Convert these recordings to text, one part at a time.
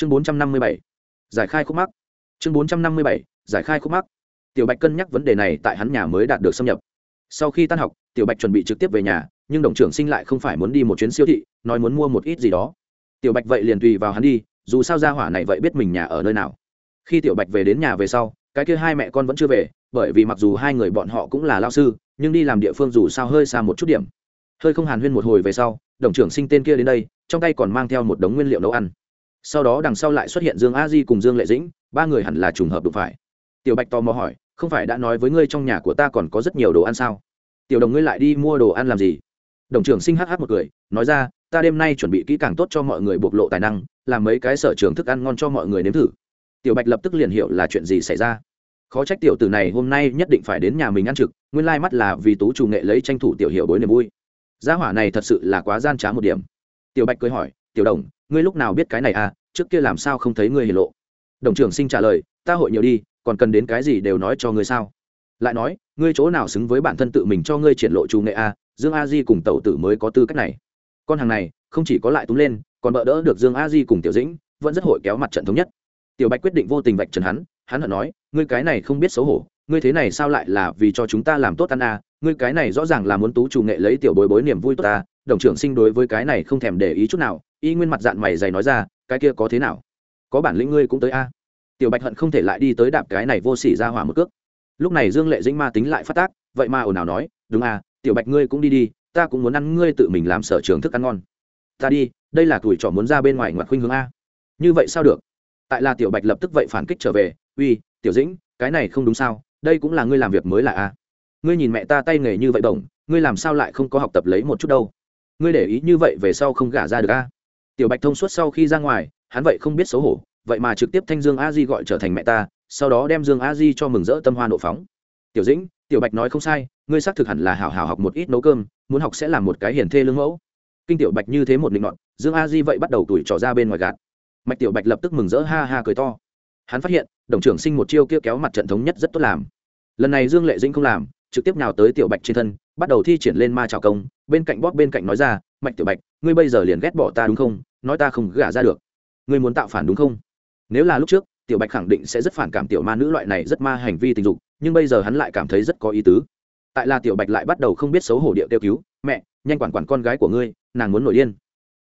chương bốn trăm năm mươi bảy, giải khai khúc mắc. Chương bốn trăm năm mươi bảy, giải khai khúc mắc. Tiểu bạch cân nhắc vấn đề này tại hắn nhà mới đạt được xâm nhập. Sau khi tan học, tiểu bạch chuẩn bị trực tiếp về nhà, nhưng đồng trưởng sinh lại không phải muốn đi một chuyến siêu thị, nói muốn mua một ít gì đó. Tiểu bạch vậy liền tùy vào hắn đi, dù sao gia hỏa này vậy biết mình nhà ở nơi nào. Khi tiểu bạch về đến nhà về sau, cái kia hai mẹ con vẫn chưa về, bởi vì mặc dù hai người bọn họ cũng là lao sư, nhưng đi làm địa phương dù sao hơi xa một chút điểm. Hơi không hàn huyên một hồi về sau, đồng trưởng sinh tên kia đến đây, trong tay còn mang theo một đống nguyên liệu nấu ăn sau đó đằng sau lại xuất hiện dương a di cùng dương lệ dĩnh, ba người hẳn là trùng hợp đụng phải. Tiểu bạch tò mò hỏi, không phải đã nói với ngươi trong nhà của ta còn có rất nhiều đồ ăn sao? Tiểu đồng ngươi lại đi mua đồ ăn làm gì? Đồng trưởng sinh hh một cười, nói ra, ta đêm nay chuẩn bị kỹ càng tốt cho mọi người bộc lộ tài năng, làm mấy cái sở trường thức ăn ngon cho mọi người nếm thử. Tiểu bạch lập tức liền hiểu là chuyện gì xảy ra. Khó trách tiểu tử này hôm nay nhất định phải đến nhà mình ăn trực, nguyên lai mắt là vì tú chủ nghệ lấy tranh thủ tiểu hiệu bối niềm vui. Gia hỏa này thật sự là quá gian trá một điểm. Tiểu bạch cười hỏi, tiểu đồng ngươi lúc nào biết cái này à trước kia làm sao không thấy ngươi hiển lộ? Đồng trưởng sinh trả lời, ta hội nhiều đi, còn cần đến cái gì đều nói cho ngươi sao? Lại nói, ngươi chỗ nào xứng với bản thân tự mình cho ngươi triển lộ chủ nghệ a dương a di cùng tẩu tử mới có tư cách này. Con hàng này, không chỉ có lại túm lên, còn bỡ đỡ được dương a di cùng tiểu dĩnh, vẫn rất hội kéo mặt trận thống nhất. Tiểu bạch quyết định vô tình vạch trần hắn hắn hận nói, ngươi cái này không biết xấu hổ, ngươi thế này sao lại là vì cho chúng ta làm tốt ăn à? ngươi cái này rõ ràng là muốn tú chủ nghệ lấy tiểu bối bối niềm vui tốt ta đồng trưởng sinh đối với cái này không thèm để ý chút nào y nguyên mặt dạng mày dày nói ra, cái kia có thế nào? Có bản lĩnh ngươi cũng tới a. Tiểu bạch hận không thể lại đi tới đạp cái này vô sỉ ra hỏa một cước. Lúc này dương lệ dĩnh ma tính lại phát tác, vậy mà ồn ào nói, đúng à tiểu bạch ngươi cũng đi đi, ta cũng muốn ăn ngươi tự mình làm sở trường thức ăn ngon. Ta đi, đây là tuổi trò muốn ra bên ngoài ngoặt khuynh hướng a. Như vậy sao được? Tại là tiểu bạch lập tức vậy phản kích trở về, uy, tiểu dĩnh, cái này không đúng sao, đây cũng là ngươi làm việc mới là a. Ngươi nhìn mẹ ta tay nghề như vậy đồng ngươi làm sao lại không có học tập lấy một chút đâu? Ngươi để ý như vậy về sau không gả ra được a tiểu bạch thông suốt sau khi ra ngoài, hắn vậy không biết xấu hổ, vậy mà trực tiếp thanh dương a di gọi trở thành mẹ ta, sau đó đem dương a di cho mừng rỡ tâm hoa nộ phóng. Tiểu dĩnh, tiểu bạch nói không sai, ngươi xác thực hẳn là hảo hảo học một ít nấu cơm, muốn học sẽ làm một cái hiền thê lương mẫu. Kinh tiểu bạch như thế một định luận dương a di vậy bắt đầu tuổi trò ra bên ngoài gạt. Mạch tiểu bạch lập tức mừng rỡ ha ha cười to. Hắn phát hiện, đồng trưởng sinh một chiêu kia kéo mặt trận thống nhất rất tốt làm. Lần này dương lệ dĩnh không làm trực tiếp nào tới tiểu bạch trên thân, bắt đầu thi triển lên ma trào công, bên cạnh bóp bên cạnh nói ra, mạch tiểu bạch, ngươi bây giờ liền ghét bỏ ta đúng không? Nói ta không gả ra được. Ngươi muốn tạo phản đúng không? Nếu là lúc trước, tiểu bạch khẳng định sẽ rất phản cảm tiểu ma nữ loại này rất ma hành vi tình dục, nhưng bây giờ hắn lại cảm thấy rất có ý tứ. Tại là tiểu bạch lại bắt đầu không biết xấu hổ địa kêu cứu, mẹ, nhanh quản quản con gái của ngươi, nàng muốn nổi điên.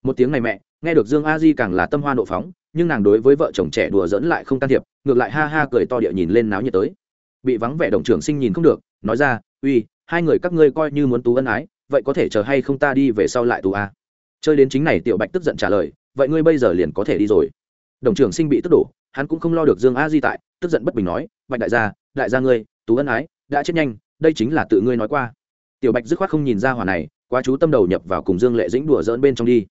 Một tiếng này mẹ, nghe được dương a di càng là tâm hoa nộ phóng, nhưng nàng đối với vợ chồng trẻ đùa dẫn lại không can thiệp, ngược lại ha ha cười to địa nhìn lên náo nhiệt tới bị vắng vẻ đồng trưởng sinh nhìn không được, nói ra, uy, hai người các ngươi coi như muốn tú ân ái, vậy có thể chờ hay không ta đi về sau lại tù a? Chơi đến chính này tiểu bạch tức giận trả lời, vậy ngươi bây giờ liền có thể đi rồi. Đồng trưởng sinh bị tức đổ, hắn cũng không lo được dương a di tại, tức giận bất bình nói, bạch đại gia đại gia ngươi, tú ân ái, đã chết nhanh, đây chính là tự ngươi nói qua. Tiểu bạch dứt khoát không nhìn ra hỏa này, quá chú tâm đầu nhập vào cùng dương lệ dĩnh đùa dỡn bên trong đi.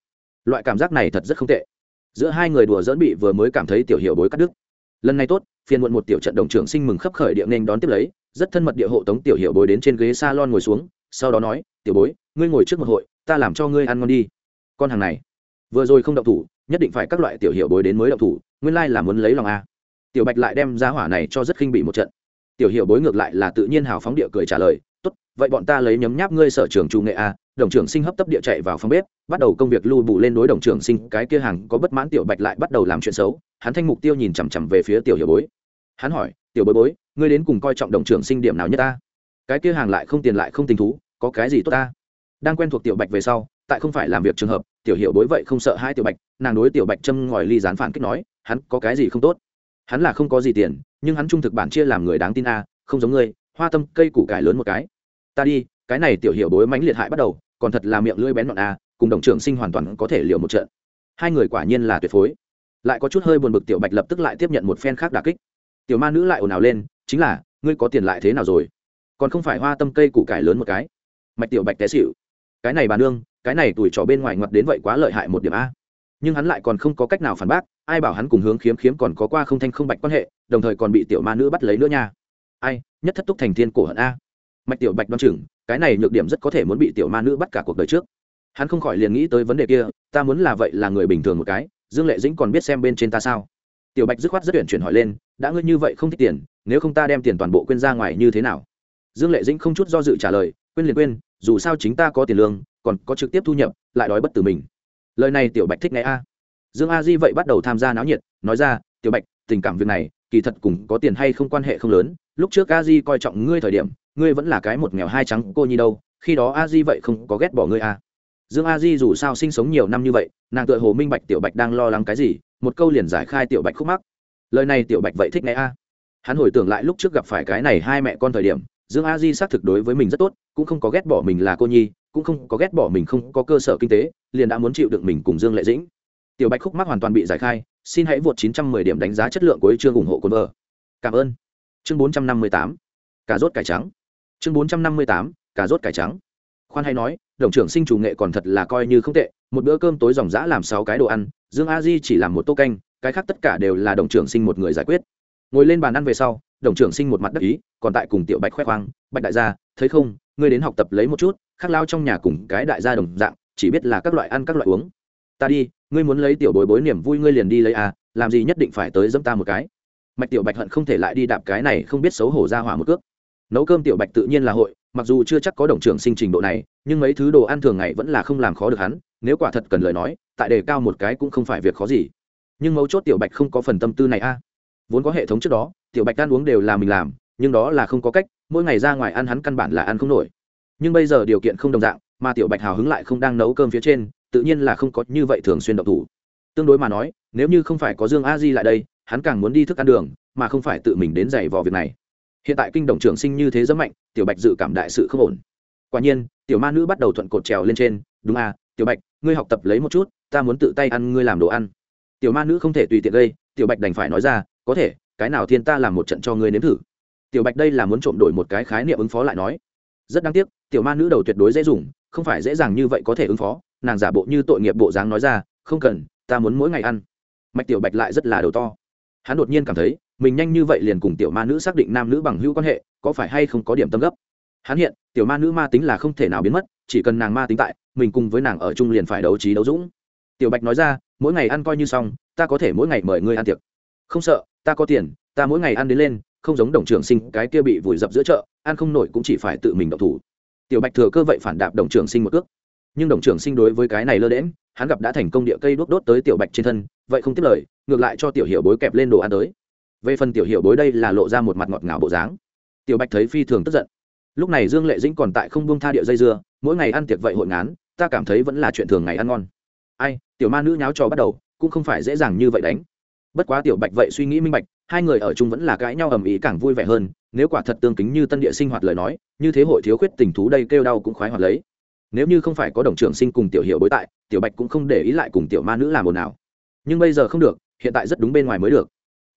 Loại cảm giác này thật rất không tệ. Giữa hai người đùa dỡn bị vừa mới cảm thấy tiểu hiệu bối cắt đứt. Lần này tốt phiền muộn một tiểu trận đồng trưởng sinh mừng khấp khởi địa nên đón tiếp lấy, rất thân mật địa hộ tống tiểu hiệu bối đến trên ghế s a lon ngồi xuống, sau đó nói, tiểu bối, ngươi ngồi trước một hội, ta làm cho ngươi ăn ngon đi. Con hàng này, vừa rồi không động thủ, nhất định phải các loại tiểu hiệu bối đến mới động thủ, nguyên lai là muốn lấy lòng a. Tiểu bạch lại đem giá hỏa này cho rất khinh bị một trận. Tiểu hiệu bối ngược lại là tự nhiên hào phóng địa cười trả lời, tốt, vậy bọn ta lấy nhấm nháp ngươi sở trường trung nghệ a. Đồng trưởng sinh hấp tấp địa chạy vào phòng bếp, bắt đầu công việc lưu bù lên đối đồng trưởng sinh, cái kia hàng có bất mãn tiểu bạch lại bắt đầu làm chuyện xấu hắn thanh mục tiêu nhìn chằm chằm về phía tiểu Hiểu bối. Hắn hỏi, tiểu bối bối, ngươi đến cùng coi trọng đồng trưởng sinh điểm nào nhất ta? Cái kia hàng lại không tiền lại không tình thú, có cái gì tốt ta? Đang quen thuộc tiểu bạch về sau, tại không phải làm việc trường hợp, tiểu Hiểu bối vậy không sợ hai tiểu bạch, nàng đối tiểu bạch châm ngòi ly gián phản kích nói, hắn có cái gì không tốt? Hắn là không có gì tiền, nhưng hắn trung thực bản chia làm người đáng tin a, không giống ngươi, hoa tâm cây củ cải lớn một cái. Ta đi, cái này tiểu Hiểu bối mãnh liệt hại bắt đầu, còn thật là miệng lưỡi bén nhọn a, cùng đồng trưởng sinh hoàn toàn có thể liều một trận. Hai người quả nhiên là tuyệt phối lại có chút hơi buồn bực tiểu bạch lập tức lại tiếp nhận một phen khác đà kích. Tiểu ma nữ lại ồn ào lên, chính là, ngươi có tiền lại thế nào rồi? Còn không phải hoa tâm cây củ cải lớn một cái. Mạch tiểu bạch té xịu cái này bà nương, cái này tuổi trò bên ngoài ngoặt đến vậy quá lợi hại một điểm a. Nhưng hắn lại còn không có cách nào phản bác, ai bảo hắn cùng hướng khiếm khiếm còn có qua không thanh không bạch quan hệ, đồng thời còn bị tiểu ma nữ bắt lấy nữa nha. Ai, nhất thất túc thành thiên cổ hận a. Mạch tiểu bạch đoan chừng, cái này nhược điểm rất có thể muốn bị tiểu ma nữ bắt cả cuộc đời trước. Hắn không khỏi liền nghĩ tới vấn đề kia, ta muốn là vậy là người bình thường một cái dương lệ dĩnh còn biết xem bên trên ta sao? Tiểu bạch dứt khoát rất tuyển chuyển hỏi lên, đã ngươi như vậy không thích tiền, nếu không ta đem tiền toàn bộ quên ra ngoài như thế nào? Dương lệ dĩnh không chút do dự trả lời, quên liền quên, dù sao chính ta có tiền lương, còn có trực tiếp thu nhập, lại đói bất tử mình. Lời này tiểu bạch thích nghe a. Dương a di vậy bắt đầu tham gia náo nhiệt, nói ra, tiểu bạch, tình cảm việc này, kỳ thật cùng có tiền hay không quan hệ không lớn. Lúc trước a di coi trọng ngươi thời điểm, ngươi vẫn là cái một nghèo hai trắng cô nhi đâu, khi đó a di vậy không có ghét bỏ ngươi à dương a di dù sao sinh sống nhiều năm như vậy, nàng tựa hồ minh bạch tiểu bạch đang lo lắng cái gì, một câu liền giải khai tiểu bạch khúc mắc. Lời này tiểu bạch vậy thích nghe a. Hắn hồi tưởng lại lúc trước gặp phải cái này hai mẹ con thời điểm, dương a di xác thực đối với mình rất tốt, cũng không có ghét bỏ mình là cô nhi, cũng không có ghét bỏ mình không có cơ sở kinh tế, liền đã muốn chịu đựng mình cùng dương lệ dĩnh. Tiểu bạch khúc mắc hoàn toàn bị giải khai, xin hãy vượt 910 điểm đánh giá chất lượng của chương ủng hộ quân vợ cảm ơn. Chương 458 cà rốt cải trắng. Chương 458 cà rốt cải trắng. Khoan hay nói đồng trưởng sinh chủ nghệ còn thật là coi như không tệ, một bữa cơm tối dòng dã làm sáu cái đồ ăn, dương a di chỉ làm một tô canh, cái khác tất cả đều là đồng trưởng sinh một người giải quyết. Ngồi lên bàn ăn về sau, đồng trưởng sinh một mặt đắc ý, còn tại cùng tiểu bạch khoe khoang, bạch đại gia, thấy không? Ngươi đến học tập lấy một chút, khác lao trong nhà cùng cái đại gia đồng dạng, chỉ biết là các loại ăn các loại uống. Ta đi, ngươi muốn lấy tiểu bối bối niềm vui ngươi liền đi lấy à làm gì nhất định phải tới dẫm ta một cái. Mạch tiểu bạch hận không thể lại đi đạp cái này không biết xấu hổ ra hỏa một cước. Nấu cơm tiểu bạch tự nhiên là hội mặc dù chưa chắc có đồng trưởng sinh trình độ này, nhưng mấy thứ đồ ăn thường ngày vẫn là không làm khó được hắn, nếu quả thật cần lời nói, tại đề cao một cái cũng không phải việc khó gì. Nhưng mấu chốt tiểu bạch không có phần tâm tư này a. Vốn có hệ thống trước đó, tiểu bạch ăn uống đều là mình làm, nhưng đó là không có cách, mỗi ngày ra ngoài ăn hắn căn bản là ăn không nổi. Nhưng bây giờ điều kiện không đồng dạng, mà tiểu bạch hào hứng lại không đang nấu cơm phía trên, tự nhiên là không có như vậy thường xuyên độc thủ. Tương đối mà nói, nếu như không phải có dương a di lại đây, hắn càng muốn đi thức ăn đường, mà không phải tự mình đến giày vò việc này hiện tại kinh đồng trường sinh như thế rất mạnh, tiểu bạch dự cảm đại sự không ổn. Quả nhiên, tiểu ma nữ bắt đầu thuận cột trèo lên trên, đúng à tiểu bạch, ngươi học tập lấy một chút, ta muốn tự tay ăn, ngươi làm đồ ăn. Tiểu ma nữ không thể tùy tiện gây, tiểu bạch đành phải nói ra, có thể, cái nào thiên ta làm một trận cho ngươi nếm thử. Tiểu bạch đây là muốn trộm đổi một cái khái niệm ứng phó lại nói. Rất đáng tiếc, tiểu ma nữ đầu tuyệt đối dễ dùng, không phải dễ dàng như vậy có thể ứng phó, nàng giả bộ như tội nghiệp bộ dáng nói ra, không cần, ta muốn mỗi ngày ăn. Mạch tiểu bạch lại rất là đầu to. Hắn đột nhiên cảm thấy mình nhanh như vậy liền cùng tiểu ma nữ xác định nam nữ bằng hữu quan hệ, có phải hay không có điểm tâm gấp? Hắn hiện, tiểu ma nữ ma tính là không thể nào biến mất, chỉ cần nàng ma tính tại, mình cùng với nàng ở chung liền phải đấu trí đấu dũng. Tiểu bạch nói ra, mỗi ngày ăn coi như xong, ta có thể mỗi ngày mời ngươi ăn tiệc. Không sợ, ta có tiền, ta mỗi ngày ăn đến lên, không giống đồng trưởng sinh, cái kia bị vùi dập giữa chợ, ăn không nổi cũng chỉ phải tự mình động thủ. Tiểu bạch thừa cơ vậy phản đạp đồng trưởng sinh một cước. Nhưng đồng trưởng sinh đối với cái này lơ đễm hắn gặp đã thành công địa cây đốt đốt tới tiểu bạch trên thân, vậy không tiếp lời, ngược lại cho tiểu hiểu bối kẹp lên đồ ăn tới về phần tiểu hiệu bối đây là lộ ra một mặt ngọt ngào bộ dáng. Tiểu bạch thấy phi thường tức giận. Lúc này dương lệ dĩnh còn tại không buông tha địa dây dưa, mỗi ngày ăn tiệc vậy hội ngán, ta cảm thấy vẫn là chuyện thường ngày ăn ngon. Ai, tiểu ma nữ nháo trò bắt đầu, cũng không phải dễ dàng như vậy đánh. Bất quá tiểu bạch vậy suy nghĩ minh bạch, hai người ở chung vẫn là cãi nhau ầm ĩ càng vui vẻ hơn, nếu quả thật tương kính như tân địa sinh hoạt lời nói, như thế hội thiếu khuyết tình thú đây kêu đau cũng khoái hoạt lấy. Nếu như không phải có đồng trưởng sinh cùng tiểu hiệu bối tại, tiểu bạch cũng không để ý lại cùng tiểu ma nữ làm ồn nào nhưng bây giờ không được, hiện tại rất đúng bên ngoài mới được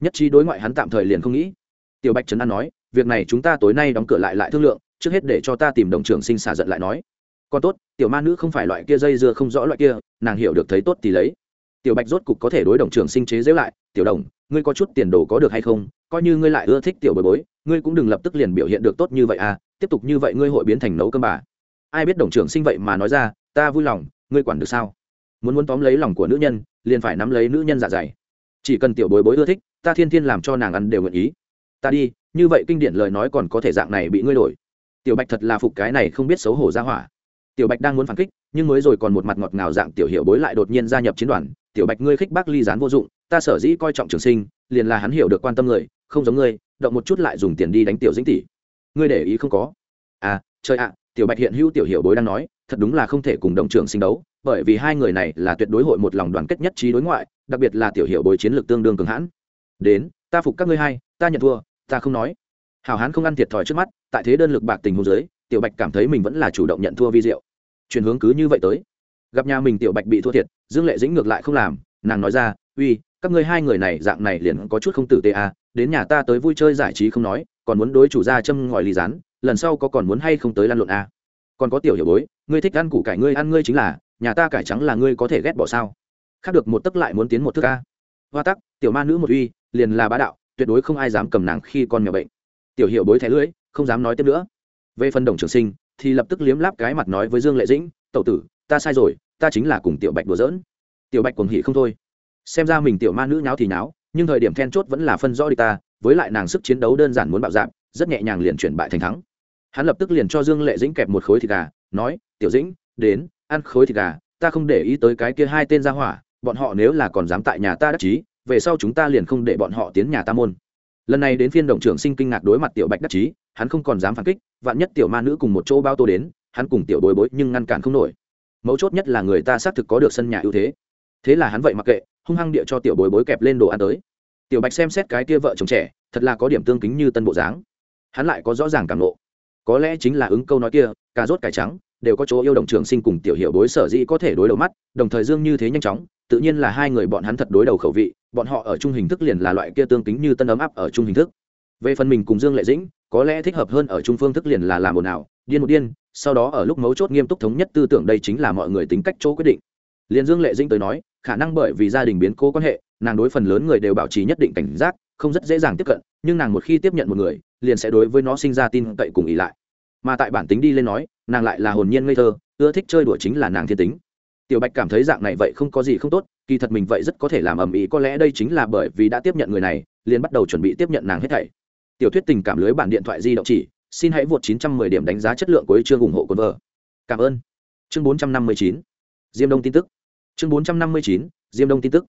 nhất trí đối ngoại hắn tạm thời liền không nghĩ. Tiểu bạch trấn an nói, việc này chúng ta tối nay đóng cửa lại lại thương lượng, trước hết để cho ta tìm đồng trưởng sinh xả giận lại nói. Còn tốt, tiểu ma nữ không phải loại kia dây dưa không rõ loại kia, nàng hiểu được thấy tốt thì lấy. Tiểu bạch rốt cục có thể đối đồng trưởng sinh chế giễu lại, tiểu đồng, ngươi có chút tiền đồ có được hay không? Coi như ngươi lại ưa thích tiểu bồi bối, ngươi cũng đừng lập tức liền biểu hiện được tốt như vậy à tiếp tục như vậy ngươi hội biến thành nấu cơm bà. Ai biết đồng trưởng sinh vậy mà nói ra, ta vui lòng, ngươi quản được sao? Muốn muốn tóm lấy lòng của nữ nhân, liền phải nắm lấy nữ nhân dạ dày. Chỉ cần tiểu bối bối ưa thích ta thiên thiên làm cho nàng ăn đều nguyện ý. Ta đi, như vậy kinh điển lời nói còn có thể dạng này bị ngươi đổi. Tiểu bạch thật là phục cái này không biết xấu hổ ra hỏa. Tiểu bạch đang muốn phản kích, nhưng mới rồi còn một mặt ngọt ngào dạng tiểu hiệu bối lại đột nhiên gia nhập chiến đoàn. Tiểu bạch ngươi khích bác ly gián vô dụng, ta sở dĩ coi trọng trường sinh, liền là hắn hiểu được quan tâm người, không giống ngươi, động một chút lại dùng tiền đi đánh tiểu dĩnh tỷ. Ngươi để ý không có? À trời ạ, tiểu bạch hiện hữu tiểu hiệu bối đang nói, thật đúng là không thể cùng đồng trường sinh đấu, bởi vì hai người này là tuyệt đối hội một lòng đoàn kết nhất trí đối ngoại, đặc biệt là tiểu hiệu bối chiến lược tương đương cường hãn đến, ta phục các ngươi hai, ta nhận thua, ta không nói. Hảo hán không ăn thiệt thòi trước mắt, tại thế đơn lực bạc tình hôn giới tiểu bạch cảm thấy mình vẫn là chủ động nhận thua vi diệu. Chuyển hướng cứ như vậy tới. Gặp nhà mình tiểu bạch bị thua thiệt, dương lệ dĩnh ngược lại không làm, nàng nói ra, uy, các ngươi hai người này dạng này liền có chút không tử tê à đến nhà ta tới vui chơi giải trí không nói, còn muốn đối chủ gia châm ngòi ly rán, lần sau có còn muốn hay không tới lăn lộn à. còn có tiểu hiểu bối, ngươi thích ăn củ cải ngươi ăn ngươi chính là, nhà ta cải trắng là ngươi có thể ghét bỏ sao? Khác được một tấc lại muốn tiến một thức a à? hoa tắc, tiểu ma nữ một uy liền là bá đạo, tuyệt đối không ai dám cầm nàng khi con nhỏ bệnh. Tiểu hiệu bối thẻ lưỡi, không dám nói tiếp nữa. Về phần đồng trường sinh, thì lập tức liếm láp cái mặt nói với dương lệ dĩnh tậu tử, ta sai rồi, ta chính là cùng tiểu bạch đùa giỡn. Tiểu bạch cuồng hỉ không thôi. Xem ra mình tiểu ma nữ nháo thì nháo, nhưng thời điểm then chốt vẫn là phân rõ đi ta, với lại nàng sức chiến đấu đơn giản muốn bạo dạn, rất nhẹ nhàng liền chuyển bại thành thắng. Hắn lập tức liền cho dương lệ dĩnh kẹp một khối thịt gà, nói, tiểu dĩnh, đến, ăn khối thịt gà, ta không để ý tới cái kia hai tên ra hỏa, bọn họ nếu là còn dám tại nhà ta đắc chí về sau chúng ta liền không để bọn họ tiến nhà ta môn. Lần này đến phiên đồng trưởng sinh kinh ngạc đối mặt tiểu bạch đắc chí, hắn không còn dám phản kích, vạn nhất tiểu ma nữ cùng một chỗ bao tô đến, hắn cùng tiểu bối bối nhưng ngăn cản không nổi. Mấu chốt nhất là người ta xác thực có được sân nhà ưu thế. Thế là hắn vậy mặc kệ, hung hăng địa cho tiểu bối bối kẹp lên đồ ăn tới. Tiểu bạch xem xét cái kia vợ chồng trẻ, thật là có điểm tương kính như tân bộ dáng. Hắn lại có rõ ràng cảm nộ. Có lẽ chính là ứng câu nói kia, cà rốt cải trắng, đều có chỗ yêu đồng trường sinh cùng tiểu hiệu bối sở dĩ có thể đối đầu mắt, đồng thời dương như thế nhanh chóng, tự nhiên là hai người bọn hắn thật đối đầu khẩu vị bọn họ ở chung hình thức liền là loại kia tương tính như tân ấm áp ở chung hình thức. Về phần mình cùng dương lệ dĩnh, có lẽ thích hợp hơn ở chung phương thức liền là làm ồn ào, điên một điên, sau đó ở lúc mấu chốt nghiêm túc thống nhất tư tưởng đây chính là mọi người tính cách chỗ quyết định. Liền dương lệ dĩnh tới nói, khả năng bởi vì gia đình biến cố quan hệ, nàng đối phần lớn người đều bảo trì nhất định cảnh giác, không rất dễ dàng tiếp cận, nhưng nàng một khi tiếp nhận một người, liền sẽ đối với nó sinh ra tin cậy cùng ý lại. Mà tại bản tính đi lên nói, nàng lại là hồn nhiên ngây thơ, ưa thích chơi đùa chính là nàng thiên tính tiểu bạch cảm thấy dạng này vậy không có gì không tốt, kỳ thật mình vậy rất có thể làm ầm ĩ, có lẽ đây chính là bởi vì đã tiếp nhận người này, liền bắt đầu chuẩn bị tiếp nhận nàng hết thảy. Tiểu thuyết tình cảm lưới bản điện thoại di động chỉ, xin hãy vượt 910 điểm đánh giá chất lượng của chương ủng hộ quân vợ. Cảm ơn. Chương 459 diêm đông tin tức. Chương 459 diêm đông tin tức.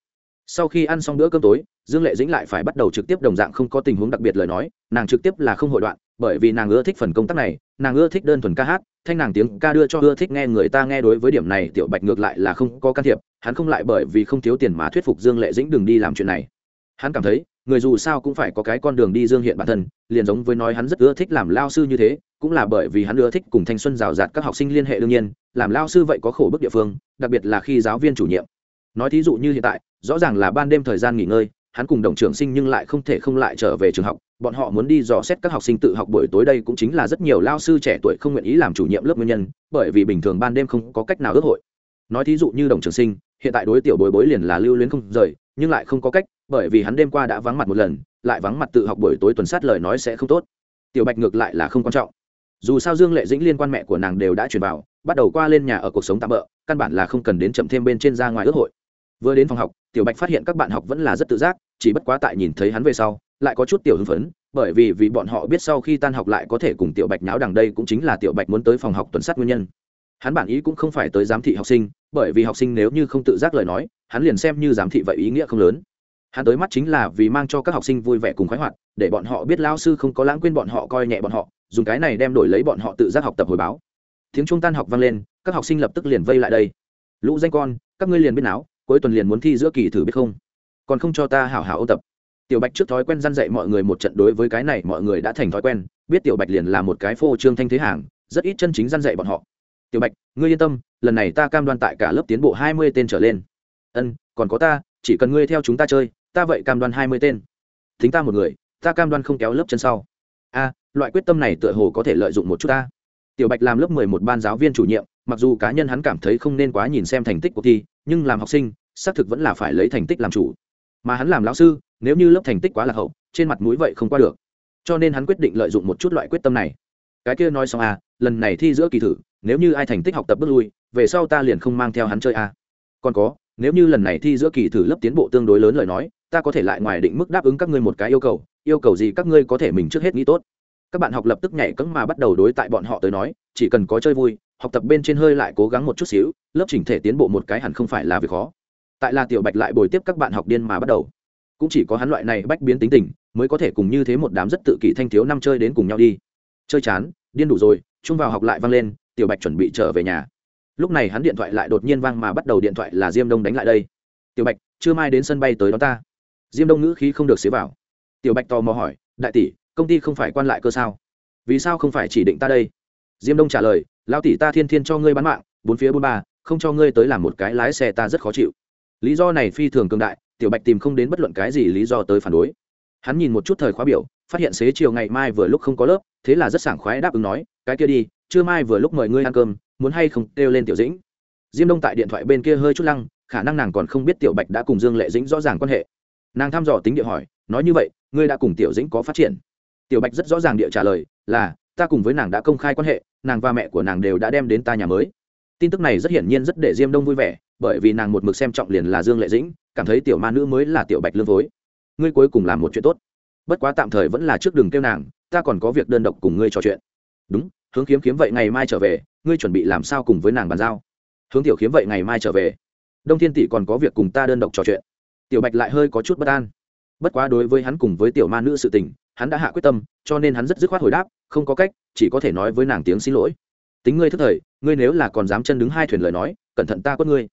Sau khi ăn xong bữa cơm tối, dương lệ dĩnh lại phải bắt đầu trực tiếp đồng dạng không có tình huống đặc biệt lời nói, nàng trực tiếp là không hội đoạn, bởi vì nàng ưa thích phần công tác này, nàng ưa thích đơn thuần ca hát thanh nàng tiếng ca đưa cho ưa thích nghe người ta nghe đối với điểm này, tiểu bạch ngược lại là không có can thiệp, hắn không lại bởi vì không thiếu tiền mà thuyết phục dương lệ dĩnh đừng đi làm chuyện này. Hắn cảm thấy, người dù sao cũng phải có cái con đường đi dương hiện bản thân, liền giống với nói hắn rất ưa thích làm lao sư như thế, cũng là bởi vì hắn ưa thích cùng thanh xuân rào rạt các học sinh liên hệ đương nhiên, làm lao sư vậy có khổ bức địa phương, đặc biệt là khi giáo viên chủ nhiệm. Nói thí dụ như hiện tại, rõ ràng là ban đêm thời gian nghỉ ngơi hắn cùng đồng trưởng sinh nhưng lại không thể không lại trở về trường học, bọn họ muốn đi dò xét các học sinh tự học buổi tối đây cũng chính là rất nhiều lao sư trẻ tuổi không nguyện ý làm chủ nhiệm lớp nguyên nhân, bởi vì bình thường ban đêm không có cách nào ước hội. Nói thí dụ như đồng trưởng sinh, hiện tại đối tiểu bối bối liền là lưu luyến không rời, nhưng lại không có cách, bởi vì hắn đêm qua đã vắng mặt một lần, lại vắng mặt tự học buổi tối tuần sát lời nói sẽ không tốt. Tiểu bạch ngược lại là không quan trọng. Dù sao dương lệ dĩnh liên quan mẹ của nàng đều đã chuyển vào, bắt đầu qua lên nhà ở cuộc sống tạm bỡ căn bản là không cần đến chậm thêm bên trên ra ngoài ước hội vừa đến phòng học, tiểu bạch phát hiện các bạn học vẫn là rất tự giác, chỉ bất quá tại nhìn thấy hắn về sau, lại có chút tiểu hưng phấn, bởi vì vì bọn họ biết sau khi tan học lại có thể cùng tiểu bạch nháo đằng đây cũng chính là tiểu bạch muốn tới phòng học tuần sát nguyên nhân. Hắn bản ý cũng không phải tới giám thị học sinh, bởi vì học sinh nếu như không tự giác lời nói, hắn liền xem như giám thị vậy ý nghĩa không lớn. Hắn tới mắt chính là vì mang cho các học sinh vui vẻ cùng khoái hoạt, để bọn họ biết lao sư không có lãng quên bọn họ coi nhẹ bọn họ, dùng cái này đem đổi lấy bọn họ tự giác học tập hồi báo. Tiếng trung tan học vang lên, các học sinh lập tức liền vây lại đây. Lũ danh con, các ngươi liền biết não cuối tuần liền muốn thi giữa kỳ thử biết không? Còn không cho ta hảo hảo ôn tập. Tiểu bạch trước thói quen răn dạy mọi người một trận đối với cái này mọi người đã thành thói quen, biết tiểu bạch liền là một cái phô trương thanh thế hàng, rất ít chân chính răn dạy bọn họ. Tiểu bạch, ngươi yên tâm, lần này ta cam đoan tại cả lớp tiến bộ hai mươi tên trở lên. Ân, còn có ta, chỉ cần ngươi theo chúng ta chơi, ta vậy cam đoan hai mươi tên. Thính ta một người, ta cam đoan không kéo lớp chân sau. A, loại quyết tâm này tựa hồ có thể lợi dụng một chút ta. Tiểu bạch làm lớp mười một ban giáo viên chủ nhiệm, mặc dù cá nhân hắn cảm thấy không nên quá nhìn xem thành tích cuộc thi nhưng làm học sinh, xác thực vẫn là phải lấy thành tích làm chủ. Mà hắn làm lão sư, nếu như lớp thành tích quá là hậu, trên mặt mũi vậy không qua được. Cho nên hắn quyết định lợi dụng một chút loại quyết tâm này. Cái kia nói xong à lần này thi giữa kỳ thử, nếu như ai thành tích học tập bước lui, về sau ta liền không mang theo hắn chơi à. Còn có, nếu như lần này thi giữa kỳ thử lớp tiến bộ tương đối lớn lời nói, ta có thể lại ngoài định mức đáp ứng các ngươi một cái yêu cầu yêu cầu gì các ngươi có thể mình trước hết nghĩ tốt. Các bạn học lập tức nhảy cẫng mà bắt đầu đối tại bọn họ tới nói, chỉ cần có chơi vui học tập bên trên hơi lại cố gắng một chút xíu, lớp chỉnh thể tiến bộ một cái hẳn không phải là việc khó. Tại là tiểu bạch lại bồi tiếp các bạn học điên mà bắt đầu. Cũng chỉ có hắn loại này bách biến tính tình, mới có thể cùng như thế một đám rất tự kỷ thanh thiếu năm chơi đến cùng nhau đi. Chơi chán, điên đủ rồi, chung vào học lại vang lên, tiểu bạch chuẩn bị trở về nhà. Lúc này hắn điện thoại lại đột nhiên vang mà bắt đầu điện thoại là diêm đông đánh lại đây. Tiểu bạch chưa mai đến sân bay tới đó ta. Diêm đông ngữ khí không được xế vào. Tiểu bạch tò mò hỏi, đại tỷ, công ty không phải quan lại cơ sao? Vì sao không phải chỉ định ta đây? Diêm đông trả lời lao tỷ ta thiên thiên cho ngươi bán mạng, bốn phía bốn ba, không cho ngươi tới làm một cái lái xe ta rất khó chịu. Lý do này phi thường cường đại, tiểu bạch tìm không đến bất luận cái gì lý do tới phản đối. Hắn nhìn một chút thời khóa biểu, phát hiện xế chiều ngày mai vừa lúc không có lớp, thế là rất sảng khoái đáp ứng nói, cái kia đi, trưa mai vừa lúc mời ngươi ăn cơm, muốn hay không? kêu lên tiểu dĩnh. Diêm đông tại điện thoại bên kia hơi chút lăng, khả năng nàng còn không biết tiểu bạch đã cùng dương lệ dĩnh rõ ràng quan hệ. Nàng thăm dò tính địa hỏi, nói như vậy, ngươi đã cùng tiểu dĩnh có phát triển? Tiểu bạch rất rõ ràng địa trả lời, là ta cùng với nàng đã công khai quan hệ, nàng và mẹ của nàng đều đã đem đến ta nhà mới. Tin tức này rất hiển nhiên rất để diêm đông vui vẻ, bởi vì nàng một mực xem trọng liền là dương lệ dĩnh, cảm thấy tiểu ma nữ mới là tiểu bạch lương phối. Ngươi cuối cùng làm một chuyện tốt. Bất quá tạm thời vẫn là trước đường kêu nàng, ta còn có việc đơn độc cùng ngươi trò chuyện. Đúng, hướng kiếm kiếm vậy ngày mai trở về, ngươi chuẩn bị làm sao cùng với nàng bàn giao? Hướng tiểu kiếm vậy ngày mai trở về. Đông thiên tỷ còn có việc cùng ta đơn độc trò chuyện. Tiểu bạch lại hơi có chút bất an. Bất quá đối với hắn cùng với tiểu ma nữ sự tình hắn đã hạ quyết tâm, cho nên hắn rất dứt khoát hồi đáp, không có cách, chỉ có thể nói với nàng tiếng xin lỗi. Tính ngươi thức thời, ngươi nếu là còn dám chân đứng hai thuyền lời nói, cẩn thận ta quất ngươi.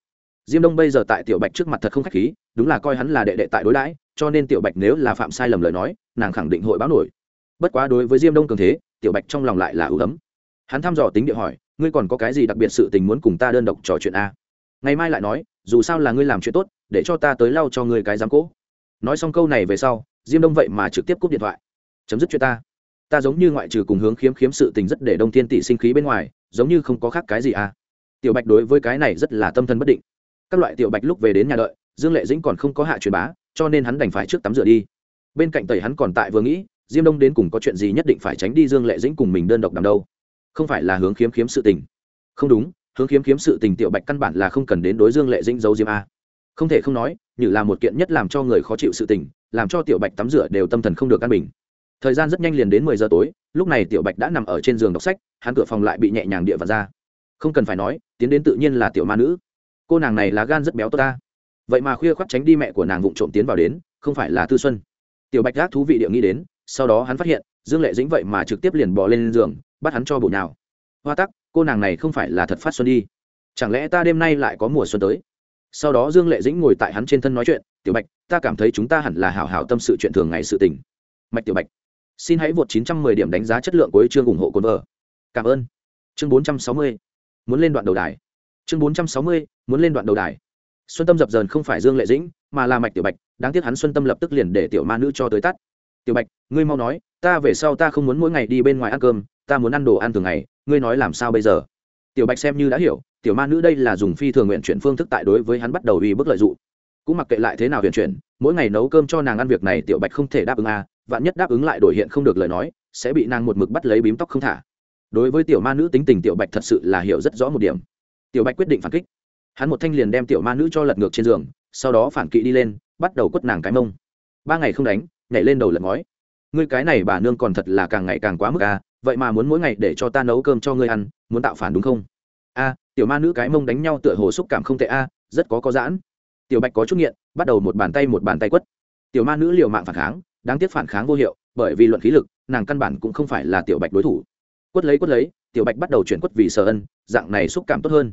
Diêm đông bây giờ tại tiểu bạch trước mặt thật không khách khí, đúng là coi hắn là đệ đệ tại đối đãi, cho nên tiểu bạch nếu là phạm sai lầm lời nói, nàng khẳng định hội báo nổi. Bất quá đối với diêm đông cường thế, tiểu bạch trong lòng lại là ưu ấm. Hắn thăm dò tính địa hỏi, ngươi còn có cái gì đặc biệt sự tình muốn cùng ta đơn độc trò chuyện a ngày mai lại nói, dù sao là ngươi làm chuyện tốt, để cho ta tới lau cho ngươi cái giám cỗ nói xong câu này về sau, diêm đông vậy mà trực tiếp cúp điện thoại chấm dứt chuyện ta. Ta giống như ngoại trừ cùng hướng khiếm khiếm sự tình rất để đông thiên tỷ sinh khí bên ngoài, giống như không có khác cái gì à. Tiểu bạch đối với cái này rất là tâm thần bất định. Các loại tiểu bạch lúc về đến nhà đợi, dương lệ dĩnh còn không có hạ truyền bá, cho nên hắn đành phải trước tắm rửa đi. Bên cạnh tẩy hắn còn tại vừa nghĩ, diêm đông đến cùng có chuyện gì nhất định phải tránh đi dương lệ dĩnh cùng mình đơn độc đằng đâu. Không phải là hướng khiếm khiếm sự tình. Không đúng, hướng khiếm khiếm sự tình tiểu bạch căn bản là không cần đến đối dương lệ dĩnh giấu diêm a. Không thể không nói như là một kiện nhất làm cho người khó chịu sự tình, làm cho tiểu bạch tắm rửa đều tâm thần không được căn bình thời gian rất nhanh liền đến mười giờ tối, lúc này tiểu bạch đã nằm ở trên giường đọc sách, hắn cửa phòng lại bị nhẹ nhàng địa vật ra. Không cần phải nói, tiến đến tự nhiên là tiểu ma nữ. Cô nàng này là gan rất béo tốt ta. Vậy mà khuya khoác tránh đi mẹ của nàng vụng trộm tiến vào đến, không phải là tư xuân. Tiểu bạch gác thú vị địa nghĩ đến, sau đó hắn phát hiện, dương lệ dĩnh vậy mà trực tiếp liền bỏ lên giường, bắt hắn cho bổ nhào. Hoa tắc, cô nàng này không phải là thật phát xuân đi. Chẳng lẽ ta đêm nay lại có mùa xuân tới? Sau đó dương lệ dĩnh ngồi tại hắn trên thân nói chuyện, tiểu bạch, ta cảm thấy chúng ta hẳn là hảo hảo tâm sự chuyện thường ngày sự tình. Mạch tiểu bạch xin hãy vượt 910 điểm đánh giá chất lượng của chương ủng hộ cồn vợ. Cảm ơn. Chương 460 muốn lên đoạn đầu đài. Chương 460 muốn lên đoạn đầu đài. Xuân tâm dập dờn không phải dương lệ dĩnh, mà là mạch tiểu bạch, đáng tiếc hắn xuân tâm lập tức liền để tiểu ma nữ cho tới tắt. Tiểu bạch, ngươi mau nói, ta về sau ta không muốn mỗi ngày đi bên ngoài ăn cơm, ta muốn ăn đồ ăn thường ngày, ngươi nói làm sao bây giờ? Tiểu bạch xem như đã hiểu, tiểu ma nữ đây là dùng phi thường nguyện chuyển phương thức tại đối với hắn bắt đầu uy bức lợi dụng. Cũng mặc kệ lại thế nào huyền chuyển, mỗi ngày nấu cơm cho nàng ăn việc này tiểu bạch không thể đáp ứng à vạn nhất đáp ứng lại đổi hiện không được lời nói, sẽ bị nàng một mực bắt lấy bím tóc không thả. Đối với tiểu ma nữ tính tình tiểu bạch thật sự là hiểu rất rõ một điểm. Tiểu bạch quyết định phản kích. Hắn một thanh liền đem tiểu ma nữ cho lật ngược trên giường, sau đó phản kỵ đi lên, bắt đầu quất nàng cái mông. Ba ngày không đánh, nhảy lên đầu lật ngói. Ngươi cái này bà nương còn thật là càng ngày càng quá mức à vậy mà muốn mỗi ngày để cho ta nấu cơm cho ngươi ăn, muốn tạo phản đúng không? A, tiểu ma nữ cái mông đánh nhau tựa hồ xúc cảm không tệ a, rất có có giãn. Tiểu bạch có chút nghiện, bắt đầu một bàn tay một bàn tay quất. Tiểu ma nữ liều mạng phản kháng đáng tiếc phản kháng vô hiệu, bởi vì luận khí lực, nàng căn bản cũng không phải là tiểu bạch đối thủ. Quất lấy quất lấy, tiểu bạch bắt đầu chuyển quất vì sở ân, dạng này xúc cảm tốt hơn.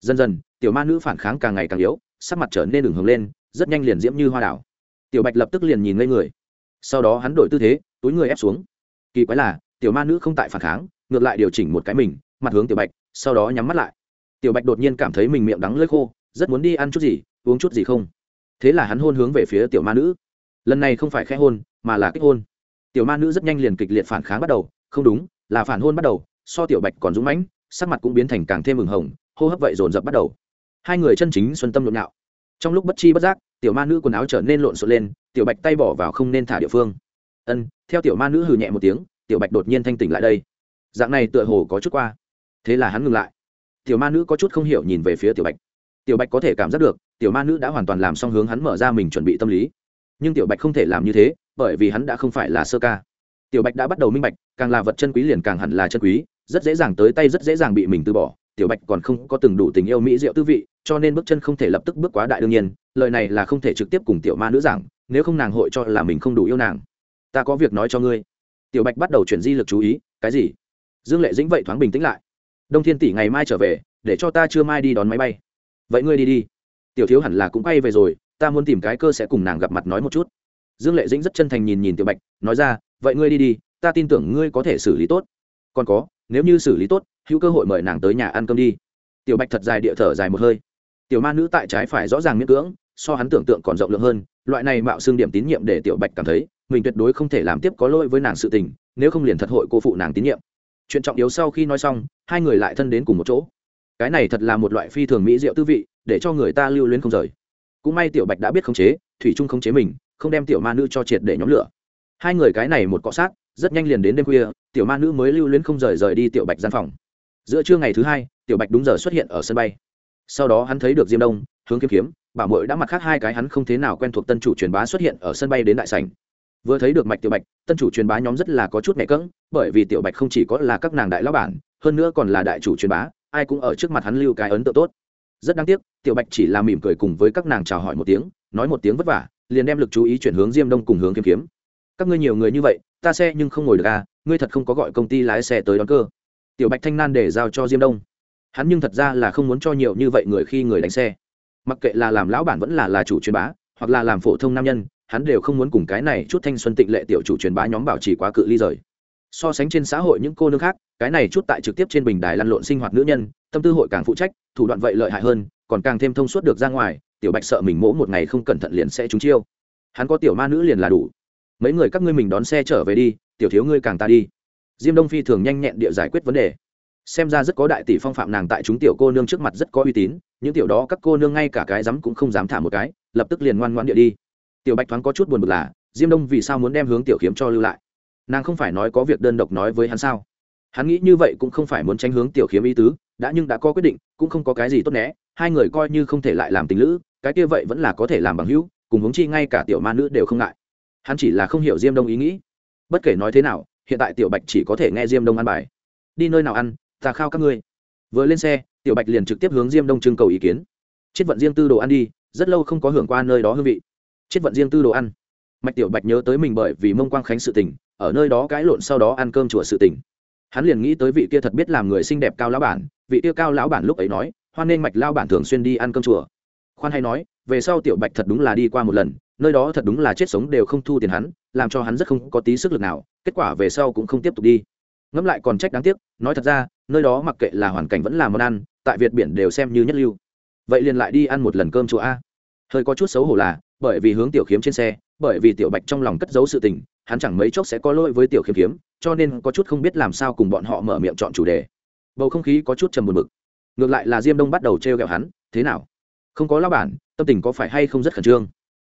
Dần dần, tiểu ma nữ phản kháng càng ngày càng yếu, sắc mặt trở nên đường hướng lên, rất nhanh liền diễm như hoa đảo. Tiểu bạch lập tức liền nhìn ngây người. Sau đó hắn đổi tư thế, túi người ép xuống. Kỳ quái là, tiểu ma nữ không tại phản kháng, ngược lại điều chỉnh một cái mình, mặt hướng tiểu bạch, sau đó nhắm mắt lại. Tiểu bạch đột nhiên cảm thấy mình miệng đắng lơi khô, rất muốn đi ăn chút gì, uống chút gì không. Thế là hắn hôn hướng về phía tiểu ma nữ lần này không phải khẽ hôn, mà là kích hôn. Tiểu ma nữ rất nhanh liền kịch liệt phản kháng bắt đầu, không đúng, là phản hôn bắt đầu, so tiểu bạch còn dũng mãnh, sắc mặt cũng biến thành càng thêm mừng hồng, hô hấp vậy dồn dập bắt đầu. Hai người chân chính xuân tâm lộn nhạo. Trong lúc bất chi bất giác, tiểu ma nữ quần áo trở nên lộn xộn lên, tiểu bạch tay bỏ vào không nên thả địa phương. Ân, theo tiểu ma nữ hừ nhẹ một tiếng, tiểu bạch đột nhiên thanh tỉnh lại đây. Dạng này tựa hồ có chút qua. Thế là hắn ngừng lại. Tiểu ma nữ có chút không hiểu nhìn về phía tiểu bạch. Tiểu bạch có thể cảm giác được, tiểu ma nữ đã hoàn toàn làm xong hướng hắn mở ra mình chuẩn bị tâm lý nhưng tiểu bạch không thể làm như thế, bởi vì hắn đã không phải là sơ ca. Tiểu bạch đã bắt đầu minh bạch, càng là vật chân quý liền càng hẳn là chân quý, rất dễ dàng tới tay rất dễ dàng bị mình từ bỏ. Tiểu bạch còn không có từng đủ tình yêu mỹ diệu tư vị, cho nên bước chân không thể lập tức bước quá đại đương nhiên, lời này là không thể trực tiếp cùng tiểu ma nữ giảng, nếu không nàng hội cho là mình không đủ yêu nàng. Ta có việc nói cho ngươi. Tiểu bạch bắt đầu chuyển di lực chú ý, cái gì? Dương lệ dĩnh vậy thoáng bình tĩnh lại. Đông thiên tỷ ngày mai trở về, để cho ta chưa mai đi đón máy bay. Vậy ngươi đi đi. Tiểu thiếu hẳn là cũng quay về rồi ta muốn tìm cái cơ sẽ cùng nàng gặp mặt nói một chút. Dương lệ dĩnh rất chân thành nhìn nhìn tiểu bạch, nói ra, vậy ngươi đi đi, ta tin tưởng ngươi có thể xử lý tốt. Còn có, nếu như xử lý tốt, hữu cơ hội mời nàng tới nhà ăn cơm đi. Tiểu bạch thật dài địa thở dài một hơi. Tiểu ma nữ tại trái phải rõ ràng miễn cưỡng, so hắn tưởng tượng còn rộng lượng hơn, loại này mạo xương điểm tín nhiệm để tiểu bạch cảm thấy, mình tuyệt đối không thể làm tiếp có lỗi với nàng sự tình, nếu không liền thật hội cô phụ nàng tín nhiệm. Chuyện trọng yếu sau khi nói xong, hai người lại thân đến cùng một chỗ. Cái này thật là một loại phi thường mỹ diệu tư vị, để cho người ta lưu luyến không rời cũng may tiểu bạch đã biết khống chế, thủy trung khống chế mình, không đem tiểu ma nữ cho triệt để nhóm lửa. Hai người cái này một cọ sát, rất nhanh liền đến đêm khuya, tiểu ma nữ mới lưu luyến không rời rời đi tiểu bạch gian phòng. Giữa trưa ngày thứ hai, tiểu bạch đúng giờ xuất hiện ở sân bay. Sau đó hắn thấy được diêm đông, hướng kiếm kiếm, bảo mội đã mặt khác hai cái hắn không thế nào quen thuộc tân chủ truyền bá xuất hiện ở sân bay đến đại sảnh. Vừa thấy được mạch tiểu bạch, tân chủ truyền bá nhóm rất là có chút nhẹ cỡng bởi vì tiểu bạch không chỉ có là các nàng đại lão bản, hơn nữa còn là đại chủ truyền bá, ai cũng ở trước mặt hắn lưu cái ấn tượng tốt rất đáng tiếc, tiểu bạch chỉ là mỉm cười cùng với các nàng chào hỏi một tiếng, nói một tiếng vất vả, liền đem lực chú ý chuyển hướng diêm đông cùng hướng kiếm kiếm. Các ngươi nhiều người như vậy, ta xe nhưng không ngồi được à ngươi thật không có gọi công ty lái xe tới đón cơ. Tiểu bạch thanh nan để giao cho diêm đông. Hắn nhưng thật ra là không muốn cho nhiều như vậy người khi người đánh xe. Mặc kệ là làm lão bản vẫn là là chủ truyền bá, hoặc là làm phổ thông nam nhân, hắn đều không muốn cùng cái này chút thanh xuân tịnh lệ tiểu chủ truyền bá nhóm bảo trì quá cự ly rời. So sánh trên xã hội những cô nương khác, cái này chút tại trực tiếp trên bình đài lăn lộn sinh hoạt nữ nhân tâm tư hội càng phụ trách, thủ đoạn vậy lợi hại hơn, còn càng thêm thông suốt được ra ngoài, tiểu bạch sợ mình mỗ một ngày không cẩn thận liền sẽ trúng chiêu. Hắn có tiểu ma nữ liền là đủ. Mấy người các ngươi mình đón xe trở về đi, tiểu thiếu ngươi càng ta đi. Diêm đông phi thường nhanh nhẹn địa giải quyết vấn đề. Xem ra rất có đại tỷ phong phạm nàng tại chúng tiểu cô nương trước mặt rất có uy tín, những tiểu đó các cô nương ngay cả cái rắm cũng không dám thả một cái, lập tức liền ngoan ngoãn địa đi. Tiểu bạch thoáng có chút buồn bực là, diêm đông vì sao muốn đem hướng tiểu khiếm cho lưu lại? Nàng không phải nói có việc đơn độc nói với hắn sao? Hắn nghĩ như vậy cũng không phải muốn tránh hướng tiểu khiếm ý tứ đã nhưng đã có quyết định, cũng không có cái gì tốt né, hai người coi như không thể lại làm tình lữ, cái kia vậy vẫn là có thể làm bằng hữu, cùng hướng chi ngay cả tiểu ma nữ đều không ngại. Hắn chỉ là không hiểu diêm đông ý nghĩ. Bất kể nói thế nào, hiện tại tiểu bạch chỉ có thể nghe diêm đông ăn bài. Đi nơi nào ăn, ta khao các ngươi. Vừa lên xe, tiểu bạch liền trực tiếp hướng diêm đông trưng cầu ý kiến. Chết vận riêng tư đồ ăn đi, rất lâu không có hưởng qua nơi đó hương vị. Chết vận riêng tư đồ ăn. Mạch tiểu bạch nhớ tới mình bởi vì mông quang khánh sự tình, ở nơi đó cãi lộn sau đó ăn cơm chùa sự tình hắn liền nghĩ tới vị kia thật biết làm người xinh đẹp cao lão bản, vị kia cao lão bản lúc ấy nói, hoan nên mạch lao bản thường xuyên đi ăn cơm chùa. Khoan hay nói, về sau tiểu bạch thật đúng là đi qua một lần, nơi đó thật đúng là chết sống đều không thu tiền hắn, làm cho hắn rất không có tí sức lực nào, kết quả về sau cũng không tiếp tục đi. Ngẫm lại còn trách đáng tiếc, nói thật ra, nơi đó mặc kệ là hoàn cảnh vẫn là món ăn, tại việt biển đều xem như nhất lưu. Vậy liền lại đi ăn một lần cơm chùa a. Hơi có chút xấu hổ là, bởi vì hướng tiểu khiếm trên xe, bởi vì tiểu bạch trong lòng cất giấu sự tình hắn chẳng mấy chốc sẽ có lỗi với tiểu khiêm khiếm cho nên có chút không biết làm sao cùng bọn họ mở miệng chọn chủ đề. Bầu không khí có chút trầm buồn bực. Ngược lại là diêm đông bắt đầu t r e o g ẹ o hắn, thế nào? Không có lao bản, tâm tình có phải hay không rất khẩn trương?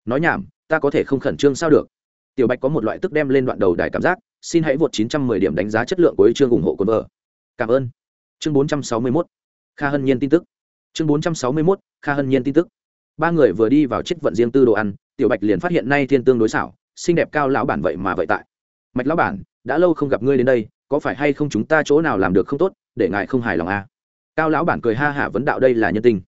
Nói nhảm, ta có thể không khẩn trương sao được. Tiểu bạch có một loại tức đem lên đoạn đầu đài cảm giác, xin hãy vượt 910 điểm đánh giá chất lượng của chương ủng hộ quân vợ. Cảm ơn. Chương 461 kha hân nhiên tin tức. Chương 461 kha hân nhiên tin tức. Ba người vừa đi vào chiếc vận riêng tư đồ ăn, tiểu bạch liền phát hiện nay thiên tương đối xảo xinh đẹp cao lão bản vậy mà vậy tại. Mạch lão bản, đã lâu không gặp ngươi đến đây, có phải hay không chúng ta chỗ nào làm được không tốt, để ngài không hài lòng à? cao lão bản cười ha hả vấn đạo đây là nhân tình.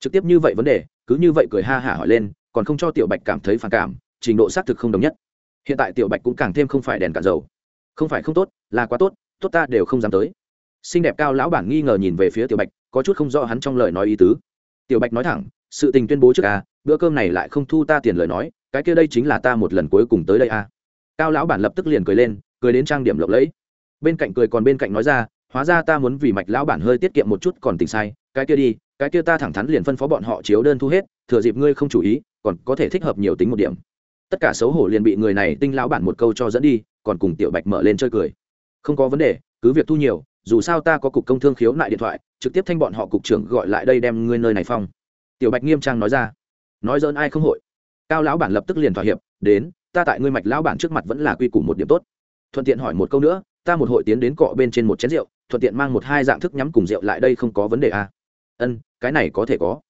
Trực tiếp như vậy vấn đề, cứ như vậy cười ha hả hỏi lên, còn không cho tiểu bạch cảm thấy phản cảm, trình độ xác thực không đồng nhất. Hiện tại tiểu bạch cũng càng thêm không phải đèn cạn dầu. Không phải không tốt, là quá tốt tốt ta đều không dám tới. Xinh đẹp cao lão bản nghi ngờ nhìn về phía tiểu bạch, có chút không rõ hắn trong lời nói ý tứ. Tiểu bạch nói thẳng, sự tình tuyên bố trước à bữa cơm này lại không thu ta tiền lời nói cái kia đây chính là ta một lần cuối cùng tới đây à. Cao lão bản lập tức liền cười lên, cười đến trang điểm lộng lẫy. Bên cạnh cười còn bên cạnh nói ra, hóa ra ta muốn vì mạch lão bản hơi tiết kiệm một chút còn tình sai, cái kia đi, cái kia ta thẳng thắn liền phân phó bọn họ chiếu đơn thu hết, thừa dịp ngươi không chủ ý, còn có thể thích hợp nhiều tính một điểm. Tất cả xấu hổ liền bị người này tinh lão bản một câu cho dẫn đi, còn cùng tiểu bạch mở lên chơi cười. Không có vấn đề, cứ việc thu nhiều, dù sao ta có cục công thương khiếu nại điện thoại, trực tiếp thanh bọn họ cục trưởng gọi lại đây đem ngươi nơi này phong. Tiểu bạch nghiêm trang nói ra. Nói dỡn ai không hội cao lão bản lập tức liền thỏa hiệp, đến, ta tại ngươi mạch lão bản trước mặt vẫn là quy củ một điểm tốt. Thuận tiện hỏi một câu nữa, ta một hội tiến đến cọ bên trên một chén rượu, thuận tiện mang một hai dạng thức nhắm cùng rượu lại đây không có vấn đề à. ân, cái này có thể có.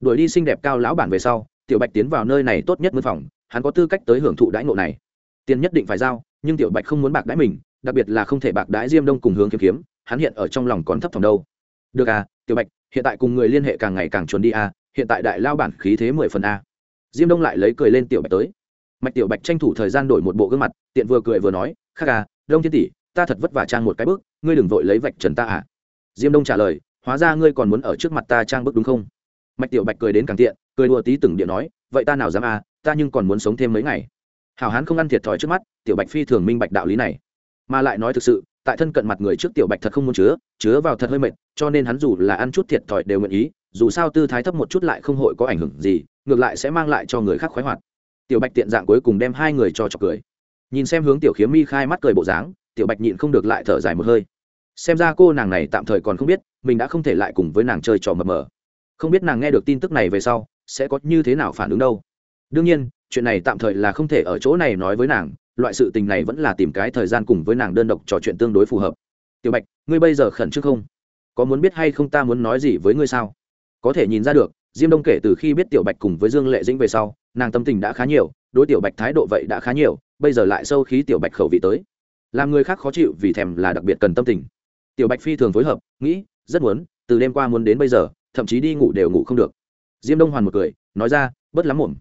Đuổi đi xinh đẹp cao lão bản về sau, tiểu bạch tiến vào nơi này tốt nhất mân phòng, hắn có tư cách tới hưởng thụ đãi ngộ này. Tiền nhất định phải giao, nhưng tiểu bạch không muốn bạc đãi mình, đặc biệt là không thể bạc đãi diêm đông cùng hướng kiếm kiếm, hắn hiện ở trong lòng còn thấp thỏm đâu. Được à tiểu bạch, hiện tại cùng người liên hệ càng ngày càng chuẩn đi à hiện tại đại lao bản khí thế mười phần a diêm đông lại lấy cười lên tiểu bạch tới. Mạch tiểu bạch tranh thủ thời gian đổi một bộ gương mặt, tiện vừa cười vừa nói, khắc à đông thiên tỷ, ta thật vất vả trang một cái bước, ngươi đừng vội lấy vạch trần ta à? Diêm đông trả lời, hóa ra ngươi còn muốn ở trước mặt ta trang bước đúng không? Mạch tiểu bạch cười đến càng tiện, cười đùa tí từng điện nói, vậy ta nào dám à ta nhưng còn muốn sống thêm mấy ngày. Hảo hán không ăn thiệt thòi trước mắt, tiểu bạch phi thường minh bạch đạo lý này. Mà lại nói thực sự tại thân cận mặt người trước tiểu bạch thật không muốn chứa chứa vào thật hơi mệt, cho nên hắn dù là ăn chút thiệt thòi đều nguyện ý, dù sao tư thái thấp một chút lại không hội có ảnh hưởng gì, ngược lại sẽ mang lại cho người khác khoái hoạt. Tiểu bạch tiện dạng cuối cùng đem hai người cho chọc cười. Nhìn xem hướng tiểu khiếm mi khai mắt cười bộ dáng, tiểu bạch nhịn không được lại thở dài một hơi. Xem ra cô nàng này tạm thời còn không biết, mình đã không thể lại cùng với nàng chơi trò mập mờ. Không biết nàng nghe được tin tức này về sau, sẽ có như thế nào phản ứng đâu. Đương nhiên, chuyện này tạm thời là không thể ở chỗ này nói với nàng loại sự tình này vẫn là tìm cái thời gian cùng với nàng đơn độc trò chuyện tương đối phù hợp. Tiểu bạch, ngươi bây giờ khẩn trương không? Có muốn biết hay không ta muốn nói gì với ngươi sao? Có thể nhìn ra được, diêm đông kể từ khi biết tiểu bạch cùng với dương lệ dĩnh về sau, nàng tâm tình đã khá nhiều, đối tiểu bạch thái độ vậy đã khá nhiều, bây giờ lại sâu khí tiểu bạch khẩu vị tới. Làm người khác khó chịu vì thèm là đặc biệt cần tâm tình. Tiểu bạch phi thường phối hợp, nghĩ, rất muốn, từ đêm qua muốn đến bây giờ, thậm chí đi ngủ đều ngủ không được. Diêm đông hoàn một cười, nói ra, bớt lắm muộn.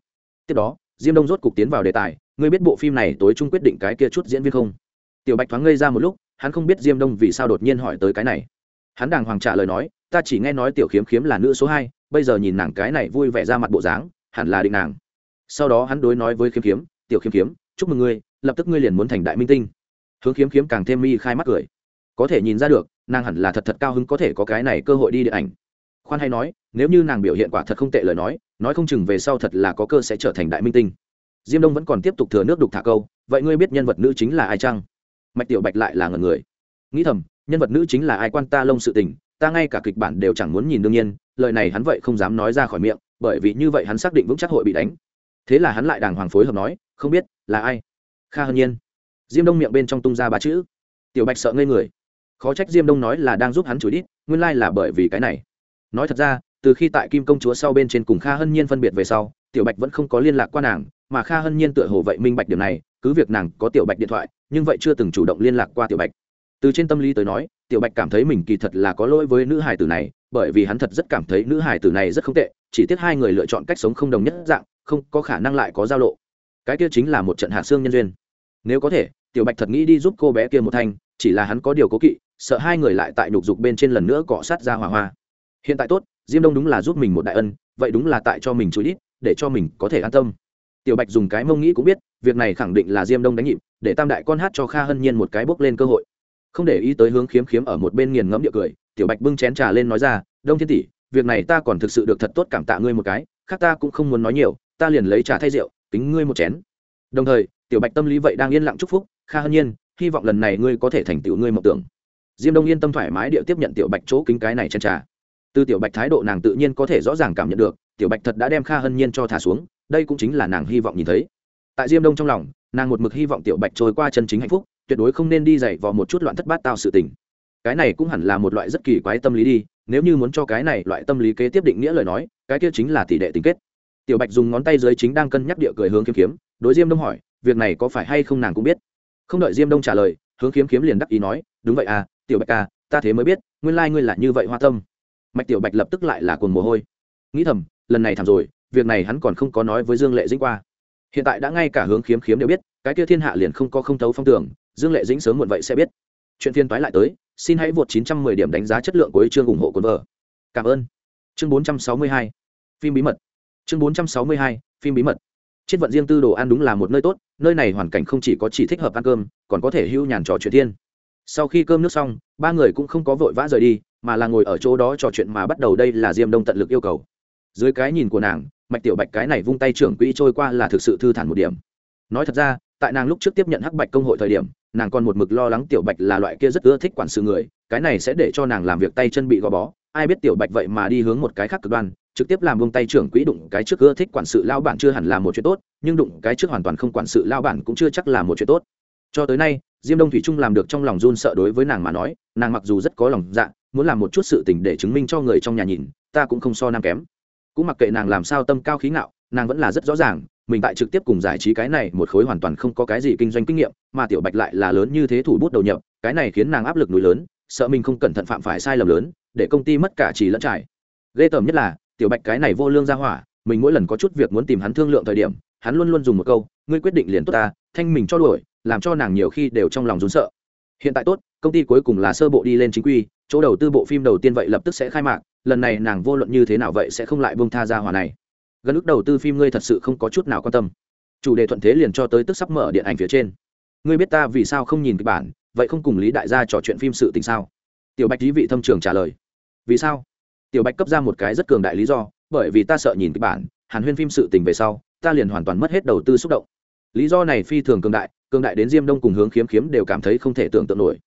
tiếp đó diêm đông rốt cục tiến vào đề tài, ngươi biết bộ phim này tối trung quyết định cái kia chút diễn viên không? Tiểu bạch thoáng ngây ra một lúc, hắn không biết diêm đông vì sao đột nhiên hỏi tới cái này. Hắn đàng hoàng trả lời nói, ta chỉ nghe nói tiểu khiếm khiếm là nữ số hai, bây giờ nhìn nàng cái này vui vẻ ra mặt bộ dáng, hẳn là định nàng. Sau đó hắn đối nói với khiếm khiếm, tiểu khiếm khiếm, chúc mừng ngươi, lập tức ngươi liền muốn thành đại minh tinh. Hướng khiếm khiếm càng thêm mi khai mắt cười. Có thể nhìn ra được, nàng hẳn là thật thật cao hứng có thể có cái này cơ hội đi điện ảnh khoan hay nói, nếu như nàng biểu hiện quả thật không tệ lời nói nói không chừng về sau thật là có cơ sẽ trở thành đại minh tinh. Diêm đông vẫn còn tiếp tục thừa nước đục thả câu, vậy ngươi biết nhân vật nữ chính là ai chăng? Mạch tiểu bạch lại là ngần người. Nghĩ thầm, nhân vật nữ chính là ai quan ta lông sự tình, ta ngay cả kịch bản đều chẳng muốn nhìn đương nhiên, lời này hắn vậy không dám nói ra khỏi miệng, bởi vì như vậy hắn xác định vững chắc hội bị đánh. Thế là hắn lại đàng hoàng phối hợp nói, không biết, là ai? Kha hân nhiên. Diêm đông miệng bên trong tung ra ba chữ. Tiểu bạch sợ ngây người. Khó trách diêm đông nói là đang giúp hắn chửi đít, nguyên lai là bởi vì cái này nói thật ra, từ khi tại kim công chúa sau bên trên cùng kha hân nhiên phân biệt về sau, tiểu bạch vẫn không có liên lạc qua nàng, mà kha hân nhiên tựa hồ vậy minh bạch điều này, cứ việc nàng có tiểu bạch điện thoại, nhưng vậy chưa từng chủ động liên lạc qua tiểu bạch. Từ trên tâm lý tới nói, tiểu bạch cảm thấy mình kỳ thật là có lỗi với nữ hải tử này, bởi vì hắn thật rất cảm thấy nữ hải tử này rất không tệ, chỉ tiếc hai người lựa chọn cách sống không đồng nhất dạng, không có khả năng lại có giao lộ. Cái kia chính là một trận hạ xương nhân duyên. Nếu có thể, tiểu bạch thật nghĩ đi giúp cô bé kia một thanh, chỉ là hắn có điều cố kỵ, sợ hai người lại tại nhục dục bên trên lần nữa cọ sát ra hỏa hoa hiện tại tốt, diêm đông đúng là giúp mình một đại ân, vậy đúng là tại cho mình chú ít để cho mình có thể an tâm. Tiểu bạch dùng cái mông nghĩ cũng biết, việc này khẳng định là diêm đông đánh nhịp, để tam đại con hát cho kha hân nhiên một cái bốc lên cơ hội. Không để ý tới hướng khiếm khiếm ở một bên nghiền ngẫm địa cười, tiểu bạch bưng chén trà lên nói ra, đông thiên tỷ, việc này ta còn thực sự được thật tốt cảm tạ ngươi một cái, khác ta cũng không muốn nói nhiều, ta liền lấy trà thay rượu tính ngươi một chén. Đồng thời, tiểu bạch tâm lý vậy đang yên lặng chúc phúc, kha hân nhiên, hy vọng lần này ngươi có thể thành tựu ngươi mộng tưởng. Diêm đông yên tâm thoải mái địa tiếp nhận tiểu bạch chỗ kính cái này chén trà từ tiểu bạch thái độ nàng tự nhiên có thể rõ ràng cảm nhận được, tiểu bạch thật đã đem kha hân nhiên cho thả xuống, đây cũng chính là nàng hy vọng nhìn thấy. Tại diêm đông trong lòng, nàng một mực hy vọng tiểu bạch trôi qua chân chính hạnh phúc, tuyệt đối không nên đi dày vào một chút loạn thất bát tao sự tình. Cái này cũng hẳn là một loại rất kỳ quái tâm lý đi, nếu như muốn cho cái này loại tâm lý kế tiếp định nghĩa lời nói, cái kia chính là tỷ đệ tình kết. Tiểu bạch dùng ngón tay dưới chính đang cân nhắc địa cười hướng kiếm kiếm, đối diêm đông hỏi, việc này có phải hay không nàng cũng biết? Không đợi diêm đông trả lời, hướng kiếm kiếm liền đắc ý nói, đúng vậy à tiểu bạch à ta thế mới biết, nguyên lai、like、ngươi là như vậy hoa tâm mạch tiểu bạch lập tức lại là cồn mồ hôi. Nghĩ thầm, lần này thảm rồi, việc này hắn còn không có nói với dương lệ dĩnh qua. Hiện tại đã ngay cả hướng khiếm khiếm đều biết, cái kia thiên hạ liền không có không thấu phong tưởng, dương lệ dĩnh sớm muộn vậy sẽ biết. Chuyện phiên toái lại tới, xin hãy vượt 910 điểm đánh giá chất lượng của chương ủng hộ cuốn vở. Cảm ơn. Chương 462 phim bí mật. Chương 462 phim bí mật. Trên vận riêng tư đồ ăn đúng là một nơi tốt, nơi này hoàn cảnh không chỉ có chỉ thích hợp ăn cơm, còn có thể hưu nhàn trò chuyện thiên sau khi cơm nước xong, ba người cũng không có vội vã rời đi, mà là ngồi ở chỗ đó trò chuyện mà bắt đầu đây là diêm đông tận lực yêu cầu. Dưới cái nhìn của nàng, mạch tiểu bạch cái này vung tay trưởng quỹ trôi qua là thực sự thư thản một điểm. Nói thật ra, tại nàng lúc trước tiếp nhận hắc bạch công hội thời điểm, nàng còn một mực lo lắng tiểu bạch là loại kia rất ưa thích quản sự người, cái này sẽ để cho nàng làm việc tay chân bị gò bó. Ai biết tiểu bạch vậy mà đi hướng một cái khác cực đoan, trực tiếp làm vung tay trưởng quỹ đụng cái trước ưa thích quản sự lao bản chưa hẳn là một chuyện tốt, nhưng đụng cái trước hoàn toàn không quản sự lao bản cũng chưa chắc là một chuyện tốt cho tới nay, diêm đông thủy trung làm được trong lòng run sợ đối với nàng mà nói, nàng mặc dù rất có lòng dạ muốn làm một chút sự tình để chứng minh cho người trong nhà nhìn, ta cũng không so nam kém. Cũng mặc kệ nàng làm sao tâm cao khí ngạo, nàng vẫn là rất rõ ràng, mình tại trực tiếp cùng giải trí cái này một khối hoàn toàn không có cái gì kinh doanh kinh nghiệm, mà tiểu bạch lại là lớn như thế thủ bút đầu nhập, cái này khiến nàng áp lực núi lớn, sợ mình không cẩn thận phạm phải sai lầm lớn, để công ty mất cả chỉ lẫn trải. Ghê tởm nhất là, tiểu bạch cái này vô lương ra hỏa, mình mỗi lần có chút việc muốn tìm hắn thương lượng thời điểm, hắn luôn luôn dùng một câu, ngươi quyết định liền tốt ta, thanh mình cho đuổi làm cho nàng nhiều khi đều trong lòng rốn sợ. Hiện tại tốt, công ty cuối cùng là sơ bộ đi lên chính quy, chỗ đầu tư bộ phim đầu tiên vậy lập tức sẽ khai mạc, lần này nàng vô luận như thế nào vậy sẽ không lại bông tha ra hòa này. Gần lúc đầu tư phim ngươi thật sự không có chút nào quan tâm. Chủ đề thuận thế liền cho tới tức sắp mở điện ảnh phía trên. Ngươi biết ta vì sao không nhìn kịch bản, vậy không cùng lý đại gia trò chuyện phim sự tình sao? Tiểu bạch lý vị thâm trường trả lời. Vì sao? Tiểu bạch cấp ra một cái rất cường đại lý do, bởi vì ta sợ nhìn kịch bản, hàn huyên phim sự tình về sau, ta liền hoàn toàn mất hết đầu tư xúc động lý do này phi thường cường đại cường đại đến diêm đông cùng hướng khiếm khiếm đều cảm thấy không thể tưởng tượng nổi.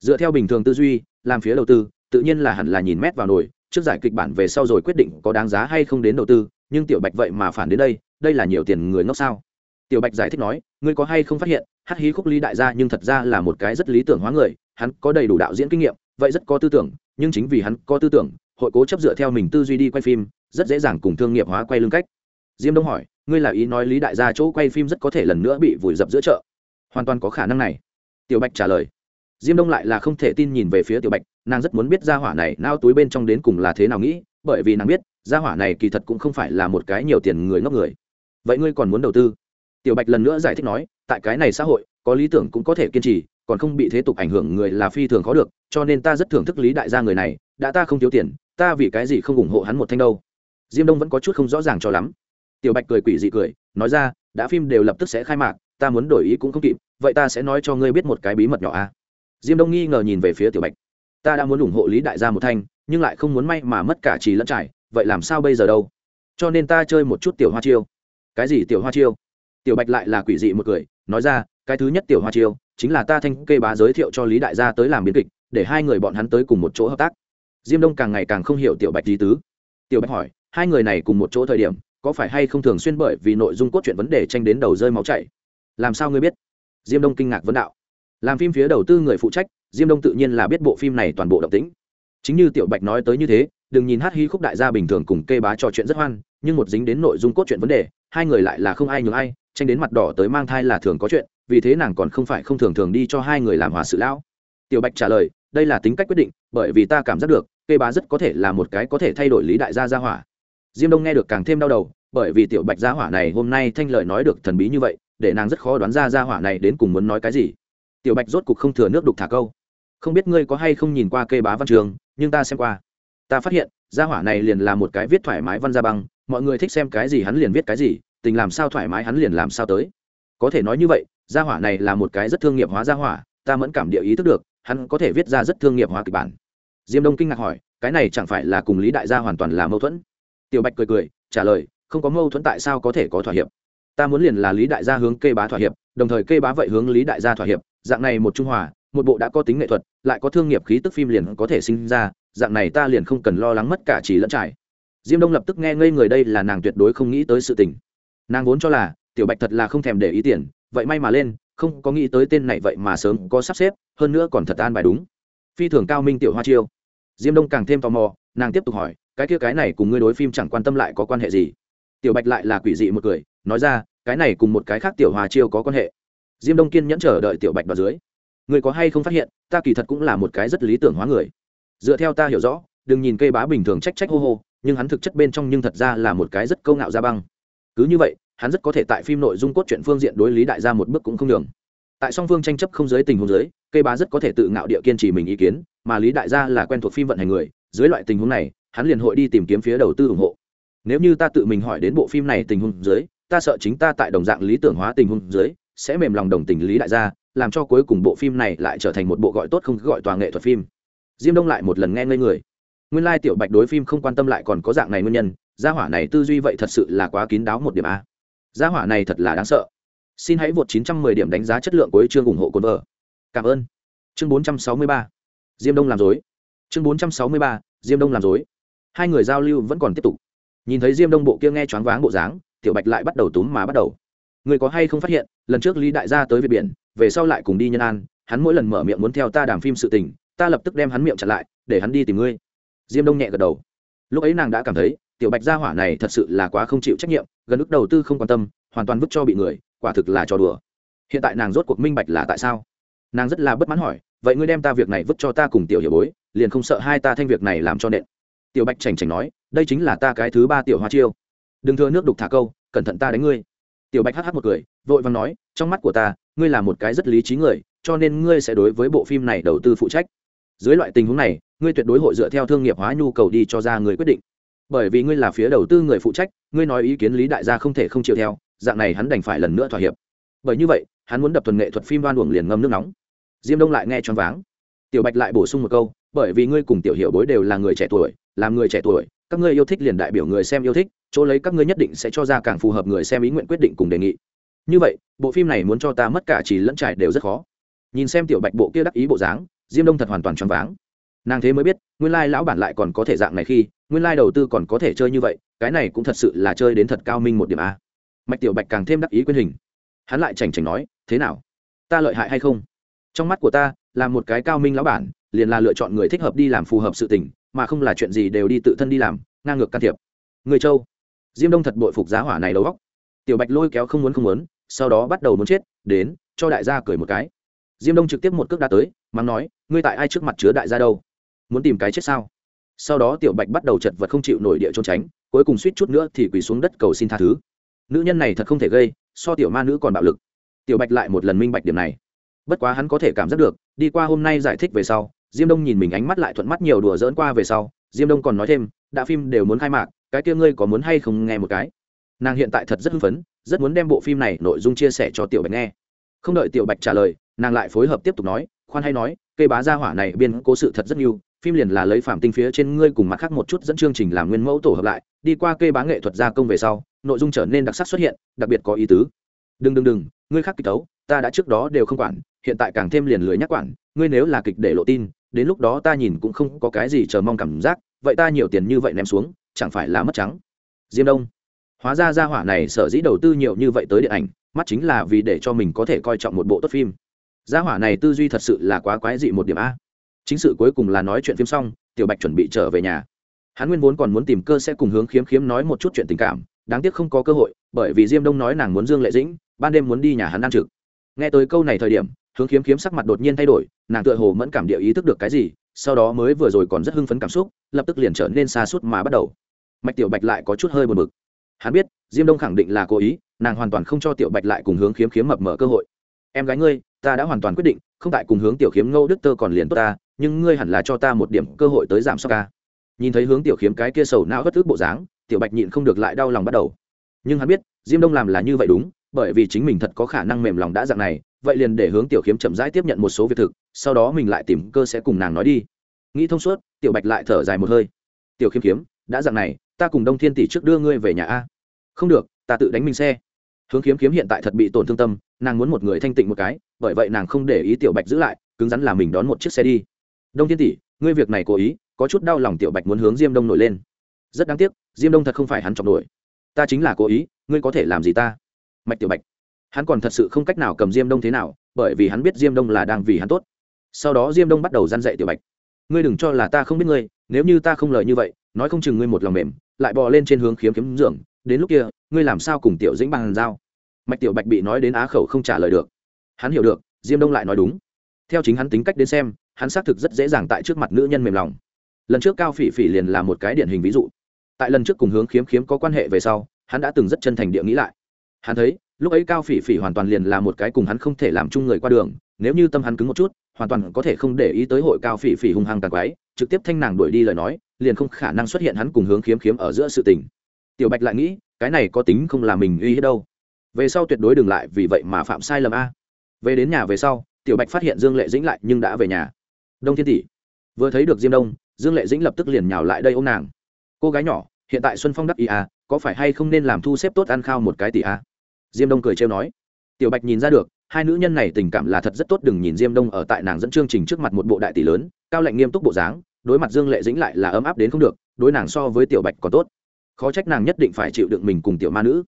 Dựa theo bình thường tư duy, làm phía đầu tư, tự nhiên là hẳn là nhìn mét vào nổi, trước giải kịch bản về sau rồi quyết định có đáng giá hay không đến đầu tư, nhưng tiểu bạch vậy mà phản đến đây đây là nhiều tiền người ngốc sao? Tiểu bạch giải thích nói, ngươi có hay không phát hiện hát hí khúc lý đại gia nhưng thật ra là một cái rất lý tưởng hóa người, hắn có đầy đủ đạo diễn kinh nghiệm, vậy rất có tư tưởng, nhưng chính vì hắn có tư tưởng, hội cố chấp dựa theo mình tư duy đi quay phim, rất dễ dàng cùng thương nghiệp hóa quay lưng cách. Diêm đông hỏi ngươi là ý nói lý đại gia chỗ quay phim rất có thể lần nữa bị vùi dập giữa chợ. Hoàn toàn có khả năng này. Tiểu bạch trả lời. Diêm đông lại là không thể tin nhìn về phía tiểu bạch, nàng rất muốn biết ra hỏa này nao túi bên trong đến cùng là thế nào nghĩ, bởi vì nàng biết, gia hỏa này kỳ thật cũng không phải là một cái nhiều tiền người ngốc người. Vậy ngươi còn muốn đầu tư? Tiểu bạch lần nữa giải thích nói, tại cái này xã hội, có lý tưởng cũng có thể kiên trì, còn không bị thế tục ảnh hưởng người là phi thường khó được, cho nên ta rất thưởng thức lý đại gia người này, đã ta không thiếu tiền, ta vì cái gì không ủng hộ hắn một thanh đâu? Diêm đông vẫn có chút không rõ ràng cho lắm tiểu bạch cười quỷ dị cười, nói ra, đã phim đều lập tức sẽ khai mạc, ta muốn đổi ý cũng không kịp, vậy ta sẽ nói cho ngươi biết một cái bí mật nhỏ a. À? diêm đông nghi ngờ nhìn về phía tiểu bạch. Ta đã muốn ủng hộ lý đại gia một thanh, nhưng lại không muốn may mà mất cả trì lẫn trải, vậy làm sao bây giờ đâu? Cho nên ta chơi một chút tiểu hoa chiêu. Cái gì tiểu hoa chiêu? Tiểu bạch lại là quỷ dị một cười, nói ra, cái thứ nhất tiểu hoa chiêu, chính là ta thanh kê bá giới thiệu cho lý đại gia tới làm biến kịch, để hai người bọn hắn tới cùng một chỗ hợp tác. Diêm đông càng ngày càng không hiểu tiểu bạch lý tứ. Tiểu bạch hỏi, hai người này cùng một chỗ thời điểm có phải hay không thường xuyên bởi vì nội dung cốt truyện vấn đề tranh đến đầu rơi máu chảy? Làm sao ngươi biết? Diêm đông kinh ngạc vấn đạo. Làm phim phía đầu tư người phụ trách, diêm đông tự nhiên là biết bộ phim này toàn bộ động tĩnh. Chính như tiểu bạch nói tới như thế, đừng nhìn hát hí khúc đại gia bình thường cùng kê bá trò chuyện rất hoan, nhưng một dính đến nội dung cốt truyện vấn đề, hai người lại là không ai nhường ai, tranh đến mặt đỏ tới mang thai là thường có chuyện, vì thế nàng còn không phải không thường thường đi cho hai người làm hòa sự lão. Tiểu bạch trả lời, đây là tính cách quyết định, bởi vì ta cảm giác được, kê bá rất có thể là một cái có thể thay đổi lý đại gia gia hỏa diêm đông nghe được càng thêm đau đầu, bởi vì tiểu bạch gia hỏa này hôm nay thanh lời nói được thần bí như vậy, để nàng rất khó đoán ra gia hỏa này đến cùng muốn nói cái gì. Tiểu bạch rốt cục không thừa nước đục thả câu. Không biết ngươi có hay không nhìn qua kê bá văn trường, nhưng ta xem qua. Ta phát hiện, gia hỏa này liền là một cái viết thoải mái văn gia băng, mọi người thích xem cái gì hắn liền viết cái gì, tình làm sao thoải mái hắn liền làm sao tới. Có thể nói như vậy, gia hỏa này là một cái rất thương nghiệp hóa gia hỏa, ta mẫn cảm địa ý thức được, hắn có thể viết ra rất thương nghiệp hóa kịch bản. Diêm đông kinh ngạc hỏi, cái này chẳng phải là cùng lý đại gia hoàn toàn là mâu thuẫn? Tiểu bạch cười cười, trả lời, không có mâu thuẫn tại sao có thể có thỏa hiệp? Ta muốn liền là lý đại gia hướng kê bá thỏa hiệp, đồng thời kê bá vậy hướng lý đại gia thỏa hiệp, dạng này một trung hòa, một bộ đã có tính nghệ thuật, lại có thương nghiệp khí tức phim liền có thể sinh ra, dạng này ta liền không cần lo lắng mất cả chỉ lẫn trải. Diêm đông lập tức nghe ngây người đây là nàng tuyệt đối không nghĩ tới sự tình. Nàng vốn cho là, tiểu bạch thật là không thèm để ý tiền, vậy may mà lên, không có nghĩ tới tên này vậy mà sớm có sắp xếp, hơn nữa còn thật an bài đúng. Phi thường cao minh tiểu hoa chiêu. Diêm đông càng thêm tò mò, nàng tiếp tục hỏi cái kia cái này cùng ngươi đối phim chẳng quan tâm lại có quan hệ gì? Tiểu bạch lại là quỷ dị một cười, nói ra, cái này cùng một cái khác tiểu hòa chiêu có quan hệ. Diêm đông kiên nhẫn chờ đợi tiểu bạch vào dưới. Người có hay không phát hiện, ta kỳ thật cũng là một cái rất lý tưởng hóa người. Dựa theo ta hiểu rõ, đừng nhìn cây bá bình thường trách trách hô hô, nhưng hắn thực chất bên trong nhưng thật ra là một cái rất câu ngạo ra băng. Cứ như vậy, hắn rất có thể tại phim nội dung cốt truyện phương diện đối lý đại gia một bước cũng không đường tại song phương tranh chấp không giới tình huống giới cây bá rất có thể tự ngạo địa kiên trì mình ý kiến, mà lý đại gia là quen thuộc phim vận hành người, dưới loại tình huống này hắn liền hội đi tìm kiếm phía đầu tư ủng hộ. Nếu như ta tự mình hỏi đến bộ phim này tình huống dưới, ta sợ chính ta tại đồng dạng lý tưởng hóa tình huống dưới, sẽ mềm lòng đồng tình lý đại gia, làm cho cuối cùng bộ phim này lại trở thành một bộ gọi tốt không gọi tòa nghệ thuật phim. Diêm đông lại một lần nghe ngây người. Nguyên lai tiểu bạch đối phim không quan tâm lại còn có dạng này nguyên nhân, gia hỏa này tư duy vậy thật sự là quá kín đáo một điểm a. Gia hỏa này thật là đáng sợ. Xin hãy vượt 910 điểm đánh giá chất lượng của chương ủng hộ cồn vợ cảm ơn. Chương 463 diêm đông làm dối. Chương 463 diêm đông làm dối hai người giao lưu vẫn còn tiếp tục. Nhìn thấy diêm đông bộ kia nghe choáng váng bộ dáng, tiểu bạch lại bắt đầu túm mà bắt đầu. Người có hay không phát hiện, lần trước lý đại gia tới việt biển, về sau lại cùng đi nhân an, hắn mỗi lần mở miệng muốn theo ta đàm phim sự tình, ta lập tức đem hắn miệng chặn lại, để hắn đi tìm ngươi. Diêm đông nhẹ gật đầu. Lúc ấy nàng đã cảm thấy, tiểu bạch gia hỏa này thật sự là quá không chịu trách nhiệm, gần ức đầu tư không quan tâm, hoàn toàn vứt cho bị người, quả thực là trò đùa. Hiện tại nàng rốt cuộc minh bạch là tại sao. Nàng rất là bất mãn hỏi, vậy ngươi đem ta việc này vứt cho ta cùng tiểu hiểu bối, liền không sợ hai ta thanh việc này làm cho nện? Tiểu bạch chảnh chảnh nói, đây chính là ta cái thứ ba tiểu hoa chiêu. Đừng thưa nước đục thả câu, cẩn thận ta đánh ngươi. Tiểu bạch hh một cười, vội vàng nói, trong mắt của ta, ngươi là một cái rất lý trí người, cho nên ngươi sẽ đối với bộ phim này đầu tư phụ trách. Dưới loại tình huống này, ngươi tuyệt đối hội dựa theo thương nghiệp hóa nhu cầu đi cho ra người quyết định. Bởi vì ngươi là phía đầu tư người phụ trách, ngươi nói ý kiến lý đại gia không thể không chịu theo, dạng này hắn đành phải lần nữa thỏa hiệp. Bởi như vậy, hắn muốn đập thuần nghệ thuật phim đoan uổng liền ngâm nước nóng. Diêm đông lại nghe choáng váng. Tiểu bạch lại bổ sung một câu, bởi vì ngươi cùng tiểu hiệu bối đều là người trẻ tuổi làm người trẻ tuổi, các ngươi yêu thích liền đại biểu người xem yêu thích, chỗ lấy các ngươi nhất định sẽ cho ra càng phù hợp người xem ý nguyện quyết định cùng đề nghị. Như vậy, bộ phim này muốn cho ta mất cả chỉ lẫn trải đều rất khó. Nhìn xem tiểu bạch bộ kia đắc ý bộ dáng, diêm đông thật hoàn toàn choáng váng. Nàng thế mới biết, nguyên lai lão bản lại còn có thể dạng này khi, nguyên lai đầu tư còn có thể chơi như vậy, cái này cũng thật sự là chơi đến thật cao minh một điểm a. Mạch tiểu bạch càng thêm đắc ý quyên hình. Hắn lại chảnh chảnh nói, thế nào? Ta lợi hại hay không? Trong mắt của ta, là một cái cao minh lão bản, liền là lựa chọn người thích hợp đi làm phù hợp sự tình mà không là chuyện gì đều đi tự thân đi làm, ngang ngược can thiệp. Người châu, diêm đông thật bội phục giá hỏa này đầu góc tiểu bạch lôi kéo không muốn không muốn, sau đó bắt đầu muốn chết, đến, cho đại gia cười một cái. Diêm đông trực tiếp một cước đá tới, mắng nói, ngươi tại ai trước mặt chứa đại gia đâu? Muốn tìm cái chết sao? Sau đó tiểu bạch bắt đầu chật vật không chịu nổi địa trốn tránh, cuối cùng suýt chút nữa thì quỳ xuống đất cầu xin tha thứ. Nữ nhân này thật không thể gây, so tiểu ma nữ còn bạo lực. Tiểu bạch lại một lần minh bạch điểm này. Bất quá hắn có thể cảm giác được, đi qua hôm nay giải thích về sau diêm đông nhìn mình ánh mắt lại thuận mắt nhiều đùa dỡn qua về sau, diêm đông còn nói thêm đã phim đều muốn khai mạc, cái kia ngươi có muốn hay không nghe một cái? Nàng hiện tại thật rất hưng phấn, rất muốn đem bộ phim này nội dung chia sẻ cho tiểu bạch nghe. Không đợi tiểu bạch trả lời, nàng lại phối hợp tiếp tục nói, khoan hay nói cây bá gia hỏa này biên cố sự thật rất nhiều, phim liền là lấy phạm tinh phía trên ngươi cùng mặt khác một chút dẫn chương trình làm nguyên mẫu tổ hợp lại, đi qua cây bá nghệ thuật gia công về sau, nội dung trở nên đặc sắc xuất hiện, đặc biệt có ý tứ. Đừng đừng đừng, ngươi khác kịch tấu ta đã trước đó đều không quản, hiện tại càng thêm liền lười nhắc quản, ngươi nếu là kịch để lộ tin, đến lúc đó ta nhìn cũng không có cái gì chờ mong cảm giác, vậy ta nhiều tiền như vậy ném xuống, chẳng phải là mất trắng. Diêm đông. Hóa ra gia hỏa này sở dĩ đầu tư nhiều như vậy tới điện ảnh, mắt chính là vì để cho mình có thể coi trọng một bộ tốt phim. Gia hỏa này tư duy thật sự là quá quái dị một điểm a. Chính sự cuối cùng là nói chuyện phim xong, tiểu bạch chuẩn bị trở về nhà. Hắn nguyên vốn còn muốn tìm cơ sẽ cùng hướng khiếm khiếm nói một chút chuyện tình cảm, đáng tiếc không có cơ hội, bởi vì diêm đông nói nàng muốn dương lệ dĩnh, ban đêm muốn đi nhà hắn ăn trực nghe tới câu này thời điểm, hướng khiếm khiếm sắc mặt đột nhiên thay đổi, nàng tựa hồ mẫn cảm địa ý thức được cái gì, sau đó mới vừa rồi còn rất hưng phấn cảm xúc, lập tức liền trở nên xa suốt mà bắt đầu. Mạch tiểu bạch lại có chút hơi buồn bực. Hắn biết, diêm đông khẳng định là cố ý, nàng hoàn toàn không cho tiểu bạch lại cùng hướng khiếm khiếm mập mở cơ hội. Em gái ngươi, ta đã hoàn toàn quyết định, không tại cùng hướng tiểu khiếm ngô đức tơ còn liền tốt ta, nhưng ngươi hẳn là cho ta một điểm cơ hội tới giảm sóc ca. Nhìn thấy hướng tiểu khiếm cái kia sầu não bất ức bộ dáng, tiểu bạch nhịn không được lại đau lòng bắt đầu. Nhưng hắn biết, diêm đông làm là như vậy đúng bởi vì chính mình thật có khả năng mềm lòng đã dạng này, vậy liền để hướng tiểu khiếm chậm rãi tiếp nhận một số việc thực, sau đó mình lại tìm cơ sẽ cùng nàng nói đi. Nghĩ thông suốt, tiểu bạch lại thở dài một hơi. Tiểu khiếm khiếm đã dạng này, ta cùng đông thiên tỷ trước đưa ngươi về nhà a. Không được, ta tự đánh mình xe. Hướng khiếm khiếm hiện tại thật bị tổn thương tâm, nàng muốn một người thanh tịnh một cái, bởi vậy nàng không để ý tiểu bạch giữ lại, cứng rắn là mình đón một chiếc xe đi. Đông thiên tỷ, ngươi việc này cố ý, có chút đau lòng tiểu bạch muốn hướng diêm đông nổi lên. Rất đáng tiếc, diêm đông thật không phải hắn chọc nổi. Ta chính là cố ý, ngươi có thể làm gì ta? Mạch tiểu bạch. Hắn còn thật sự không cách nào cầm diêm đông thế nào, bởi vì hắn biết diêm đông là đang vì hắn tốt. Sau đó diêm đông bắt đầu gian dạy tiểu bạch. Ngươi đừng cho là ta không biết ngươi, nếu như ta không lời như vậy, nói không chừng ngươi một lòng mềm, lại bò lên trên hướng khiếm kiếm dưỡng, đến lúc kia, ngươi làm sao cùng tiểu dĩnh bằng giao? Mạch tiểu bạch bị nói đến á khẩu không trả lời được. Hắn hiểu được, diêm đông lại nói đúng. Theo chính hắn tính cách đến xem, hắn xác thực rất dễ dàng tại trước mặt nữ nhân mềm lòng. Lần trước cao phỉ phỉ liền là một cái điển hình ví dụ. Tại lần trước cùng hướng khiếm khiếm có quan hệ về sau, hắn đã từng rất chân thành địa nghĩ lại hắn thấy, lúc ấy cao phỉ phỉ hoàn toàn liền là một cái cùng hắn không thể làm chung người qua đường, nếu như tâm hắn cứng một chút, hoàn toàn có thể không để ý tới hội cao phỉ phỉ hung hăng tàn quái, trực tiếp thanh nàng đuổi đi lời nói, liền không khả năng xuất hiện hắn cùng hướng khiếm khiếm ở giữa sự tình. Tiểu bạch lại nghĩ, cái này có tính không là mình uy hiếp đâu. Về sau tuyệt đối đừng lại vì vậy mà phạm sai lầm a. Về đến nhà về sau, tiểu bạch phát hiện dương lệ dĩnh lại nhưng đã về nhà. Đông thiên tỷ. Vừa thấy được diêm đông, dương lệ dĩnh lập tức liền nhào lại đây ô m nàng. Cô gái nhỏ, hiện tại xuân phong đắc ý à có phải hay không nên làm thu xếp tốt ăn khao một cái tỷ à? Diêm đông cười trêu nói. Tiểu bạch nhìn ra được, hai nữ nhân này tình cảm là thật rất tốt, đừng nhìn diêm đông ở tại nàng dẫn chương trình trước mặt một bộ đại tỷ lớn, cao lạnh nghiêm túc bộ dáng, đối mặt dương lệ dĩnh lại là ấm áp đến không được, đối nàng so với tiểu bạch còn tốt. Khó trách nàng nhất định phải chịu đựng mình cùng tiểu ma nữ.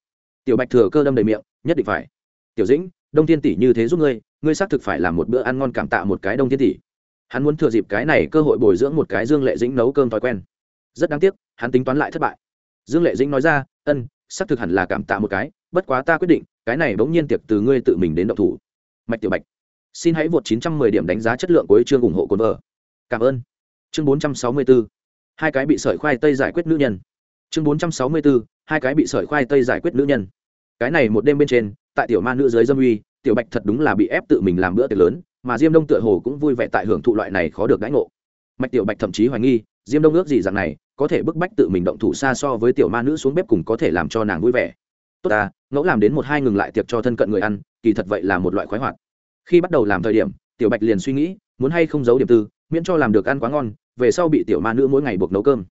Tiểu bạch thừa cơ đâm đầy miệng, nhất định phải. Tiểu dĩnh, đông thiên tỷ như thế giúp ngươi ngươi xác thực phải làm một bữa ăn ngon cảm tạ một cái đông thiên tỷ. Hắn muốn thừa dịp cái này cơ hội bồi dưỡng một cái dương lệ dĩnh nấu cơm thói quen. Rất đáng tiếc, hắn tính toán lại thất bại. Dương lệ dĩnh nói ra, ân, xác thực hẳn là cảm tạ một cái bất quá ta quyết định, cái này bỗng nhiên tiệc từ ngươi tự mình đến động thủ. Mạch tiểu bạch, xin hãy vượt 910 điểm đánh giá chất lượng của chương ủng hộ cồn vợ. Cảm ơn. Chương 464 hai cái bị sợi khoai tây giải quyết nữ nhân. Chương 464 hai cái bị sợi khoai tây giải quyết nữ nhân. Cái này một đêm bên trên, tại tiểu ma nữ dưới dâm uy, tiểu bạch thật đúng là bị ép tự mình làm bữa tiệc lớn, mà diêm đông tựa hồ cũng vui vẻ tại hưởng thụ loại này khó được đãi ngộ. Mạch tiểu bạch thậm chí hoài nghi, diêm đông ước gì rằng này, có thể bức bách tự mình động thủ xa so với tiểu ma nữ xuống bếp cùng có thể làm cho nàng vui vẻ tốt ta, ngẫu làm đến một hai ngừng lại tiệc cho thân cận người ăn, kỳ thật vậy là một loại khoái hoạt. Khi bắt đầu làm thời điểm, tiểu bạch liền suy nghĩ, muốn hay không giấu điểm tư, miễn cho làm được ăn quá ngon, về sau bị tiểu ma nữ mỗi ngày buộc nấu cơm.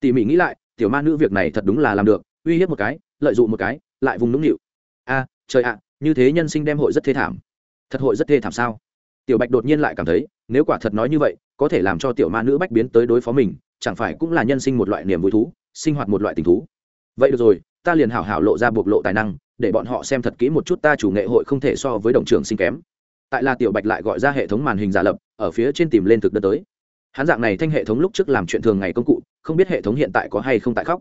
Tỉ mỉ nghĩ lại, tiểu ma nữ việc này thật đúng là làm được, uy hiếp một cái, lợi dụng một cái, lại vùng nũng nịu. A, trời ạ, như thế nhân sinh đem hội rất thê thảm. Thật hội rất thê thảm sao? Tiểu bạch đột nhiên lại cảm thấy, nếu quả thật nói như vậy, có thể làm cho tiểu ma nữ bách biến tới đối phó mình, chẳng phải cũng là nhân sinh một loại niềm vui thú, sinh hoạt một loại tình thú. Vậy được rồi ta liền hảo hảo lộ ra bộc lộ tài năng, để bọn họ xem thật kỹ một chút ta chủ nghệ hội không thể so với đồng trường sinh kém. Tại là tiểu bạch lại gọi ra hệ thống màn hình giả lập, ở phía trên tìm lên thực đơn tới. Hắn dạng này thanh hệ thống lúc trước làm chuyện thường ngày công cụ, không biết hệ thống hiện tại có hay không tại khóc.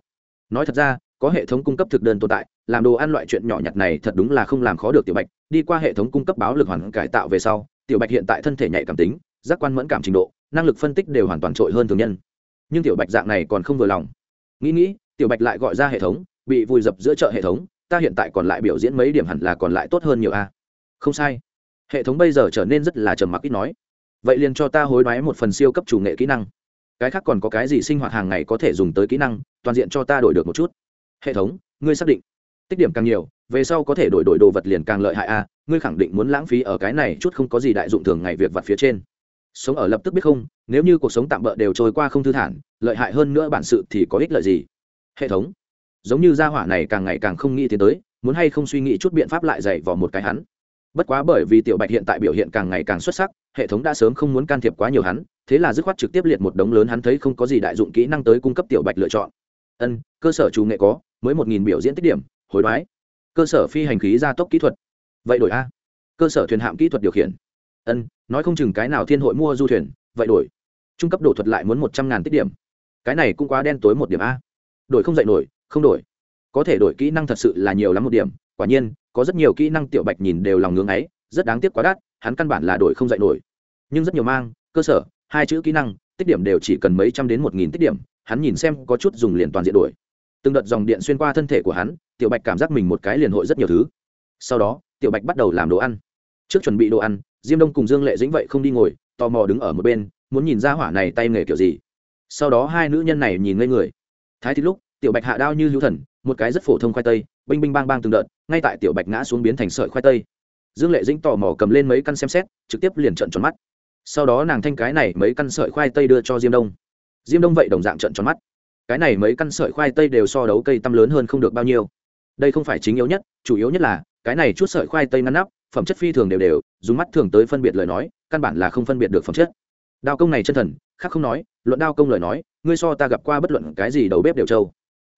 Nói thật ra, có hệ thống cung cấp thực đơn tồn tại, làm đồ ăn loại chuyện nhỏ nhặt này thật đúng là không làm khó được tiểu bạch. Đi qua hệ thống cung cấp báo lực hoàn cải tạo về sau, tiểu bạch hiện tại thân thể nhạy cảm tính, giác quan mẫn cảm trình độ, năng lực phân tích đều hoàn toàn trội hơn thường nhân. Nhưng tiểu bạch dạng này còn không vừa lòng. Nghĩ nghĩ, tiểu bạch lại gọi ra hệ thống bị vùi dập giữa chợ hệ thống, ta hiện tại còn lại biểu diễn mấy điểm hẳn là còn lại tốt hơn nhiều a. Không sai. Hệ thống bây giờ trở nên rất là trầm mặc ít nói. Vậy liền cho ta hối đoái một phần siêu cấp chủ nghệ kỹ năng. Cái khác còn có cái gì sinh hoạt hàng ngày có thể dùng tới kỹ năng, toàn diện cho ta đổi được một chút. Hệ thống, ngươi xác định. Tích điểm càng nhiều, về sau có thể đổi đổi đồ vật liền càng lợi hại a, ngươi khẳng định muốn lãng phí ở cái này chút không có gì đại dụng thường ngày việc vặt phía trên. Sống ở lập tức biết không, nếu như cuộc sống tạm bỡ đều trôi qua không thư thản, lợi hại hơn nữa bản sự thì có ích lợi gì? Hệ thống giống như gia hỏa này càng ngày càng không nghĩ tiến tới, muốn hay không suy nghĩ chút biện pháp lại dạy vào một cái hắn. Bất quá bởi vì tiểu bạch hiện tại biểu hiện càng ngày càng xuất sắc, hệ thống đã sớm không muốn can thiệp quá nhiều hắn, thế là dứt khoát trực tiếp liệt một đống lớn hắn thấy không có gì đại dụng kỹ năng tới cung cấp tiểu bạch lựa chọn. Ân, cơ sở chủ nghệ có, mới một nghìn biểu diễn tích điểm, hối đoái. Cơ sở phi hành khí gia tốc kỹ thuật. Vậy đổi a. Cơ sở thuyền hạm kỹ thuật điều khiển. Ân, nói không chừng cái nào thiên hội mua du thuyền, vậy đổi. Trung cấp đồ thuật lại muốn một trăm ngàn tích điểm. Cái này cũng quá đen tối một điểm a. Đổi không dạy nổi không đổi. Có thể đổi kỹ năng thật sự là nhiều lắm một điểm, quả nhiên, có rất nhiều kỹ năng tiểu bạch nhìn đều lòng ngưỡng ấy, rất đáng tiếc quá đắt, hắn căn bản là đổi không dạy nổi. Nhưng rất nhiều mang, cơ sở, hai chữ kỹ năng, tích điểm đều chỉ cần mấy trăm đến một nghìn tích điểm, hắn nhìn xem có chút dùng liền toàn diện đổi. Từng đợt dòng điện xuyên qua thân thể của hắn, tiểu bạch cảm giác mình một cái liền hội rất nhiều thứ. Sau đó, tiểu bạch bắt đầu làm đồ ăn. Trước chuẩn bị đồ ăn, diêm đông cùng dương lệ dĩnh vậy không đi ngồi, tò mò đứng ở một bên, muốn nhìn ra hỏa này tay nghề kiểu gì. Sau đó hai nữ nhân này nhìn ngây người. Thái Thích lúc tiểu bạch hạ đao như hữu thần, một cái rất phổ thông khoai tây, binh binh bang bang từng đợt, ngay tại tiểu bạch ngã xuống biến thành sợi khoai tây. Dương lệ dĩnh tò mò cầm lên mấy căn xem xét, trực tiếp liền trận tròn mắt. Sau đó nàng thanh cái này mấy căn sợi khoai tây đưa cho diêm đông. Diêm đông vậy đồng dạng trận tròn mắt. Cái này mấy căn sợi khoai tây đều so đấu cây tăm lớn hơn không được bao nhiêu. Đây không phải chính yếu nhất, chủ yếu nhất là, cái này chút sợi khoai tây ngăn nắp, phẩm chất phi thường đều đều, dùng mắt thường tới phân biệt lời nói, căn bản là không phân biệt được phẩm chất. Đao công này chân thần, khác không nói, luận đao công lời nói, ngươi so ta gặp qua bất luận cái gì đầu bếp đều trâu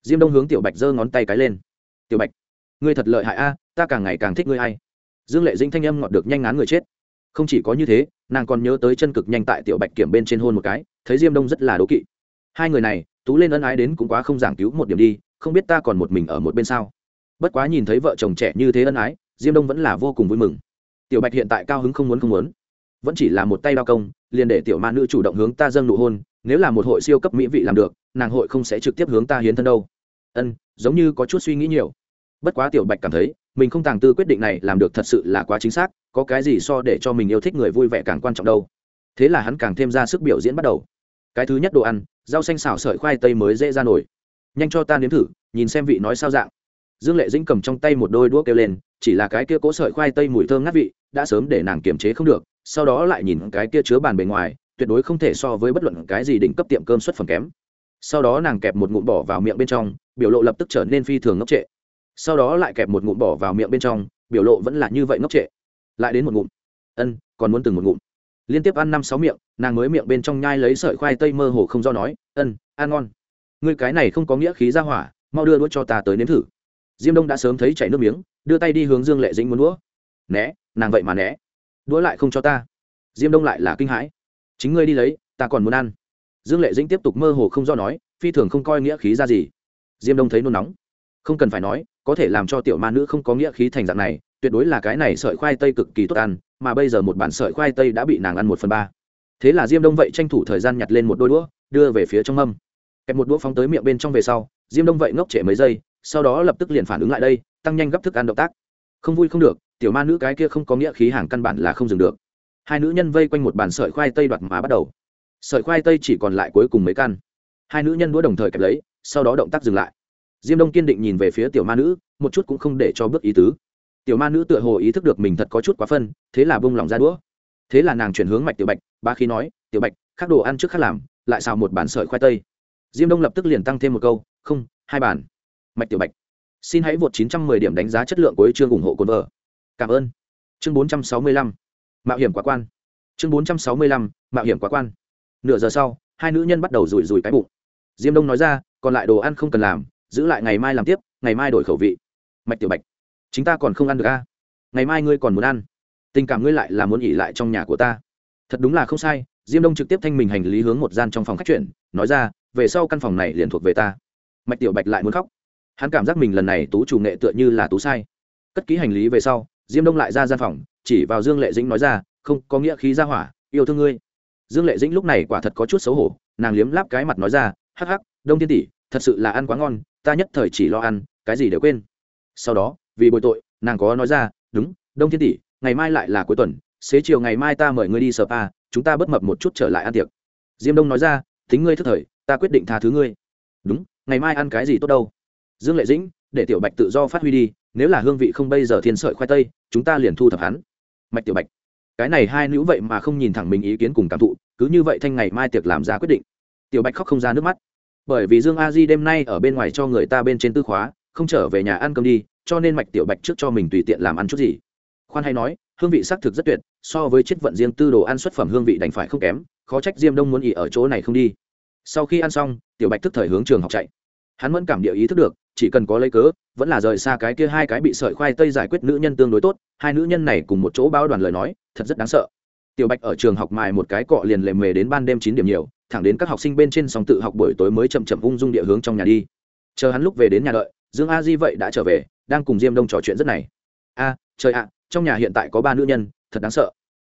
diêm đông hướng tiểu bạch giơ ngón tay cái lên. Tiểu bạch, ngươi thật lợi hại a, ta càng ngày càng thích ngươi hay dương lệ dĩnh thanh âm ngọt được nhanh ngán người chết. Không chỉ có như thế, nàng còn nhớ tới chân cực nhanh tại tiểu bạch kiểm bên trên hôn một cái, thấy diêm đông rất là đố kỵ. Hai người này, tú lên ân ái đến cũng quá không giảng cứu một điểm đi, không biết ta còn một mình ở một bên sao? Bất quá nhìn thấy vợ chồng trẻ như thế ân ái, diêm đông vẫn là vô cùng vui mừng. Tiểu bạch hiện tại cao hứng không muốn không muốn. Vẫn chỉ là một tay đao công, liền để tiểu ma nữ chủ động hướng ta dâng nụ hôn, nếu là một hội siêu cấp mỹ vị làm được nàng hội không sẽ trực tiếp hướng ta hiến thân đâu. Ân, giống như có chút suy nghĩ nhiều. Bất quá tiểu bạch cảm thấy, mình không tàng tư quyết định này làm được thật sự là quá chính xác, có cái gì so để cho mình yêu thích người vui vẻ càng quan trọng đâu. Thế là hắn càng thêm ra sức biểu diễn bắt đầu. Cái thứ nhất đồ ăn, rau xanh xào sợi khoai tây mới dễ ra nổi. Nhanh cho ta nếm thử, nhìn xem vị nói sao dạng. Dương lệ dĩnh cầm trong tay một đôi đũa kêu lên, chỉ là cái kia cố sợi khoai tây mùi thơm ngát vị, đã sớm để nàng kiềm chế không được, sau đó lại nhìn cái kia chứa bàn bề ngoài, tuyệt đối không thể so với bất luận cái gì đỉnh cấp tiệm cơm xuất phẩm kém sau đó nàng kẹp một ngụm bỏ vào miệng bên trong, biểu lộ lập tức trở nên phi thường ngốc trệ. Sau đó lại kẹp một ngụm bỏ vào miệng bên trong, biểu lộ vẫn là như vậy ngốc trệ. Lại đến một ngụm. Ân, còn muốn từng một ngụm. Liên tiếp ăn năm sáu miệng, nàng mới miệng bên trong nhai lấy sợi khoai tây mơ hồ không do nói, ân, ăn ngon. Ngươi cái này không có nghĩa khí ra hỏa, mau đưa đũa cho ta tới nếm thử. Diêm đông đã sớm thấy chảy nước miếng, đưa tay đi hướng dương lệ dĩnh muốn đũa. Né, nàng vậy mà né. Đũa lại không cho ta. Diêm đông lại là kinh hãi. Chính ngươi đi lấy, ta còn muốn ăn dương lệ dĩnh tiếp tục mơ hồ không do nói, phi thường không coi nghĩa khí ra gì. Diêm đông thấy nôn nóng. Không cần phải nói, có thể làm cho tiểu ma nữ không có nghĩa khí thành dạng này, tuyệt đối là cái này sợi khoai tây cực kỳ tốt ăn, mà bây giờ một bản sợi khoai tây đã bị nàng ăn một phần ba. Thế là diêm đông vậy tranh thủ thời gian nhặt lên một đôi đũa, đưa về phía trong mâm. Kẹp một đũa phóng tới miệng bên trong về sau, diêm đông vậy ngốc trễ mấy giây, sau đó lập tức liền phản ứng lại đây, tăng nhanh gấp thức ăn động tác. Không vui không được, tiểu ma nữ cái kia không có nghĩa khí hàng căn bản là không dừng được. Hai nữ nhân vây quanh một bàn sợi khoai tây đoạt mà bắt đầu sợi khoai tây chỉ còn lại cuối cùng mấy căn. Hai nữ nhân đũa đồng thời kẹp lấy, sau đó động tác dừng lại. Diêm đông kiên định nhìn về phía tiểu ma nữ, một chút cũng không để cho bước ý tứ. Tiểu ma nữ tựa hồ ý thức được mình thật có chút quá phân, thế là bông lòng ra đũa. Thế là nàng chuyển hướng mạch tiểu bạch, ba khi nói, tiểu bạch, khác đồ ăn trước khác làm, lại xào một bản sợi khoai tây. Diêm đông lập tức liền tăng thêm một câu, không, hai bản mạch tiểu bạch, xin hãy vượt 910 điểm đánh giá chất lượng của chương ủng hộ cồn vợ. Cảm ơn. Chương 465 mạo hiểm quá quan. Chương 465 mạo hiểm quá quan nửa giờ sau, hai nữ nhân bắt đầu rủi rủi cái bụng. Diêm đông nói ra, còn lại đồ ăn không cần làm, giữ lại ngày mai làm tiếp, ngày mai đổi khẩu vị. Mạch tiểu bạch, chúng ta còn không ăn được a ngày mai ngươi còn muốn ăn. Tình cảm ngươi lại là muốn nghỉ lại trong nhà của ta. Thật đúng là không sai, diêm đông trực tiếp thanh mình hành lý hướng một gian trong phòng khách chuyển, nói ra, về sau căn phòng này liền thuộc về ta. Mạch tiểu bạch lại muốn khóc. Hắn cảm giác mình lần này tú chủ nghệ tựa như là tú sai. Cất ký hành lý về sau, diêm đông lại ra gian phòng, chỉ vào dương lệ dĩnh nói ra, không, có nghĩa khí ra hỏa, yêu thương ngươi dương lệ dĩnh lúc này quả thật có chút xấu hổ, nàng liếm láp cái mặt nói ra, hắc hắc, đông thiên tỷ, thật sự là ăn quá ngon, ta nhất thời chỉ lo ăn, cái gì đều quên. Sau đó, vì bồi tội, nàng có nói ra, đúng, đông thiên tỷ, ngày mai lại là cuối tuần, xế chiều ngày mai ta mời ngươi đi spa chúng ta bất mập một chút trở lại ăn tiệc. Diêm đông nói ra tính ngươi thức thời, ta quyết định tha thứ ngươi. Đúng, ngày mai ăn cái gì tốt đâu? Dương lệ dĩnh, để tiểu bạch tự do phát huy đi, nếu là hương vị không bây giờ thiên sợi khoai tây, chúng ta liền thu thập hắn. Mạch tiểu bạch cái này hai nữ vậy mà không nhìn thẳng mình ý kiến cùng cảm thụ, cứ như vậy thanh ngày mai tiệc làm ra quyết định. Tiểu bạch khóc không ra nước mắt. Bởi vì dương a di đêm nay ở bên ngoài cho người ta bên trên tư khóa, không trở về nhà ăn cơm đi, cho nên mạch tiểu bạch trước cho mình tùy tiện làm ăn chút gì. Khoan hay nói, hương vị xác thực rất tuyệt, so với chiếc vận riêng tư đồ ăn xuất phẩm hương vị đành phải không kém, khó trách diêm đông muốn ỉ ở chỗ này không đi. Sau khi ăn xong, tiểu bạch thức thời hướng trường học chạy. Hắn vẫn cảm địa ý thức được chỉ cần có lấy cớ, vẫn là rời xa cái kia hai cái bị sợi khoai tây giải quyết nữ nhân tương đối tốt, hai nữ nhân này cùng một chỗ bao đoàn lời nói, thật rất đáng sợ. Tiểu bạch ở trường học mài một cái cọ liền lề mề đến ban đêm chín điểm nhiều, thẳng đến các học sinh bên trên sòng tự học buổi tối mới chậm chậm ung dung địa hướng trong nhà đi. Chờ hắn lúc về đến nhà đợi, dương a di vậy đã trở về, đang cùng diêm đông trò chuyện rất này. A, trời ạ, trong nhà hiện tại có ba nữ nhân, thật đáng sợ.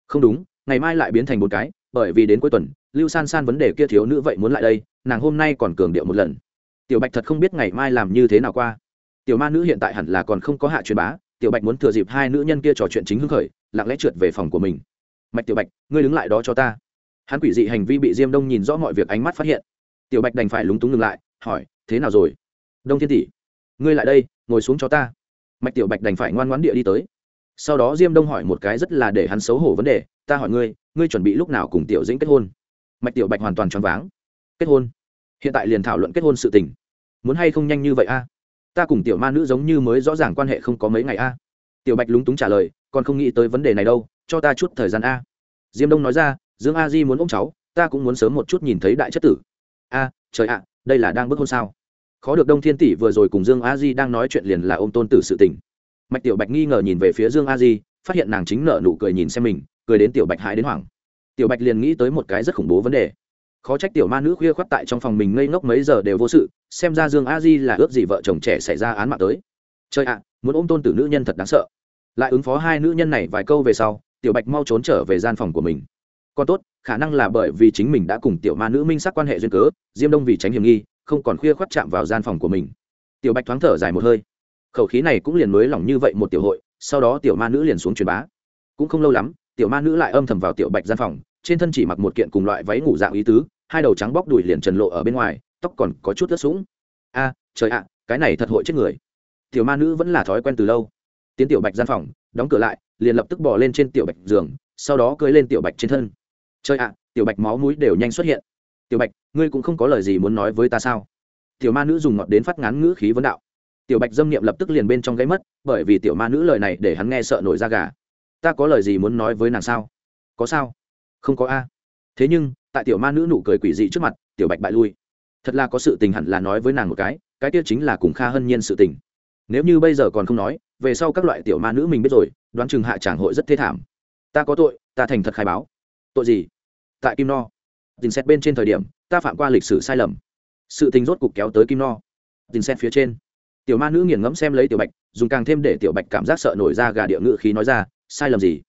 Không đúng, ngày mai lại biến thành một cái, bởi vì đến cuối tuần, lưu san san vấn đề kia thiếu nữ vậy muốn lại đây, nàng hôm nay còn cường điệu một lần tiểu bạch thật không biết ngày mai làm như thế nào qua. Tiểu ma nữ hiện tại hẳn là còn không có hạ truyền bá, tiểu bạch muốn thừa dịp hai nữ nhân kia trò chuyện chính hưng khởi, lặng lẽ trượt về phòng của mình. Mạch tiểu bạch, ngươi đứng lại đó cho ta. Hắn quỷ dị hành vi bị diêm đông nhìn rõ mọi việc ánh mắt phát hiện. Tiểu bạch đành phải lúng túng ngừng lại, hỏi, thế nào rồi? Đông thiên tỷ, ngươi lại đây, ngồi xuống cho ta. Mạch tiểu bạch đành phải ngoan ngoãn địa đi tới. Sau đó diêm đông hỏi một cái rất là để hắn xấu hổ vấn đề, ta hỏi ngươi ngươi chuẩn bị lúc nào cùng tiểu dĩnh kết hôn? Mạch tiểu bạch hoàn toàn choáng váng. Kết hôn? Hiện tại liền thảo luận kết hôn sự tình. Muốn hay không nhanh như vậy a? Ta cùng tiểu ma nữ giống như mới rõ ràng quan hệ không có mấy ngày a. Tiểu bạch lúng túng trả lời, còn không nghĩ tới vấn đề này đâu, cho ta chút thời gian a. Diêm đông nói ra, dương a di muốn ôm cháu, ta cũng muốn sớm một chút nhìn thấy đại chất tử. A, trời ạ, đây là đang bức hôn sao? Khó được đông thiên tỷ vừa rồi cùng dương a di đang nói chuyện liền là ôm tôn tử sự tình. Mạch tiểu bạch nghi ngờ nhìn về phía dương a di, phát hiện nàng chính nợ nụ cười nhìn xem mình, cười đến tiểu bạch hãi đến hoảng. Tiểu bạch liền nghĩ tới một cái rất khủng bố vấn đề khó trách tiểu ma nữ khuya khoắt tại trong phòng mình ngây ngốc mấy giờ đều vô sự, xem ra dương a di là ước gì vợ chồng trẻ xảy ra án mạng tới. Chơi ạ, muốn ôm tôn tử nữ nhân thật đáng sợ. Lại ứng phó hai nữ nhân này vài câu về sau, tiểu bạch mau trốn trở về gian phòng của mình. Còn tốt, khả năng là bởi vì chính mình đã cùng tiểu ma nữ minh xác quan hệ duyên cớ, diêm đông vì tránh hiểm nghi, không còn khuya khoắt chạm vào gian phòng của mình. Tiểu bạch thoáng thở dài một hơi. Khẩu khí này cũng liền mới lỏng như vậy một tiểu hội, sau đó tiểu ma nữ liền xuống truyền bá. Cũng không lâu lắm, tiểu ma nữ lại âm thầm vào tiểu bạch gian phòng, trên thân chỉ mặc một kiện cùng loại váy ngủ dạng ý tứ hai đầu trắng bóc đùi liền trần lộ ở bên ngoài, tóc còn có chút ướt sũng. A, trời ạ, cái này thật hội chết người. Tiểu ma nữ vẫn là thói quen từ lâu. Tiến tiểu bạch gian phòng, đóng cửa lại, liền lập tức bỏ lên trên tiểu bạch giường, sau đó cưới lên tiểu bạch trên thân. Trời ạ, tiểu bạch máu mũi đều nhanh xuất hiện. Tiểu bạch, ngươi cũng không có lời gì muốn nói với ta sao? Tiểu ma nữ dùng ngọt đến phát ngán ngữ khí vấn đạo. Tiểu bạch dâm niệm lập tức liền bên trong gáy mất, bởi vì tiểu ma nữ lời này để hắn nghe sợ nổi da gà. Ta có lời gì muốn nói với nàng sao? Có sao? Không có a thế nhưng, tại tiểu ma nữ nụ cười quỷ dị trước mặt, tiểu bạch bại lui. Thật là có sự tình hẳn là nói với nàng một cái cái kia chính là cùng kha hân nhiên sự tình. Nếu như bây giờ còn không nói, về sau các loại tiểu ma nữ mình biết rồi, đoán chừng hạ tràng hội rất thê thảm. Ta có tội, ta thành thật khai báo. Tội gì? Tại kim no. Dình xét bên trên thời điểm, ta phạm qua lịch sử sai lầm. Sự tình rốt cục kéo tới kim no. Dình xét phía trên. Tiểu ma nữ nghiền ngẫm xem lấy tiểu bạch, dùng càng thêm để tiểu bạch cảm giác sợ nổi ra gà địa ngự khí nói ra, sai lầm gì?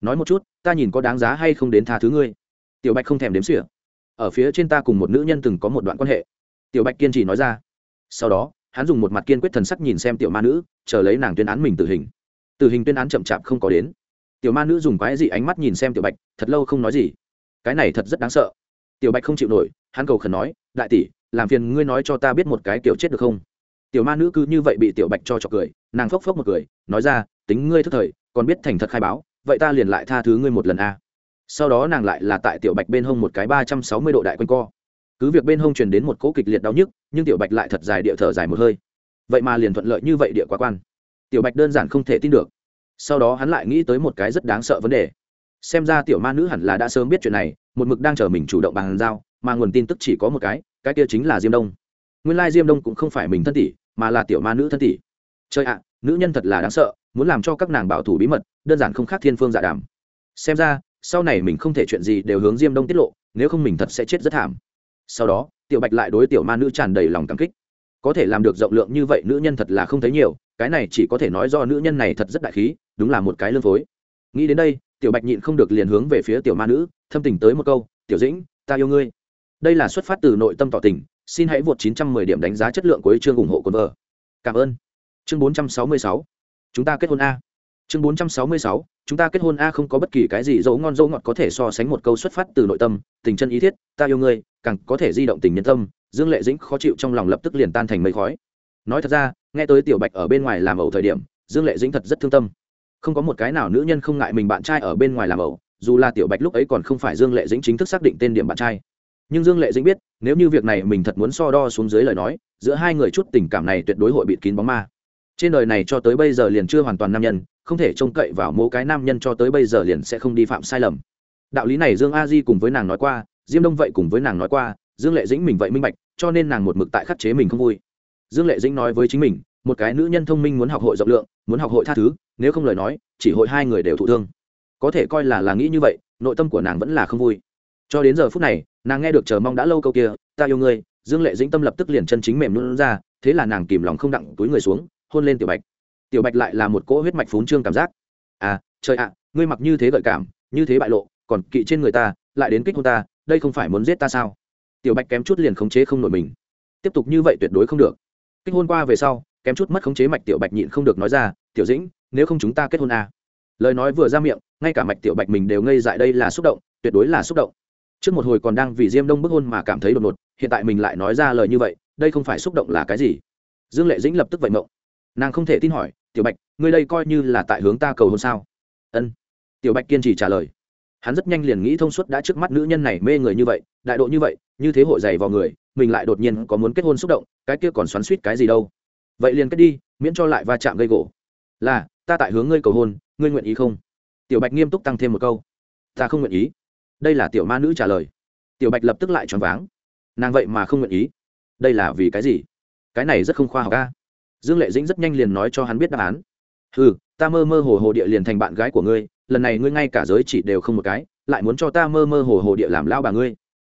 Nói một chút, ta nhìn có đáng giá hay không đến tha thứ ngươi? Tiểu bạch không thèm đếm xỉa. Ở phía trên ta cùng một nữ nhân từng có một đoạn quan hệ. Tiểu bạch kiên trì nói ra. Sau đó, hắn dùng một mặt kiên quyết thần sắc nhìn xem tiểu ma nữ, chờ lấy nàng tuyên án mình tử hình. Tử hình tuyên án chậm chạp không có đến. Tiểu ma nữ dùng quái dị ánh mắt nhìn xem tiểu bạch, thật lâu không nói gì. Cái này thật rất đáng sợ. Tiểu bạch không chịu nổi, hắn cầu khẩn nói, đại tỷ, làm phiền ngươi nói cho ta biết một cái kiểu chết được không? Tiểu ma nữ cứ như vậy bị tiểu bạch cho trọc cười, nàng phốc phốc một cười, nói ra, tính ngươi thức thời, còn biết thành thật khai báo, vậy ta liền lại tha thứ ngươi một lần a sau đó nàng lại là tại tiểu bạch bên hông một cái ba trăm sáu mươi độ đại quanh co. Cứ việc bên hông truyền đến một cỗ kịch liệt đau nhức, nhưng tiểu bạch lại thật dài địa thở dài một hơi. Vậy mà liền thuận lợi như vậy địa quá quan. Tiểu bạch đơn giản không thể tin được. Sau đó hắn lại nghĩ tới một cái rất đáng sợ vấn đề. Xem ra tiểu ma nữ hẳn là đã sớm biết chuyện này, một mực đang chờ mình chủ động bàn giao, mà nguồn tin tức chỉ có một cái cái kia chính là diêm đông. Nguyên lai diêm đông cũng không phải mình thân tỷ, mà là tiểu ma nữ thân tỷ. Chơi ạ, nữ nhân thật là đáng sợ, muốn làm cho các nàng bảo thủ bí mật, đơn giản không khác thiên phương dạ đàm. Xem ra sau này mình không thể chuyện gì đều hướng diêm đông tiết lộ, nếu không mình thật sẽ chết rất thảm. Sau đó, tiểu bạch lại đối tiểu ma nữ tràn đầy lòng cảm kích. Có thể làm được rộng lượng như vậy nữ nhân thật là không thấy nhiều, cái này chỉ có thể nói do nữ nhân này thật rất đại khí, đúng là một cái lương phối. Nghĩ đến đây, tiểu bạch nhịn không được liền hướng về phía tiểu ma nữ, thâm tình tới một câu, tiểu dĩnh, ta yêu ngươi. Đây là xuất phát từ nội tâm tỏ tình, xin hãy vượt 910 điểm đánh giá chất lượng của chương ủng hộ quân vợ. Cảm ơn. Chương 466 chúng ta kết hôn a chương 466 chúng ta kết hôn a không có bất kỳ cái gì dấu ngon dấu ngọt có thể so sánh một câu xuất phát từ nội tâm, tình chân ý thiết, ta yêu ngươi, càng có thể di động tình nhân tâm, dương lệ dĩnh khó chịu trong lòng lập tức liền tan thành mây khói. Nói thật ra, nghe tới tiểu bạch ở bên ngoài làm ẩu thời điểm, dương lệ dĩnh thật rất thương tâm. Không có một cái nào nữ nhân không ngại mình bạn trai ở bên ngoài làm ẩu, dù là tiểu bạch lúc ấy còn không phải dương lệ dĩnh chính thức xác định tên điểm bạn trai. Nhưng dương lệ dĩnh biết, nếu như việc này mình thật muốn so đo xuống dưới lời nói, giữa hai người chút tình cảm này tuyệt đối hội bịt kín bóng ma. Trên đời này cho tới bây giờ liền chưa hoàn toàn nam nhân không thể trông cậy vào mỗi cái nam nhân cho tới bây giờ liền sẽ không đi phạm sai lầm. Đạo lý này dương a di cùng với nàng nói qua, diêm đông vậy cùng với nàng nói qua, dương lệ dĩnh mình vậy minh bạch, cho nên nàng một mực tại khắc chế mình không vui. Dương lệ dĩnh nói với chính mình, một cái nữ nhân thông minh muốn học hội rộng lượng, muốn học hội tha thứ, nếu không lời nói, chỉ hội hai người đều thụ thương. Có thể coi là là nghĩ như vậy, nội tâm của nàng vẫn là không vui. Cho đến giờ phút này, nàng nghe được chờ mong đã lâu câu kia, ta yêu ngươi. Dương lệ dĩnh tâm lập tức liền chân chính mềm luôn ra, thế là nàng kìm lòng không đặng túi người xuống, hôn lên tiểu bạch tiểu bạch lại là một cỗ huyết mạch phún trương cảm giác. À trời ạ, ngươi mặc như thế gợi cảm, như thế bại lộ, còn kỵ trên người ta, lại đến kích hôn ta, đây không phải muốn giết ta sao? Tiểu bạch kém chút liền khống chế không nổi mình. Tiếp tục như vậy tuyệt đối không được. Kích hôn qua về sau, kém chút mất khống chế mạch tiểu bạch nhịn không được nói ra, tiểu dĩnh, nếu không chúng ta kết hôn à. lời nói vừa ra miệng, ngay cả mạch tiểu bạch mình đều ngây dại đây là xúc động, tuyệt đối là xúc động. Trước một hồi còn đang vì diêm đông bức hôn mà cảm thấy đột ngột, hiện tại mình lại nói ra lời như vậy, đây không phải xúc động là cái gì? Dương lệ dĩnh lập tức vậy mộng. Nàng không thể tin hỏi tiểu bạch, ngươi đây coi như là tại hướng ta cầu hôn sao? Ân. Tiểu bạch kiên trì trả lời. Hắn rất nhanh liền nghĩ thông suốt đã trước mắt nữ nhân này mê người như vậy, đại độ như vậy, như thế hội dày vào người, mình lại đột nhiên có muốn kết hôn xúc động, cái kia còn xoắn suýt cái gì đâu. Vậy liền kết đi, miễn cho lại va chạm gây gỗ. Là, ta tại hướng ngươi cầu hôn, ngươi nguyện ý không? Tiểu bạch nghiêm túc tăng thêm một câu. Ta không nguyện ý. Đây là tiểu ma nữ trả lời. Tiểu bạch lập tức lại choáng váng. Nàng vậy mà không nguyện ý. Đây là vì cái gì? Cái này rất không khoa học ca dương lệ dĩnh rất nhanh liền nói cho hắn biết đáp án. Ừ ta mơ mơ hồ hồ địa liền thành bạn gái của ngươi, lần này ngươi ngay cả giới chỉ đều không một cái, lại muốn cho ta mơ mơ hồ hồ địa làm lao bà ngươi.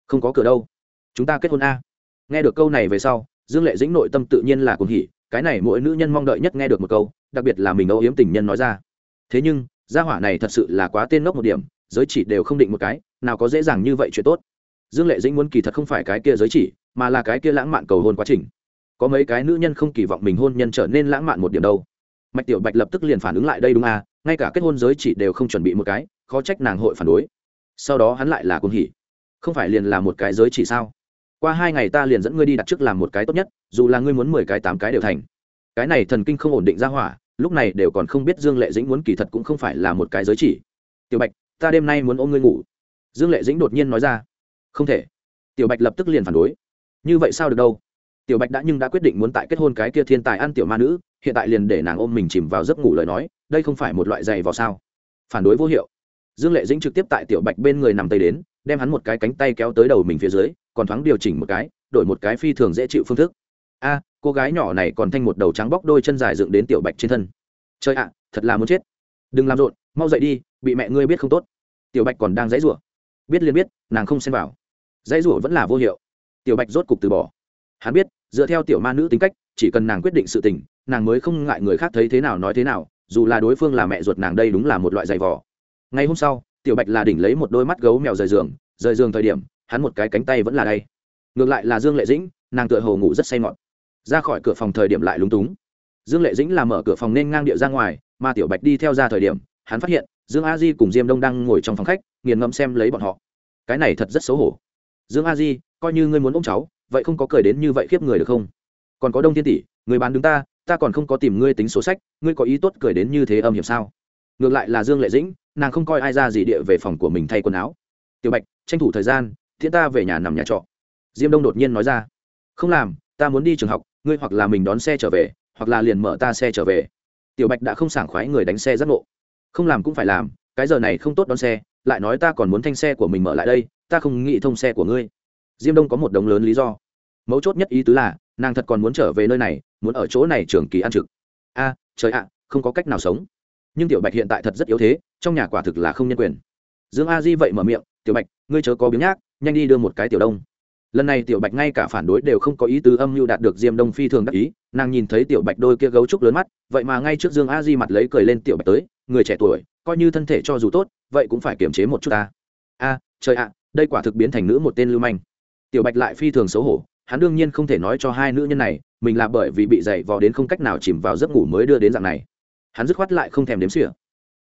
Không có cửa đâu. Chúng ta kết hôn a. Nghe được câu này về sau, dương lệ dĩnh nội tâm tự nhiên là cuồng hỉ, cái này mỗi nữ nhân mong đợi nhất nghe được một câu, đặc biệt là mình âu yếm tình nhân nói ra. Thế nhưng, gia hỏa này thật sự là quá tên ngốc một điểm, giới chỉ đều không định một cái, nào có dễ dàng như vậy chuyện tốt. Dương lệ dĩnh muốn kỳ thật không phải cái kia giới chỉ, mà là cái kia lãng mạn cầu hôn quá trình có mấy cái nữ nhân không kỳ vọng mình hôn nhân trở nên lãng mạn một điểm đâu. Mạch tiểu bạch lập tức liền phản ứng lại, đây đúng à ngay cả kết hôn giới chỉ đều không chuẩn bị một cái, khó trách nàng hội phản đối. Sau đó hắn lại là cuồng hỉ. Không phải liền là một cái giới chỉ sao? Qua hai ngày ta liền dẫn ngươi đi đặt trước làm một cái tốt nhất, dù là ngươi muốn mười cái, tám cái đều thành. Cái này thần kinh không ổn định ra hỏa, lúc này đều còn không biết dương lệ dĩnh muốn kỳ thật cũng không phải là một cái giới chỉ. Tiểu bạch, ta đêm nay muốn ôm ngươi ngủ. Dương lệ dĩnh đột nhiên nói ra. Không thể. Tiểu bạch lập tức liền phản đối. Như vậy sao được đâu? Tiểu bạch đã nhưng đã quyết định muốn tại kết hôn cái kia thiên tài ăn tiểu ma nữ, hiện tại liền để nàng ôm mình chìm vào giấc ngủ lời nói, đây không phải một loại giày vào sao? Phản đối vô hiệu. Dương lệ dĩnh trực tiếp tại tiểu bạch bên người nằm tây đến, đem hắn một cái cánh tay kéo tới đầu mình phía dưới, còn thoáng điều chỉnh một cái, đổi một cái phi thường dễ chịu phương thức. A, cô gái nhỏ này còn thanh một đầu trắng bóc đôi chân dài dựng đến tiểu bạch trên thân. Chơi ạ, thật là muốn chết. Đừng làm rộn, mau dậy đi, bị mẹ ngươi biết không tốt. Tiểu bạch còn đang dãy rủa. Biết liền biết, nàng không xem vào. Dãy rủa vẫn là vô hiệu. Tiểu bạch rốt cục từ bỏ. Hắn biết dựa theo tiểu ma nữ tính cách, chỉ cần nàng quyết định sự tình, nàng mới không ngại người khác thấy thế nào nói thế nào, dù là đối phương là mẹ ruột nàng đây đúng là một loại giày vò. Ngày hôm sau, tiểu bạch là đỉnh lấy một đôi mắt gấu mèo rời giường rời giường thời điểm, hắn một cái cánh tay vẫn là đây ngược lại là dương lệ dĩnh, nàng tựa hồ ngủ rất say ngọt. Ra khỏi cửa phòng thời điểm lại lúng túng. Dương lệ dĩnh làm mở cửa phòng nên ngang địa ra ngoài, mà tiểu bạch đi theo ra thời điểm, hắn phát hiện, dương a di cùng diêm đông đang ngồi trong phòng khách, nghiền ngẫm xem lấy bọn họ. Cái này thật rất xấu hổ. Dương a di, coi như ngươi muốn ôm cháu vậy không có cười đến như vậy khiếp người được không? Còn có đông thiên tỷ, người bán đứng ta ta còn không có tìm ngươi tính số sách, ngươi có ý tốt cười đến như thế âm hiểm sao? Ngược lại là dương lệ dĩnh, nàng không coi ai ra gì địa về phòng của mình thay quần áo. Tiểu bạch, tranh thủ thời gian thiện ta về nhà nằm nhà trọ. Diêm đông đột nhiên nói ra. Không làm, ta muốn đi trường học, ngươi hoặc là mình đón xe trở về, hoặc là liền mở ta xe trở về. Tiểu bạch đã không sảng khoái người đánh xe giác ngộ. Không làm cũng phải làm, cái giờ này không tốt đón xe, lại nói ta còn muốn thanh xe của mình mở lại đây, ta không nghĩ thông xe của ngươi diêm đông có một đống lớn lý do. Mấu chốt nhất ý tứ là, nàng thật còn muốn trở về nơi này, muốn ở chỗ này trường kỳ ăn trực. A, trời ạ, không có cách nào sống. Nhưng tiểu bạch hiện tại thật rất yếu thế, trong nhà quả thực là không nhân quyền. Dương a di vậy mở miệng, tiểu bạch, ngươi chớ có biếng nhác, nhanh đi đưa một cái tiểu đông. Lần này tiểu bạch ngay cả phản đối đều không có ý tứ âm mưu đạt được diêm đông phi thường đắc ý, nàng nhìn thấy tiểu bạch đôi kia gấu trúc lớn mắt, vậy mà ngay trước dương a di mặt lấy cười lên, tiểu bạch tới, người trẻ tuổi, coi như thân thể cho dù tốt, vậy cũng phải kiềm chế một chút ta. A, trời ạ, đây quả thực biến thành nữ một tên lưu manh tiểu bạch lại phi thường xấu hổ, hắn đương nhiên không thể nói cho hai nữ nhân này, mình là bởi vì bị dày vò đến không cách nào chìm vào giấc ngủ mới đưa đến dạng này. Hắn dứt khoát lại không thèm đếm xỉa.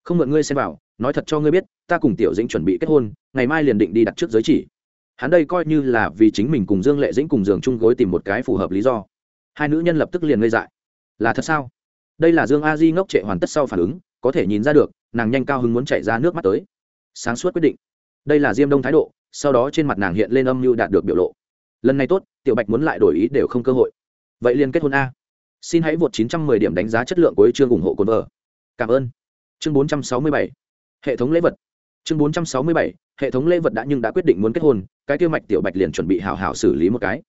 Không mượn ngươi xem vào, nói thật cho ngươi biết, ta cùng tiểu dĩnh chuẩn bị kết hôn, ngày mai liền định đi đặt trước giới chỉ. Hắn đây coi như là vì chính mình cùng dương lệ dĩnh cùng giường chung gối tìm một cái phù hợp lý do. Hai nữ nhân lập tức liền ngây dại. Là thật sao? Đây là dương a di ngốc trệ hoàn tất sau phản ứng, có thể nhìn ra được, nàng nhanh cao hứng muốn chạy ra nước mắt tới. Sáng suốt quyết định. Đây là diêm đông thái độ sau đó trên mặt nàng hiện lên âm mưu đạt được biểu lộ. Lần này tốt, tiểu bạch muốn lại đổi ý đều không cơ hội. Vậy liền kết hôn a. Xin hãy vượt 910 điểm đánh giá chất lượng của chương ủng hộ cồn vợ. Cảm ơn. Chương 467 hệ thống lễ vật. Chương 467 hệ thống lễ vật đã nhưng đã quyết định muốn kết hôn, cái kia mạch tiểu bạch liền chuẩn bị hào hào xử lý một cái.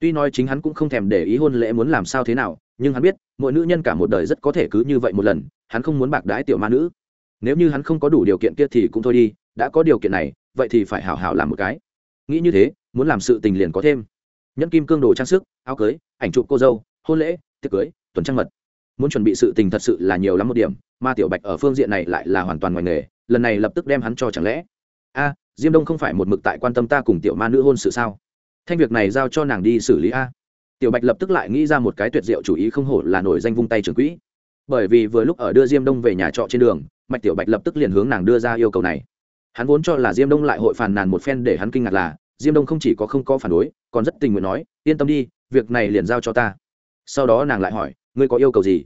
Tuy nói chính hắn cũng không thèm để ý hôn lễ muốn làm sao thế nào, nhưng hắn biết, mỗi nữ nhân cả một đời rất có thể cứ như vậy một lần, hắn không muốn bạc đãi tiểu ma nữ. Nếu như hắn không có đủ điều kiện kia thì cũng thôi đi đã có điều kiện này, vậy thì phải hào hào làm một cái. Nghĩ như thế, muốn làm sự tình liền có thêm. Nhẫn kim cương đồ trang sức, áo cưới, ảnh chụp cô dâu, hôn lễ, tiệc cưới, tuần trăng mật. Muốn chuẩn bị sự tình thật sự là nhiều lắm một điểm, mà tiểu bạch ở phương diện này lại là hoàn toàn ngoài nghề, lần này lập tức đem hắn cho chẳng lẽ. A, diêm đông không phải một mực tại quan tâm ta cùng tiểu ma nữ hôn sự sao? Thanh việc này giao cho nàng đi xử lý a. Tiểu bạch lập tức lại nghĩ ra một cái tuyệt diệu chủ ý không hổ là nổi danh vung tay trưởng quỹ. Bởi vì vừa lúc ở đưa diêm đông về nhà trọ trên đường, mạch tiểu bạch lập tức liền hướng nàng đưa ra yêu cầu này hắn vốn cho là diêm đông lại hội phàn nàn một phen để hắn kinh ngạc là, diêm đông không chỉ có không có phản đối, còn rất tình nguyện nói, yên tâm đi, việc này liền giao cho ta. Sau đó nàng lại hỏi, ngươi có yêu cầu gì?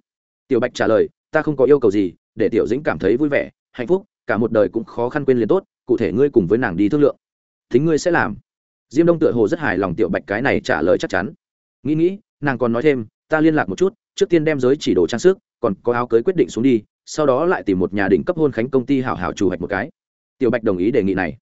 Tiểu bạch trả lời, ta không có yêu cầu gì, để tiểu dĩnh cảm thấy vui vẻ, hạnh phúc, cả một đời cũng khó khăn quên liền tốt, cụ thể ngươi cùng với nàng đi thương lượng. Thính ngươi sẽ làm. Diêm đông tựa hồ rất hài lòng tiểu bạch cái này trả lời chắc chắn. Nghĩ nghĩ, nàng còn nói thêm, ta liên lạc một chút, trước tiên đem giới chỉ đồ trang sức, còn có áo cưới quyết định xuống đi, sau đó lại tìm một nhà đỉnh cấp hôn khánh công ty hảo hảo chủ hạch một cái tiểu bạch đồng ý đề nghị này.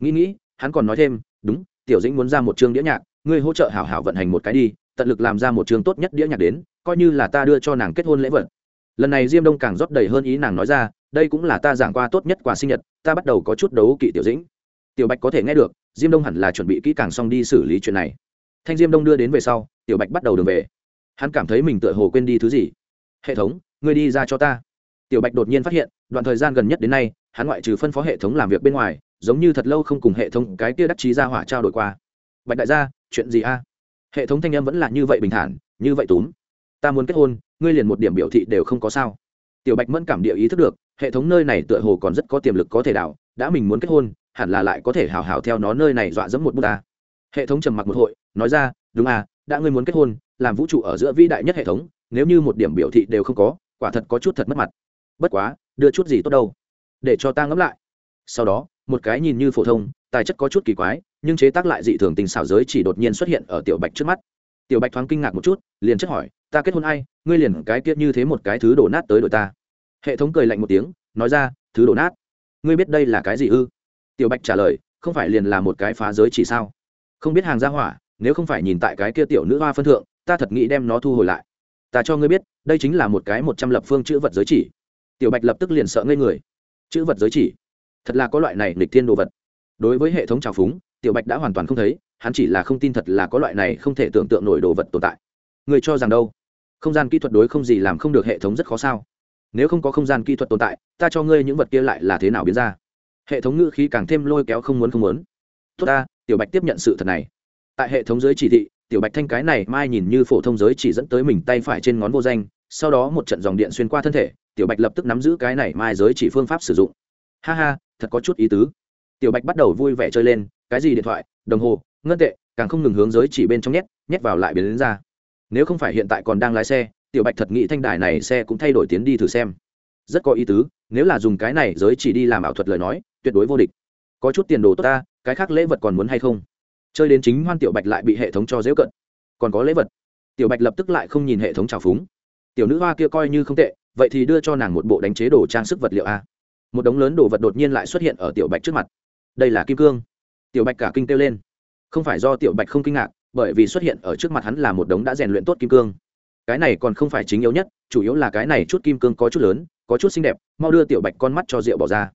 Nghĩ nghĩ, hắn còn nói thêm, đúng, tiểu dĩnh muốn ra một chương đĩa nhạc, ngươi hỗ trợ hảo hảo vận hành một cái đi, tận lực làm ra một chương tốt nhất đĩa nhạc đến, coi như là ta đưa cho nàng kết hôn lễ vật. Lần này diêm đông càng rót đầy hơn ý nàng nói ra, đây cũng là ta giảng qua tốt nhất quà sinh nhật, ta bắt đầu có chút đấu kỵ tiểu dĩnh. Tiểu bạch có thể nghe được, diêm đông hẳn là chuẩn bị kỹ càng xong đi xử lý chuyện này. Thanh diêm đông đưa đến về sau, tiểu bạch bắt đầu đường về. Hắn cảm thấy mình tựa hồ quên đi thứ gì. Hệ thống, ngươi đi ra cho ta. Tiểu bạch đột nhiên phát hiện, đoạn thời gian gần nhất đến nay hắn ngoại trừ phân phó hệ thống làm việc bên ngoài, giống như thật lâu không cùng hệ thống cái kia đắc chí ra hỏa trao đổi qua. Bạch đại gia, chuyện gì a? Hệ thống thanh em vẫn là như vậy bình thản, như vậy túm. Ta muốn kết hôn, ngươi liền một điểm biểu thị đều không có sao. Tiểu bạch mẫn cảm địa ý thức được, hệ thống nơi này tựa hồ còn rất có tiềm lực có thể đảo, đã mình muốn kết hôn, hẳn là lại có thể hào hào theo nó nơi này dọa dẫm một bút ta. Hệ thống trầm mặc một hội, nói ra, đúng à đã ngươi muốn kết hôn, làm vũ trụ ở giữa vĩ đại nhất hệ thống, nếu như một điểm biểu thị đều không có, quả thật có chút thật mất mặt. Bất quá, đưa chút gì tốt đâu để cho ta ngẫm lại. Sau đó, một cái nhìn như phổ thông, tài chất có chút kỳ quái, nhưng chế tác lại dị thường tình xảo giới chỉ đột nhiên xuất hiện ở tiểu bạch trước mắt. Tiểu bạch thoáng kinh ngạc một chút, liền chất hỏi, ta kết hôn ai? Ngươi liền cái kiết như thế một cái thứ đổ nát tới đội ta. Hệ thống cười lạnh một tiếng, nói ra, thứ đổ nát? Ngươi biết đây là cái gì ư? Tiểu bạch trả lời, không phải liền là một cái phá giới chỉ sao? Không biết hàng gia hỏa, nếu không phải nhìn tại cái kia tiểu nữ hoa phân thượng, ta thật nghĩ đem nó thu hồi lại. Ta cho ngươi biết, đây chính là một cái một trăm lập phương chữ vật giới chỉ. Tiểu bạch lập tức liền sợ ngây người chữ vật giới chỉ. Thật là có loại này lịch thiên đồ vật. Đối với hệ thống trào phúng, tiểu bạch đã hoàn toàn không thấy, hắn chỉ là không tin thật là có loại này không thể tưởng tượng nổi đồ vật tồn tại. Người cho rằng đâu? Không gian kỹ thuật đối không gì làm không được hệ thống rất khó sao? Nếu không có không gian kỹ thuật tồn tại, ta cho ngươi những vật kia lại là thế nào biến ra? Hệ thống ngữ khí càng thêm lôi kéo không muốn không muốn. Tốt ta, tiểu bạch tiếp nhận sự thật này. Tại hệ thống giới chỉ thị, tiểu bạch thanh cái này mai nhìn như phổ thông giới chỉ dẫn tới mình tay phải trên ngón vô danh, sau đó một trận dòng điện xuyên qua thân thể tiểu bạch lập tức nắm giữ cái này mai giới chỉ phương pháp sử dụng. Ha ha, thật có chút ý tứ. Tiểu bạch bắt đầu vui vẻ chơi lên, cái gì điện thoại, đồng hồ, ngân tệ, càng không ngừng hướng giới chỉ bên trong nhét nhét vào lại biến đến ra. Nếu không phải hiện tại còn đang lái xe, tiểu bạch thật nghĩ thanh đài này xe cũng thay đổi tiến đi thử xem. Rất có ý tứ, nếu là dùng cái này giới chỉ đi làm ảo thuật lời nói, tuyệt đối vô địch. Có chút tiền đồ tốt ta, cái khác lễ vật còn muốn hay không? Chơi đến chính hoan tiểu bạch lại bị hệ thống cho dễu cận. Còn có lễ vật. Tiểu bạch lập tức lại không nhìn hệ thống trào phúng. Tiểu nữ hoa kia coi như không tệ vậy thì đưa cho nàng một bộ đánh chế đồ trang sức vật liệu a. Một đống lớn đồ vật đột nhiên lại xuất hiện ở tiểu bạch trước mặt. Đây là kim cương. Tiểu bạch cả kinh kêu lên. Không phải do tiểu bạch không kinh ngạc, bởi vì xuất hiện ở trước mặt hắn là một đống đã rèn luyện tốt kim cương. Cái này còn không phải chính yếu nhất, chủ yếu là cái này chút kim cương có chút lớn, có chút xinh đẹp, mau đưa tiểu bạch con mắt cho rượu bỏ ra.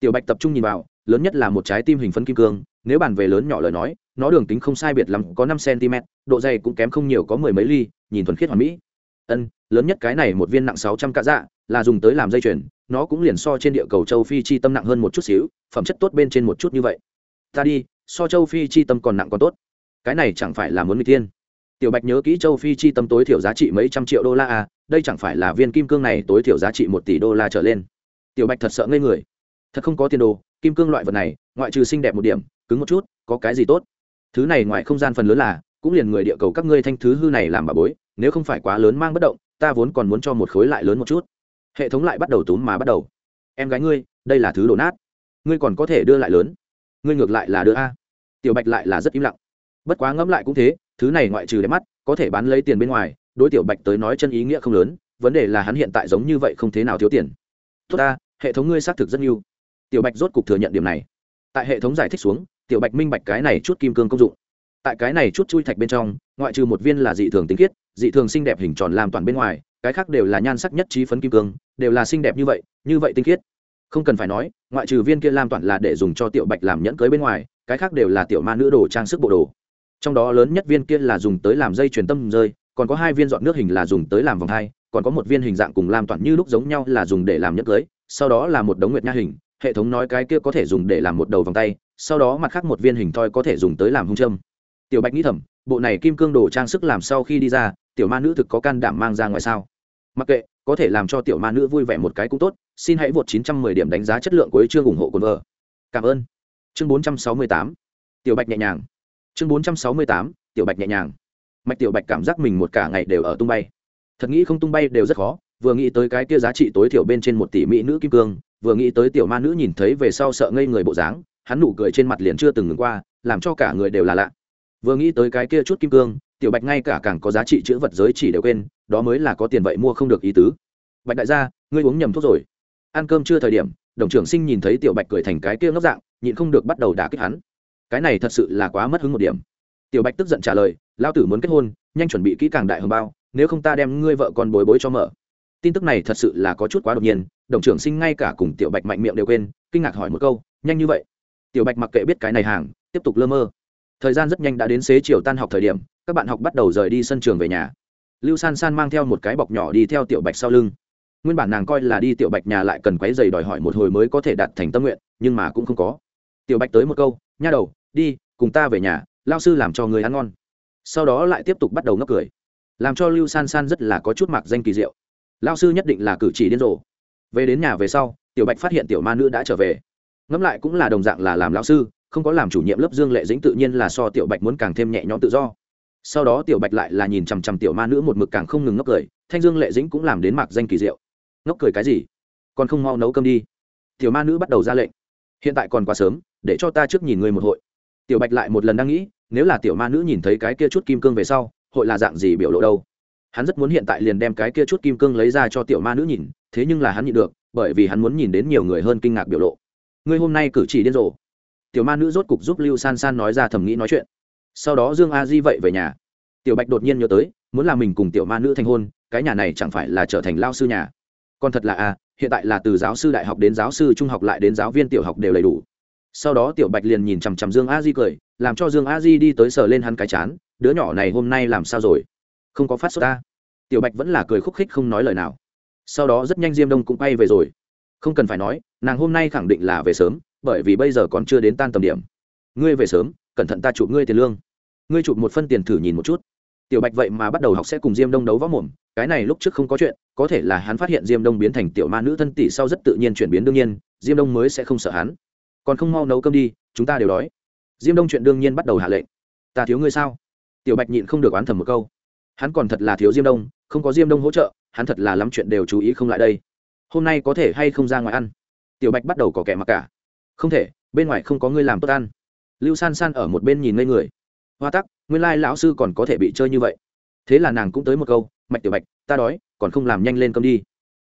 Tiểu bạch tập trung nhìn vào, lớn nhất là một trái tim hình phấn kim cương, nếu bàn về lớn nhỏ lời nói, nó đường kính không sai biệt lắm, có năm cm độ dày cũng kém không nhiều, có mười mấy ly, nhìn thuần khiết hoàn mỹ ân, lớn nhất cái này một viên nặng sáu trăm cạ dạ là dùng tới làm dây chuyền, nó cũng liền so trên địa cầu châu phi chi tâm nặng hơn một chút xíu, phẩm chất tốt bên trên một chút như vậy. Ta đi, so châu phi chi tâm còn nặng còn tốt. Cái này chẳng phải là muốn người tiên tiểu bạch nhớ kỹ châu phi chi tâm tối thiểu giá trị mấy trăm triệu đô la à đây chẳng phải là viên kim cương này tối thiểu giá trị một tỷ đô la trở lên. Tiểu bạch thật sợ ngây người. Thật không có tiền đồ, kim cương loại vật này, ngoại trừ xinh đẹp một điểm, cứng một chút, có cái gì tốt? Thứ này ngoài không gian phần lớn là, cũng liền người địa cầu các ngươi thanh thứ hư này làm bà bối nếu không phải quá lớn mang bất động, ta vốn còn muốn cho một khối lại lớn một chút. Hệ thống lại bắt đầu túm mà bắt đầu. Em gái ngươi, đây là thứ đổ nát. Ngươi còn có thể đưa lại lớn. Ngươi ngược lại là đưa a. Tiểu bạch lại là rất im lặng. Bất quá ngẫm lại cũng thế, thứ này ngoại trừ đẹp mắt, có thể bán lấy tiền bên ngoài, đối tiểu bạch tới nói chân ý nghĩa không lớn, vấn đề là hắn hiện tại giống như vậy không thế nào thiếu tiền. Tốt ta, hệ thống ngươi xác thực rất nhiều. Tiểu bạch rốt cục thừa nhận điểm này. Tại hệ thống giải thích xuống, tiểu bạch minh bạch cái này chút kim cương công dụng tại cái này chút chui thạch bên trong, ngoại trừ một viên là dị thường tinh khiết, dị thường xinh đẹp hình tròn làm toàn bên ngoài, cái khác đều là nhan sắc nhất trí phấn kim cương, đều là xinh đẹp như vậy như vậy tinh khiết. Không cần phải nói, ngoại trừ viên kia làm toàn là để dùng cho tiểu bạch làm nhẫn cưới bên ngoài, cái khác đều là tiểu ma nữ đồ trang sức bộ đồ. Trong đó lớn nhất viên kia là dùng tới làm dây truyền tâm rơi, còn có hai viên dọn nước hình là dùng tới làm vòng hai, còn có một viên hình dạng cùng làm toàn như lúc giống nhau là dùng để làm nhẫn cưới, sau đó là một đống nguyệt nha hình, hệ thống nói cái kia có thể dùng để làm một đầu vòng tay, sau đó mặt khác một viên hình thoi có thể dùng tới làm hung châm tiểu bạch nghĩ thầm, bộ này kim cương đồ trang sức làm sau khi đi ra, tiểu ma nữ thực có can đảm mang ra ngoài sao? Mặc kệ, có thể làm cho tiểu ma nữ vui vẻ một cái cũng tốt, xin hãy vượt 910 điểm đánh giá chất lượng của chương ủng hộ cồn vợ. Cảm ơn. Chương 468 tiểu bạch nhẹ nhàng. Chương 468 tiểu bạch nhẹ nhàng. Mạch tiểu bạch cảm giác mình một cả ngày đều ở tung bay. Thật nghĩ không tung bay đều rất khó, vừa nghĩ tới cái kia giá trị tối thiểu bên trên một tỷ mỹ nữ kim cương, vừa nghĩ tới tiểu ma nữ nhìn thấy về sau sợ ngây người bộ dáng, hắn nụ cười trên mặt liền chưa từng ngừng qua, làm cho cả người đều là lạ vừa nghĩ tới cái kia chút kim cương, tiểu bạch ngay cả càng có giá trị chữ vật giới chỉ đều quên, đó mới là có tiền vậy mua không được ý tứ. Bạch đại gia, ngươi uống nhầm thuốc rồi. Ăn cơm chưa thời điểm, đồng trưởng sinh nhìn thấy tiểu bạch cười thành cái kia ngốc dạng, nhịn không được bắt đầu đả kích hắn. Cái này thật sự là quá mất hứng một điểm. Tiểu bạch tức giận trả lời lao tử muốn kết hôn, nhanh chuẩn bị kỹ càng đại hồng bao, nếu không ta đem ngươi vợ con bối bối cho mở. Tin tức này thật sự là có chút quá đột nhiên, đồng trưởng sinh ngay cả cùng tiểu bạch mạnh miệng đều quên, kinh ngạc hỏi một câu, nhanh như vậy? Tiểu bạch mặc kệ biết cái này hàng, tiếp tục lơ mơ thời gian rất nhanh đã đến xế chiều tan học thời điểm, các bạn học bắt đầu rời đi sân trường về nhà. Lưu san san mang theo một cái bọc nhỏ đi theo tiểu bạch sau lưng. Nguyên bản nàng coi là đi tiểu bạch nhà lại cần quấy giày đòi hỏi một hồi mới có thể đạt thành tâm nguyện, nhưng mà cũng không có. Tiểu bạch tới một câu, nha đầu, đi, cùng ta về nhà lao sư làm cho người ăn ngon. Sau đó lại tiếp tục bắt đầu ngấp cười. Làm cho lưu san san rất là có chút mặc danh kỳ diệu. Lao sư nhất định là cử chỉ điên rồ. Về đến nhà về sau, tiểu bạch phát hiện tiểu ma nữ đã trở về. Ngẫm lại cũng là đồng dạng là làm lao sư không có làm chủ nhiệm lớp dương lệ dĩnh tự nhiên là so tiểu bạch muốn càng thêm nhẹ nhõm tự do. Sau đó tiểu bạch lại là nhìn chằm chằm tiểu ma nữ một mực càng không ngừng ngốc cười, thanh dương lệ dĩnh cũng làm đến mặc danh kỳ diệu. Ngốc cười cái gì? Còn không mau nấu cơm đi. Tiểu ma nữ bắt đầu ra lệnh. Hiện tại còn quá sớm, để cho ta trước nhìn người một hội. Tiểu bạch lại một lần đang nghĩ, nếu là tiểu ma nữ nhìn thấy cái kia chút kim cương về sau, hội là dạng gì biểu lộ đâu? Hắn rất muốn hiện tại liền đem cái kia chút kim cương lấy ra cho tiểu ma nữ nhìn, thế nhưng là hắn nhịn được, bởi vì hắn muốn nhìn đến nhiều người hơn kinh ngạc biểu lộ. Ngươi hôm nay cử chỉ điên rồ tiểu ma nữ rốt cục giúp lưu san san nói ra thầm nghĩ nói chuyện. Sau đó dương a di vậy về nhà. Tiểu bạch đột nhiên nhớ tới, muốn làm mình cùng tiểu ma nữ thành hôn, cái nhà này chẳng phải là trở thành lao sư nhà. Còn thật là a, hiện tại là từ giáo sư đại học đến giáo sư trung học lại đến giáo viên tiểu học đều đầy đủ. Sau đó tiểu bạch liền nhìn chằm chằm dương a di cười, làm cho dương a di đi tới sờ lên hắn cái chán, đứa nhỏ này hôm nay làm sao rồi? Không có phát sốt ta. Tiểu bạch vẫn là cười khúc khích không nói lời nào. Sau đó rất nhanh diêm đông cũng bay về rồi. Không cần phải nói, nàng hôm nay khẳng định là về sớm bởi vì bây giờ còn chưa đến tan tầm điểm. Ngươi về sớm, cẩn thận ta chụp ngươi tiền lương. Ngươi chụp một phân tiền thử nhìn một chút. Tiểu bạch vậy mà bắt đầu học sẽ cùng diêm đông đấu võ mồm, cái này lúc trước không có chuyện, có thể là hắn phát hiện diêm đông biến thành tiểu ma nữ thân tỷ sau rất tự nhiên chuyển biến đương nhiên, diêm đông mới sẽ không sợ hắn. Còn không mau nấu cơm đi, chúng ta đều đói. Diêm đông chuyện đương nhiên bắt đầu hạ lệnh. Ta thiếu ngươi sao? Tiểu bạch nhịn không được oán thầm một câu. Hắn còn thật là thiếu diêm đông, không có diêm đông hỗ trợ, hắn thật là lắm chuyện đều chú ý không lại đây. Hôm nay có thể hay không ra ngoài ăn? Tiểu bạch bắt đầu có kẻ mặc cả không thể, bên ngoài không có ngươi làm tốt ăn. Lưu san san ở một bên nhìn ngây người. Hoa tắc, nguyên lai lão sư còn có thể bị chơi như vậy. Thế là nàng cũng tới một câu, mạch tiểu bạch, ta đói, còn không làm nhanh lên cơm đi.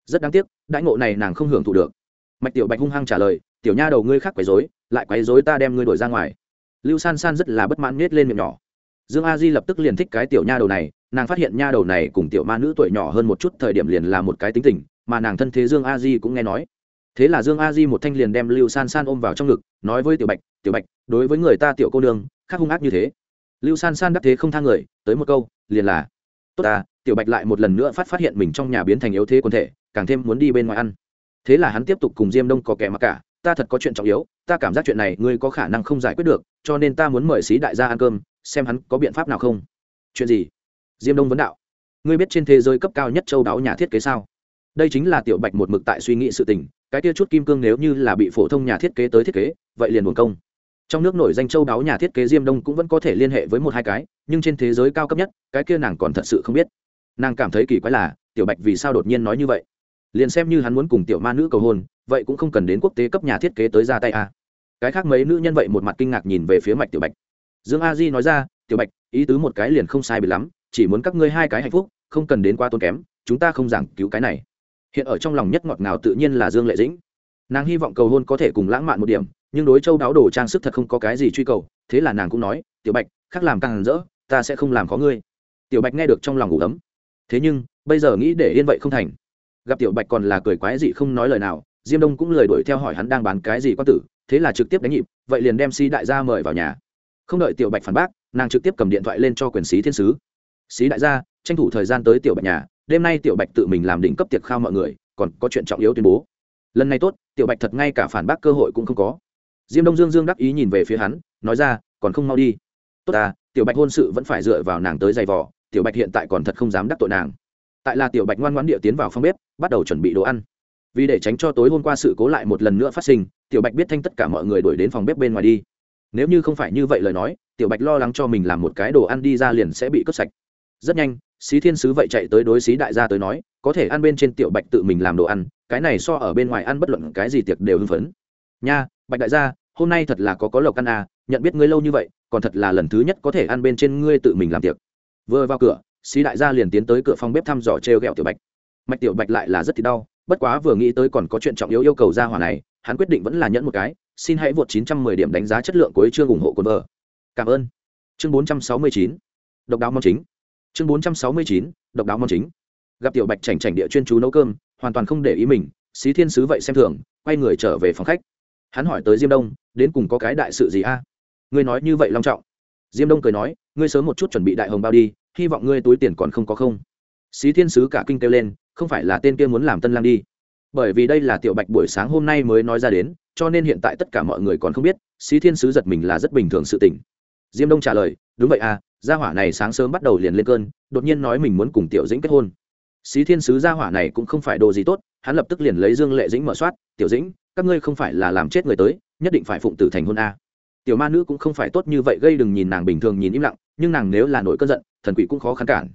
Rất đáng tiếc, đãi ngộ này nàng không hưởng thụ được. Mạch tiểu bạch hung hăng trả lời, tiểu nha đầu ngươi khác quấy dối lại quấy dối ta đem ngươi đổi ra ngoài. Lưu san san rất là bất mãn miết lên miệng nhỏ. Dương a di lập tức liền thích cái tiểu nha đầu này, nàng phát hiện nha đầu này cùng tiểu ma nữ tuổi nhỏ hơn một chút thời điểm liền là một cái tính tình, mà nàng thân thế dương a di cũng nghe nói thế là dương a di một thanh liền đem lưu san san ôm vào trong ngực, nói với tiểu bạch tiểu bạch, đối với người ta tiểu cô nương, khác hung ác như thế. Lưu san san đắc thế không thang người, tới một câu, liền là, tốt ta, tiểu bạch lại một lần nữa phát phát hiện mình trong nhà biến thành yếu thế quần thể, càng thêm muốn đi bên ngoài ăn. Thế là hắn tiếp tục cùng diêm đông có kẻ mặc cả, ta thật có chuyện trọng yếu, ta cảm giác chuyện này ngươi có khả năng không giải quyết được, cho nên ta muốn mời xí đại gia ăn cơm, xem hắn có biện pháp nào không. Chuyện gì? Diêm đông vấn đạo. Ngươi biết trên thế giới cấp cao nhất châu đáo nhà thiết kế sao? Đây chính là tiểu bạch một mực tại suy nghĩ sự tình cái kia chút kim cương nếu như là bị phổ thông nhà thiết kế tới thiết kế, vậy liền buồn công. Trong nước nổi danh châu đáo nhà thiết kế diêm đông cũng vẫn có thể liên hệ với một hai cái, nhưng trên thế giới cao cấp nhất, cái kia nàng còn thật sự không biết. Nàng cảm thấy kỳ quái là, tiểu bạch vì sao đột nhiên nói như vậy? Liền xem như hắn muốn cùng tiểu ma nữ cầu hôn, vậy cũng không cần đến quốc tế cấp nhà thiết kế tới ra tay a à. cái khác mấy nữ nhân vậy một mặt kinh ngạc nhìn về phía mạch tiểu bạch. Dương a di nói ra, tiểu bạch, ý tứ một cái liền không sai bị lắm, chỉ muốn các ngươi hai cái hạnh phúc, không cần đến qua tốn kém, chúng ta không giảng cứu cái này hiện ở trong lòng nhất ngọt ngào tự nhiên là dương lệ dĩnh. Nàng hy vọng cầu hôn có thể cùng lãng mạn một điểm, nhưng đối châu đáo đồ trang sức thật không có cái gì truy cầu, thế là nàng cũng nói, tiểu bạch, khác làm càng rỡ, ta sẽ không làm có ngươi. Tiểu bạch nghe được trong lòng ngủ ấm. Thế nhưng, bây giờ nghĩ để yên vậy không thành. Gặp tiểu bạch còn là cười quái dị không nói lời nào, diêm đông cũng lời đuổi theo hỏi hắn đang bán cái gì quan tử, thế là trực tiếp đánh nhịp, vậy liền đem si đại gia mời vào nhà. Không đợi tiểu bạch phản bác, nàng trực tiếp cầm điện thoại lên cho quyền sĩ thiên sứ. Sĩ đại gia, tranh thủ thời gian tới tiểu bạch nhà đêm nay tiểu bạch tự mình làm đỉnh cấp tiệc khao mọi người, còn có chuyện trọng yếu tuyên bố. Lần này tốt, tiểu bạch thật ngay cả phản bác cơ hội cũng không có. Diêm đông dương dương đắc ý nhìn về phía hắn, nói ra, còn không mau đi. Tốt ta, tiểu bạch hôn sự vẫn phải dựa vào nàng tới giày vò, tiểu bạch hiện tại còn thật không dám đắc tội nàng. Tại là tiểu bạch ngoan ngoãn địa tiến vào phòng bếp, bắt đầu chuẩn bị đồ ăn. Vì để tránh cho tối hôm qua sự cố lại một lần nữa phát sinh, tiểu bạch biết thanh tất cả mọi người đuổi đến phòng bếp bên ngoài đi. Nếu như không phải như vậy lời nói, tiểu bạch lo lắng cho mình làm một cái đồ ăn đi ra liền sẽ bị cướp sạch. Rất nhanh xí thiên sứ vậy chạy tới đối xí đại gia tới nói, có thể ăn bên trên tiểu bạch tự mình làm đồ ăn, cái này so ở bên ngoài ăn bất luận cái gì tiệc đều hưng phấn. Nha, bạch đại gia, hôm nay thật là có có lộc ăn à nhận biết ngươi lâu như vậy, còn thật là lần thứ nhất có thể ăn bên trên ngươi tự mình làm tiệc. Vừa vào cửa, xí đại gia liền tiến tới cửa phòng bếp thăm dò trêu ghẹo tiểu bạch. Mạch tiểu bạch lại là rất thì đau, bất quá vừa nghĩ tới còn có chuyện trọng yếu yêu cầu ra hỏa này, hắn quyết định vẫn là nhẫn một cái, xin hãy vượt 910 điểm đánh giá chất lượng cuối chương ủng hộ cồn vợ cảm ơn. Chương 469 độc đáo mong chính chương 469 độc đáo món chính. Gặp tiểu bạch chảnh chảnh địa chuyên chú nấu cơm, hoàn toàn không để ý mình, xí thiên sứ vậy xem thường, quay người trở về phòng khách. Hắn hỏi tới diêm đông, đến cùng có cái đại sự gì a? Ngươi nói như vậy long trọng. Diêm đông cười nói, ngươi sớm một chút chuẩn bị đại hồng bao đi, hy vọng ngươi túi tiền còn không có không. Xí thiên sứ cả kinh kêu lên, không phải là tên kia muốn làm tân lang đi. Bởi vì đây là tiểu bạch buổi sáng hôm nay mới nói ra đến, cho nên hiện tại tất cả mọi người còn không biết, xí thiên sứ giật mình là rất bình thường sự tình. Diêm đông trả lời, đúng vậy à gia hỏa này sáng sớm bắt đầu liền lên cơn, đột nhiên nói mình muốn cùng tiểu dĩnh kết hôn. Xí thiên sứ gia hỏa này cũng không phải đồ gì tốt, hắn lập tức liền lấy dương lệ dĩnh mở soát, tiểu dĩnh, các ngươi không phải là làm chết người tới, nhất định phải phụng tử thành hôn a. Tiểu ma nữ cũng không phải tốt như vậy, gây đừng nhìn nàng bình thường nhìn im lặng, nhưng nàng nếu là nổi cơn giận, thần quỷ cũng khó khăn cản.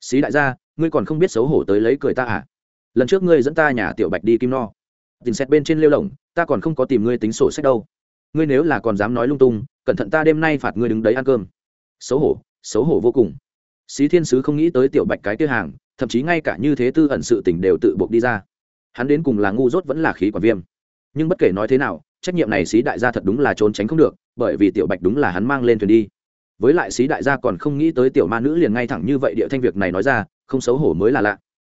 Xí đại gia, ngươi còn không biết xấu hổ tới lấy cười ta à? Lần trước ngươi dẫn ta nhà tiểu bạch đi kim no. Tìm xét bên trên lêu lồng ta còn không có tìm ngươi tính sổ sách đâu. Ngươi nếu là còn dám nói lung tung, cẩn thận ta đêm nay phạt ngươi đứng đấy ăn cơm xấu hổ xấu hổ vô cùng. Xí thiên sứ không nghĩ tới tiểu bạch cái kia hàng, thậm chí ngay cả như thế tư ẩn sự tình đều tự buộc đi ra. Hắn đến cùng là ngu dốt vẫn là khí quản viêm. Nhưng bất kể nói thế nào, trách nhiệm này xí đại gia thật đúng là trốn tránh không được, bởi vì tiểu bạch đúng là hắn mang lên thuyền đi. Với lại xí đại gia còn không nghĩ tới tiểu ma nữ liền ngay thẳng như vậy địa thanh việc này nói ra, không xấu hổ mới là lạ.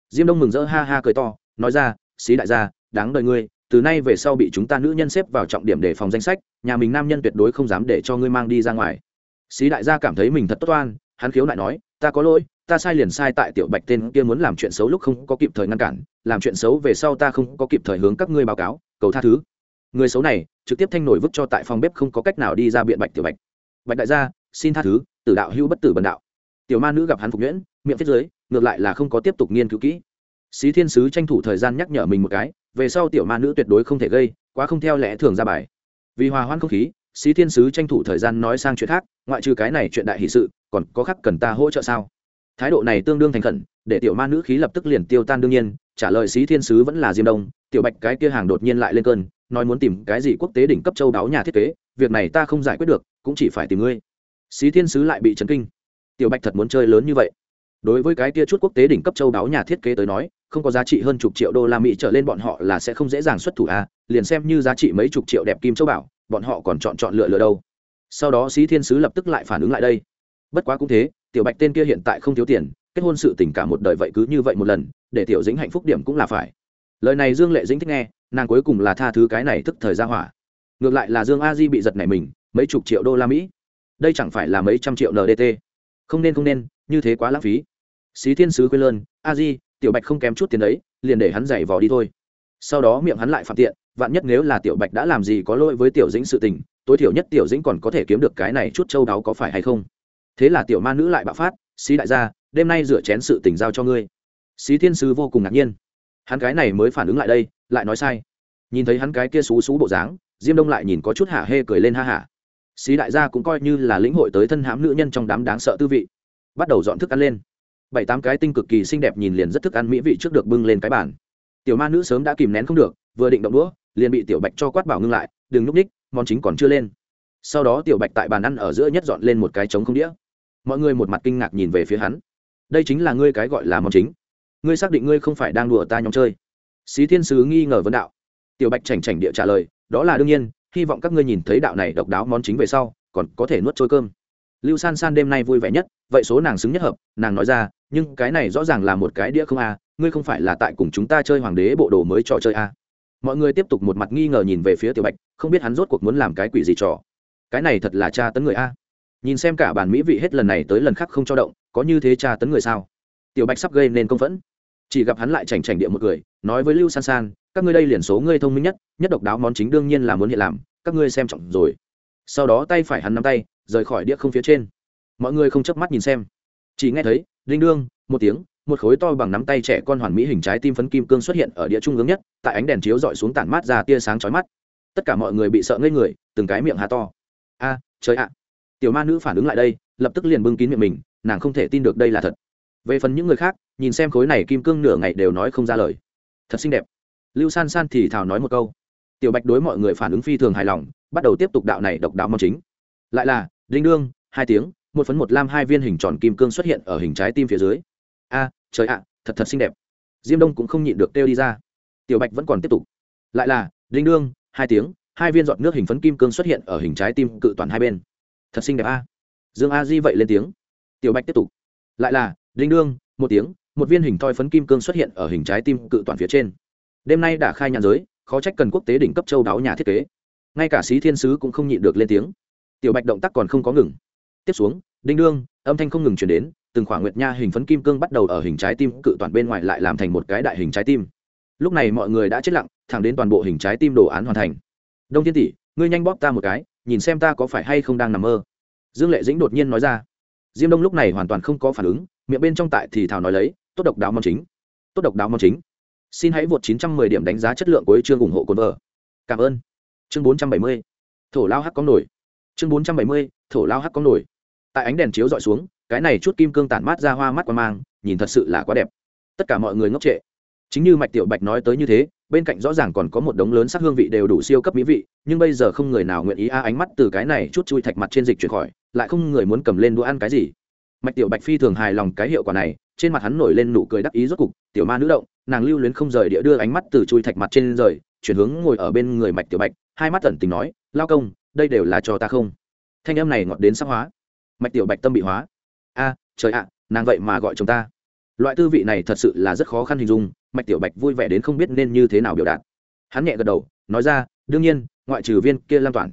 Diêm đông mừng rỡ ha ha cười to, nói ra, xí đại gia, đáng đời ngươi, từ nay về sau bị chúng ta nữ nhân xếp vào trọng điểm để phòng danh sách, nhà mình nam nhân tuyệt đối không dám để cho ngươi mang đi ra ngoài xí đại gia cảm thấy mình thật tốt oan, hắn khiếu lại nói, ta có lỗi, ta sai liền sai tại tiểu bạch tên kia muốn làm chuyện xấu lúc không có kịp thời ngăn cản, làm chuyện xấu về sau ta không có kịp thời hướng các ngươi báo cáo, cầu tha thứ. Người xấu này, trực tiếp thanh nổi vứt cho tại phòng bếp không có cách nào đi ra biện bạch tiểu bạch. Bạch đại gia, xin tha thứ, tử đạo hưu bất tử bần đạo. Tiểu ma nữ gặp hắn phục nhuyễn, miệng phía dưới, ngược lại là không có tiếp tục nghiên cứu kỹ. Xí thiên sứ tranh thủ thời gian nhắc nhở mình một cái, về sau tiểu ma nữ tuyệt đối không thể gây, quá không theo lẽ thường ra bài. Vì hòa hoãn không khí xí thiên sứ tranh thủ thời gian nói sang chuyện khác, ngoại trừ cái này chuyện đại hỷ sự, còn có khác cần ta hỗ trợ sao? Thái độ này tương đương thành khẩn, để tiểu ma nữ khí lập tức liền tiêu tan đương nhiên, trả lời xí thiên sứ vẫn là diêm đông, tiểu bạch cái kia hàng đột nhiên lại lên cơn, nói muốn tìm cái gì quốc tế đỉnh cấp châu đáo nhà thiết kế, việc này ta không giải quyết được, cũng chỉ phải tìm ngươi. Xí thiên sứ lại bị chấn kinh. Tiểu bạch thật muốn chơi lớn như vậy. Đối với cái kia chút quốc tế đỉnh cấp châu đáo nhà thiết kế tới nói, không có giá trị hơn chục triệu đô la mỹ trở lên bọn họ là sẽ không dễ dàng xuất thủ à? liền xem như giá trị mấy chục triệu đẹp kim châu bảo bọn họ còn chọn chọn lựa lựa đâu. Sau đó sĩ thiên sứ lập tức lại phản ứng lại đây. Bất quá cũng thế, tiểu bạch tên kia hiện tại không thiếu tiền, kết hôn sự tình cả một đời vậy cứ như vậy một lần, để tiểu dĩnh hạnh phúc điểm cũng là phải. Lời này dương lệ dĩnh thích nghe, nàng cuối cùng là tha thứ cái này tức thời ra hỏa. Ngược lại là dương a di bị giật này mình, mấy chục triệu đô la mỹ. Đây chẳng phải là mấy trăm triệu ndt không nên không nên, như thế quá lãng phí. Xí thiên sứ quê lơn, a di, tiểu bạch không kém chút tiền đấy, liền để hắn giày vò đi thôi. Sau đó miệng hắn lại phạm tiện vạn nhất nếu là tiểu bạch đã làm gì có lỗi với tiểu dĩnh sự tình, tối thiểu nhất tiểu dĩnh còn có thể kiếm được cái này chút châu đáo có phải hay không? Thế là tiểu ma nữ lại bạo phát, xí đại gia, đêm nay rửa chén sự tình giao cho ngươi. Xí thiên sứ vô cùng ngạc nhiên. Hắn cái này mới phản ứng lại đây, lại nói sai. Nhìn thấy hắn cái kia xú xú bộ dáng, diêm đông lại nhìn có chút hả hê cười lên ha hả. Xí đại gia cũng coi như là lĩnh hội tới thân hãm nữ nhân trong đám đáng sợ tư vị. Bắt đầu dọn thức ăn lên. Bảy tám cái tinh cực kỳ xinh đẹp nhìn liền rất thức ăn mỹ vị trước được bưng lên cái bàn tiểu ma nữ sớm đã kìm nén không được vừa định động đũa liền bị tiểu bạch cho quát bảo ngưng lại đừng núp ních món chính còn chưa lên. Sau đó tiểu bạch tại bàn ăn ở giữa nhất dọn lên một cái trống không đĩa. Mọi người một mặt kinh ngạc nhìn về phía hắn. Đây chính là ngươi cái gọi là món chính. Ngươi xác định ngươi không phải đang đùa ta nhóm chơi. Xí thiên sứ nghi ngờ vấn đạo. Tiểu bạch chảnh chảnh địa trả lời đó là đương nhiên hy vọng các ngươi nhìn thấy đạo này độc đáo món chính về sau còn có thể nuốt trôi cơm. Lưu san san đêm nay vui vẻ nhất vậy số nàng xứng nhất hợp nàng nói ra nhưng cái này rõ ràng là một cái đĩa không a à, ngươi không phải là tại cùng chúng ta chơi hoàng đế bộ đồ mới trò chơi a à. mọi người tiếp tục một mặt nghi ngờ nhìn về phía tiểu bạch, không biết hắn rốt cuộc muốn làm cái quỷ gì trò. Cái này thật là tra tấn người a. Nhìn xem cả bản mỹ vị hết lần này tới lần khác không cho động, có như thế tra tấn người sao? Tiểu bạch sắp gây nên công phẫn. Chỉ gặp hắn lại chảnh chảnh địa một người nói với lưu san san, các ngươi đây liền số ngươi thông minh nhất nhất độc đáo món chính đương nhiên là muốn hiện làm, các ngươi xem trọng rồi. Sau đó tay phải hắn nắm tay, rời khỏi đĩa không phía trên. Mọi người không chớp mắt nhìn xem. Chỉ nghe thấy, đinh đương, một tiếng một khối to bằng nắm tay trẻ con hoàn mỹ hình trái tim phấn kim cương xuất hiện ở địa trung ương nhất, tại ánh đèn chiếu dọi xuống tản mát ra tia sáng chói mắt. Tất cả mọi người bị sợ ngây người, từng cái miệng há to. A, trời ạ. Tiểu ma nữ phản ứng lại đây, lập tức liền bưng kín miệng mình, nàng không thể tin được đây là thật. Về phần những người khác, nhìn xem khối này kim cương nửa ngày đều nói không ra lời. Thật xinh đẹp. Lưu san san thì thào nói một câu. Tiểu bạch đối mọi người phản ứng phi thường hài lòng, bắt đầu tiếp tục đạo này độc đạo mong chính. Lại là, đinh đương, hai tiếng, một phấn một lam hai viên hình tròn kim cương xuất hiện ở hình trái tim phía dưới trời ạ, thật thật xinh đẹp. Diêm đông cũng không nhịn được kêu đi ra. Tiểu bạch vẫn còn tiếp tục. Lại là đinh đương hai tiếng, hai viên giọt nước hình phấn kim cương xuất hiện ở hình trái tim cự toàn hai bên. Thật xinh đẹp a. Dương a di vậy lên tiếng. Tiểu bạch tiếp tục. Lại là đinh đương một tiếng, một viên hình thoi phấn kim cương xuất hiện ở hình trái tim cự toàn phía trên. Đêm nay đã khai nhàn giới, khó trách cần quốc tế đỉnh cấp châu đáo nhà thiết kế. Ngay cả sĩ thiên sứ cũng không nhịn được lên tiếng. Tiểu bạch động tác còn không có ngừng. Tiếp xuống đinh đương âm thanh không ngừng chuyển đến từng khoảng nguyệt nha hình phấn kim cương bắt đầu ở hình trái tim cự toàn bên ngoài lại làm thành một cái đại hình trái tim. Lúc này mọi người đã chết lặng, thẳng đến toàn bộ hình trái tim đồ án hoàn thành. Đông thiên tỷ, ngươi nhanh bóp ta một cái, nhìn xem ta có phải hay không đang nằm mơ. Dương lệ dĩnh đột nhiên nói ra. Diêm đông lúc này hoàn toàn không có phản ứng, miệng bên trong tại thì thảo nói lấy, tốt độc đáo mong chính. Tốt độc đáo mong chính. Xin hãy vượt 910 điểm đánh giá chất lượng của chương ủng hộ cồn vợ. Cảm ơn. Chương 470 thổ lao hắc có nổi. Chương 470 thổ lao hắc có nổi. Tại ánh đèn chiếu dọi xuống cái này chút kim cương tản mát ra hoa mắt qua mang, nhìn thật sự là quá đẹp. Tất cả mọi người ngốc trệ. Chính như mạch tiểu bạch nói tới như thế, bên cạnh rõ ràng còn có một đống lớn sắc hương vị đều đủ siêu cấp mỹ vị, nhưng bây giờ không người nào nguyện ý a ánh mắt từ cái này chút chui thạch mặt trên dịch chuyển khỏi, lại không người muốn cầm lên đũa ăn cái gì. Mạch tiểu bạch phi thường hài lòng cái hiệu quả này, trên mặt hắn nổi lên nụ cười đắc ý rốt cục, tiểu ma nữ động, nàng lưu luyến không rời địa đưa ánh mắt từ chui thạch mặt trên rời, chuyển hướng ngồi ở bên người mạch tiểu bạch, hai mắt tẩn tình nói, lao công, đây đều là cho ta không? Thanh em này ngọt đến sắc hóa. Mạch tiểu bạch tâm bị hóa trời ạ, nàng vậy mà gọi chúng ta. Loại tư vị này thật sự là rất khó khăn hình dung, mạch tiểu bạch vui vẻ đến không biết nên như thế nào biểu đạt. Hắn nhẹ gật đầu, nói ra, đương nhiên, ngoại trừ viên kia lan toàn.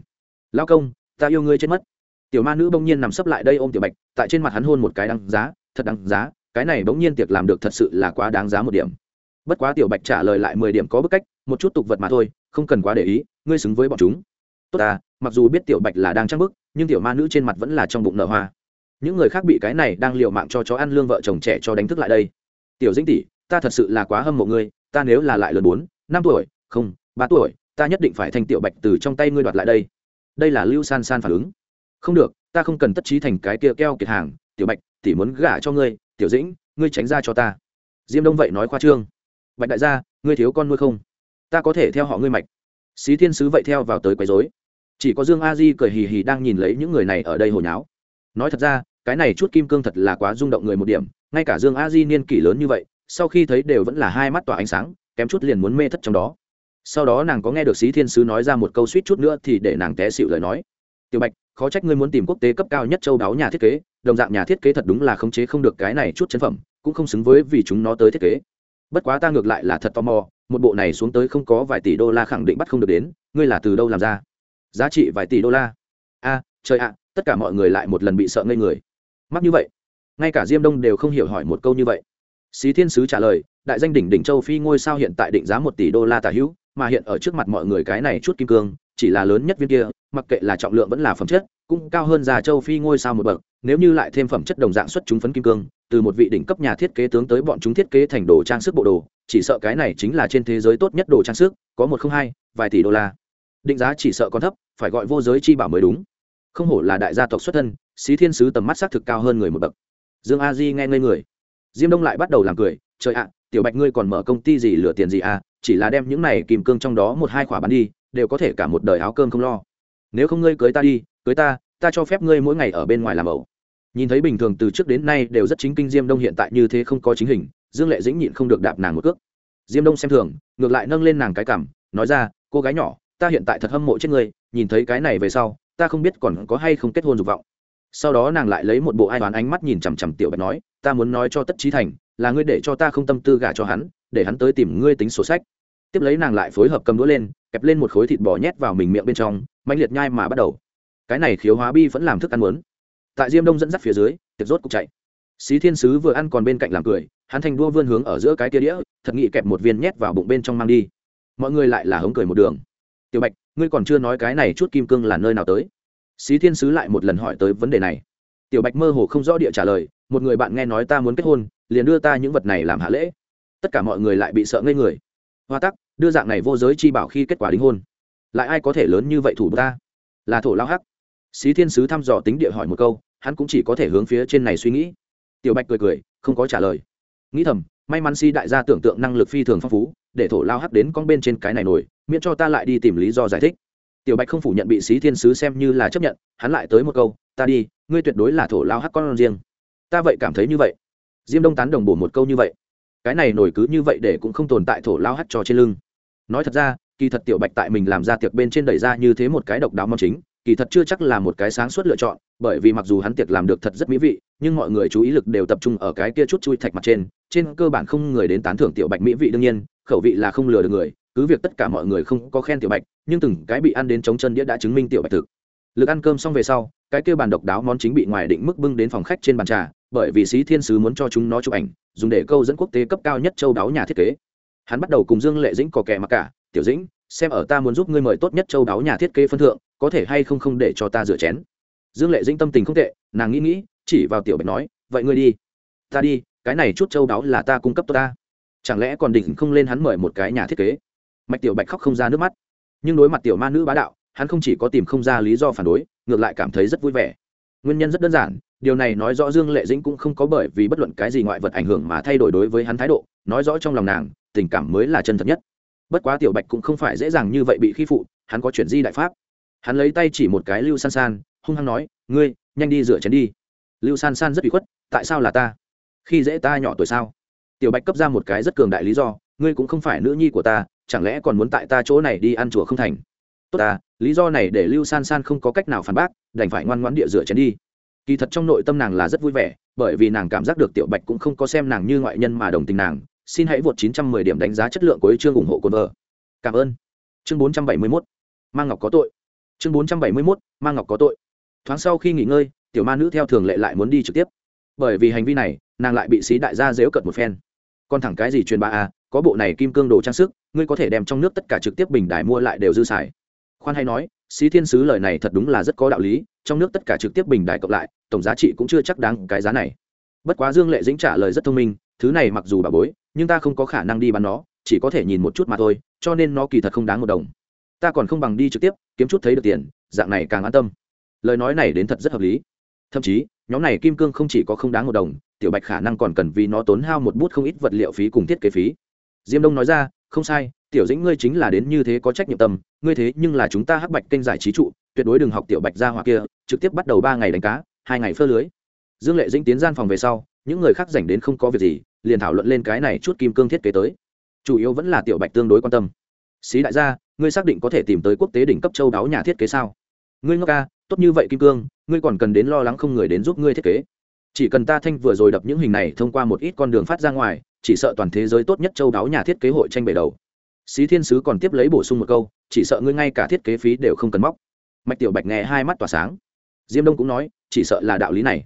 Lao công, ta yêu ngươi chết mất. Tiểu ma nữ bỗng nhiên nằm sấp lại đây ôm tiểu bạch, tại trên mặt hắn hôn một cái đăng giá, thật đáng giá, cái này bỗng nhiên tiệc làm được thật sự là quá đáng giá một điểm. Bất quá tiểu bạch trả lời lại mười điểm có bức cách, một chút tục vật mà thôi, không cần quá để ý, ngươi xứng với bọn chúng. Tốt ta, mặc dù biết tiểu bạch là đang trăng bức nhưng tiểu ma nữ trên mặt vẫn là trong bụng nở hoa những người khác bị cái này đang liều mạng cho chó ăn lương vợ chồng trẻ cho đánh thức lại đây. Tiểu dĩnh tỷ, ta thật sự là quá hâm mộ ngươi, ta nếu là lại lớn bốn, năm tuổi, không, ba tuổi, ta nhất định phải thành tiểu bạch từ trong tay ngươi đoạt lại đây. Đây là lưu san san phản ứng. Không được, ta không cần tất trí thành cái kia keo kiệt hàng, tiểu bạch, tỷ muốn gả cho ngươi, tiểu dĩnh, ngươi tránh ra cho ta. Diêm đông vậy nói khoa trương. Bạch đại gia, ngươi thiếu con nuôi không? Ta có thể theo họ ngươi mạch. Xí thiên sứ vậy theo vào tới quấy dối chỉ có dương a di cười hì hì đang nhìn lấy những người này ở đây hồi nháo. Nói thật ra cái này chút kim cương thật là quá rung động người một điểm, ngay cả dương a di niên kỷ lớn như vậy, sau khi thấy đều vẫn là hai mắt tỏa ánh sáng, kém chút liền muốn mê thất trong đó. Sau đó nàng có nghe được sĩ thiên sứ nói ra một câu suýt chút nữa thì để nàng té xịu lời nói. Tiểu bạch, khó trách ngươi muốn tìm quốc tế cấp cao nhất châu đáo nhà thiết kế, đồng dạng nhà thiết kế thật đúng là khống chế không được cái này chút chân phẩm, cũng không xứng với vì chúng nó tới thiết kế. Bất quá ta ngược lại là thật tò mò, một bộ này xuống tới không có vài tỷ đô la khẳng định bắt không được đến, ngươi là từ đâu làm ra? Giá trị vài tỷ đô la. A, trời ạ, tất cả mọi người lại một lần bị sợ ngây người mắc như vậy. Ngay cả diêm đông đều không hiểu hỏi một câu như vậy. Xí thiên sứ trả lời, đại danh đỉnh đỉnh châu phi ngôi sao hiện tại định giá một tỷ đô la tả hữu, mà hiện ở trước mặt mọi người cái này chút kim cương, chỉ là lớn nhất viên kia, mặc kệ là trọng lượng vẫn là phẩm chất, cũng cao hơn già châu phi ngôi sao một bậc, nếu như lại thêm phẩm chất đồng dạng xuất chúng phấn kim cương, từ một vị đỉnh cấp nhà thiết kế tướng tới bọn chúng thiết kế thành đồ trang sức bộ đồ, chỉ sợ cái này chính là trên thế giới tốt nhất đồ trang sức, có một không hai, vài tỷ đô la. Định giá chỉ sợ còn thấp, phải gọi vô giới chi bảo mới đúng. Không hổ là đại gia tộc xuất thân xí thiên sứ tầm mắt xác thực cao hơn người một bậc. Dương a di nghe ngây người. Diêm đông lại bắt đầu làm cười, trời ạ, tiểu bạch ngươi còn mở công ty gì lừa tiền gì à? Chỉ là đem những này kìm cương trong đó một hai khỏa bán đi, đều có thể cả một đời áo cơm không lo. Nếu không ngươi cưới ta đi, cưới ta ta cho phép ngươi mỗi ngày ở bên ngoài làm ẩu. Nhìn thấy bình thường từ trước đến nay đều rất chính kinh diêm đông hiện tại như thế không có chính hình, dương lệ dĩnh nhịn không được đạp nàng một cước. Diêm đông xem thường, ngược lại nâng lên nàng cái cảm nói ra, cô gái nhỏ, ta hiện tại thật hâm mộ chết ngươi, nhìn thấy cái này về sau, ta không biết còn có hay không kết hôn dục vọng sau đó nàng lại lấy một bộ ai toán ánh mắt nhìn chằm chằm tiểu bạch nói, ta muốn nói cho tất trí thành, là ngươi để cho ta không tâm tư gả cho hắn, để hắn tới tìm ngươi tính sổ sách. Tiếp lấy nàng lại phối hợp cầm đũa lên, kẹp lên một khối thịt bò nhét vào mình miệng bên trong mạnh liệt nhai mà bắt đầu. Cái này khiếu hóa bi vẫn làm thức ăn muốn. Tại diêm đông dẫn dắt phía dưới, tiệc rốt cục chạy. Xí thiên sứ vừa ăn còn bên cạnh làm cười, hắn thành đua vươn hướng ở giữa cái tia đĩa, thật nghị kẹp một viên nhét vào bụng bên trong mang đi. Mọi người lại là hống cười một đường. Tiểu bạch, ngươi còn chưa nói cái này chút kim cương là nơi nào tới? Xí thiên sứ lại một lần hỏi tới vấn đề này. Tiểu bạch mơ hồ không rõ địa trả lời, một người bạn nghe nói ta muốn kết hôn, liền đưa ta những vật này làm hạ lễ. Tất cả mọi người lại bị sợ ngây người. Hoa tắc, đưa dạng này vô giới chi bảo khi kết quả đính hôn. Lại ai có thể lớn như vậy thủ ta? Là thổ lao hắc. Xí thiên sứ thăm dò tính địa hỏi một câu, hắn cũng chỉ có thể hướng phía trên này suy nghĩ. Tiểu bạch cười cười, không có trả lời. Nghĩ thầm, may mắn si đại gia tưởng tượng năng lực phi thường phong phú, để thổ lao hắc đến con bên trên cái này nổi, miễn cho ta lại đi tìm lý do giải thích tiểu bạch không phủ nhận bị xí thiên sứ xem như là chấp nhận, hắn lại tới một câu, ta đi, ngươi tuyệt đối là thổ lao hắc con riêng. Ta vậy cảm thấy như vậy. Diêm đông tán đồng bổ một câu như vậy. Cái này nổi cứ như vậy để cũng không tồn tại thổ lao hắt trò trên lưng. Nói thật ra, kỳ thật tiểu bạch tại mình làm ra tiệc bên trên đẩy ra như thế một cái độc đáo mong chính, kỳ thật chưa chắc là một cái sáng suốt lựa chọn, bởi vì mặc dù hắn tiệc làm được thật rất mỹ vị, nhưng mọi người chú ý lực đều tập trung ở cái kia chút chui thạch mặt trên trên cơ bản không người đến tán thưởng tiểu bạch mỹ vị đương nhiên, khẩu vị là không lừa được người cứ việc tất cả mọi người không có khen tiểu bạch, nhưng từng cái bị ăn đến trống chân đĩa đã chứng minh tiểu bạch thực. Lực ăn cơm xong về sau, cái kia bàn độc đáo món chính bị ngoài định mức bưng đến phòng khách trên bàn trà, bởi vì sĩ thiên sứ muốn cho chúng nó chụp ảnh, dùng để câu dẫn quốc tế cấp cao nhất châu đáo nhà thiết kế. Hắn bắt đầu cùng dương lệ dĩnh có kẻ mặc cả, tiểu dĩnh, xem ở ta muốn giúp ngươi mời tốt nhất châu đáo nhà thiết kế phân thượng, có thể hay không không để cho ta rửa chén? Dương lệ dĩnh tâm tình không tệ, nàng nghĩ nghĩ, chỉ vào tiểu bạch nói, vậy ngươi đi, ta đi, cái này chút châu đáo là ta cung cấp tốt ta. Chẳng lẽ còn định không lên hắn mời một cái nhà thiết kế? Mạch tiểu bạch khóc không ra nước mắt. Nhưng đối mặt tiểu ma nữ bá đạo, hắn không chỉ có tìm không ra lý do phản đối, ngược lại cảm thấy rất vui vẻ. Nguyên nhân rất đơn giản, điều này nói rõ dương lệ dĩnh cũng không có bởi vì bất luận cái gì ngoại vật ảnh hưởng mà thay đổi đối với hắn thái độ, nói rõ trong lòng nàng, tình cảm mới là chân thật nhất. Bất quá tiểu bạch cũng không phải dễ dàng như vậy bị khi phụ, hắn có chuyện di đại pháp. Hắn lấy tay chỉ một cái lưu san san, hung hăng nói, ngươi, nhanh đi rửa chén đi. Lưu san san rất bị khuất, tại sao là ta? Khi dễ ta nhỏ tuổi sao? Tiểu bạch cấp ra một cái rất cường đại lý do, ngươi cũng không phải nữ nhi của ta chẳng lẽ còn muốn tại ta chỗ này đi ăn chùa không thành? Tốt ta, lý do này để lưu san san không có cách nào phản bác, đành phải ngoan ngoãn địa rửa chén đi. Kỳ thật trong nội tâm nàng là rất vui vẻ, bởi vì nàng cảm giác được tiểu bạch cũng không có xem nàng như ngoại nhân mà đồng tình nàng. Xin hãy vượt 910 điểm đánh giá chất lượng của chương ủng hộ cồn vợ. Cảm ơn. Chương 471 mang ngọc có tội. Chương 471 mang ngọc có tội. Thoáng sau khi nghỉ ngơi, tiểu ma nữ theo thường lệ lại muốn đi trực tiếp. Bởi vì hành vi này, nàng lại bị xí đại gia dếu cợt một phen còn thẳng cái gì truyền ba a à, có bộ này kim cương đồ trang sức, ngươi có thể đem trong nước tất cả trực tiếp bình đài mua lại đều dư xài. Khoan hay nói, xí thiên sứ lời này thật đúng là rất có đạo lý, trong nước tất cả trực tiếp bình đại cộng lại, tổng giá trị cũng chưa chắc đáng cái giá này. Bất quá dương lệ dĩnh trả lời rất thông minh, thứ này mặc dù bà bối, nhưng ta không có khả năng đi bán nó, chỉ có thể nhìn một chút mà thôi, cho nên nó kỳ thật không đáng một đồng. Ta còn không bằng đi trực tiếp, kiếm chút thấy được tiền, dạng này càng an tâm. Lời nói này đến thật rất hợp lý. Thậm chí, nhóm này kim cương không chỉ có không đáng một đồng tiểu bạch khả năng còn cần vì nó tốn hao một bút không ít vật liệu phí cùng thiết kế phí. Diêm đông nói ra, không sai, tiểu dĩnh ngươi chính là đến như thế có trách nhiệm tâm, ngươi thế nhưng là chúng ta hắc bạch kênh giải trí trụ, tuyệt đối đừng học tiểu bạch ra hoặc kia, trực tiếp bắt đầu ba ngày đánh cá, hai ngày phơ lưới. Dương lệ dĩnh tiến gian phòng về sau, những người khác dành đến không có việc gì, liền thảo luận lên cái này chút kim cương thiết kế tới. Chủ yếu vẫn là tiểu bạch tương đối quan tâm. Xí đại gia, ngươi xác định có thể tìm tới quốc tế đỉnh cấp châu đáo nhà thiết kế sao? Ngươi ngốc ca, tốt như vậy kim cương, ngươi còn cần đến lo lắng không người đến giúp ngươi thiết kế chỉ cần ta thanh vừa rồi đập những hình này thông qua một ít con đường phát ra ngoài, chỉ sợ toàn thế giới tốt nhất châu đáo nhà thiết kế hội tranh bể đầu. Xí thiên sứ còn tiếp lấy bổ sung một câu, chỉ sợ ngươi ngay cả thiết kế phí đều không cần móc. Mạch tiểu bạch nghe hai mắt tỏa sáng. Diêm đông cũng nói, chỉ sợ là đạo lý này.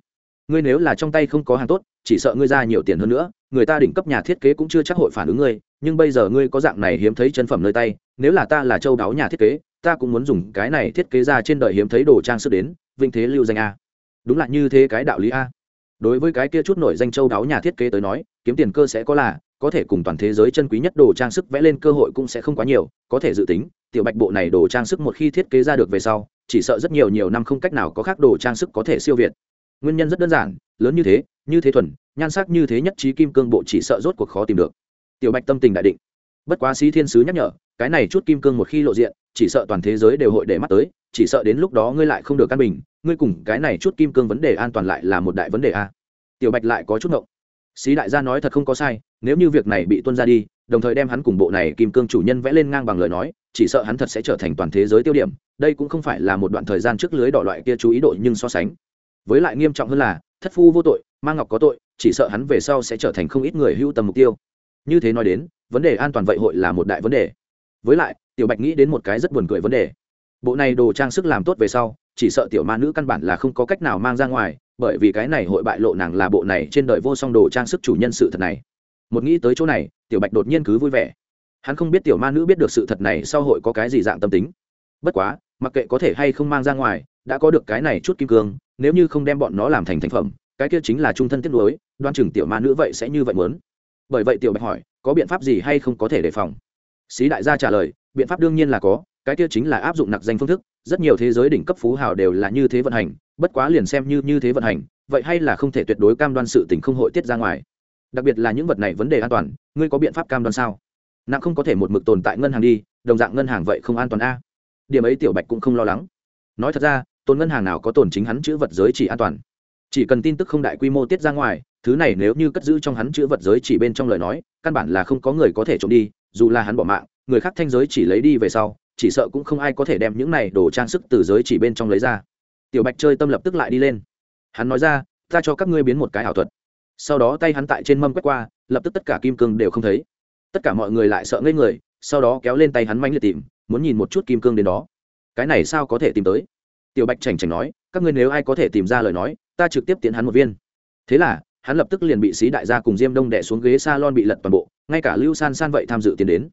Ngươi nếu là trong tay không có hàng tốt, chỉ sợ ngươi ra nhiều tiền hơn nữa, người ta đỉnh cấp nhà thiết kế cũng chưa chắc hội phản ứng ngươi, nhưng bây giờ ngươi có dạng này hiếm thấy chân phẩm nơi tay, nếu là ta là châu đáo nhà thiết kế, ta cũng muốn dùng cái này thiết kế ra trên đời hiếm thấy đồ trang sức đến, vinh thế lưu danh a. Đúng là như thế cái đạo lý a đối với cái kia chút nổi danh châu đáo nhà thiết kế tới nói, kiếm tiền cơ sẽ có là, có thể cùng toàn thế giới chân quý nhất đồ trang sức vẽ lên cơ hội cũng sẽ không quá nhiều, có thể dự tính, tiểu bạch bộ này đồ trang sức một khi thiết kế ra được về sau, chỉ sợ rất nhiều nhiều năm không cách nào có khác đồ trang sức có thể siêu việt. Nguyên nhân rất đơn giản, lớn như thế như thế thuần, nhan sắc như thế nhất trí kim cương bộ chỉ sợ rốt cuộc khó tìm được. Tiểu bạch tâm tình đại định. Bất quá sĩ thiên sứ nhắc nhở, cái này chút kim cương một khi lộ diện chỉ sợ toàn thế giới đều hội để mắt tới, chỉ sợ đến lúc đó ngươi lại không được căn bình, ngươi cùng cái này chút kim cương vấn đề an toàn lại là một đại vấn đề a. Tiểu bạch lại có chút ngộng. Sĩ đại gia nói thật không có sai, nếu như việc này bị tuân ra đi, đồng thời đem hắn cùng bộ này kim cương chủ nhân vẽ lên ngang bằng lời nói, chỉ sợ hắn thật sẽ trở thành toàn thế giới tiêu điểm, đây cũng không phải là một đoạn thời gian trước lưới đỏ loại kia chú ý đội nhưng so sánh. Với lại nghiêm trọng hơn là, thất phu vô tội mang ngọc có tội, chỉ sợ hắn về sau sẽ trở thành không ít người hưu tầm mục tiêu. Như thế nói đến, vấn đề an toàn vậy hội là một đại vấn đề với lại, tiểu bạch nghĩ đến một cái rất buồn cười vấn đề. Bộ này đồ trang sức làm tốt về sau, chỉ sợ tiểu ma nữ căn bản là không có cách nào mang ra ngoài, bởi vì cái này hội bại lộ nàng là bộ này trên đời vô song đồ trang sức chủ nhân sự thật này. Một nghĩ tới chỗ này, tiểu bạch đột nhiên cứ vui vẻ. Hắn không biết tiểu ma nữ biết được sự thật này sau hội có cái gì dạng tâm tính. Bất quá, mặc kệ có thể hay không mang ra ngoài, đã có được cái này chút kim cương, nếu như không đem bọn nó làm thành thành phẩm, cái kia chính là trung thân tiết đối đoan chừng tiểu ma nữ vậy sẽ như vậy muốn. Bởi vậy tiểu bạch hỏi, có biện pháp gì hay không có thể đề phòng? Xí đại gia trả lời, biện pháp đương nhiên là có, cái kia chính là áp dụng nặc danh phương thức, rất nhiều thế giới đỉnh cấp phú hào đều là như thế vận hành, bất quá liền xem như như thế vận hành, vậy hay là không thể tuyệt đối cam đoan sự tình không hội tiết ra ngoài. Đặc biệt là những vật này vấn đề an toàn, ngươi có biện pháp cam đoan sao? Nặng không có thể một mực tồn tại ngân hàng đi, đồng dạng ngân hàng vậy không an toàn a. Điểm ấy tiểu bạch cũng không lo lắng. Nói thật ra, tồn ngân hàng nào có tồn chính hắn chữ vật giới chỉ an toàn? Chỉ cần tin tức không đại quy mô tiết ra ngoài, thứ này nếu như cất giữ trong hắn chữ vật giới chỉ bên trong lời nói, căn bản là không có người có thể trộm đi dù là hắn bỏ mạng, người khác thanh giới chỉ lấy đi về sau, chỉ sợ cũng không ai có thể đem những này đồ trang sức từ giới chỉ bên trong lấy ra. Tiểu bạch chơi tâm lập tức lại đi lên. Hắn nói ra, ta cho các ngươi biến một cái ảo thuật. Sau đó tay hắn tại trên mâm quét qua, lập tức tất cả kim cương đều không thấy. Tất cả mọi người lại sợ ngây người, sau đó kéo lên tay hắn manh liệt tìm, muốn nhìn một chút kim cương đến đó. Cái này sao có thể tìm tới? Tiểu bạch chảnh chảnh nói, các ngươi nếu ai có thể tìm ra lời nói, ta trực tiếp tiến hắn một viên. Thế là hắn lập tức liền bị sĩ đại gia cùng diêm đông đẻ xuống ghế s a lon bị lật toàn bộ, ngay cả lưu san san vậy tham dự tiến đến.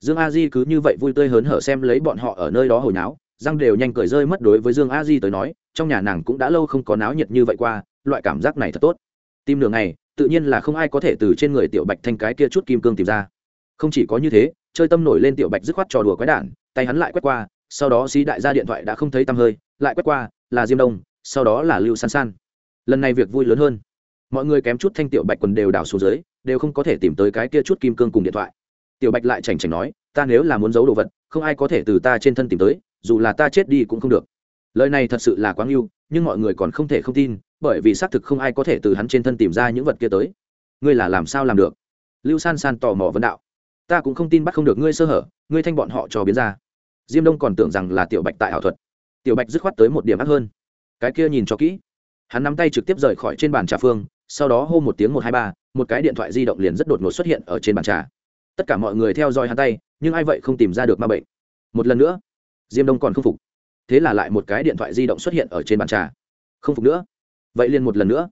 Dương a di cứ như vậy vui tươi hớn hở xem lấy bọn họ ở nơi đó hồi náo, răng đều nhanh cười rơi mất đối với dương a di tới nói, trong nhà nàng cũng đã lâu không có náo nhiệt như vậy qua, loại cảm giác này thật tốt. Tim đường này tự nhiên là không ai có thể từ trên người tiểu bạch thanh cái kia chút kim cương tìm ra. Không chỉ có như thế, chơi tâm nổi lên tiểu bạch dứt khoát trò đùa quái đản, tay hắn lại quét qua, sau đó xí đại gia điện thoại đã không thấy tăm hơi, lại quét qua, là diêm đông, sau đó là lưu san san. Lần này việc vui lớn hơn mọi người kém chút thanh tiểu bạch quần đều đảo xuống dưới, đều không có thể tìm tới cái kia chút kim cương cùng điện thoại. Tiểu bạch lại chảnh chảnh nói, ta nếu là muốn giấu đồ vật, không ai có thể từ ta trên thân tìm tới, dù là ta chết đi cũng không được. Lời này thật sự là quá ngưu nhưng mọi người còn không thể không tin, bởi vì xác thực không ai có thể từ hắn trên thân tìm ra những vật kia tới. Ngươi là làm sao làm được? Lưu san san tò mò vấn đạo. Ta cũng không tin bắt không được ngươi sơ hở, ngươi thanh bọn họ cho biến ra. Diêm đông còn tưởng rằng là tiểu bạch tại ảo thuật. Tiểu bạch dứt khoát tới một điểm ác hơn. Cái kia nhìn cho kỹ. Hắn nắm tay trực tiếp rời khỏi trên bàn trà phương sau đó hô một tiếng một hai ba, một cái điện thoại di động liền rất đột ngột xuất hiện ở trên bàn trà. Tất cả mọi người theo dõi hắn tay, nhưng ai vậy không tìm ra được ma bệnh. Một lần nữa, diêm đông còn không phục. Thế là lại một cái điện thoại di động xuất hiện ở trên bàn trà. Không phục nữa. Vậy liền một lần nữa.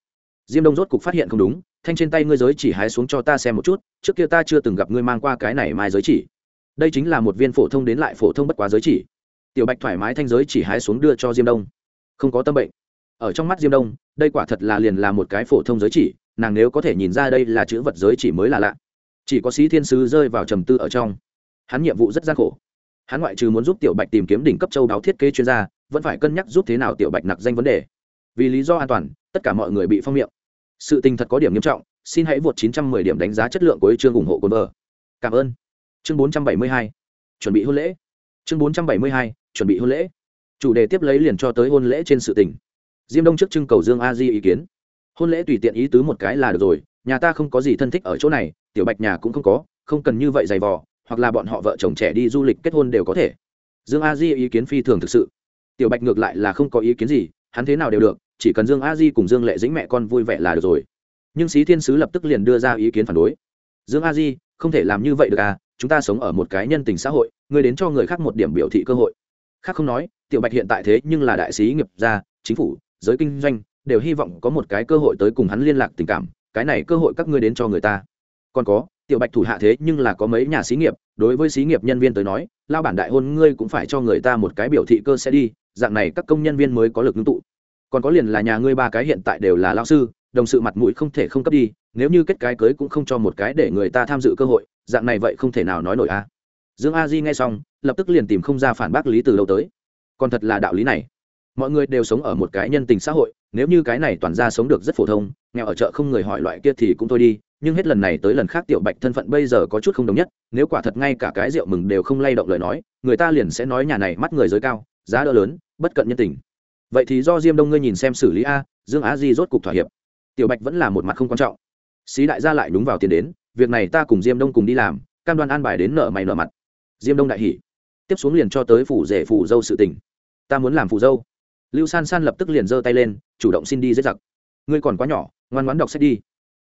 Diêm đông rốt cục phát hiện không đúng, thanh trên tay ngươi giới chỉ hái xuống cho ta xem một chút, trước kia ta chưa từng gặp ngươi mang qua cái này mai giới chỉ. Đây chính là một viên phổ thông đến lại phổ thông bất quá giới chỉ. Tiểu bạch thoải mái thanh giới chỉ hái xuống đưa cho diêm đông. Không có tâm bệnh ở trong mắt diêm đông, đây quả thật là liền là một cái phổ thông giới chỉ, nàng nếu có thể nhìn ra đây là chữ vật giới chỉ mới là lạ. Chỉ có sĩ thiên sứ rơi vào trầm tư ở trong. Hắn nhiệm vụ rất gian khổ. Hắn ngoại trừ muốn giúp tiểu bạch tìm kiếm đỉnh cấp châu đáo thiết kế chuyên gia, vẫn phải cân nhắc giúp thế nào tiểu bạch nặc danh vấn đề. Vì lý do an toàn, tất cả mọi người bị phong miệng. Sự tình thật có điểm nghiêm trọng, xin hãy vượt 910 điểm đánh giá chất lượng của chương ủng hộ cồn vợ. Cảm ơn. Chương 472 chuẩn bị hôn lễ. Chương 472 chuẩn bị hôn lễ. Chủ đề tiếp lấy liền cho tới hôn lễ trên sự tình diêm đông trước trưng cầu dương a di ý kiến. Hôn lễ tùy tiện ý tứ một cái là được rồi, nhà ta không có gì thân thích ở chỗ này, tiểu bạch nhà cũng không có, không cần như vậy dày vò, hoặc là bọn họ vợ chồng trẻ đi du lịch kết hôn đều có thể. Dương a di ý kiến phi thường thực sự. Tiểu bạch ngược lại là không có ý kiến gì, hắn thế nào đều được, chỉ cần dương a di cùng dương lệ dĩnh mẹ con vui vẻ là được rồi. Nhưng sĩ thiên sứ lập tức liền đưa ra ý kiến phản đối. Dương a di, không thể làm như vậy được à chúng ta sống ở một cái nhân tình xã hội người đến cho người khác một điểm biểu thị cơ hội. Khác không nói, tiểu bạch hiện tại thế nhưng là đại sĩ nghiệp gia, chính phủ giới kinh doanh, đều hy vọng có một cái cơ hội tới cùng hắn liên lạc tình cảm, cái này cơ hội các ngươi đến cho người ta. Còn có, tiểu bạch thủ hạ thế nhưng là có mấy nhà xí nghiệp, đối với xí nghiệp nhân viên tới nói, lao bản đại hôn ngươi cũng phải cho người ta một cái biểu thị cơ sẽ đi, dạng này các công nhân viên mới có lực ngưng tụ. Còn có liền là nhà ngươi ba cái hiện tại đều là lao sư, đồng sự mặt mũi không thể không cấp đi, nếu như kết cái cưới cũng không cho một cái để người ta tham dự cơ hội, dạng này vậy không thể nào nói nổi a. Dương a di nghe xong, lập tức liền tìm không ra phản bác lý từ đâu tới. Còn thật là đạo lý này mọi người đều sống ở một cái nhân tình xã hội, nếu như cái này toàn ra sống được rất phổ thông, nghèo ở chợ không người hỏi loại kia thì cũng thôi đi, nhưng hết lần này tới lần khác tiểu bạch thân phận bây giờ có chút không đồng nhất, nếu quả thật ngay cả cái rượu mừng đều không lay động lời nói, người ta liền sẽ nói nhà này mắt người giới cao, giá đỡ lớn, bất cận nhân tình. Vậy thì do diêm đông ngươi nhìn xem xử lý a, dương á di rốt cục thỏa hiệp. Tiểu bạch vẫn là một mặt không quan trọng. Xí đại gia lại đúng vào tiền đến, việc này ta cùng diêm đông cùng đi làm, cam đoan an bài đến nợ mày nợ mặt. Diêm đông đại hỉ. Tiếp xuống liền cho tới phủ rể, phủ dâu sự tình. Ta muốn làm phủ dâu lưu san san lập tức liền giơ tay lên, chủ động xin đi giết giặc. Ngươi còn quá nhỏ, ngoan ngoãn đọc sách đi.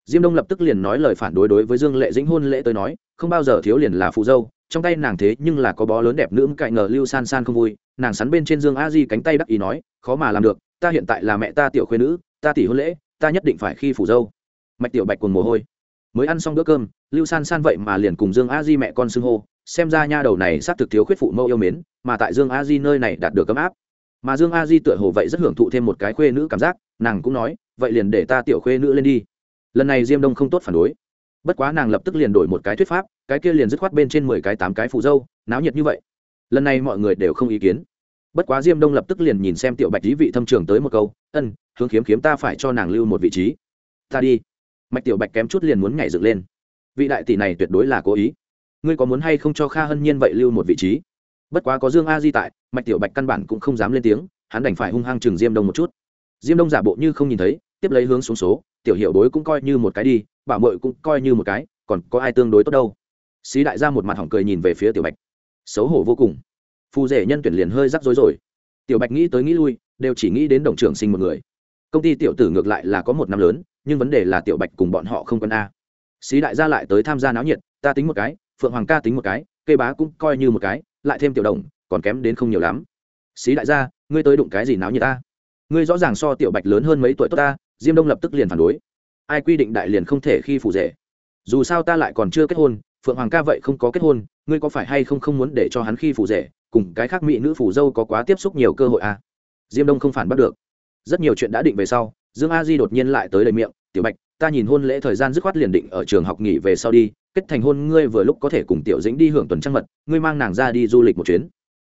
Diêm đông lập tức liền nói lời phản đối đối với dương lệ dĩnh hôn lễ tới nói, không bao giờ thiếu liền là phụ dâu, trong tay nàng thế nhưng là có bó lớn đẹp nữ cạnh ngờ lưu san san không vui, nàng sắn bên trên dương a di cánh tay đắc ý nói, khó mà làm được, ta hiện tại là mẹ ta tiểu khuyên nữ, ta tỷ hôn lễ, ta nhất định phải khi phủ dâu. Mạch tiểu bạch quần mồ hôi. Mới ăn xong bữa cơm, lưu san san vậy mà liền cùng dương a di mẹ con xưng hô, xem ra nha đầu này xác thực thiếu khuyết phụ mẫu yêu mến, mà tại dương a di nơi này đạt được ấm áp mà dương a di tựa hồ vậy rất hưởng thụ thêm một cái khuê nữ cảm giác, nàng cũng nói, vậy liền để ta tiểu khuê nữ lên đi. Lần này diêm đông không tốt phản đối. Bất quá nàng lập tức liền đổi một cái thuyết pháp, cái kia liền dứt khoát bên trên mười cái tám cái phụ dâu, náo nhiệt như vậy. Lần này mọi người đều không ý kiến. Bất quá diêm đông lập tức liền nhìn xem tiểu bạch lý vị thâm trường tới một câu, ân, hướng kiếm kiếm ta phải cho nàng lưu một vị trí. Ta đi. Mạch tiểu bạch kém chút liền muốn nhảy dựng lên. Vị đại tỷ này tuyệt đối là cố ý. Ngươi có muốn hay không cho kha hân nhiên vậy lưu một vị trí? Bất quá có dương a di tại, mạch tiểu bạch căn bản cũng không dám lên tiếng, hắn đành phải hung hăng chừng diêm đông một chút. Diêm đông giả bộ như không nhìn thấy, tiếp lấy hướng xuống số, tiểu hiệu bối cũng coi như một cái đi, bảo mội cũng coi như một cái, còn có ai tương đối tốt đâu. Xí đại ra một mặt hỏng cười nhìn về phía tiểu bạch. Xấu hổ vô cùng. Phù rể nhân tuyển liền hơi rắc rối rồi. Tiểu bạch nghĩ tới nghĩ lui, đều chỉ nghĩ đến đồng trưởng sinh một người. Công ty tiểu tử ngược lại là có một năm lớn, nhưng vấn đề là tiểu bạch cùng bọn họ không quân a. Xí đại gia lại tới tham gia náo nhiệt, ta tính một cái, phượng hoàng ca tính một cái cây bá cũng coi như một cái lại thêm tiểu đồng, còn kém đến không nhiều lắm. Xí đại gia, ngươi tới đụng cái gì náo như ta? Ngươi rõ ràng so tiểu bạch lớn hơn mấy tuổi tốt ta, diêm đông lập tức liền phản đối. Ai quy định đại liền không thể khi phủ rể? Dù sao ta lại còn chưa kết hôn, phượng hoàng ca vậy không có kết hôn, ngươi có phải hay không không muốn để cho hắn khi phủ rể, cùng cái khác mỹ nữ phủ dâu có quá tiếp xúc nhiều cơ hội à? diêm đông không phản bắt được. Rất nhiều chuyện đã định về sau, dương a di đột nhiên lại tới đầy miệng, tiểu bạch ta nhìn hôn lễ thời gian dứt khoát liền định ở trường học nghỉ về sau đi, kết thành hôn ngươi vừa lúc có thể cùng tiểu dĩnh đi hưởng tuần trăng mật, ngươi mang nàng ra đi du lịch một chuyến.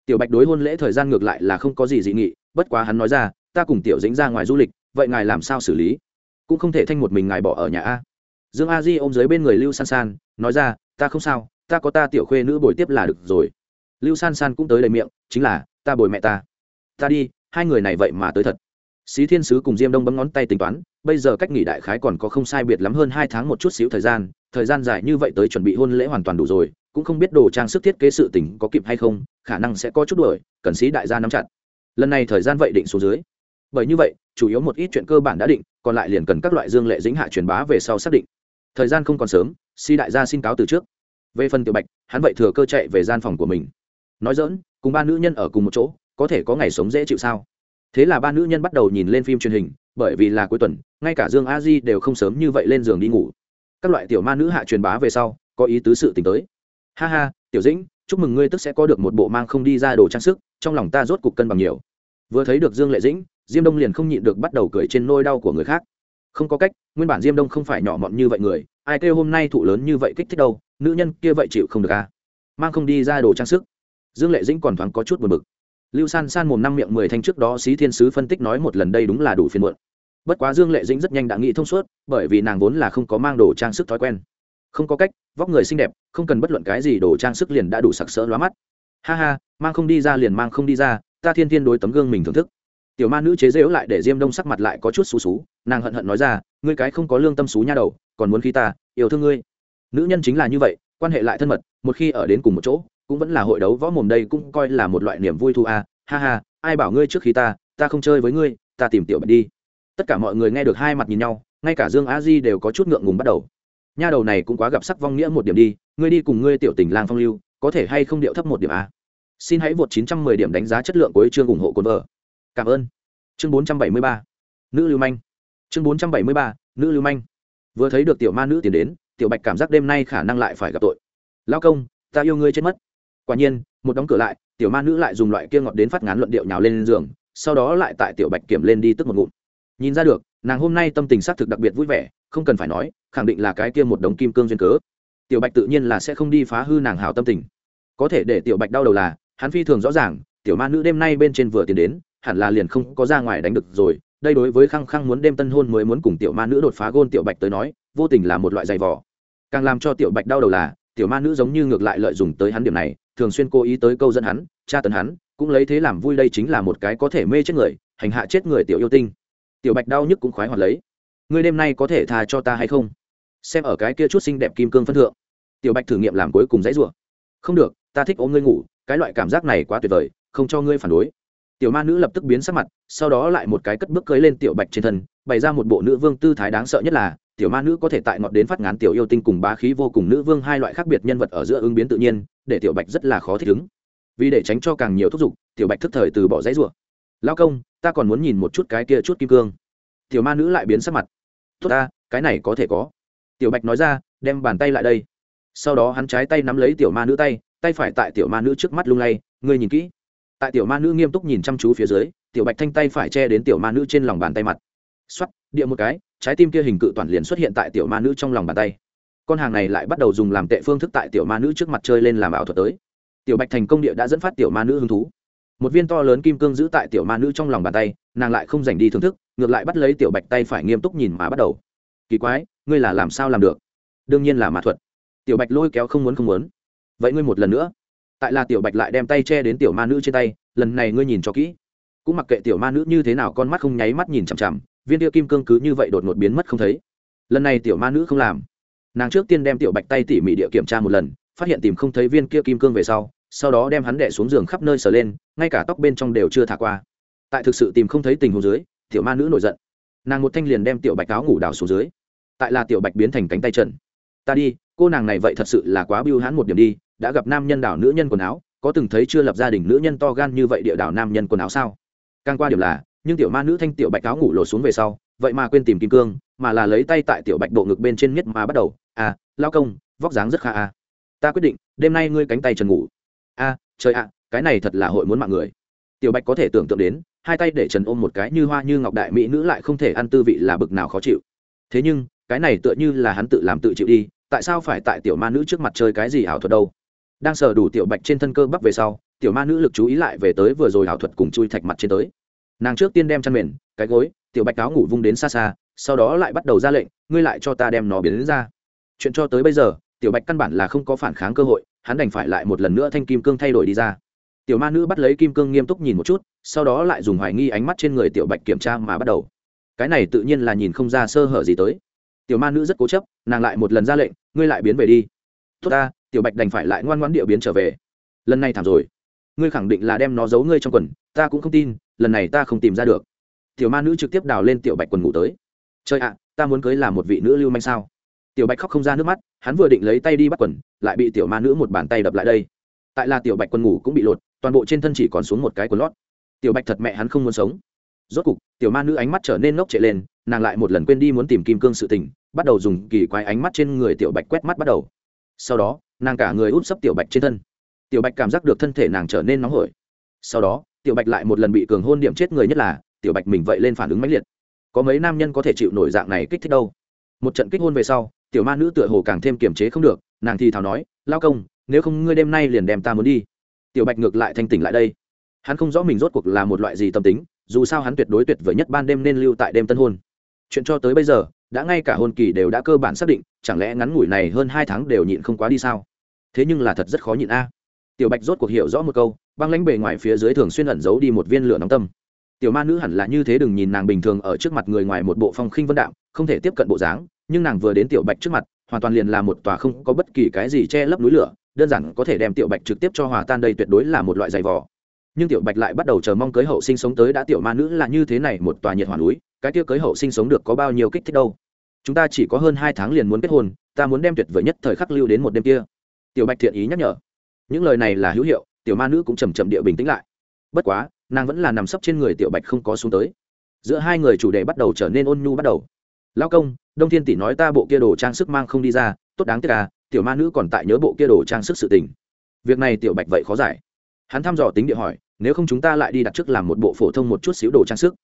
Tiểu bạch đối hôn lễ thời gian ngược lại là không có gì dị nghị, bất quá hắn nói ra, ta cùng tiểu dĩnh ra ngoài du lịch, vậy ngài làm sao xử lý? Cũng không thể thanh một mình ngài bỏ ở nhà a. Dương a di ôm dưới bên người lưu san san, nói ra, ta không sao, ta có ta tiểu khuê nữ bồi tiếp là được rồi. Lưu san san cũng tới đầy miệng, chính là, ta bồi mẹ ta. Ta đi, hai người này vậy mà tới thật. Xí thiên sứ cùng diêm đông bấm ngón tay tính toán bây giờ cách nghỉ đại khái còn có không sai biệt lắm hơn hai tháng một chút xíu thời gian thời gian dài như vậy tới chuẩn bị hôn lễ hoàn toàn đủ rồi, cũng không biết đồ trang sức thiết kế sự tình có kịp hay không, khả năng sẽ có chút đuổi, cần sĩ đại gia nắm chặt. Lần này thời gian vậy định xuống dưới. Bởi như vậy, chủ yếu một ít chuyện cơ bản đã định, còn lại liền cần các loại dương lệ dính hạ truyền bá về sau xác định. Thời gian không còn sớm si đại gia xin cáo từ trước. Về phần tiểu bạch, hắn vậy thừa cơ chạy về gian phòng của mình. Nói dỡn cùng ba nữ nhân ở cùng một chỗ, có thể có ngày sống dễ chịu sao? Thế là ba nữ nhân bắt đầu nhìn lên phim truyền hình bởi vì là cuối tuần, ngay cả dương a di đều không sớm như vậy lên giường đi ngủ. Các loại tiểu ma nữ hạ truyền bá về sau, có ý tứ sự t tới. Ha ha, tiểu dĩnh, chúc mừng ngươi tức sẽ có được một bộ mang không đi ra đồ trang sức, trong lòng ta rốt cục cân bằng nhiều. Vừa thấy được dương lệ dĩnh, diêm đông liền không nhịn được bắt đầu cười trên nôi đau của người khác. Không có cách, nguyên bản diêm đông không phải nhỏ mọn như vậy người, ai kêu hôm nay thụ lớn như vậy kích thích đâu, nữ nhân kia vậy chịu không được à? Mang không đi ra đồ trang sức. Dương lệ dĩnh còn thoáng có chút buồn bực. Lưu san san mồm năm miệng mười thanh trước đó xí thiên sứ phân tích nói một lần đây đúng là đủ phiền muộn bất quá dương lệ dĩnh rất nhanh đã nghĩ thông suốt, bởi vì nàng vốn là không có mang đồ trang sức thói quen. Không có cách, vóc người xinh đẹp, không cần bất luận cái gì đồ trang sức liền đã đủ sặc sỡ lóa mắt. Ha ha, mang không đi ra liền mang không đi ra, ta thiên thiên đối tấm gương mình thưởng thức. Tiểu ma nữ chế dễu lại để diêm đông sắc mặt lại có chút xú xú, nàng hận hận nói ra, ngươi cái không có lương tâm xú nha đầu, còn muốn khi ta, yêu thương ngươi. Nữ nhân chính là như vậy, quan hệ lại thân mật, một khi ở đến cùng một chỗ, cũng vẫn là hội đấu võ mồm đây cũng coi là một loại niềm vui thu a. À. ha ha, ai bảo ngươi trước khi ta ta không chơi với ngươi, ta tìm tiểu bạch đi tất cả mọi người nghe được hai mặt nhìn nhau, ngay cả dương a di đều có chút ngượng ngùng bắt đầu. Nha đầu này cũng quá gặp sắc vong nghĩa một điểm đi, ngươi đi cùng ngươi tiểu tình lang phong lưu, có thể hay không điệu thấp một điểm a xin hãy vượt 910 điểm đánh giá chất lượng của chương ủng hộ cồn vợ. Cảm ơn. Chương 473 nữ lưu manh. Chương 473 nữ lưu manh. Vừa thấy được tiểu ma nữ tiến đến, tiểu bạch cảm giác đêm nay khả năng lại phải gặp tội. Lao công, ta yêu ngươi chết mất. Quả nhiên, một đóng cửa lại, tiểu ma nữ lại dùng loại kia ngọt đến phát ngán luận điệu nhào lên giường, sau đó lại tại tiểu bạch kiểm lên đi tức một ngụm nhìn ra được, nàng hôm nay tâm tình xác thực đặc biệt vui vẻ, không cần phải nói, khẳng định là cái kia một đống kim cương duyên cớ. Tiểu bạch tự nhiên là sẽ không đi phá hư nàng hảo tâm tình. Có thể để tiểu bạch đau đầu là, hắn phi thường rõ ràng, tiểu ma nữ đêm nay bên trên vừa tiến đến, hẳn là liền không có ra ngoài đánh được rồi. Đây đối với khăng khăng muốn đêm tân hôn mới muốn cùng tiểu ma nữ đột phá gôn tiểu bạch tới nói, vô tình là một loại giày vỏ càng làm cho tiểu bạch đau đầu là, tiểu ma nữ giống như ngược lại lợi dụng tới hắn điểm này, thường xuyên cố ý tới câu dẫn hắn, tra tấn hắn, cũng lấy thế làm vui đây chính là một cái có thể mê chết người, hành hạ chết người tiểu yêu tinh tiểu bạch đau nhức cũng khoái hoạt lấy. Ngươi đêm nay có thể tha cho ta hay không? Xem ở cái kia chút xinh đẹp kim cương phân thượng. Tiểu bạch thử nghiệm làm cuối cùng dãy rủa. Không được, ta thích ôm ngươi ngủ, cái loại cảm giác này quá tuyệt vời, không cho ngươi phản đối. Tiểu ma nữ lập tức biến sắc mặt, sau đó lại một cái cất bước cưới lên tiểu bạch trên thân, bày ra một bộ nữ vương tư thái đáng sợ nhất là, tiểu ma nữ có thể tại ngọt đến phát ngán tiểu yêu tinh cùng bá khí vô cùng nữ vương hai loại khác biệt nhân vật ở giữa ứng biến tự nhiên, để tiểu bạch rất là khó thích ứng. Vì để tránh cho càng nhiều thúc giục, tiểu bạch thức thời từ bỏ dãy rủa lao công, ta còn muốn nhìn một chút cái kia chút kim cương. Tiểu ma nữ lại biến sắc mặt. Tốt ta, cái này có thể có. Tiểu bạch nói ra, đem bàn tay lại đây. Sau đó hắn trái tay nắm lấy tiểu ma nữ tay tay phải tại tiểu ma nữ trước mắt lung lay, ngươi nhìn kỹ. Tại tiểu ma nữ nghiêm túc nhìn chăm chú phía dưới, tiểu bạch thanh tay phải che đến tiểu ma nữ trên lòng bàn tay mặt. Xoắt địa một cái, trái tim kia hình cự toàn liền xuất hiện tại tiểu ma nữ trong lòng bàn tay. Con hàng này lại bắt đầu dùng làm tệ phương thức tại tiểu ma nữ trước mặt chơi lên làm ảo thuật tới. Tiểu bạch thành công địa đã dẫn phát tiểu ma nữ hứng thú một viên to lớn kim cương giữ tại tiểu ma nữ trong lòng bàn tay, nàng lại không dành đi thưởng thức, ngược lại bắt lấy tiểu bạch tay phải nghiêm túc nhìn mà bắt đầu. Kỳ quái, ngươi là làm sao làm được? Đương nhiên là mã thuật. Tiểu bạch lôi kéo không muốn không muốn. Vậy ngươi một lần nữa. Tại là tiểu bạch lại đem tay che đến tiểu ma nữ trên tay, lần này ngươi nhìn cho kỹ. Cũng mặc kệ tiểu ma nữ như thế nào con mắt không nháy mắt nhìn chằm chằm, viên tiêu kim cương cứ như vậy đột ngột biến mất không thấy. Lần này tiểu ma nữ không làm. Nàng trước tiên đem tiểu bạch tay tỉ mỉ địa kiểm tra một lần, phát hiện tìm không thấy viên kia kim cương về sau sau đó đem hắn đẻ xuống giường khắp nơi sờ lên, ngay cả tóc bên trong đều chưa thả qua. Tại thực sự tìm không thấy tình hồ dưới, tiểu ma nữ nổi giận. Nàng một thanh liền đem tiểu bạch áo ngủ đào xuống dưới. Tại là tiểu bạch biến thành cánh tay trần. Ta đi, cô nàng này vậy thật sự là quá biêu hãn một điểm đi, đã gặp nam nhân đảo nữ nhân quần áo, có từng thấy chưa lập gia đình nữ nhân to gan như vậy địa đảo nam nhân quần áo sao? Càng qua điểm là, nhưng tiểu ma nữ thanh tiểu bạch áo ngủ lột xuống về sau, vậy mà quên tìm kim cương, mà là lấy tay tại tiểu bạch bộ ngực bên trên miết mà bắt đầu. À lao công, vóc dáng rất khá à. Ta quyết định, đêm nay ngươi cánh tay trần ngủ a, trời ạ, cái này thật là hội muốn mạng người. Tiểu bạch có thể tưởng tượng đến, hai tay để trần ôm một cái như hoa như ngọc đại mỹ nữ lại không thể ăn tư vị là bực nào khó chịu. Thế nhưng, cái này tựa như là hắn tự làm tự chịu đi, tại sao phải tại tiểu ma nữ trước mặt chơi cái gì ảo thuật đâu? Đang sờ đủ tiểu bạch trên thân cơ bắp về sau, tiểu ma nữ lực chú ý lại về tới vừa rồi ảo thuật cùng chui thạch mặt trên tới. Nàng trước tiên đem chăn mền, cái gối, tiểu bạch áo ngủ vung đến xa xa, sau đó lại bắt đầu ra lệnh, ngươi lại cho ta đem nó biến đến ra. Chuyện cho tới bây giờ, tiểu bạch căn bản là không có phản kháng cơ hội hắn đành phải lại một lần nữa thanh kim cương thay đổi đi ra. Tiểu ma nữ bắt lấy kim cương nghiêm túc nhìn một chút, sau đó lại dùng hoài nghi ánh mắt trên người tiểu bạch kiểm tra mà bắt đầu. Cái này tự nhiên là nhìn không ra sơ hở gì tới. Tiểu ma nữ rất cố chấp, nàng lại một lần ra lệnh, ngươi lại biến về đi. Tốt ta, tiểu bạch đành phải lại ngoan ngoãn địa biến trở về. Lần này thảm rồi. Ngươi khẳng định là đem nó giấu ngươi trong quần, ta cũng không tin, lần này ta không tìm ra được. Tiểu ma nữ trực tiếp đào lên tiểu bạch quần ngủ tới. Chơi ạ, ta muốn cưới làm một vị nữ lưu manh sao? Tiểu bạch khóc không ra nước mắt, hắn vừa định lấy tay đi bắt quần, lại bị tiểu ma nữ một bàn tay đập lại đây. Tại là tiểu bạch quần ngủ cũng bị lột, toàn bộ trên thân chỉ còn xuống một cái quần lót. Tiểu bạch thật mẹ hắn không muốn sống. Rốt cục, tiểu ma nữ ánh mắt trở nên ngốc trệ lên, nàng lại một lần quên đi muốn tìm kim cương sự tình, bắt đầu dùng kỳ quái ánh mắt trên người tiểu bạch quét mắt bắt đầu. Sau đó, nàng cả người úp sấp tiểu bạch trên thân. Tiểu bạch cảm giác được thân thể nàng trở nên nóng hổi. Sau đó, tiểu bạch lại một lần bị cường hôn điểm chết người nhất là, tiểu bạch mình vậy lên phản ứng mãnh liệt. Có mấy nam nhân có thể chịu nổi dạng này kích thích đâu? Một trận kích hôn về sau tiểu ma nữ tựa hồ càng thêm kiềm chế không được, nàng thì thào nói, lao công, nếu không ngươi đêm nay liền đem ta muốn đi. Tiểu bạch ngược lại thanh tỉnh lại đây. Hắn không rõ mình rốt cuộc là một loại gì tâm tính, dù sao hắn tuyệt đối tuyệt vời nhất ban đêm nên lưu tại đêm tân hôn. Chuyện cho tới bây giờ, đã ngay cả hôn kỳ đều đã cơ bản xác định, chẳng lẽ ngắn ngủi này hơn hai tháng đều nhịn không quá đi sao? Thế nhưng là thật rất khó nhịn a. Tiểu bạch rốt cuộc hiểu rõ một câu, băng lãnh bề ngoài phía dưới thường xuyên ẩn giấu đi một viên lửa nóng tâm. Tiểu ma nữ hẳn là như thế đừng nhìn nàng bình thường ở trước mặt người ngoài một bộ phong khinh vân đạm, không thể tiếp cận bộ dáng nhưng nàng vừa đến tiểu bạch trước mặt, hoàn toàn liền là một tòa không có bất kỳ cái gì che lấp núi lửa, đơn giản có thể đem tiểu bạch trực tiếp cho hòa tan đây tuyệt đối là một loại giày vò. Nhưng tiểu bạch lại bắt đầu chờ mong cưới hậu sinh sống tới đã tiểu ma nữ là như thế này một tòa nhiệt hỏa núi, cái tiêu cưới hậu sinh sống được có bao nhiêu kích thích đâu. Chúng ta chỉ có hơn hai tháng liền muốn kết hôn, ta muốn đem tuyệt vời nhất thời khắc lưu đến một đêm kia. Tiểu bạch thiện ý nhắc nhở. Những lời này là hữu hiệu, tiểu ma nữ cũng chầm chậm địa bình tĩnh lại. Bất quá, nàng vẫn là nằm sấp trên người tiểu bạch không có xuống tới. Giữa hai người chủ đề bắt đầu trở nên ôn nhu bắt đầu. Lão công, đông thiên tỷ nói ta bộ kia đồ trang sức mang không đi ra, tốt đáng tiếc à tiểu ma nữ còn tại nhớ bộ kia đồ trang sức sự tình. Việc này tiểu bạch vậy khó giải. Hắn thăm dò tính địa hỏi, nếu không chúng ta lại đi đặt trước làm một bộ phổ thông một chút xíu đồ trang sức.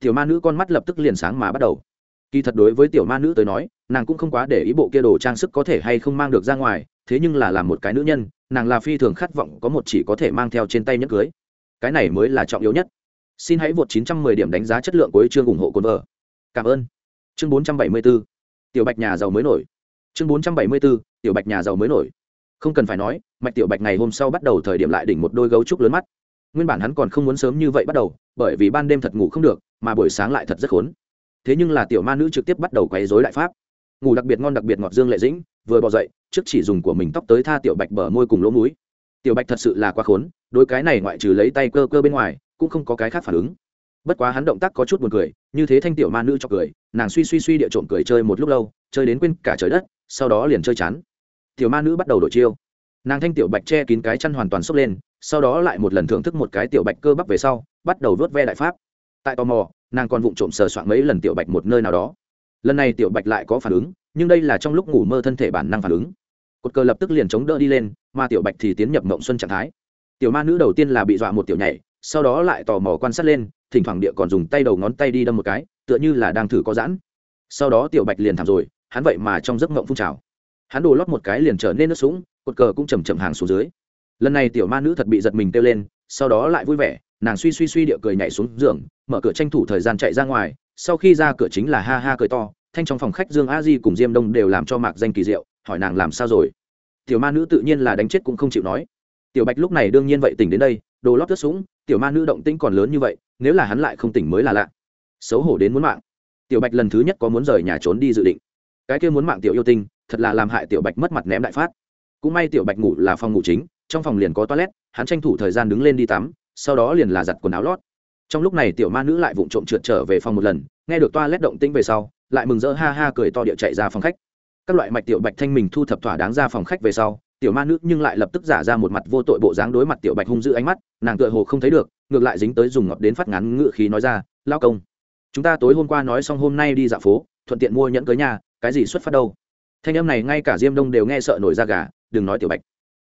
Tiểu ma nữ con mắt lập tức liền sáng mà bắt đầu. Kỳ thật đối với tiểu ma nữ tới nói, nàng cũng không quá để ý bộ kia đồ trang sức có thể hay không mang được ra ngoài, thế nhưng là làm một cái nữ nhân, nàng là phi thường khát vọng có một chỉ có thể mang theo trên tay nhẫn cưới. Cái này mới là trọng yếu nhất. Xin hãy vượt 910 điểm đánh giá chất lượng của chương ủng hộ cồn vợ. Cảm ơn chương 474 tiểu bạch nhà giàu mới nổi. chương 474 tiểu bạch nhà giàu mới nổi. Không cần phải nói, mạch tiểu bạch ngày hôm sau bắt đầu thời điểm lại đỉnh một đôi gấu trúc lớn mắt. Nguyên bản hắn còn không muốn sớm như vậy bắt đầu, bởi vì ban đêm thật ngủ không được, mà buổi sáng lại thật rất khốn. Thế nhưng là tiểu ma nữ trực tiếp bắt đầu quấy rối đại pháp. Ngủ đặc biệt ngon đặc biệt ngọt dương lệ dĩnh, vừa bò dậy, trước chỉ dùng của mình tóc tới tha tiểu bạch bờ môi cùng lỗ mũi. Tiểu bạch thật sự là quá khốn đôi cái này ngoại trừ lấy tay cơ cơ bên ngoài, cũng không có cái khác phản ứng. Bất quá hắn động tác có chút buồn cười, như thế thanh tiểu ma nữ cho cười nàng suy suy suy địa trộm cười chơi một lúc lâu, chơi đến quên cả trời đất, sau đó liền chơi chán. Tiểu ma nữ bắt đầu đổi chiêu. Nàng thanh tiểu bạch che kín cái chăn hoàn toàn sốc lên, sau đó lại một lần thưởng thức một cái tiểu bạch cơ bắp về sau, bắt đầu vớt ve đại pháp. Tại tò mò, nàng còn vụng trộm sờ soạn mấy lần tiểu bạch một nơi nào đó. Lần này tiểu bạch lại có phản ứng, nhưng đây là trong lúc ngủ mơ thân thể bản năng phản ứng. Cột cờ lập tức liền chống đỡ đi lên, mà tiểu bạch thì tiến nhập mộng xuân trạng thái. Tiểu ma nữ đầu tiên là bị dọa một tiểu nhảy, sau đó lại tò mò quan sát lên thỉnh thoảng địa còn dùng tay đầu ngón tay đi đâm một cái, tựa như là đang thử có giãn. Sau đó tiểu bạch liền thảm rồi, hắn vậy mà trong giấc ngộng phun trào. Hắn đổ lót một cái liền trở nên nước sũng, cột cờ cũng chầm chậm hàng xuống dưới. Lần này tiểu ma nữ thật bị giật mình kêu lên, sau đó lại vui vẻ, nàng suy suy suy địa cười nhảy xuống giường, mở cửa tranh thủ thời gian chạy ra ngoài, sau khi ra cửa chính là ha ha cười to, thanh trong phòng khách dương a di cùng diêm đông đều làm cho mạc danh kỳ diệu, hỏi nàng làm sao rồi. Tiểu ma nữ tự nhiên là đánh chết cũng không chịu nói. Tiểu bạch lúc này đương nhiên vậy tỉnh đến đây, đồ lót tớt sũng tiểu ma nữ động tĩnh còn lớn như vậy, nếu là hắn lại không tỉnh mới là lạ. Xấu hổ đến muốn mạng. Tiểu bạch lần thứ nhất có muốn rời nhà trốn đi dự định. Cái kia muốn mạng tiểu yêu tinh, thật là làm hại tiểu bạch mất mặt ném đại phát. Cũng may tiểu bạch ngủ là phòng ngủ chính, trong phòng liền có toilet, hắn tranh thủ thời gian đứng lên đi tắm, sau đó liền là giặt quần áo lót. Trong lúc này tiểu ma nữ lại vụng trộm trượt trở về phòng một lần, nghe được toilet động tĩnh về sau, lại mừng rỡ ha ha cười to địa chạy ra phòng khách. Các loại mạch tiểu bạch thanh mình thu thập thỏa đáng ra phòng khách về sau tiểu ma nữ nhưng lại lập tức giả ra một mặt vô tội bộ dáng đối mặt tiểu bạch hung dữ ánh mắt, nàng tựa hồ không thấy được, ngược lại dính tới dùng ngọt đến phát ngắn ngự khí nói ra lao công, chúng ta tối hôm qua nói xong hôm nay đi dạo phố, thuận tiện mua nhẫn cưới nhà cái gì xuất phát đâu? Thanh âm này ngay cả diêm đông đều nghe sợ nổi da gà, đừng nói tiểu bạch.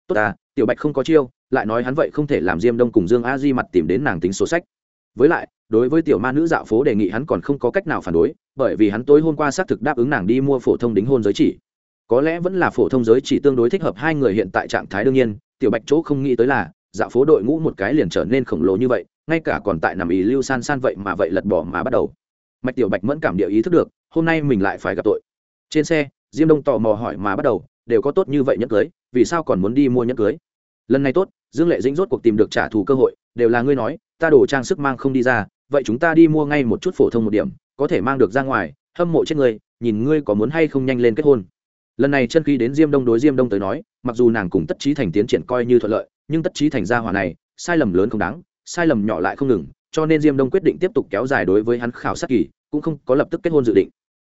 Tốt à tiểu bạch không có chiêu, lại nói hắn vậy không thể làm diêm đông cùng dương a di mặt tìm đến nàng tính số sách. Với lại, đối với tiểu ma nữ dạo phố đề nghị hắn còn không có cách nào phản đối, bởi vì hắn tối hôm qua xác thực đáp ứng nàng đi mua phổ thông đính hôn giới chỉ có lẽ vẫn là phổ thông giới chỉ tương đối thích hợp hai người hiện tại trạng thái đương nhiên, tiểu bạch chỗ không nghĩ tới là, dạo phố đội ngũ một cái liền trở nên khổng lồ như vậy, ngay cả còn tại nằm ý lưu san san vậy mà vậy lật bỏ mà bắt đầu. Mạch tiểu bạch mẫn cảm địa ý thức được, hôm nay mình lại phải gặp tội. Trên xe, diêm đông tò mò hỏi mà bắt đầu, đều có tốt như vậy nhẫn cưới, vì sao còn muốn đi mua nhẫn cưới? Lần này tốt, dương lệ dĩnh rốt cuộc tìm được trả thù cơ hội, đều là ngươi nói, ta đổ trang sức mang không đi ra, vậy chúng ta đi mua ngay một chút phổ thông một điểm, có thể mang được ra ngoài, hâm mộ chết ngươi nhìn ngươi có muốn hay không nhanh lên kết hôn lần này chân khí đến diêm đông đối diêm đông tới nói, mặc dù nàng cùng tất trí thành tiến triển coi như thuận lợi, nhưng tất trí thành gia hỏa này, sai lầm lớn không đáng, sai lầm nhỏ lại không ngừng, cho nên diêm đông quyết định tiếp tục kéo dài đối với hắn khảo sát kỳ, cũng không có lập tức kết hôn dự định.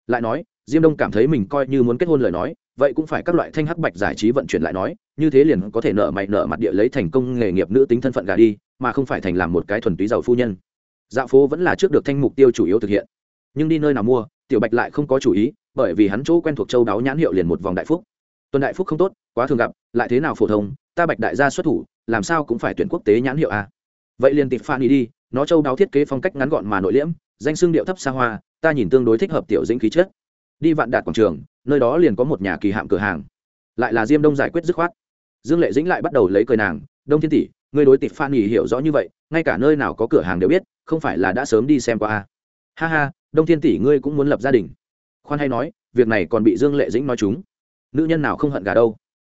Lại nói, diêm đông cảm thấy mình coi như muốn kết hôn lời nói, vậy cũng phải các loại thanh hắc bạch giải trí vận chuyển lại nói, như thế liền có thể nợ mày nợ mặt địa lấy thành công nghề nghiệp nữ tính thân phận gà đi, mà không phải thành làm một cái thuần túy giàu phu nhân. Dạo phố vẫn là trước được thanh mục tiêu chủ yếu thực hiện. Nhưng đi nơi nào mua tiểu bạch lại không có chủ ý, bởi vì hắn chỗ quen thuộc châu đáo nhãn hiệu liền một vòng đại phúc. Tuần đại phúc không tốt, quá thường gặp, lại thế nào phổ thông, ta bạch đại gia xuất thủ, làm sao cũng phải tuyển quốc tế nhãn hiệu a vậy liền tịp phan đi đi, nó châu đáo thiết kế phong cách ngắn gọn mà nội liễm, danh xương điệu thấp xa hoa, ta nhìn tương đối thích hợp tiểu dĩnh khí chất. Đi vạn đạt quảng trường, nơi đó liền có một nhà kỳ hạm cửa hàng. Lại là diêm đông giải quyết dứt khoát. Dương lệ dĩnh lại bắt đầu lấy cười nàng, đông thiên tỷ, ngươi đối tịp phan nghỉ hiểu rõ như vậy, ngay cả nơi nào có cửa hàng đều biết, không phải là đã sớm đi xem qua a ha ha, đông thiên tỷ ngươi cũng muốn lập gia đình. Khoan hay nói, việc này còn bị dương lệ dĩnh nói chúng. Nữ nhân nào không hận gà đâu.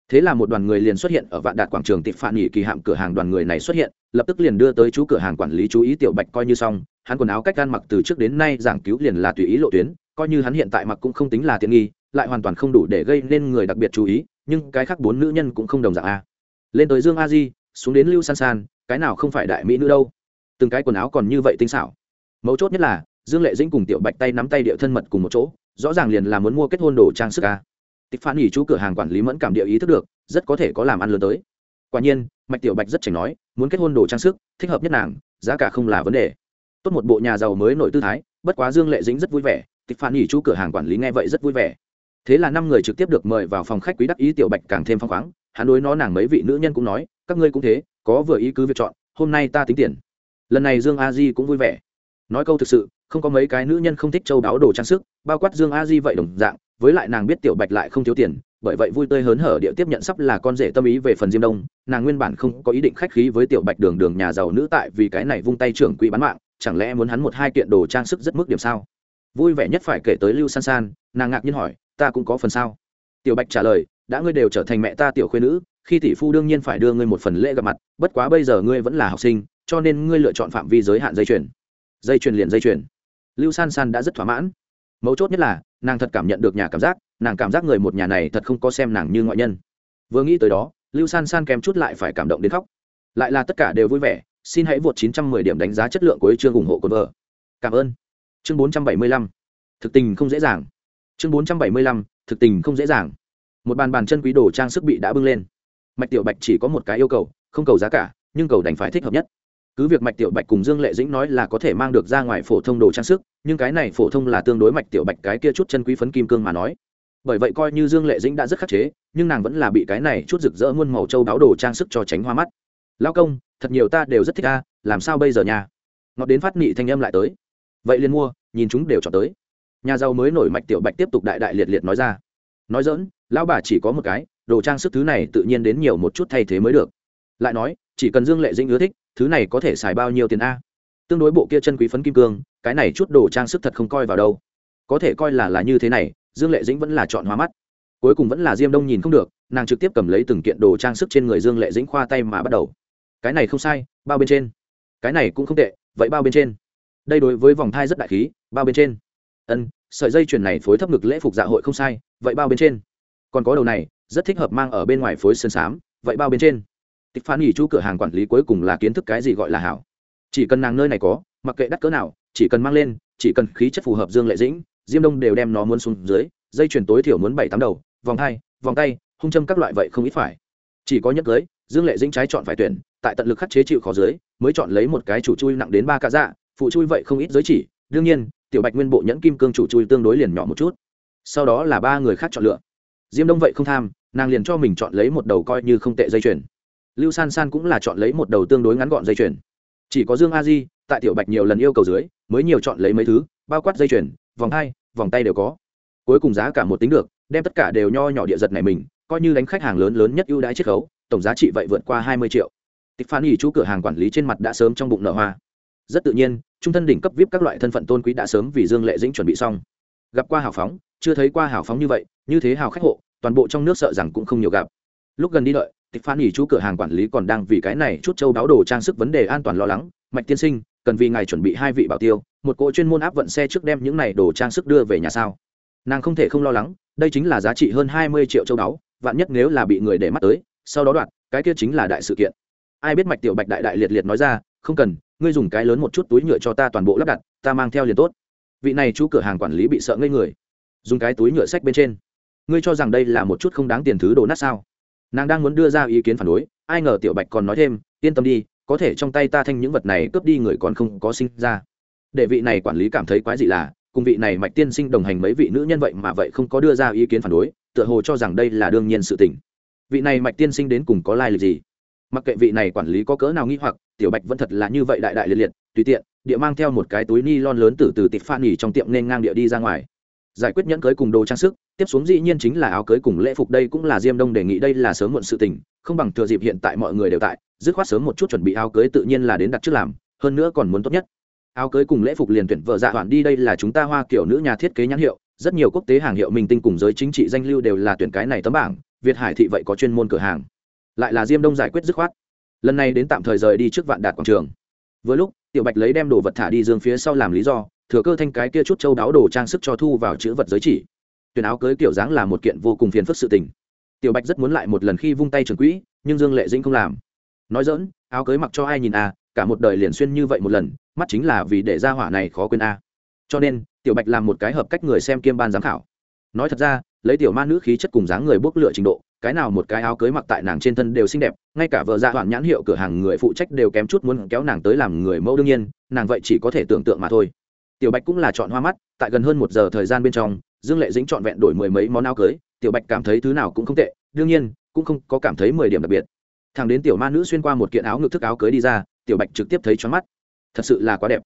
Thế là một đoàn người liền xuất hiện ở vạn đạt quảng trường tịp phản nghỉ kỳ hạm cửa hàng đoàn người này xuất hiện, lập tức liền đưa tới chú cửa hàng quản lý chú ý tiểu bạch coi như xong, hắn quần áo cách gan mặc từ trước đến nay giảng cứu liền là tùy ý lộ tuyến, coi như hắn hiện tại mặc cũng không tính là tiện nghi, lại hoàn toàn không đủ để gây nên người đặc biệt chú ý, nhưng cái khác bốn nữ nhân cũng không đồng dạng a. Lên tới dương a di, xuống đến lưu san san, cái nào không phải đại mỹ nữ đâu. Từng cái quần áo còn như vậy tinh xảo. Mấu chốt nhất là dương lệ dĩnh cùng tiểu bạch tay nắm tay địa thân mật cùng một chỗ, rõ ràng liền là muốn mua kết hôn đồ trang sức ca tịch phản nghỉ chú cửa hàng quản lý mẫn cảm địa ý thức được, rất có thể có làm ăn lớn tới. Quả nhiên, mạch tiểu bạch rất chảnh nói, muốn kết hôn đồ trang sức, thích hợp nhất nàng, giá cả không là vấn đề. Tốt một bộ nhà giàu mới nổi tư thái, bất quá dương lệ dĩnh rất vui vẻ, tịch phản nghỉ chú cửa hàng quản lý nghe vậy rất vui vẻ. Thế là năm người trực tiếp được mời vào phòng khách quý đắc ý tiểu bạch càng thêm phong khoáng, hắn đối nó nàng mấy vị nữ nhân cũng nói, các ngươi cũng thế, có vừa ý cứ việc chọn, hôm nay ta tính tiền. Lần này dương a di cũng vui vẻ nói câu thực sự, không có mấy cái nữ nhân không thích châu đáo đồ trang sức, bao quát dương a di vậy đồng dạng, với lại nàng biết tiểu bạch lại không thiếu tiền, bởi vậy vui tươi hớn hở địa tiếp nhận sắp là con rể tâm ý về phần diêm đông, nàng nguyên bản không có ý định khách khí với tiểu bạch đường đường nhà giàu nữ tại vì cái này vung tay trưởng quỹ bán mạng, chẳng lẽ muốn hắn một hai kiện đồ trang sức rất mức điểm sao? Vui vẻ nhất phải kể tới lưu san san, nàng ngạc nhiên hỏi, ta cũng có phần sao? Tiểu bạch trả lời, đã ngươi đều trở thành mẹ ta tiểu khuyên nữ, khi tỷ phu đương nhiên phải đưa ngươi một phần lễ gặp mặt, bất quá bây giờ ngươi vẫn là học sinh, cho nên ngươi lựa chọn phạm vi giới hạn dây chuyền dây chuyền liền dây chuyền. Lưu san san đã rất thỏa mãn. Mấu chốt nhất là, nàng thật cảm nhận được nhà cảm giác, nàng cảm giác người một nhà này thật không có xem nàng như ngoại nhân. Vừa nghĩ tới đó, lưu san san kèm chút lại phải cảm động đến khóc. Lại là tất cả đều vui vẻ, xin hãy vượt 910 điểm đánh giá chất lượng của chương ủng hộ cồn vợ. Cảm ơn. Chương 475 thực tình không dễ dàng. Chương 475 thực tình không dễ dàng. Một bàn bàn chân quý đồ trang sức bị đã bưng lên. Mạch tiểu bạch chỉ có một cái yêu cầu, không cầu giá cả, nhưng cầu đành phải thích hợp nhất cứ việc mạch tiểu bạch cùng dương lệ dĩnh nói là có thể mang được ra ngoài phổ thông đồ trang sức, nhưng cái này phổ thông là tương đối mạch tiểu bạch cái kia chút chân quý phấn kim cương mà nói. Bởi vậy coi như dương lệ dĩnh đã rất khắc chế, nhưng nàng vẫn là bị cái này chút rực rỡ muôn màu châu đáo đồ trang sức cho tránh hoa mắt. Lao công, thật nhiều ta đều rất thích a, làm sao bây giờ nhà ngọt đến phát nị thanh âm lại tới. Vậy liền mua, nhìn chúng đều chọn tới. Nhà giàu mới nổi mạch tiểu bạch tiếp tục đại đại liệt liệt nói ra. Nói dỡn lão bà chỉ có một cái, đồ trang sức thứ này tự nhiên đến nhiều một chút thay thế mới được. Lại nói, chỉ cần dương lệ dĩnh ưa thích thứ này có thể xài bao nhiêu tiền a? Tương đối bộ kia chân quý phấn kim cương, cái này chút đồ trang sức thật không coi vào đâu. Có thể coi là là như thế này, dương lệ dĩnh vẫn là chọn hóa mắt. Cuối cùng vẫn là diêm đông nhìn không được, nàng trực tiếp cầm lấy từng kiện đồ trang sức trên người dương lệ dĩnh khoa tay mà bắt đầu. Cái này không sai, bao bên trên. Cái này cũng không tệ, vậy bao bên trên. Đây đối với vòng thai rất đại khí, bao bên trên. Ân, sợi dây chuyền này phối thấp ngực lễ phục dạ hội không sai, vậy bao bên trên. Còn có đầu này, rất thích hợp mang ở bên ngoài phối sơn sám vậy bao bên trên tịch phán nghỉ chú cửa hàng quản lý cuối cùng là kiến thức cái gì gọi là hảo. Chỉ cần nàng nơi này có, mặc kệ đắt cỡ nào, chỉ cần mang lên, chỉ cần khí chất phù hợp dương lệ dĩnh, diêm đông đều đem nó muốn xuống dưới, dây chuyền tối thiểu muốn bảy tám đầu, vòng hai, vòng tay, hung châm các loại vậy không ít phải. Chỉ có nhất cưới, dương lệ dĩnh trái chọn phải tuyển, tại tận lực khắc chế chịu khó dưới, mới chọn lấy một cái chủ chui nặng đến ba cá dạ phụ chui vậy không ít giới chỉ. Đương nhiên, tiểu bạch nguyên bộ nhẫn kim cương chủ chui tương đối liền nhỏ một chút. Sau đó là ba người khác chọn lựa. Diêm đông vậy không tham, nàng liền cho mình chọn lấy một đầu coi như không tệ dây chuyền lưu san san cũng là chọn lấy một đầu tương đối ngắn gọn dây chuyền. Chỉ có dương a di, tại tiểu bạch nhiều lần yêu cầu dưới, mới nhiều chọn lấy mấy thứ, bao quát dây chuyền, vòng hai, vòng tay đều có. Cuối cùng giá cả một tính được, đem tất cả đều nho nhỏ địa giật này mình, coi như đánh khách hàng lớn lớn nhất ưu đãi chiết khấu, tổng giá trị vậy vượt qua hai mươi triệu. Tịch phan ỉ chú cửa hàng quản lý trên mặt đã sớm trong bụng nợ hoa. Rất tự nhiên, trung thân đỉnh cấp vip các loại thân phận tôn quý đã sớm vì dương lệ dĩnh chuẩn bị xong. Gặp qua hào phóng, chưa thấy qua hào phóng như vậy, như thế hào khách hộ, toàn bộ trong nước sợ rằng cũng không nhiều gặp. Lúc gần đi đợi tịch phan ỉ chú cửa hàng quản lý còn đang vì cái này chút châu đáo đồ trang sức vấn đề an toàn lo lắng. Mạch tiên sinh, cần vì ngài chuẩn bị hai vị bảo tiêu, một cỗ chuyên môn áp vận xe trước đem những này đồ trang sức đưa về nhà sao? Nàng không thể không lo lắng, đây chính là giá trị hơn hai mươi triệu châu đáo, vạn nhất nếu là bị người để mắt tới, sau đó đoạn, cái kia chính là đại sự kiện. Ai biết mạch tiểu bạch đại đại liệt liệt nói ra, không cần, ngươi dùng cái lớn một chút túi nhựa cho ta toàn bộ lắp đặt, ta mang theo liền tốt. Vị này chú cửa hàng quản lý bị sợ ngây người, dùng cái túi nhựa sách bên trên. Ngươi cho rằng đây là một chút không đáng tiền thứ đồ nát sao? Nàng đang muốn đưa ra ý kiến phản đối, ai ngờ tiểu bạch còn nói thêm, yên tâm đi, có thể trong tay ta thanh những vật này cướp đi người còn không có sinh ra. Để vị này quản lý cảm thấy quái dị là, cùng vị này mạch tiên sinh đồng hành mấy vị nữ nhân vậy mà vậy không có đưa ra ý kiến phản đối, tựa hồ cho rằng đây là đương nhiên sự tình. Vị này mạch tiên sinh đến cùng có lai lịch gì? Mặc kệ vị này quản lý có cỡ nào nghĩ hoặc, tiểu bạch vẫn thật là như vậy đại đại liệt liệt, tùy tiện, địa mang theo một cái túi ni lon lớn từ từ tịt phan nghỉ trong tiệm nên ngang địa đi ra ngoài. Giải quyết nhẫn cưới cùng đồ trang sức tiếp xuống dĩ nhiên chính là áo cưới cùng lễ phục, đây cũng là diêm đông đề nghị, đây là sớm muộn sự tình, không bằng thừa dịp hiện tại mọi người đều tại, dứt khoát sớm một chút chuẩn bị áo cưới tự nhiên là đến đặt trước làm, hơn nữa còn muốn tốt nhất. Áo cưới cùng lễ phục liền tuyển vợ dạ hoạn đi, đây là chúng ta hoa kiểu nữ nhà thiết kế nhãn hiệu, rất nhiều quốc tế hàng hiệu minh tinh cùng giới chính trị danh lưu đều là tuyển cái này tấm bảng, việt hải thị vậy có chuyên môn cửa hàng. Lại là diêm đông giải quyết dứt khoát. Lần này đến tạm thời rời đi trước vạn đạt quảng trường. Vừa lúc, tiểu bạch lấy đem đồ vật thả đi dương phía sau làm lý do, thừa cơ thanh cái kia chút châu đáo đồ trang sức cho thu vào chữ vật giới chỉ tuyển áo cưới kiểu dáng là một kiện vô cùng phiền phức sự tình. Tiểu bạch rất muốn lại một lần khi vung tay trường quỹ, nhưng dương lệ dĩnh không làm. Nói dỡn áo cưới mặc cho ai nhìn à cả một đời liền xuyên như vậy một lần, mắt chính là vì để ra hỏa này khó quên a. Cho nên, tiểu bạch làm một cái hợp cách người xem kiêm ban giám khảo. Nói thật ra, lấy tiểu ma nữ khí chất cùng dáng người bốc lựa trình độ, cái nào một cái áo cưới mặc tại nàng trên thân đều xinh đẹp, ngay cả vợ gia hoạn nhãn hiệu cửa hàng người phụ trách đều kém chút muốn kéo nàng tới làm người mẫu đương nhiên, nàng vậy chỉ có thể tưởng tượng mà thôi. Tiểu bạch cũng là chọn hoa mắt, tại gần hơn một giờ thời gian bên trong dương lệ dính trọn vẹn đổi mười mấy món áo cưới, tiểu bạch cảm thấy thứ nào cũng không tệ, đương nhiên, cũng không có cảm thấy mười điểm đặc biệt. Thằng đến tiểu ma nữ xuyên qua một kiện áo ngực thức áo cưới đi ra, tiểu bạch trực tiếp thấy choáng mắt. Thật sự là quá đẹp.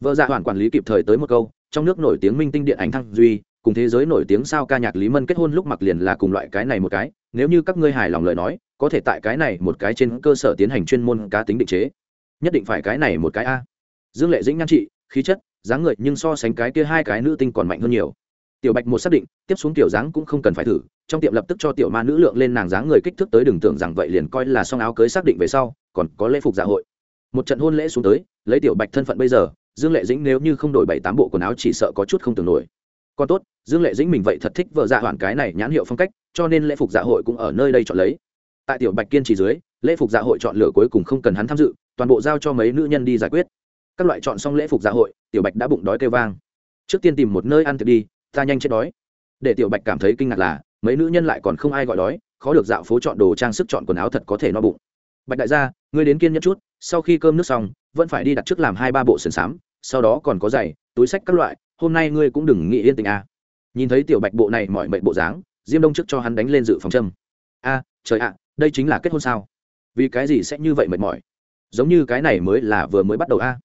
Vợ dạ hoàn quản lý kịp thời tới một câu, trong nước nổi tiếng minh tinh điện ảnh thăng duy, cùng thế giới nổi tiếng sao ca nhạc lý mân kết hôn lúc mặc liền là cùng loại cái này một cái, nếu như các ngươi hài lòng lời nói, có thể tại cái này một cái trên cơ sở tiến hành chuyên môn cá tính định chế. Nhất định phải cái này một cái a. Dương lệ dĩnh nhan trị, khí chất, dáng người, nhưng so sánh cái kia hai cái nữ tinh còn mạnh hơn nhiều tiểu bạch một xác định, tiếp xuống tiểu dáng cũng không cần phải thử, trong tiệm lập tức cho tiểu ma nữ lượng lên nàng dáng người kích thước tới đừng tưởng rằng vậy liền coi là xong áo cưới xác định về sau, còn có lễ phục dạ hội. Một trận hôn lễ xuống tới, lấy tiểu bạch thân phận bây giờ, dương lệ dĩnh nếu như không đổi bảy tám bộ quần áo chỉ sợ có chút không tưởng nổi. Còn tốt, dương lệ dĩnh mình vậy thật thích vợ dạ hoàn cái này nhãn hiệu phong cách, cho nên lễ phục dạ hội cũng ở nơi đây chọn lấy. Tại tiểu bạch kiên trì dưới, lễ phục dạ hội chọn lựa cuối cùng không cần hắn tham dự, toàn bộ giao cho mấy nữ nhân đi giải quyết. Các loại chọn xong lễ phục dạ hội, tiểu bạch đã bụng đói kêu vang. Trước tiên tìm một nơi ăn tiệc đi ta nhanh chết đói. Để tiểu bạch cảm thấy kinh ngạc là, mấy nữ nhân lại còn không ai gọi đói, khó được dạo phố chọn đồ trang sức chọn quần áo thật có thể no bụng. Bạch đại gia, ngươi đến kiên nhẫn chút, sau khi cơm nước xong, vẫn phải đi đặt trước làm hai ba bộ sườn xám sau đó còn có giày, túi sách các loại, hôm nay ngươi cũng đừng nghĩ yên tình a à. nhìn thấy tiểu bạch bộ này mọi mệnh bộ dáng, diêm đông trước cho hắn đánh lên dự phòng châm. A trời ạ, đây chính là kết hôn sao? Vì cái gì sẽ như vậy mệt mỏi? Giống như cái này mới là vừa mới bắt đầu a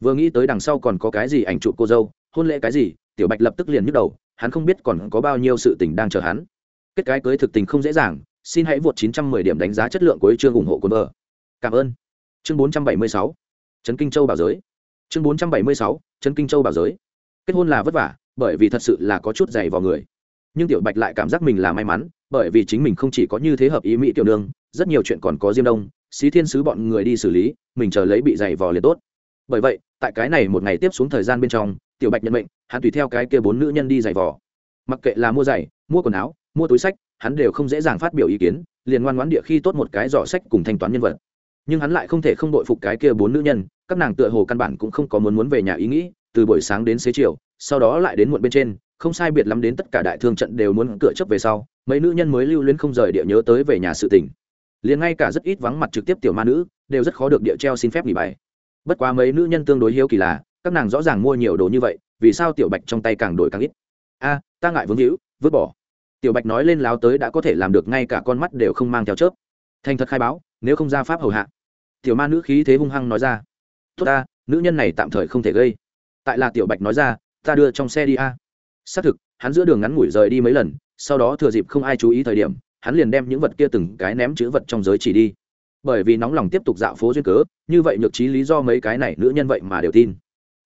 vừa nghĩ tới đằng sau còn có cái gì ảnh trụ cô dâu, hôn lễ cái gì tiểu bạch lập tức liền nhức đầu, hắn không biết còn có bao nhiêu sự tình đang chờ hắn. Kết cái cưới thực tình không dễ dàng, xin hãy vượt 910 điểm đánh giá chất lượng của chương ủng hộ của vợ. cảm ơn. Chương 476 trấn kinh châu bảo giới. Chương 476 trấn kinh châu bảo giới. Kết hôn là vất vả, bởi vì thật sự là có chút dày vào người. Nhưng tiểu bạch lại cảm giác mình là may mắn, bởi vì chính mình không chỉ có như thế hợp ý mỹ tiểu nương, rất nhiều chuyện còn có diêm đông, xí thiên sứ bọn người đi xử lý, mình chờ lấy bị dày vò liền tốt. Bởi vậy, tại cái này một ngày tiếp xuống thời gian bên trong tiểu bạch nhận mệnh, hắn tùy theo cái kia bốn nữ nhân đi giày vò. Mặc kệ là mua giày, mua quần áo, mua túi sách, hắn đều không dễ dàng phát biểu ý kiến, liền ngoan ngoãn địa khi tốt một cái giỏ sách cùng thanh toán nhân vật. Nhưng hắn lại không thể không đội phục cái kia bốn nữ nhân, các nàng tựa hồ căn bản cũng không có muốn muốn về nhà ý nghĩ, từ buổi sáng đến xế chiều, sau đó lại đến muộn bên trên, không sai biệt lắm đến tất cả đại thương trận đều muốn cửa chấp về sau, mấy nữ nhân mới lưu luyến không rời địa nhớ tới về nhà sự tình. Liền ngay cả rất ít vắng mặt trực tiếp tiểu ma nữ, đều rất khó được địa treo xin phép nghỉ bài. Bất quá mấy nữ nhân tương đối hiếu kỳ là các nàng rõ ràng mua nhiều đồ như vậy, vì sao tiểu bạch trong tay càng đổi càng ít? A, ta ngại vướng hữu vứt bỏ. Tiểu bạch nói lên láo tới đã có thể làm được ngay cả con mắt đều không mang theo chớp. Thành thật khai báo, nếu không ra pháp hầu hạ. Tiểu ma nữ khí thế hung hăng nói ra. Tốt ta, nữ nhân này tạm thời không thể gây. Tại là tiểu bạch nói ra, ta đưa trong xe đi a. Xác thực, hắn giữa đường ngắn ngủi rời đi mấy lần, sau đó thừa dịp không ai chú ý thời điểm, hắn liền đem những vật kia từng cái ném chữ vật trong giới chỉ đi. Bởi vì nóng lòng tiếp tục dạo phố duyên cớ, như vậy nhược trí lý do mấy cái này nữ nhân vậy mà đều tin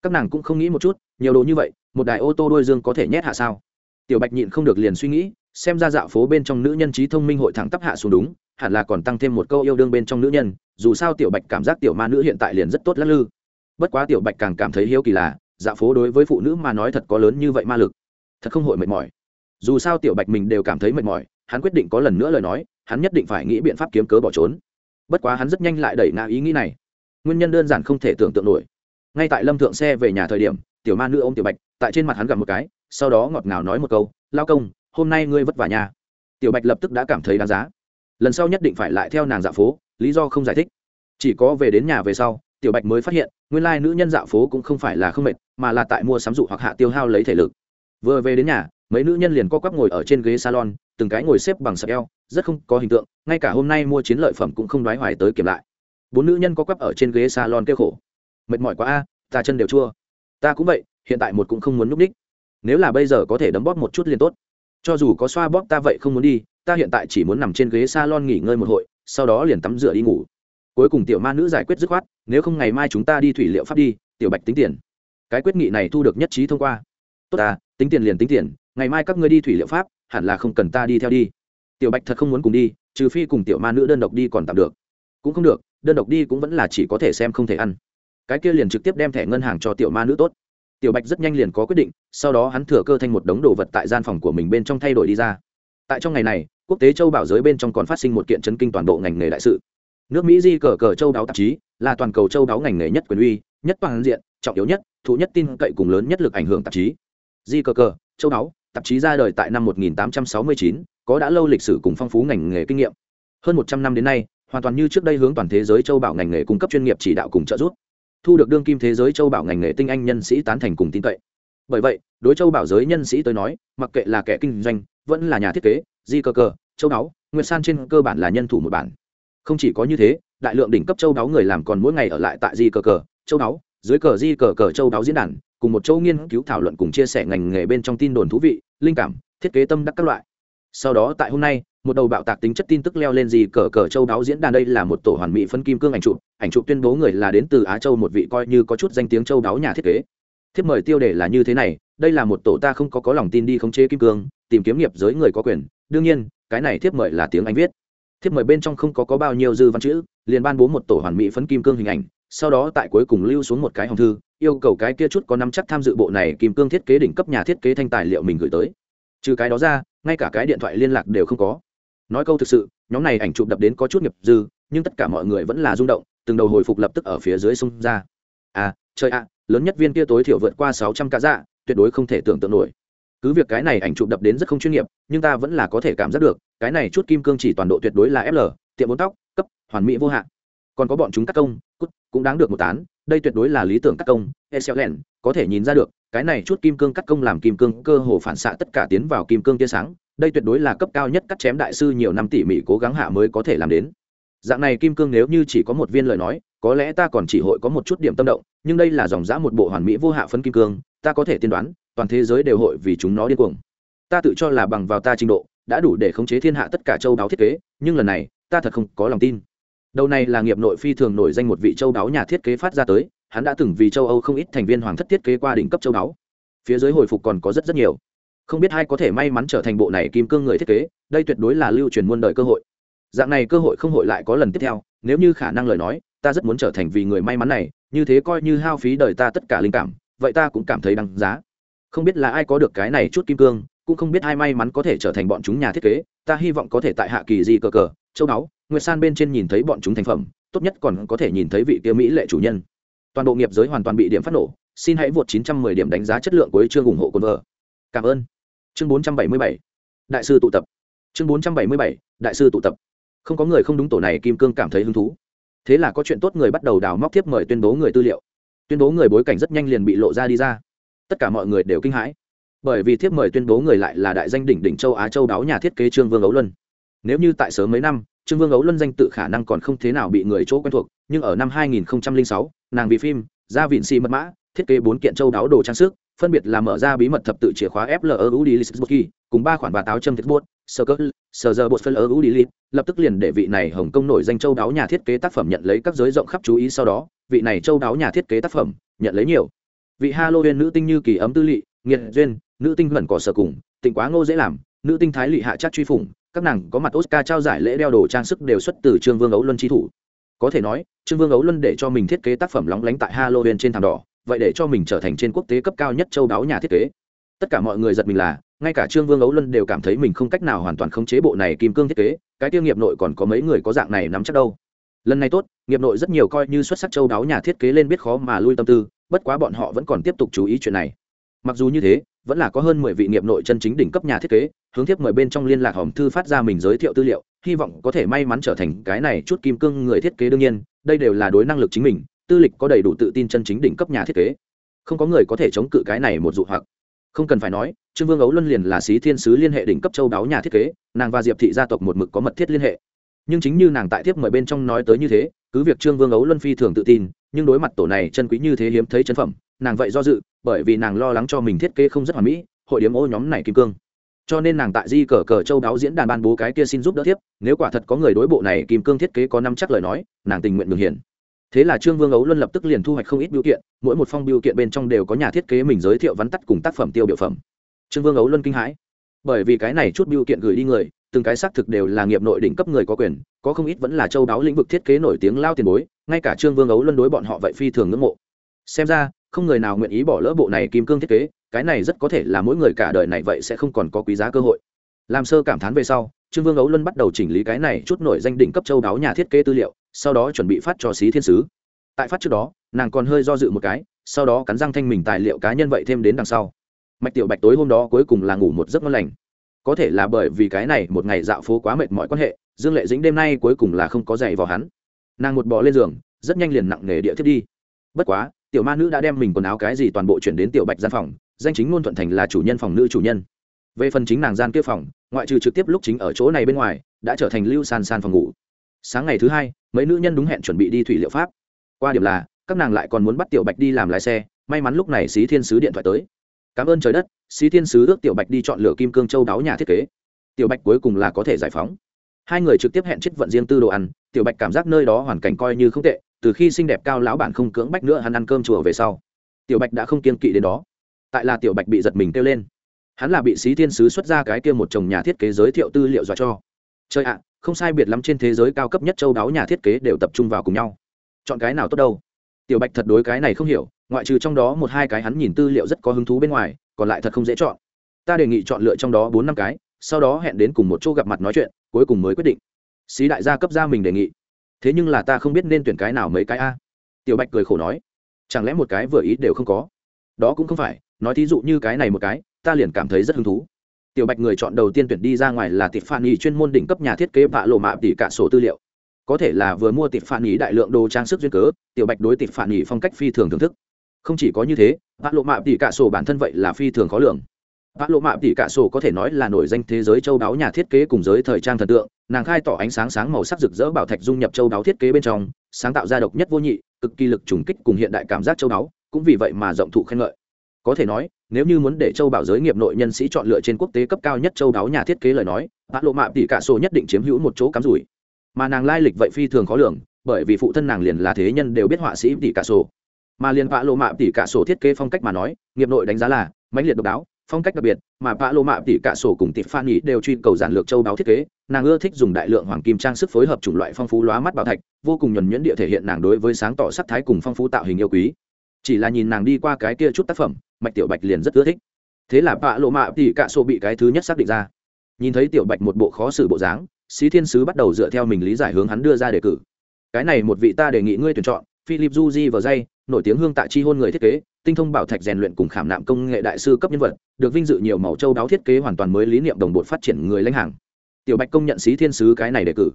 các nàng cũng không nghĩ một chút, nhiều đồ như vậy, một đài ô tô đôi dương có thể nhét hạ sao? Tiểu bạch nhịn không được liền suy nghĩ, xem ra dạo phố bên trong nữ nhân trí thông minh hội thẳng tắp hạ xuống đúng, hẳn là còn tăng thêm một câu yêu đương bên trong nữ nhân, dù sao tiểu bạch cảm giác tiểu ma nữ hiện tại liền rất tốt lắc lư. Bất quá tiểu bạch càng cảm thấy hiếu kỳ là, dạo phố đối với phụ nữ mà nói thật có lớn như vậy ma lực, thật không hội mệt mỏi. Dù sao tiểu bạch mình đều cảm thấy mệt mỏi, hắn quyết định có lần nữa lời nói, hắn nhất định phải nghĩ biện pháp kiếm cớ bỏ trốn. Bất quá hắn rất nhanh lại đẩy ngã ý nghĩ này. Nguyên nhân đơn giản không thể tưởng tượng nổi ngay tại lâm thượng xe về nhà thời điểm, tiểu ma nữ ô m tiểu bạch, tại trên mặt hắn gặp một cái, sau đó ngọt ngào nói một câu, lao công, hôm nay ngươi vất vả nhà tiểu bạch lập tức đã cảm thấy đáng giá. Lần sau nhất định phải lại theo nàng dạo phố, lý do không giải thích. Chỉ có về đến nhà về sau, tiểu bạch mới phát hiện, nguyên lai nữ nhân dạo phố cũng không phải là không mệt, mà là tại mua sắm dụ hoặc hạ tiêu hao lấy thể lực. Vừa về đến nhà, mấy nữ nhân liền co quắp ngồi ở trên ghế salon, từng cái ngồi xếp bằng sập eo, rất không có hình tượng, ngay cả hôm nay mua chiến lợi phẩm cũng không đoái hoài tới kiểm lại. Bốn nữ nhân co quắp ở trên ghế salon kêu khổ mệt mỏi quá a, ta chân đều chua. Ta cũng vậy, hiện tại một cũng không muốn núp đích nếu là bây giờ có thể đấm bóp một chút liền tốt. Cho dù có xoa bóp ta vậy không muốn đi, ta hiện tại chỉ muốn nằm trên ghế salon nghỉ ngơi một hội, sau đó liền tắm rửa đi ngủ. Cuối cùng tiểu ma nữ giải quyết dứt khoát, nếu không ngày mai chúng ta đi thủy liệu pháp đi, tiểu bạch tính tiền. Cái quyết nghị này thu được nhất trí thông qua. Tốt ta, tính tiền liền tính tiền, ngày mai các ngươi đi thủy liệu pháp, hẳn là không cần ta đi theo đi. Tiểu bạch thật không muốn cùng đi, trừ phi cùng tiểu ma nữ đơn độc đi còn tạm được. Cũng không được, đơn độc đi cũng vẫn là chỉ có thể xem không thể ăn cái kia liền trực tiếp đem thẻ ngân hàng cho tiểu ma nữ tốt. Tiểu bạch rất nhanh liền có quyết định sau đó hắn thừa cơ thanh một đống đồ vật tại gian phòng của mình bên trong thay đổi đi ra. Tại trong ngày này quốc tế châu bảo giới bên trong còn phát sinh một kiện chấn kinh toàn bộ ngành nghề đại sự. Nước mỹ di cờ cờ châu đáo tạp chí là toàn cầu châu đáo ngành nghề nhất quyền uy nhất toàn diện trọng yếu nhất thụ nhất tin cậy cùng lớn nhất lực ảnh hưởng tạp chí. Di cờ cờ châu đáo tạp chí ra đời tại năm 1869, có đã lâu lịch sử cùng phong phú ngành nghề kinh nghiệm. Hơn một trăm năm đến nay hoàn toàn như trước đây hướng toàn thế giới châu bảo ngành nghề cung cấp chuyên nghiệp chỉ đạo cùng trợ giúp thu được đương kim thế giới châu bảo ngành nghề tinh anh nhân sĩ tán thành cùng tin cậy. Bởi vậy, đối châu bảo giới nhân sĩ tới nói, mặc kệ là kẻ kinh doanh, vẫn là nhà thiết kế, di cơ cơ châu đáo, nguyệt san trên cơ bản là nhân thủ một bản. Không chỉ có như thế, đại lượng đỉnh cấp châu đáo người làm còn mỗi ngày ở lại tại di cờ cờ, châu đáo, dưới cờ di cờ cờ châu đáo diễn đàn, cùng một châu nghiên cứu thảo luận cùng chia sẻ ngành nghề bên trong tin đồn thú vị, linh cảm, thiết kế tâm đắc các loại. Sau đó tại hôm nay một đầu bạo tạc tính chất tin tức leo lên gì cờ cờ châu đáo diễn đàn đây là một tổ hoàn mỹ phân kim cương ảnh chụp ảnh chụp tuyên bố người là đến từ á châu một vị coi như có chút danh tiếng châu đáo nhà thiết kế. Thiếp mời tiêu đề là như thế này, đây là một tổ ta không có có lòng tin đi khống chế kim cương, tìm kiếm nghiệp giới người có quyền. Đương nhiên, cái này thiếp mời là tiếng anh viết. Thiếp mời bên trong không có có bao nhiêu dư văn chữ, liền ban bố một tổ hoàn mỹ phấn kim cương hình ảnh, sau đó tại cuối cùng lưu xuống một cái hòm thư, yêu cầu cái kia chút có nắm chắc tham dự bộ này kim cương thiết kế đỉnh cấp nhà thiết kế thanh tài liệu mình gửi tới. Trừ cái đó ra, ngay cả cái điện thoại liên lạc đều không có nói câu thực sự, nhóm này ảnh chụp đập đến có chút nghiệp dư, nhưng tất cả mọi người vẫn là rung động, từng đầu hồi phục lập tức ở phía dưới sông ra. À trời ạ à, lớn nhất viên kia tối thiểu vượt qua sáu trăm cá dạ tuyệt đối không thể tưởng tượng nổi. Cứ việc cái này ảnh chụp đập đến rất không chuyên nghiệp, nhưng ta vẫn là có thể cảm giác được, cái này chút kim cương chỉ toàn độ tuyệt đối là fl tiệm bốn tóc, cấp, hoàn mỹ vô hạn. Còn có bọn chúng cắt công, cút, cũng đáng được một tán, đây tuyệt đối là lý tưởng cắt công, excellent, có thể nhìn ra được, cái này chút kim cương cắt công làm kim cương cơ hồ phản xạ tất cả tiến vào kim cương tia sáng đây tuyệt đối là cấp cao nhất cắt chém đại sư nhiều năm tỉ mỉ cố gắng hạ mới có thể làm đến. Dạng này kim cương nếu như chỉ có một viên lời nói, có lẽ ta còn chỉ hội có một chút điểm tâm động, nhưng đây là dòng giã một bộ hoàn mỹ vô hạ phân kim cương, ta có thể tiên đoán, toàn thế giới đều hội vì chúng nó điên cuồng. Ta tự cho là bằng vào ta trình độ, đã đủ để khống chế thiên hạ tất cả châu đáo thiết kế, nhưng lần này, ta thật không có lòng tin. Đầu này là nghiệp nội phi thường nổi danh một vị châu đáo nhà thiết kế phát ra tới, hắn đã từng vì châu âu không ít thành viên hoàng thất thiết kế qua đỉnh cấp châu đáo. Phía dưới hồi phục còn có rất rất nhiều không biết ai có thể may mắn trở thành bộ này kim cương người thiết kế, đây tuyệt đối là lưu truyền muôn đời cơ hội. Dạng này cơ hội không hội lại có lần tiếp theo, nếu như khả năng lời nói, ta rất muốn trở thành vì người may mắn này, như thế coi như hao phí đời ta tất cả linh cảm, vậy ta cũng cảm thấy đăng giá. Không biết là ai có được cái này chút kim cương, cũng không biết ai may mắn có thể trở thành bọn chúng nhà thiết kế, ta hy vọng có thể tại hạ kỳ di cờ cờ, châu đáo nguyệt san bên trên nhìn thấy bọn chúng thành phẩm, tốt nhất còn có thể nhìn thấy vị kia mỹ lệ chủ nhân. Toàn bộ nghiệp giới hoàn toàn bị điểm phát nổ, xin hãy vượt 910 điểm đánh giá chất lượng của chương ủng hộ cồn vợ. Cảm ơn chương 477 đại sư tụ tập. Chương 477 đại sư tụ tập. Không có người không đúng tổ này kim cương cảm thấy hứng thú. Thế là có chuyện tốt người bắt đầu đào móc tiếp mời tuyên bố người tư liệu. Tuyên bố người bối cảnh rất nhanh liền bị lộ ra đi ra. Tất cả mọi người đều kinh hãi. Bởi vì thiếp mời tuyên bố người lại là đại danh đỉnh đỉnh châu á châu đáo nhà thiết kế trương vương ấu luân. Nếu như tại sớm mấy năm trương vương ấu luân danh tự khả năng còn không thế nào bị người chỗ quen thuộc nhưng ở năm 2006, nàng vì phim ra vịn xì mật mã thiết kế bốn kiện châu đáo đồ trang sức phân biệt là mở ra bí mật thập tự chìa khóa FLU e cùng ba khoản bà táo châm thiết bốt, sơ cơ, sơ giờ bột FLU Dilit, lập tức liền để vị này Hồng Kông nổi danh châu đáo nhà thiết kế tác phẩm nhận lấy các giới rộng khắp chú ý sau đó, vị này châu đáo nhà thiết kế tác phẩm nhận lấy nhiều. Vị Halloween nữ tinh như kỳ ấm tư lị, nghiệt duyên, nữ tinh vẫn cỏ sở cùng, tình quá ngô dễ làm, nữ tinh thái lị hạ chắc truy phủng, các nàng có mặt Oscar trao giải lễ đeo đồ trang sức đều xuất từ Trương Vương Ấu Luân chi thủ. Có thể nói, Trương Vương Ấu Luân để cho mình thiết kế tác phẩm lóng lánh tại Halloween trên thảm đỏ, vậy để cho mình trở thành trên quốc tế cấp cao nhất châu đáo nhà thiết kế. Tất cả mọi người giật mình là, ngay cả trương vương ấu luân đều cảm thấy mình không cách nào hoàn toàn khống chế bộ này kim cương thiết kế, cái tiêu nghiệp nội còn có mấy người có dạng này nắm chắc đâu. Lần này tốt, nghiệp nội rất nhiều coi như xuất sắc châu đáo nhà thiết kế lên biết khó mà lui tâm tư, bất quá bọn họ vẫn còn tiếp tục chú ý chuyện này. Mặc dù như thế, vẫn là có hơn mười vị nghiệp nội chân chính đỉnh cấp nhà thiết kế, hướng tiếp mời bên trong liên lạc hòm thư phát ra mình giới thiệu tư liệu, hy vọng có thể may mắn trở thành cái này chút kim cương người thiết kế đương nhiên, đây đều là đối năng lực chính mình tư lịch có đầy đủ tự tin chân chính đỉnh cấp nhà thiết kế. Không có người có thể chống cự cái này một dụ hoặc. Không cần phải nói trương vương ấu luân liền là xí thiên sứ liên hệ đỉnh cấp châu đáo nhà thiết kế nàng và diệp thị gia tộc một mực có mật thiết liên hệ. Nhưng chính như nàng tại thiếp mời bên trong nói tới như thế cứ việc trương vương ấu luân phi thường tự tin nhưng đối mặt tổ này chân quý như thế hiếm thấy chân phẩm nàng vậy do dự bởi vì nàng lo lắng cho mình thiết kế không rất hoàn mỹ hội điểm ô nhóm này kim cương. Cho nên nàng tại di cờ cờ châu đáo diễn đàn ban bố cái kia xin giúp đỡ thiếp, nếu quả thật có người đối bộ này kim cương thiết kế có năm chắc lời nói nàng tình nguyện ngừng hiển thế là trương vương ấu luân lập tức liền thu hoạch không ít biểu kiện, mỗi một phong biểu kiện bên trong đều có nhà thiết kế mình giới thiệu vắn tắt cùng tác phẩm tiêu biểu phẩm. Trương vương ấu luân kinh hãi. Bởi vì cái này chút biểu kiện gửi đi người, từng cái xác thực đều là nghiệp nội đỉnh cấp người có quyền, có không ít vẫn là châu đáo lĩnh vực thiết kế nổi tiếng lao tiền bối, ngay cả trương vương ấu luân đối bọn họ vậy phi thường ngưỡng mộ. Xem ra, không người nào nguyện ý bỏ lỡ bộ này kim cương thiết kế, cái này rất có thể là mỗi người cả đời này vậy sẽ không còn có quý giá cơ hội. Làm sơ cảm thán về sau, trương vương ấu luân bắt đầu chỉnh lý cái này chút nổi danh đỉnh cấp châu đáo nhà thiết kế tư liệu sau đó chuẩn bị phát cho xí thiên sứ. Tại phát trước đó, nàng còn hơi do dự một cái, sau đó cắn răng thanh mình tài liệu cá nhân vậy thêm đến đằng sau. Mạch tiểu bạch tối hôm đó cuối cùng là ngủ một giấc ngon lành. Có thể là bởi vì cái này một ngày dạo phố quá mệt mỏi quan hệ, dương lệ dính đêm nay cuối cùng là không có dày vào hắn. Nàng một bò lên giường, rất nhanh liền nặng nề địa thiết đi. Bất quá, tiểu ma nữ đã đem mình quần áo cái gì toàn bộ chuyển đến tiểu bạch gian phòng, danh chính ngôn thuận thành là chủ nhân phòng nữ chủ nhân. Về phần chính nàng gian kia phòng, ngoại trừ trực tiếp lúc chính ở chỗ này bên ngoài, đã trở thành lưu san san phòng ngủ sáng ngày thứ hai, mấy nữ nhân đúng hẹn chuẩn bị đi thủy liệu pháp. Qua điểm là, các nàng lại còn muốn bắt tiểu bạch đi làm lái xe, may mắn lúc này xí thiên sứ điện thoại tới. Cảm ơn trời đất, xí thiên sứ ước tiểu bạch đi chọn lựa kim cương châu đáo nhà thiết kế. Tiểu bạch cuối cùng là có thể giải phóng. Hai người trực tiếp hẹn chết vận riêng tư đồ ăn, tiểu bạch cảm giác nơi đó hoàn cảnh coi như không tệ, từ khi xinh đẹp cao lão bản không cưỡng bách nữa hắn ăn cơm chùa về sau, tiểu bạch đã không kiên kỵ đến đó. Tại là tiểu bạch bị giật mình kêu lên. Hắn là bị Xí thiên sứ xuất ra cái kia một chồng nhà thiết kế giới thiệu tư liệu dọa cho. Chơi ạ không sai biệt lắm trên thế giới cao cấp nhất châu đáo nhà thiết kế đều tập trung vào cùng nhau. Chọn cái nào tốt đâu? Tiểu bạch thật đối cái này không hiểu, ngoại trừ trong đó một hai cái hắn nhìn tư liệu rất có hứng thú bên ngoài, còn lại thật không dễ chọn. Ta đề nghị chọn lựa trong đó bốn năm cái, sau đó hẹn đến cùng một chỗ gặp mặt nói chuyện, cuối cùng mới quyết định. Xí đại gia cấp ra mình đề nghị. Thế nhưng là ta không biết nên tuyển cái nào mấy cái a. Tiểu bạch cười khổ nói. Chẳng lẽ một cái vừa ý đều không có? Đó cũng không phải, nói thí dụ như cái này một cái, ta liền cảm thấy rất hứng thú tiểu bạch người chọn đầu tiên tuyển đi ra ngoài là tịp phản ý chuyên môn đỉnh cấp nhà thiết kế vạ lộ mạ tỉ cả sổ tư liệu. Có thể là vừa mua tịp phản ý đại lượng đồ trang sức duyên cớ, tiểu bạch đối tịp phản ý phong cách phi thường thưởng thức. Không chỉ có như thế vạ lộ mạ tỉ cả sổ bản thân vậy là phi thường khó lường. Vạ lộ mạ tỉ cả sổ có thể nói là nổi danh thế giới châu đáo nhà thiết kế cùng giới thời trang thần tượng. Nàng khai tỏ ánh sáng sáng màu sắc rực rỡ bảo thạch dung nhập châu đáo thiết kế bên trong, sáng tạo ra độc nhất vô nhị, cực kỳ lực trùng kích cùng hiện đại cảm giác châu đáo, cũng vì vậy mà rộng thụ khen ngợi. Có thể nói nếu như muốn để châu bảo giới nghiệp nội nhân sĩ chọn lựa trên quốc tế cấp cao nhất châu đáo nhà thiết kế lời nói bạ lộ mạ tỷ cả sổ nhất định chiếm hữu một chỗ cắm rủi. Mà nàng lai lịch vậy phi thường khó lường, bởi vì phụ thân nàng liền là thế nhân đều biết họa sĩ tỷ cả sổ. Mà liền bạ lộ mạ tỷ cả sổ thiết kế phong cách mà nói, nghiệp nội đánh giá là mãnh liệt độc đáo, phong cách đặc biệt, mà bạ lộ mạ tỷ cả sổ cùng tỷ phan ý đều truy cầu giản lược châu đáo thiết kế, nàng ưa thích dùng đại lượng hoàng kim trang sức phối hợp chủng loại phong phú lóa mắt bảo thạch, vô cùng nhuẩn nhuyễn địa thể hiện nàng đối với sáng tỏ sắc thái cùng phong phú tạo hình yêu quý chỉ là nhìn nàng đi qua cái kia chút tác phẩm, mạch tiểu bạch liền rất ưa thích. Thế là bạ lộ mạ thì cạ sổ bị cái thứ nhất xác định ra. Nhìn thấy tiểu bạch một bộ khó xử bộ dáng sĩ thiên sứ bắt đầu dựa theo mình lý giải hướng hắn đưa ra đề cử. Cái này một vị ta đề nghị ngươi tuyển chọn, philip juji vào dây, nổi tiếng hương tại chi hôn người thiết kế, tinh thông bảo thạch rèn luyện cùng khảm nạm công nghệ đại sư cấp nhân vật, được vinh dự nhiều màu châu đáo thiết kế hoàn toàn mới lý niệm đồng bộ phát triển người lãnh hàng tiểu bạch công nhận sĩ thiên sứ cái này đề cử.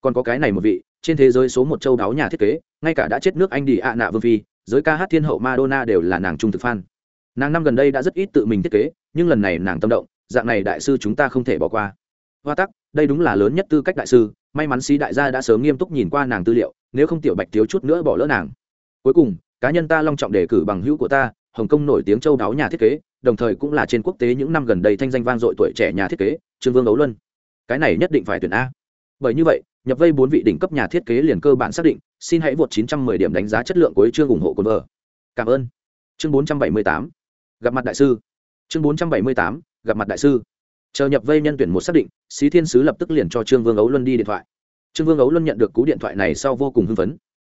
Còn có cái này một vị, trên thế giới số một châu đáo nhà thiết kế, ngay cả đã chết nước anh đi ạ nạ vương phi giới ca hát thiên hậu madonna đều là nàng trung thực fan. Nàng năm gần đây đã rất ít tự mình thiết kế, nhưng lần này nàng tâm động, dạng này đại sư chúng ta không thể bỏ qua. Hoa tắc, đây đúng là lớn nhất tư cách đại sư, may mắn sĩ đại gia đã sớm nghiêm túc nhìn qua nàng tư liệu, nếu không tiểu bạch thiếu chút nữa bỏ lỡ nàng. Cuối cùng, cá nhân ta long trọng đề cử bằng hữu của ta, hồng kông nổi tiếng châu đáo nhà thiết kế, đồng thời cũng là trên quốc tế những năm gần đây thanh danh vang dội tuổi trẻ nhà thiết kế, trương vương ấu luân. Cái này nhất định phải tuyển a. Bởi như vậy nhập vây bốn vị đỉnh cấp nhà thiết kế liền cơ bản xác định, xin hãy vượt 910 điểm đánh giá chất lượng cuối chương ủng hộ cồn vợ. Cảm ơn. Chương 478 gặp mặt đại sư. Chương 478 gặp mặt đại sư. Chờ nhập vây nhân tuyển một xác định, xí thiên sứ lập tức liền cho trương vương ấu luân đi điện thoại. Trương vương ấu luân nhận được cú điện thoại này sau vô cùng hưng phấn.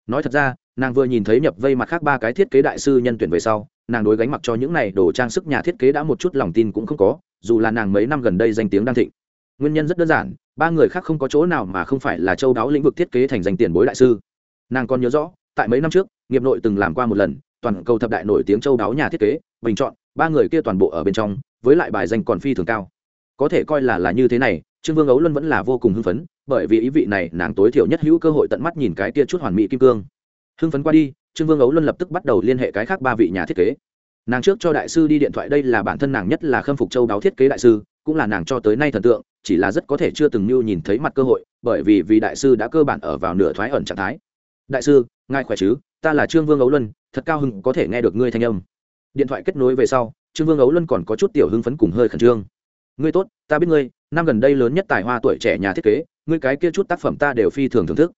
Nói thật ra, nàng vừa nhìn thấy nhập vây mặt khác ba cái thiết kế đại sư nhân tuyển về sau, nàng đối gánh mặc cho những này đồ trang sức nhà thiết kế đã một chút lòng tin cũng không có, dù là nàng mấy năm gần đây danh tiếng đang thịnh nguyên nhân rất đơn giản, ba người khác không có chỗ nào mà không phải là châu đáo lĩnh vực thiết kế thành danh tiền bối đại sư. Nàng còn nhớ rõ, tại mấy năm trước, nghiệp nội từng làm qua một lần, toàn cầu thập đại nổi tiếng châu đáo nhà thiết kế, bình chọn, ba người kia toàn bộ ở bên trong, với lại bài danh còn phi thường cao. Có thể coi là là như thế này, trương vương ấu luân vẫn là vô cùng hưng phấn, bởi vì ý vị này nàng tối thiểu nhất hữu cơ hội tận mắt nhìn cái tia chút hoàn mỹ kim cương. Hưng phấn qua đi, trương vương ấu luân lập tức bắt đầu liên hệ cái khác ba vị nhà thiết kế. Nàng trước cho đại sư đi điện thoại, đây là bản thân nàng nhất là khâm phục châu đáo thiết kế đại sư, cũng là nàng cho tới nay thần tượng chỉ là rất có thể chưa từng như nhìn thấy mặt cơ hội, bởi vì vì đại sư đã cơ bản ở vào nửa thoái ẩn trạng thái. Đại sư, ngài khỏe chứ? Ta là trương vương ấu luân, thật cao hưng có thể nghe được ngươi thanh âm. Điện thoại kết nối về sau, trương vương ấu luân còn có chút tiểu hưng phấn cùng hơi khẩn trương. Ngươi tốt, ta biết ngươi, năm gần đây lớn nhất tài hoa tuổi trẻ nhà thiết kế, ngươi cái kia chút tác phẩm ta đều phi thường thưởng thức.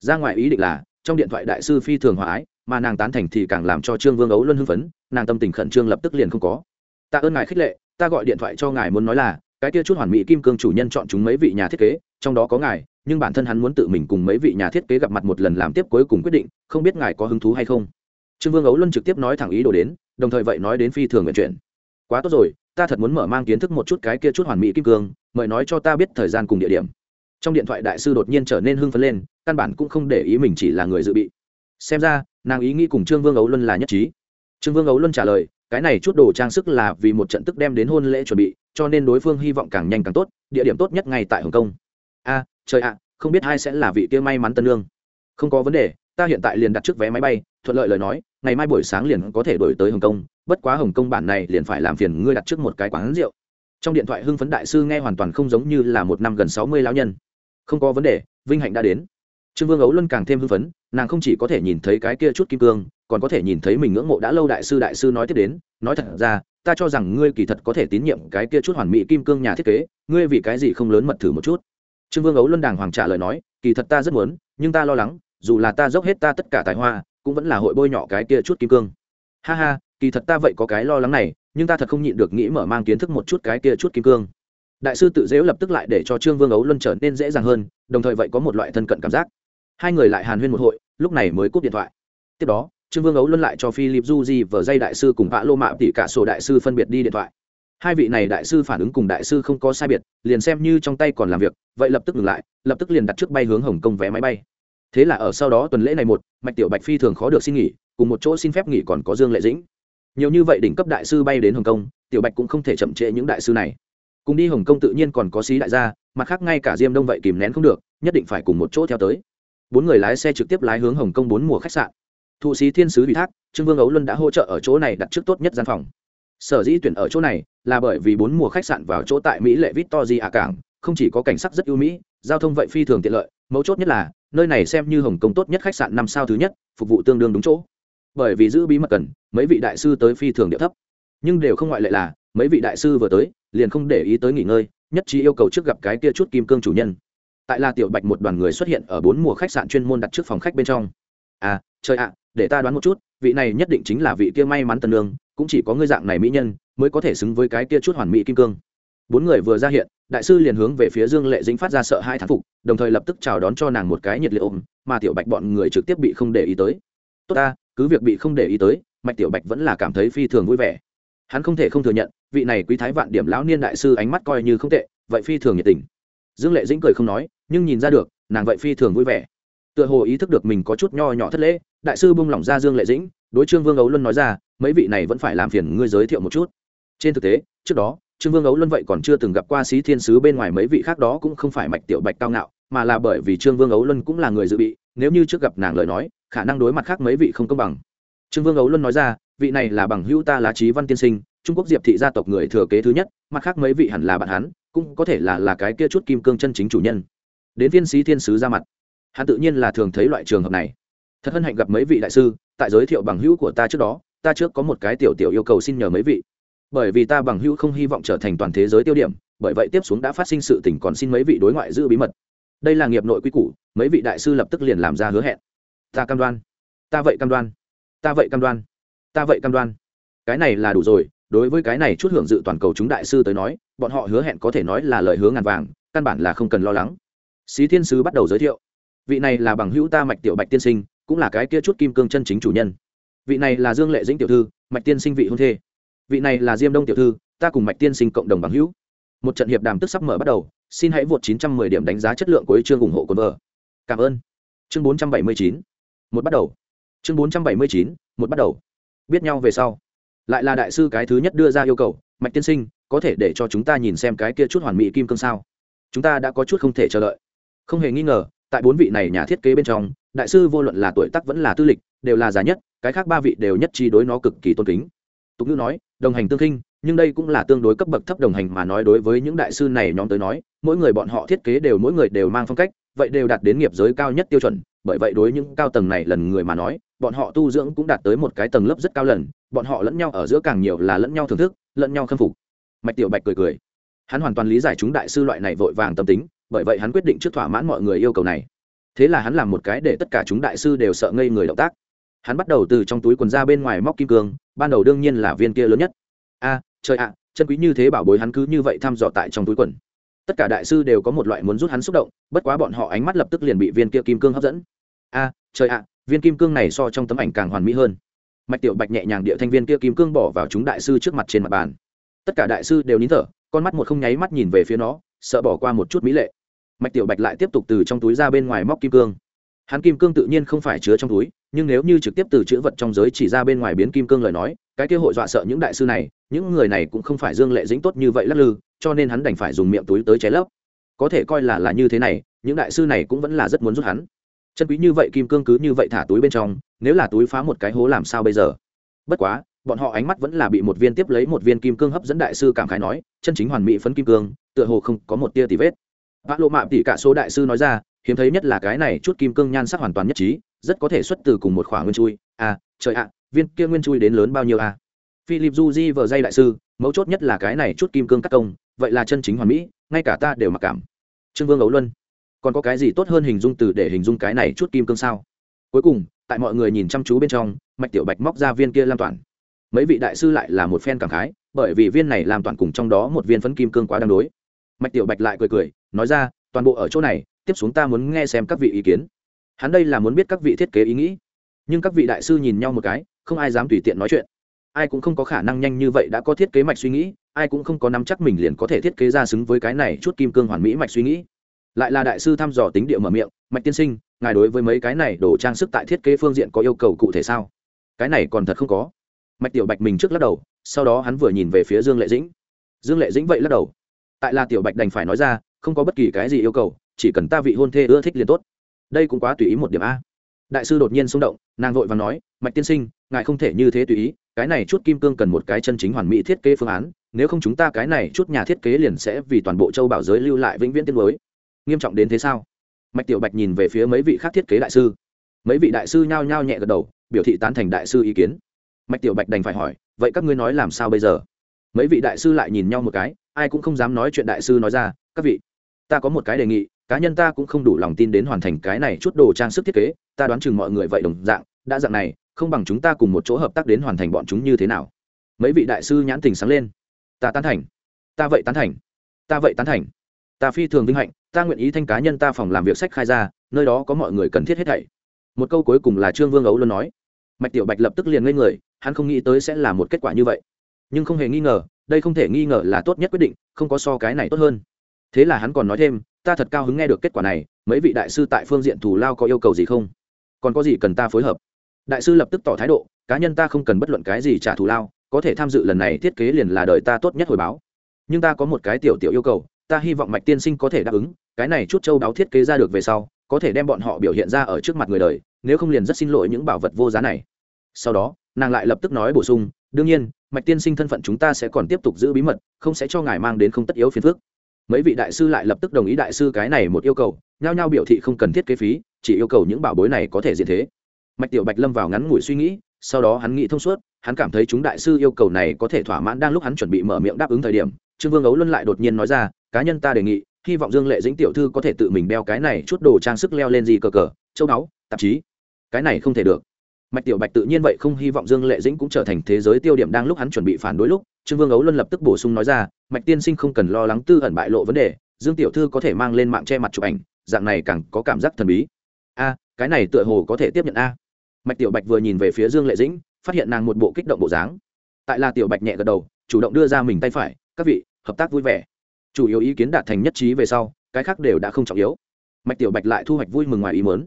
Ra ngoài ý định là, trong điện thoại đại sư phi thường hòa ái, mà nàng tán thành thì càng làm cho trương vương ấu luân hưng phấn, nàng tâm tình khẩn trương lập tức liền không có. Tạ ơn ngài khích lệ, ta gọi điện thoại cho ngài muốn nói là cái kia chút hoàn mỹ kim cương chủ nhân chọn chúng mấy vị nhà thiết kế, trong đó có ngài, nhưng bản thân hắn muốn tự mình cùng mấy vị nhà thiết kế gặp mặt một lần làm tiếp cuối cùng quyết định, không biết ngài có hứng thú hay không? Trương vương ấu luân trực tiếp nói thẳng ý đồ đến, đồng thời vậy nói đến phi thường nguyện chuyện. Quá tốt rồi, ta thật muốn mở mang kiến thức một chút cái kia chút hoàn mỹ kim cương, mời nói cho ta biết thời gian cùng địa điểm. Trong điện thoại đại sư đột nhiên trở nên hưng phấn lên, căn bản cũng không để ý mình chỉ là người dự bị. Xem ra, nàng ý nghĩ cùng trương vương ấu luân là nhất trí. Trương vương ấu luân trả lời cái này chút đồ trang sức là vì một trận tức đem đến hôn lễ chuẩn bị, cho nên đối phương hy vọng càng nhanh càng tốt, địa điểm tốt nhất ngay tại hồng kông. A, trời ạ, không biết ai sẽ là vị kia may mắn tân lương không có vấn đề, ta hiện tại liền đặt trước vé máy bay, thuận lợi lời nói, ngày mai buổi sáng liền có thể đổi tới hồng kông, bất quá hồng kông bản này liền phải làm phiền ngươi đặt trước một cái quán rượu. Trong điện thoại hưng phấn đại sư nghe hoàn toàn không giống như là một năm gần sáu mươi lão nhân. Không có vấn đề, vinh hạnh đã đến. Trương vương ấu luân càng thêm hưng phấn, nàng không chỉ có thể nhìn thấy cái kia chút kim cương còn có thể nhìn thấy mình ngưỡng mộ đã lâu đại sư đại sư nói tiếp đến, nói thật ra, ta cho rằng ngươi kỳ thật có thể tín nhiệm cái kia chút hoàn mỹ kim cương nhà thiết kế, ngươi vì cái gì không lớn mật thử một chút? Trương vương ấu luân đàng hoàng trả lời nói, kỳ thật ta rất muốn, nhưng ta lo lắng, dù là ta dốc hết ta tất cả tài hoa, cũng vẫn là hội bôi nhọ cái kia chút kim cương. Ha ha, kỳ thật ta vậy có cái lo lắng này, nhưng ta thật không nhịn được nghĩ mở mang kiến thức một chút cái kia chút kim cương. Đại sư tự dễu lập tức lại để cho trương vương ấu luân trở nên dễ dàng hơn, đồng thời vậy có một loại thân cận cảm giác. Hai người lại hàn huyên một hội, lúc này mới cúp điện thoại. Tiếp đó trương vương ấu luân lại cho philip du di vở dây đại sư cùng vã lô mạ tỷ cả sổ đại sư phân biệt đi điện thoại. Hai vị này đại sư phản ứng cùng đại sư không có sai biệt, liền xem như trong tay còn làm việc, vậy lập tức ngừng lại, lập tức liền đặt trước bay hướng hồng kông vé máy bay. Thế là ở sau đó tuần lễ này một, mạch tiểu bạch phi thường khó được xin nghỉ, cùng một chỗ xin phép nghỉ còn có dương lệ dĩnh. Nhiều như vậy đỉnh cấp đại sư bay đến hồng kông, tiểu bạch cũng không thể chậm trễ những đại sư này. Cùng đi hồng kông tự nhiên còn có xí đại gia, mặt khác ngay cả diêm đông vậy kìm nén không được, nhất định phải cùng một chỗ theo tới. Bốn người lái xe trực tiếp lái hướng hồng kông bốn mùa khách sạn thụ sĩ thiên sứ ủy thác, trương vương ấu luân đã hỗ trợ ở chỗ này đặt trước tốt nhất gian phòng. Sở dĩ tuyển ở chỗ này là bởi vì bốn mùa khách sạn vào chỗ tại mỹ lệ victory a cảng, không chỉ có cảnh sắc rất ưu mỹ, giao thông vậy phi thường tiện lợi, mấu chốt nhất là, nơi này xem như hồng kông tốt nhất khách sạn năm sao thứ nhất, phục vụ tương đương đúng chỗ. Bởi vì giữ bí mật cần, mấy vị đại sư tới phi thường địa thấp. Nhưng đều không ngoại lệ là, mấy vị đại sư vừa tới, liền không để ý tới nghỉ ngơi, nhất trí yêu cầu trước gặp cái kia chút kim cương chủ nhân. Tại là tiểu bạch một đoàn người xuất hiện ở bốn mùa khách sạn chuyên môn đặt trước phòng khách bên trong. À trời ạ để ta đoán một chút, vị này nhất định chính là vị kia may mắn tần lương cũng chỉ có ngươi dạng này mỹ nhân mới có thể xứng với cái kia chút hoàn mỹ kim cương. Bốn người vừa ra hiện, đại sư liền hướng về phía dương lệ dính phát ra sợ hai thán phục, đồng thời lập tức chào đón cho nàng một cái nhiệt liệt ôm, mà tiểu bạch bọn người trực tiếp bị không để ý tới. Tốt ta, cứ việc bị không để ý tới, mạch tiểu bạch vẫn là cảm thấy phi thường vui vẻ. Hắn không thể không thừa nhận, vị này quý thái vạn điểm lão niên đại sư ánh mắt coi như không tệ, vậy phi thường nhiệt tình. Dương lệ dĩnh cười không nói, nhưng nhìn ra được, nàng vậy phi thường vui vẻ tựa hồ ý thức được mình có chút nho nhỏ thất lễ, đại sư bung lỏng ra dương lệ dĩnh, đối trương vương ấu luân nói ra, mấy vị này vẫn phải làm phiền ngươi giới thiệu một chút. Trên thực tế, trước đó, trương vương ấu luân vậy còn chưa từng gặp qua sĩ thiên sứ bên ngoài mấy vị khác đó cũng không phải mạch tiểu bạch cao ngạo, mà là bởi vì trương vương ấu luân cũng là người dự bị, nếu như trước gặp nàng lời nói, khả năng đối mặt khác mấy vị không công bằng. Trương vương ấu luân nói ra, vị này là bằng hữu ta lá trí văn tiên sinh, trung quốc diệp thị gia tộc người thừa kế thứ nhất, mặt khác mấy vị hẳn là bạn hắn, cũng có thể là là cái kia chút kim cương chân chính chủ nhân. Đến viên sĩ thiên sứ ra mặt hắn tự nhiên là thường thấy loại trường hợp này. Thật hân hạnh gặp mấy vị đại sư, tại giới thiệu bằng hữu của ta trước đó, ta trước có một cái tiểu tiểu yêu cầu xin nhờ mấy vị. Bởi vì ta bằng hữu không hy vọng trở thành toàn thế giới tiêu điểm, bởi vậy tiếp xuống đã phát sinh sự tình còn xin mấy vị đối ngoại giữ bí mật. Đây là nghiệp nội quy củ, mấy vị đại sư lập tức liền làm ra hứa hẹn. Ta cam đoan. Ta vậy cam đoan. Ta vậy cam đoan. Ta vậy cam đoan. Cái này là đủ rồi, đối với cái này chút hưởng dự toàn cầu chúng đại sư tới nói, bọn họ hứa hẹn có thể nói là lời hứa ngàn vàng, căn bản là không cần lo lắng. Xí thiên sứ bắt đầu giới thiệu vị này là bằng hữu ta mạch tiểu bạch tiên sinh, cũng là cái kia chút kim cương chân chính chủ nhân. Vị này là dương lệ dĩnh tiểu thư, mạch tiên sinh vị hôn thê. Vị này là diêm đông tiểu thư, ta cùng mạch tiên sinh cộng đồng bằng hữu. Một trận hiệp đàm tức sắp mở bắt đầu, xin hãy vượt 910 điểm đánh giá chất lượng của chương ủng hộ cồn vợ. Cảm ơn. Chương 479 một bắt đầu. Chương 479 một bắt đầu. Biết nhau về sau. Lại là đại sư cái thứ nhất đưa ra yêu cầu, mạch tiên sinh, có thể để cho chúng ta nhìn xem cái kia chút hoàn mỹ kim cương sao? Chúng ta đã có chút không thể chờ đợi. Không hề nghi ngờ tại bốn vị này nhà thiết kế bên trong, đại sư vô luận là tuổi tác vẫn là tư lịch, đều là già nhất, cái khác ba vị đều nhất trí đối nó cực kỳ tôn kính. Tục ngữ nói, đồng hành tương khinh, nhưng đây cũng là tương đối cấp bậc thấp đồng hành mà nói đối với những đại sư này nhóm tới nói, mỗi người bọn họ thiết kế đều mỗi người đều mang phong cách, vậy đều đạt đến nghiệp giới cao nhất tiêu chuẩn, bởi vậy đối những cao tầng này lần người mà nói, bọn họ tu dưỡng cũng đạt tới một cái tầng lớp rất cao lần, bọn họ lẫn nhau ở giữa càng nhiều là lẫn nhau thưởng thức, lẫn nhau khâm phục. Mạch tiểu bạch cười cười. Hắn hoàn toàn lý giải chúng đại sư loại này vội vàng tâm tính bởi vậy hắn quyết định trước thỏa mãn mọi người yêu cầu này. Thế là hắn làm một cái để tất cả chúng đại sư đều sợ ngây người động tác. Hắn bắt đầu từ trong túi quần ra bên ngoài móc kim cương, ban đầu đương nhiên là viên kia lớn nhất. A, trời ạ, chân quý như thế bảo bối hắn cứ như vậy thăm dò tại trong túi quần. Tất cả đại sư đều có một loại muốn rút hắn xúc động, bất quá bọn họ ánh mắt lập tức liền bị viên kia kim cương hấp dẫn. A, trời ạ, viên kim cương này so trong tấm ảnh càng hoàn mỹ hơn. Mạch tiểu bạch nhẹ nhàng địa thanh viên kia kim cương bỏ vào chúng đại sư trước mặt trên mặt bàn. Tất cả đại sư đều nín thở, con mắt một không nháy mắt nhìn về phía nó, sợ bỏ qua một chút mỹ lệ mạch tiểu bạch lại tiếp tục từ trong túi ra bên ngoài móc kim cương. Hắn kim cương tự nhiên không phải chứa trong túi, nhưng nếu như trực tiếp từ chữ vật trong giới chỉ ra bên ngoài biến kim cương lời nói, cái kia hội dọa sợ những đại sư này, những người này cũng không phải dương lệ dính tốt như vậy lắc lư, cho nên hắn đành phải dùng miệng túi tới cháy lấp. Có thể coi là là như thế này, những đại sư này cũng vẫn là rất muốn rút hắn. Chân quý như vậy kim cương cứ như vậy thả túi bên trong, nếu là túi phá một cái hố làm sao bây giờ? Bất quá, bọn họ ánh mắt vẫn là bị một viên tiếp lấy một viên kim cương hấp dẫn đại sư cảm khái nói, chân chính hoàn mỹ phấn kim cương, tựa hồ không có một tia tì vết vã lộ mạ tỷ cả số đại sư nói ra, hiếm thấy nhất là cái này chút kim cương nhan sắc hoàn toàn nhất trí, rất có thể xuất từ cùng một khoảng nguyên chui. À trời ạ, viên kia nguyên chui đến lớn bao nhiêu à? Philip du vờ dây đại sư, mấu chốt nhất là cái này chút kim cương cắt công vậy là chân chính hoàn mỹ, ngay cả ta đều mặc cảm. Trương vương ấu luân, còn có cái gì tốt hơn hình dung từ để hình dung cái này chút kim cương sao? Cuối cùng, tại mọi người nhìn chăm chú bên trong, mạch tiểu bạch móc ra viên kia lam toàn. Mấy vị đại sư lại là một phen cảm khái, bởi vì viên này làm toàn cùng trong đó một viên phấn kim cương quá đang đối mạch tiểu bạch lại cười cười, nói ra, toàn bộ ở chỗ này, tiếp xuống ta muốn nghe xem các vị ý kiến. Hắn đây là muốn biết các vị thiết kế ý nghĩ. Nhưng các vị đại sư nhìn nhau một cái, không ai dám tùy tiện nói chuyện. Ai cũng không có khả năng nhanh như vậy đã có thiết kế mạch suy nghĩ, ai cũng không có nắm chắc mình liền có thể thiết kế ra xứng với cái này chút kim cương hoàn mỹ mạch suy nghĩ. Lại là đại sư thăm dò tính địa mở miệng, mạch tiên sinh, ngài đối với mấy cái này đồ trang sức tại thiết kế phương diện có yêu cầu cụ thể sao? Cái này còn thật không có. Mạch tiểu bạch mình trước lắc đầu, sau đó hắn vừa nhìn về phía dương lệ dĩnh. Dương lệ dĩnh vậy lắc đầu tại là tiểu bạch đành phải nói ra, không có bất kỳ cái gì yêu cầu, chỉ cần ta vị hôn thê ưa thích liền tốt. Đây cũng quá tùy ý một điểm a. Đại sư đột nhiên xung động, nàng vội và nói, mạch tiên sinh, ngài không thể như thế tùy ý, cái này chút kim cương cần một cái chân chính hoàn mỹ thiết kế phương án, nếu không chúng ta cái này chút nhà thiết kế liền sẽ vì toàn bộ châu bảo giới lưu lại vĩnh viễn tiên mới nghiêm trọng đến thế sao? Mạch tiểu bạch nhìn về phía mấy vị khác thiết kế đại sư. Mấy vị đại sư nhao nhao nhẹ gật đầu, biểu thị tán thành đại sư ý kiến. Mạch tiểu bạch đành phải hỏi, vậy các ngươi nói làm sao bây giờ? Mấy vị đại sư lại nhìn nhau một cái ai cũng không dám nói chuyện đại sư nói ra, các vị, ta có một cái đề nghị, cá nhân ta cũng không đủ lòng tin đến hoàn thành cái này chút đồ trang sức thiết kế, ta đoán chừng mọi người vậy đồng dạng, đã dạng này, không bằng chúng ta cùng một chỗ hợp tác đến hoàn thành bọn chúng như thế nào. Mấy vị đại sư nhãn tình sáng lên. Ta tán thành, ta vậy tán thành, ta vậy tán thành. Ta phi thường vinh hạnh, ta nguyện ý thanh cá nhân ta phòng làm việc sách khai ra, nơi đó có mọi người cần thiết hết thảy. Một câu cuối cùng là trương vương ấu luôn nói. Mạch tiểu bạch lập tức liền ngây người, hắn không nghĩ tới sẽ là một kết quả như vậy nhưng không hề nghi ngờ, đây không thể nghi ngờ là tốt nhất quyết định, không có so cái này tốt hơn. Thế là hắn còn nói thêm, ta thật cao hứng nghe được kết quả này, mấy vị đại sư tại phương diện thù lao có yêu cầu gì không? Còn có gì cần ta phối hợp? Đại sư lập tức tỏ thái độ, cá nhân ta không cần bất luận cái gì trả thù lao, có thể tham dự lần này thiết kế liền là đời ta tốt nhất hồi báo. Nhưng ta có một cái tiểu tiểu yêu cầu, ta hy vọng mạch tiên sinh có thể đáp ứng, cái này chút châu đáo thiết kế ra được về sau, có thể đem bọn họ biểu hiện ra ở trước mặt người đời, nếu không liền rất xin lỗi những bảo vật vô giá này. Sau đó, nàng lại lập tức nói bổ sung, đương nhiên mạch tiên sinh thân phận chúng ta sẽ còn tiếp tục giữ bí mật, không sẽ cho ngài mang đến không tất yếu phiền phức. Mấy vị đại sư lại lập tức đồng ý đại sư cái này một yêu cầu, nhao nhao biểu thị không cần thiết kế phí, chỉ yêu cầu những bảo bối này có thể diện thế. Mạch tiểu bạch lâm vào ngắn ngủi suy nghĩ, sau đó hắn nghĩ thông suốt, hắn cảm thấy chúng đại sư yêu cầu này có thể thỏa mãn đang lúc hắn chuẩn bị mở miệng đáp ứng thời điểm, trương vương ấu luân lại đột nhiên nói ra, cá nhân ta đề nghị, hy vọng dương lệ dĩnh tiểu thư có thể tự mình đeo cái này chút đồ trang sức leo lên gì cờ cờ, châu báu, tạp chí. Cái này không thể được mạch tiểu bạch tự nhiên vậy không hy vọng dương lệ dĩnh cũng trở thành thế giới tiêu điểm đang lúc hắn chuẩn bị phản đối lúc, trương vương ấu luân lập tức bổ sung nói ra, mạch tiên sinh không cần lo lắng tư ẩn bại lộ vấn đề, dương tiểu thư có thể mang lên mạng che mặt chụp ảnh, dạng này càng có cảm giác thần bí. A, cái này tựa hồ có thể tiếp nhận a. Mạch tiểu bạch vừa nhìn về phía dương lệ dĩnh, phát hiện nàng một bộ kích động bộ dáng. Tại là tiểu bạch nhẹ gật đầu, chủ động đưa ra mình tay phải, các vị, hợp tác vui vẻ. Chủ yếu ý kiến đạt thành nhất trí về sau, cái khác đều đã không trọng yếu. Mạch tiểu bạch lại thu hoạch vui mừng ngoài ý mớn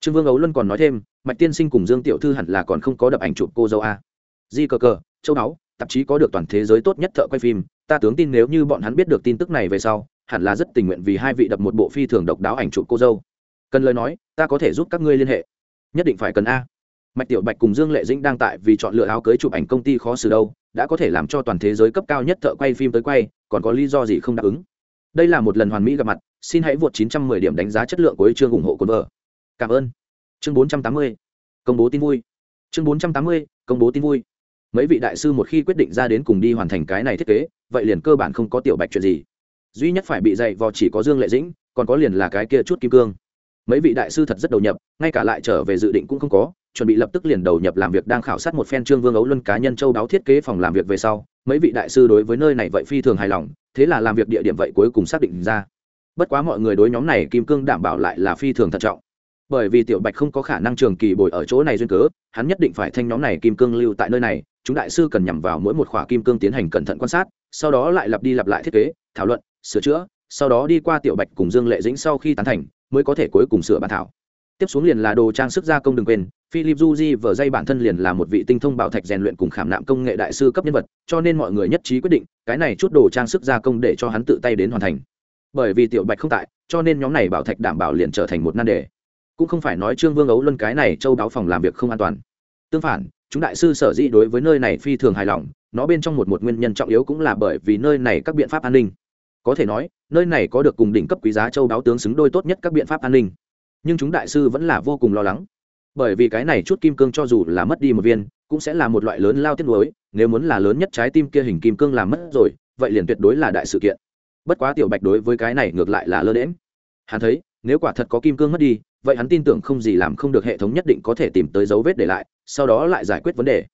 trương vương ấu luân còn nói thêm mạch tiên sinh cùng dương tiểu thư hẳn là còn không có đập ảnh chụp cô dâu a. Di cờ cờ, châu đáo tạp chí có được toàn thế giới tốt nhất thợ quay phim, ta tướng tin nếu như bọn hắn biết được tin tức này về sau, hẳn là rất tình nguyện vì hai vị đập một bộ phi thường độc đáo ảnh chụp cô dâu. Cần lời nói, ta có thể giúp các ngươi liên hệ. Nhất định phải cần a. Mạch tiểu bạch cùng dương lệ dĩnh đang tại vì chọn lựa áo cưới chụp ảnh công ty khó xử đâu, đã có thể làm cho toàn thế giới cấp cao nhất thợ quay phim tới quay, còn có lý do gì không đáp ứng? Đây là một lần hoàn mỹ gặp mặt, xin hãy vượt 910 điểm đánh giá chất lượng của chương ủng hộ cuốn vở cảm ơn chương 480 công bố tin vui. Chương 480 công bố tin vui. Mấy vị đại sư một khi quyết định ra đến cùng đi hoàn thành cái này thiết kế, vậy liền cơ bản không có tiểu bạch chuyện gì. Duy nhất phải bị dạy vò chỉ có dương lệ dĩnh, còn có liền là cái kia chút kim cương. Mấy vị đại sư thật rất đầu nhập, ngay cả lại trở về dự định cũng không có, chuẩn bị lập tức liền đầu nhập làm việc đang khảo sát một phen trương vương ấu luân cá nhân châu đáo thiết kế phòng làm việc về sau, mấy vị đại sư đối với nơi này vậy phi thường hài lòng, thế là làm việc địa điểm vậy cuối cùng xác định ra. Bất quá mọi người đối nhóm này kim cương đảm bảo lại là phi thường thận trọng bởi vì tiểu bạch không có khả năng trường kỳ bồi ở chỗ này duyên cớ, hắn nhất định phải thanh nhóm này kim cương lưu tại nơi này, chúng đại sư cần nhằm vào mỗi một khỏa kim cương tiến hành cẩn thận quan sát, sau đó lại lặp đi lặp lại thiết kế, thảo luận, sửa chữa, sau đó đi qua tiểu bạch cùng dương lệ dĩnh sau khi tán thành, mới có thể cuối cùng sửa bản thảo. Tiếp xuống liền là đồ trang sức gia công đừng quên, philip juji vở dây bản thân liền là một vị tinh thông bảo thạch rèn luyện cùng khảm nạm công nghệ đại sư cấp nhân vật, cho nên mọi người nhất trí quyết định, cái này chút đồ trang sức gia công để cho hắn tự tay đến hoàn thành. Bởi vì tiểu bạch không tại, cho nên nhóm này bảo thạch đảm bảo liền trở thành một nan đề cũng không phải nói trương vương ấu luân cái này châu đáo phòng làm việc không an toàn. Tương phản, chúng đại sư sở dĩ đối với nơi này phi thường hài lòng, nó bên trong một một nguyên nhân trọng yếu cũng là bởi vì nơi này các biện pháp an ninh. Có thể nói, nơi này có được cùng đỉnh cấp quý giá châu đáo tướng xứng đôi tốt nhất các biện pháp an ninh. Nhưng chúng đại sư vẫn là vô cùng lo lắng. Bởi vì cái này chút kim cương cho dù là mất đi một viên, cũng sẽ là một loại lớn lao tiết đối nếu muốn là lớn nhất trái tim kia hình kim cương làm mất rồi, vậy liền tuyệt đối là đại sự kiện. Bất quá tiểu bạch đối với cái này ngược lại là lơ đễm hắn thấy, nếu quả thật có kim cương mất đi vậy hắn tin tưởng không gì làm không được hệ thống nhất định có thể tìm tới dấu vết để lại, sau đó lại giải quyết vấn đề.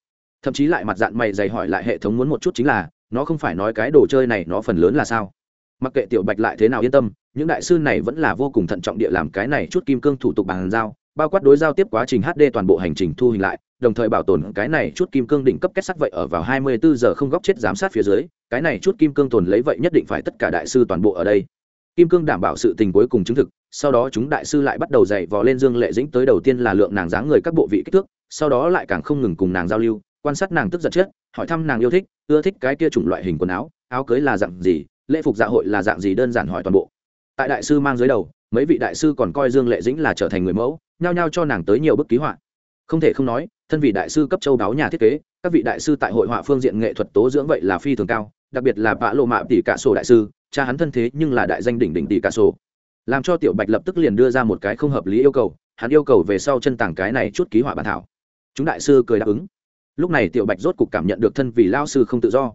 Thậm chí lại mặt dạng mày dày hỏi lại hệ thống muốn một chút chính là, nó không phải nói cái đồ chơi này nó phần lớn là sao? Mặc kệ tiểu bạch lại thế nào yên tâm, những đại sư này vẫn là vô cùng thận trọng địa làm cái này chút kim cương thủ tục bàn giao, bao quát đối giao tiếp quá trình hd toàn bộ hành trình thu hình lại, đồng thời bảo tồn cái này chút kim cương đỉnh cấp kết sắt vậy ở vào 24 giờ không góc chết giám sát phía dưới, cái này chút kim cương tồn lấy vậy nhất định phải tất cả đại sư toàn bộ ở đây kim cương đảm bảo sự tình cuối cùng chứng thực, sau đó chúng đại sư lại bắt đầu dạy vò lên dương lệ dĩnh tới đầu tiên là lượng nàng dáng người các bộ vị kích thước, sau đó lại càng không ngừng cùng nàng giao lưu, quan sát nàng tức giận chết, hỏi thăm nàng yêu thích, ưa thích cái kia chủng loại hình quần áo áo cưới là dạng gì, lễ phục dạ hội là dạng gì đơn giản hỏi toàn bộ. Tại đại sư mang dưới đầu, mấy vị đại sư còn coi dương lệ dĩnh là trở thành người mẫu, nhao nhao cho nàng tới nhiều bức ký họa. Không thể không nói, thân vị đại sư cấp châu đáo nhà thiết kế, các vị đại sư tại hội họa phương diện nghệ thuật tố dưỡng vậy là phi thường cao, đặc biệt là bạ lộ mạ tỷ cả sổ đại sư cha hắn thân thế nhưng là đại danh đỉnh đỉnh tỷ cả sổ. Làm cho tiểu bạch lập tức liền đưa ra một cái không hợp lý yêu cầu, hắn yêu cầu về sau chân tảng cái này chút ký họa bản thảo. Chúng đại sư cười đáp ứng. Lúc này tiểu bạch rốt cục cảm nhận được thân vì lao sư không tự do.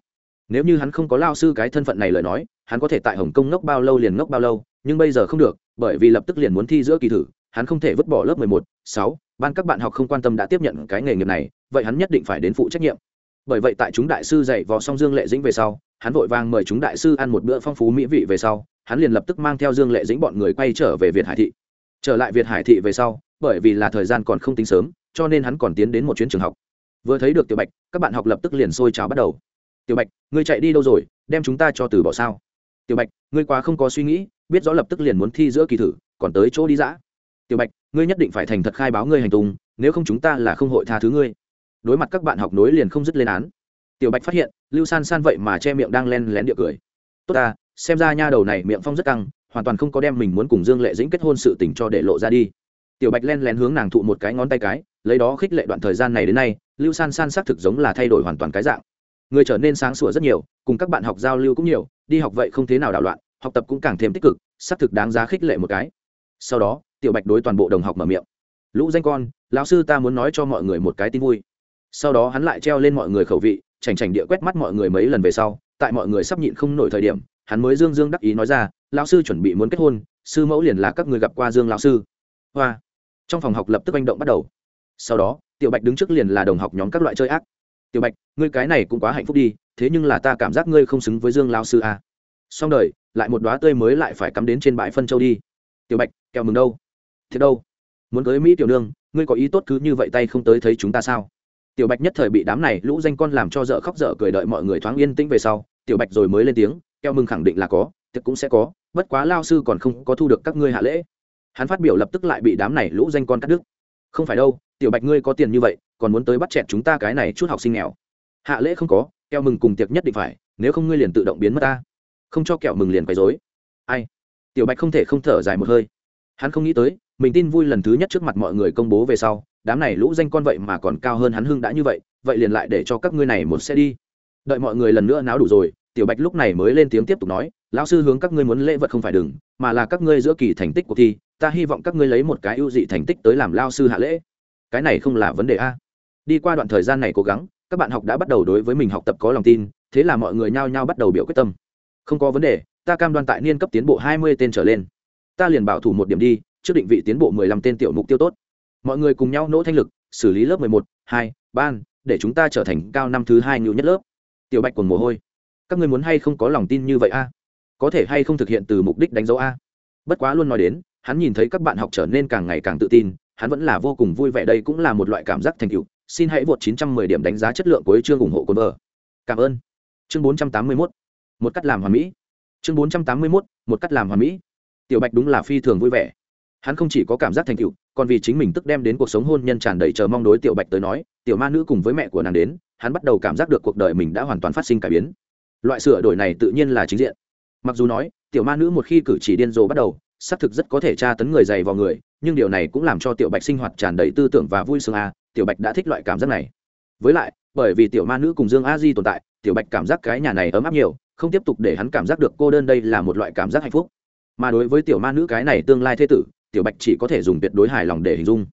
Nếu như hắn không có lao sư cái thân phận này lời nói, hắn có thể tại hồng kông ngốc bao lâu liền ngốc bao lâu, nhưng bây giờ không được, bởi vì lập tức liền muốn thi giữa kỳ thử, hắn không thể vứt bỏ lớp mười một, sáu, ban các bạn học không quan tâm đã tiếp nhận cái nghề nghiệp này, vậy hắn nhất định phải đến phụ trách nhiệm bởi vậy tại chúng đại sư dạy vò xong dương lệ dĩnh về sau, hắn vội vàng mời chúng đại sư ăn một bữa phong phú mỹ vị về sau, hắn liền lập tức mang theo dương lệ dĩnh bọn người quay trở về việt hải thị. Trở lại việt hải thị về sau, bởi vì là thời gian còn không tính sớm, cho nên hắn còn tiến đến một chuyến trường học. Vừa thấy được tiểu bạch, các bạn học lập tức liền sôi trào bắt đầu. Tiểu bạch, ngươi chạy đi đâu rồi? Đem chúng ta cho từ bỏ sao? Tiểu bạch, ngươi quá không có suy nghĩ, biết rõ lập tức liền muốn thi giữa kỳ thử, còn tới chỗ đi dã. Tiểu bạch, ngươi nhất định phải thành thật khai báo ngươi hành tung, nếu không chúng ta là không hội tha thứ ngươi đối mặt các bạn học nối liền không dứt lên án. Tiểu bạch phát hiện, lưu san san vậy mà che miệng đang len lén địa cười. Tốt ta, xem ra nha đầu này miệng phong rất căng, hoàn toàn không có đem mình muốn cùng dương lệ dĩnh kết hôn sự tình cho để lộ ra đi. Tiểu bạch len lén hướng nàng thụ một cái ngón tay cái, lấy đó khích lệ đoạn thời gian này đến nay, lưu san san xác thực giống là thay đổi hoàn toàn cái dạng. Người trở nên sáng sủa rất nhiều, cùng các bạn học giao lưu cũng nhiều, đi học vậy không thế nào đảo loạn, học tập cũng càng thêm tích cực, xác thực đáng giá khích lệ một cái. Sau đó, tiểu bạch đối toàn bộ đồng học mở miệng. Lũ danh con, lão sư ta muốn nói cho mọi người một cái tin vui sau đó hắn lại treo lên mọi người khẩu vị, chảnh chảnh địa quét mắt mọi người mấy lần về sau, tại mọi người sắp nhịn không nổi thời điểm, hắn mới dương dương đắc ý nói ra, lão sư chuẩn bị muốn kết hôn, sư mẫu liền là các người gặp qua dương lão sư. Hoa. Trong phòng học lập tức manh động bắt đầu. Sau đó, tiểu bạch đứng trước liền là đồng học nhóm các loại chơi ác. Tiểu bạch, ngươi cái này cũng quá hạnh phúc đi, thế nhưng là ta cảm giác ngươi không xứng với dương lao sư à. xong đời, lại một đoá tươi mới lại phải cắm đến trên bãi phân châu đi. Tiểu bạch, kẹo mừng đâu? Thế đâu. Muốn cưới mỹ tiểu nương, ngươi có ý tốt cứ như vậy tay không tới thấy chúng ta sao? Tiểu bạch nhất thời bị đám này lũ danh con làm cho dở khóc dở cười đợi mọi người thoáng yên tĩnh về sau, tiểu bạch rồi mới lên tiếng, keo mừng khẳng định là có, tiệc cũng sẽ có, bất quá lao sư còn không có thu được các ngươi hạ lễ. Hắn phát biểu lập tức lại bị đám này lũ danh con cắt đứt. Không phải đâu, tiểu bạch ngươi có tiền như vậy, còn muốn tới bắt chẹt chúng ta cái này chút học sinh nghèo. Hạ lễ không có, keo mừng cùng tiệc nhất định phải, nếu không ngươi liền tự động biến mất ta. Không cho kẹo mừng liền quấy dối ai? Tiểu bạch không thể không thở dài một hơi. Hắn không nghĩ tới, mình tin vui lần thứ nhất trước mặt mọi người công bố về sau đám này lũ danh con vậy mà còn cao hơn hắn hưng đã như vậy vậy liền lại để cho các ngươi này một xe đi. Đợi mọi người lần nữa náo đủ rồi, tiểu bạch lúc này mới lên tiếng tiếp tục nói, lão sư hướng các ngươi muốn lễ vật không phải đừng, mà là các ngươi giữa kỳ thành tích cuộc thi, ta hy vọng các ngươi lấy một cái ưu dị thành tích tới làm lao sư hạ lễ. Cái này không là vấn đề a. Đi qua đoạn thời gian này cố gắng, các bạn học đã bắt đầu đối với mình học tập có lòng tin, thế là mọi người nhao nhao bắt đầu biểu quyết tâm. Không có vấn đề, ta cam đoan tại niên cấp tiến bộ hai mươi tên trở lên. Ta liền bảo thủ một điểm đi, trước định vị tiến bộ mười lăm tên tiểu mục tiêu tốt mọi người cùng nhau nỗ thanh lực, xử lý lớp mười một, hai, ban, để chúng ta trở thành cao năm thứ hai ngưu nhất lớp. Tiểu bạch còn mồ hôi. Các người muốn hay không có lòng tin như vậy a? Có thể hay không thực hiện từ mục đích đánh dấu a? Bất quá luôn nói đến, hắn nhìn thấy các bạn học trở nên càng ngày càng tự tin, hắn vẫn là vô cùng vui vẻ đây cũng là một loại cảm giác thành tựu. Xin hãy vượt 910 điểm đánh giá chất lượng của chương ủng hộ cồn vợ. Cảm ơn. Chương 481 một cắt làm hoàn mỹ. Chương 481 một cắt làm hoàn mỹ. Tiểu bạch đúng là phi thường vui vẻ hắn không chỉ có cảm giác thành tựu, còn vì chính mình tức đem đến cuộc sống hôn nhân tràn đầy chờ mong đối tiểu bạch tới nói, tiểu ma nữ cùng với mẹ của nàng đến, hắn bắt đầu cảm giác được cuộc đời mình đã hoàn toàn phát sinh cải biến. Loại sửa đổi này tự nhiên là chính diện. Mặc dù nói, tiểu ma nữ một khi cử chỉ điên rồ bắt đầu, xác thực rất có thể tra tấn người dày vào người, nhưng điều này cũng làm cho tiểu bạch sinh hoạt tràn đầy tư tưởng và vui sướng a, tiểu bạch đã thích loại cảm giác này. Với lại, bởi vì tiểu ma nữ cùng dương a di tồn tại, tiểu bạch cảm giác cái nhà này ấm áp nhiều, không tiếp tục để hắn cảm giác được cô đơn đây là một loại cảm giác hạnh phúc. Mà đối với tiểu ma nữ cái này tương lai thế tử tiểu bạch chỉ có thể dùng tuyệt đối hài lòng để hình dung.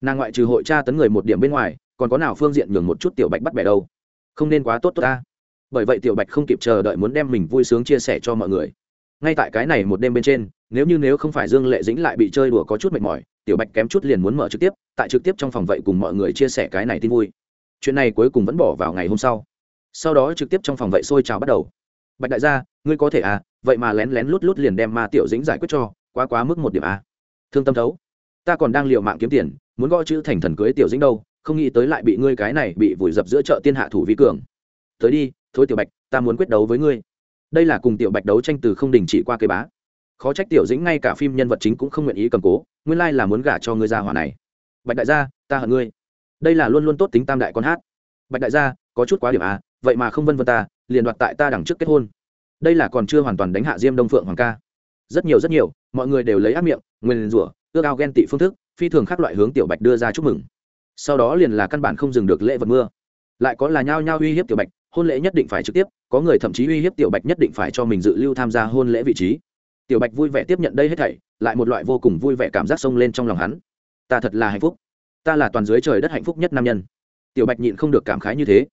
Nàng ngoại trừ hội tra tấn người một điểm bên ngoài, còn có nào phương diện nhường một chút tiểu bạch bắt bẻ đâu? Không nên quá tốt tốt ta. Bởi vậy tiểu bạch không kịp chờ đợi muốn đem mình vui sướng chia sẻ cho mọi người. Ngay tại cái này một đêm bên trên, nếu như nếu không phải dương lệ dĩnh lại bị chơi đùa có chút mệt mỏi, tiểu bạch kém chút liền muốn mở trực tiếp, tại trực tiếp trong phòng vậy cùng mọi người chia sẻ cái này tin vui. Chuyện này cuối cùng vẫn bỏ vào ngày hôm sau. Sau đó trực tiếp trong phòng vậy sôi trào bắt đầu. Bạch đại gia, ngươi có thể à vậy mà lén lén lút lút liền đem ma tiểu dĩnh giải quyết cho, quá quá mức một điểm à thương tâm thấu. Ta còn đang l i ề u mạng kiếm tiền, muốn gõ chữ thành thần cưới tiểu dĩnh đâu, không nghĩ tới lại bị ngươi cái này bị vùi dập giữa chợ tiên hạ thủ vi cường. Tới đi thối tiểu bạch, ta muốn quyết đấu với ngươi. Đây là cùng tiểu bạch đấu tranh từ không đình chỉ qua cây bá. Khó trách tiểu dĩnh ngay cả phim nhân vật chính cũng không nguyện ý cầm cố, nguyên lai là muốn gả cho ngươi gia hỏa này. Bạch đại gia, ta hận ngươi. Đây là luôn luôn tốt tính tam đại con hát. Bạch đại gia, có chút quá điểm à vậy mà không vân vân ta, liền đoạt tại ta đằng trước kết hôn. Đây là còn chưa hoàn toàn đánh hạ diêm đông phượng hoàng ca rất nhiều rất nhiều, mọi người đều lấy áp miệng nguyên rủa, ước ao ghen tị phương thức, phi thường khác loại hướng tiểu bạch đưa ra chúc mừng. Sau đó liền là căn bản không dừng được lễ vật mưa. Lại có là nhao nhao uy hiếp tiểu bạch, hôn lễ nhất định phải trực tiếp, có người thậm chí uy hiếp tiểu bạch nhất định phải cho mình dự lưu tham gia hôn lễ vị trí. Tiểu bạch vui vẻ tiếp nhận đây hết thảy, lại một loại vô cùng vui vẻ cảm giác sông lên trong lòng hắn. Ta thật là hạnh phúc. Ta là toàn dưới trời đất hạnh phúc nhất nam nhân. Tiểu bạch nhịn không được cảm khái như thế.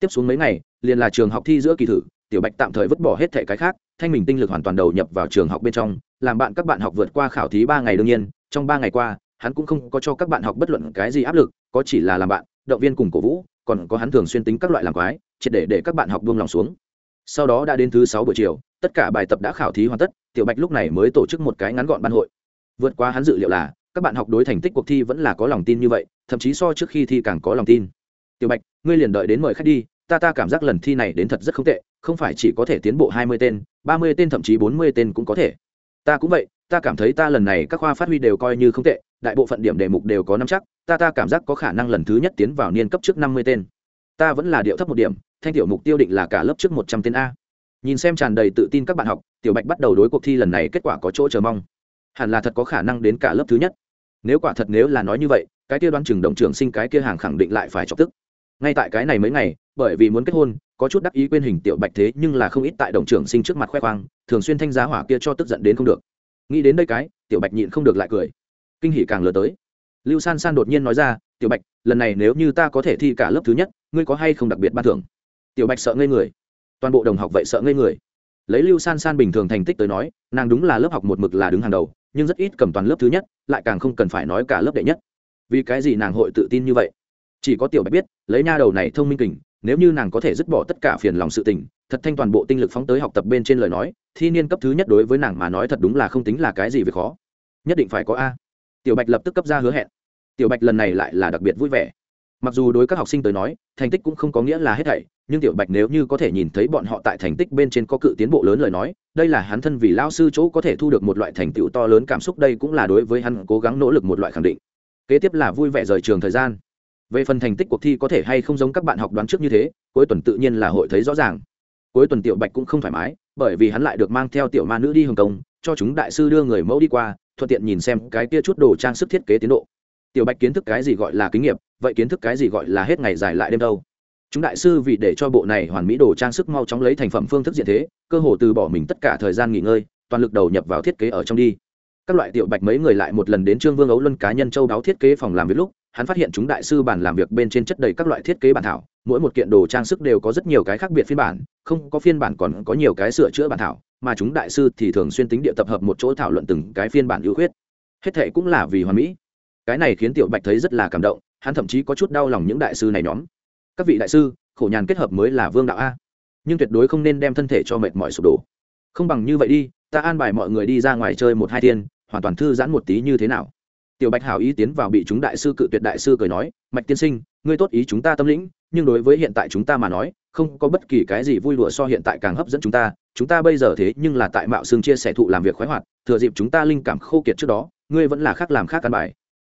Tiếp xuống mấy ngày, liền là trường học thi giữa kỳ thử tiểu bạch tạm thời vứt bỏ hết thẻ cái khác, thanh mình tinh lực hoàn toàn đầu nhập vào trường học bên trong, làm bạn các bạn học vượt qua khảo thí ba ngày đương nhiên, trong ba ngày qua, hắn cũng không có cho các bạn học bất luận cái gì áp lực, có chỉ là làm bạn, động viên cùng cổ vũ, còn có hắn thường xuyên tính các loại làm quái, triệt để để các bạn học buông lòng xuống. Sau đó đã đến thứ sáu buổi chiều, tất cả bài tập đã khảo thí hoàn tất, tiểu bạch lúc này mới tổ chức một cái ngắn gọn ban hội. Vượt qua hắn dự liệu là, các bạn học đối thành tích cuộc thi vẫn là có lòng tin như vậy, thậm chí so trước khi thi càng có lòng tin. Tiểu bạch, ngươi liền đợi đến mời khách đi ta ta cảm giác lần thi này đến thật rất không tệ, không phải chỉ có thể tiến bộ hai mươi tên, ba mươi tên thậm chí bốn mươi tên cũng có thể. Ta cũng vậy, ta cảm thấy ta lần này các khoa phát huy đều coi như không tệ, đại bộ phận điểm đề mục đều có năm chắc, ta ta cảm giác có khả năng lần thứ nhất tiến vào niên cấp trước năm mươi tên. Ta vẫn là điệu thấp một điểm, thanh tiểu mục tiêu định là cả lớp trước một trăm tên a. Nhìn xem tràn đầy tự tin các bạn học, tiểu bạch bắt đầu đối cuộc thi lần này kết quả có chỗ chờ mong. Hẳn là thật có khả năng đến cả lớp thứ nhất. Nếu quả thật nếu là nói như vậy, cái kia đoán chừng đồng trường sinh cái kia hàng khẳng định lại phải chọc tức. Ngay tại cái này mấy ngày bởi vì muốn kết hôn, có chút đắc ý quên hình tiểu bạch thế nhưng là không ít tại đồng trưởng sinh trước mặt khoe khoang, thường xuyên thanh giá hỏa kia cho tức giận đến không được. Nghĩ đến đây cái, tiểu bạch nhịn không được lại cười. Kinh hỉ càng lừa tới. Lưu san san đột nhiên nói ra, tiểu bạch, lần này nếu như ta có thể thi cả lớp thứ nhất, ngươi có hay không đặc biệt ban thưởng? Tiểu bạch sợ ngây người. Toàn bộ đồng học vậy sợ ngây người. Lấy lưu san san bình thường thành tích tới nói, nàng đúng là lớp học một mực là đứng hàng đầu, nhưng rất ít cầm toàn lớp thứ nhất, lại càng không cần phải nói cả lớp đệ nhất. Vì cái gì nàng hội tự tin như vậy? Chỉ có tiểu bạch biết, lấy nha đầu này thông minh kình nếu như nàng có thể dứt bỏ tất cả phiền lòng sự tình, thật thanh toàn bộ tinh lực phóng tới học tập bên trên lời nói, thi niên cấp thứ nhất đối với nàng mà nói thật đúng là không tính là cái gì về khó. Nhất định phải có a. Tiểu bạch lập tức cấp ra hứa hẹn. Tiểu bạch lần này lại là đặc biệt vui vẻ. Mặc dù đối các học sinh tới nói, thành tích cũng không có nghĩa là hết thảy, nhưng tiểu bạch nếu như có thể nhìn thấy bọn họ tại thành tích bên trên có cự tiến bộ lớn lời nói, đây là hắn thân vì lao sư chỗ có thể thu được một loại thành tựu to lớn cảm xúc, đây cũng là đối với hắn cố gắng nỗ lực một loại khẳng định. Kế tiếp là vui vẻ rời trường thời gian về phần thành tích cuộc thi có thể hay không giống các bạn học đoán trước như thế, cuối tuần tự nhiên là hội thấy rõ ràng. Cuối tuần tiểu bạch cũng không thoải mái, bởi vì hắn lại được mang theo tiểu ma nữ đi hồng kông, cho chúng đại sư đưa người mẫu đi qua, thuận tiện nhìn xem cái kia chút đồ trang sức thiết kế tiến độ. Tiểu bạch kiến thức cái gì gọi là kinh nghiệm, vậy kiến thức cái gì gọi là hết ngày dài lại đêm đâu? Chúng đại sư vì để cho bộ này hoàn mỹ đồ trang sức mau chóng lấy thành phẩm phương thức diện thế, cơ hồ từ bỏ mình tất cả thời gian nghỉ ngơi, toàn lực đầu nhập vào thiết kế ở trong đi. Các loại tiểu bạch mấy người lại một lần đến trương vương ấu luân cá nhân châu đáo thiết kế phòng làm việc lúc hắn phát hiện chúng đại sư bàn làm việc bên trên chất đầy các loại thiết kế bản thảo, mỗi một kiện đồ trang sức đều có rất nhiều cái khác biệt phiên bản, không có phiên bản còn có nhiều cái sửa chữa bản thảo, mà chúng đại sư thì thường xuyên tính địa tập hợp một chỗ thảo luận từng cái phiên bản ưu khuyết. Hết thệ cũng là vì hoàn mỹ. Cái này khiến tiểu bạch thấy rất là cảm động, hắn thậm chí có chút đau lòng những đại sư này nhóm. Các vị đại sư, khổ nhàn kết hợp mới là vương đạo a. Nhưng tuyệt đối không nên đem thân thể cho mệt mỏi sụp đổ. Không bằng như vậy đi, ta an bài mọi người đi ra ngoài chơi một hai thiên, hoàn toàn thư giãn một tí như thế nào? Tiểu bạch hảo ý tiến vào bị chúng đại sư cự tuyệt đại sư cười nói, mạch tiên sinh, ngươi tốt ý chúng ta tâm lĩnh, nhưng đối với hiện tại chúng ta mà nói, không có bất kỳ cái gì vui lụa so hiện tại càng hấp dẫn chúng ta. Chúng ta bây giờ thế nhưng là tại mạo xương chia sẻ thụ làm việc khoái hoạt, thừa dịp chúng ta linh cảm khô kiệt trước đó, ngươi vẫn là khác làm khác căn bài.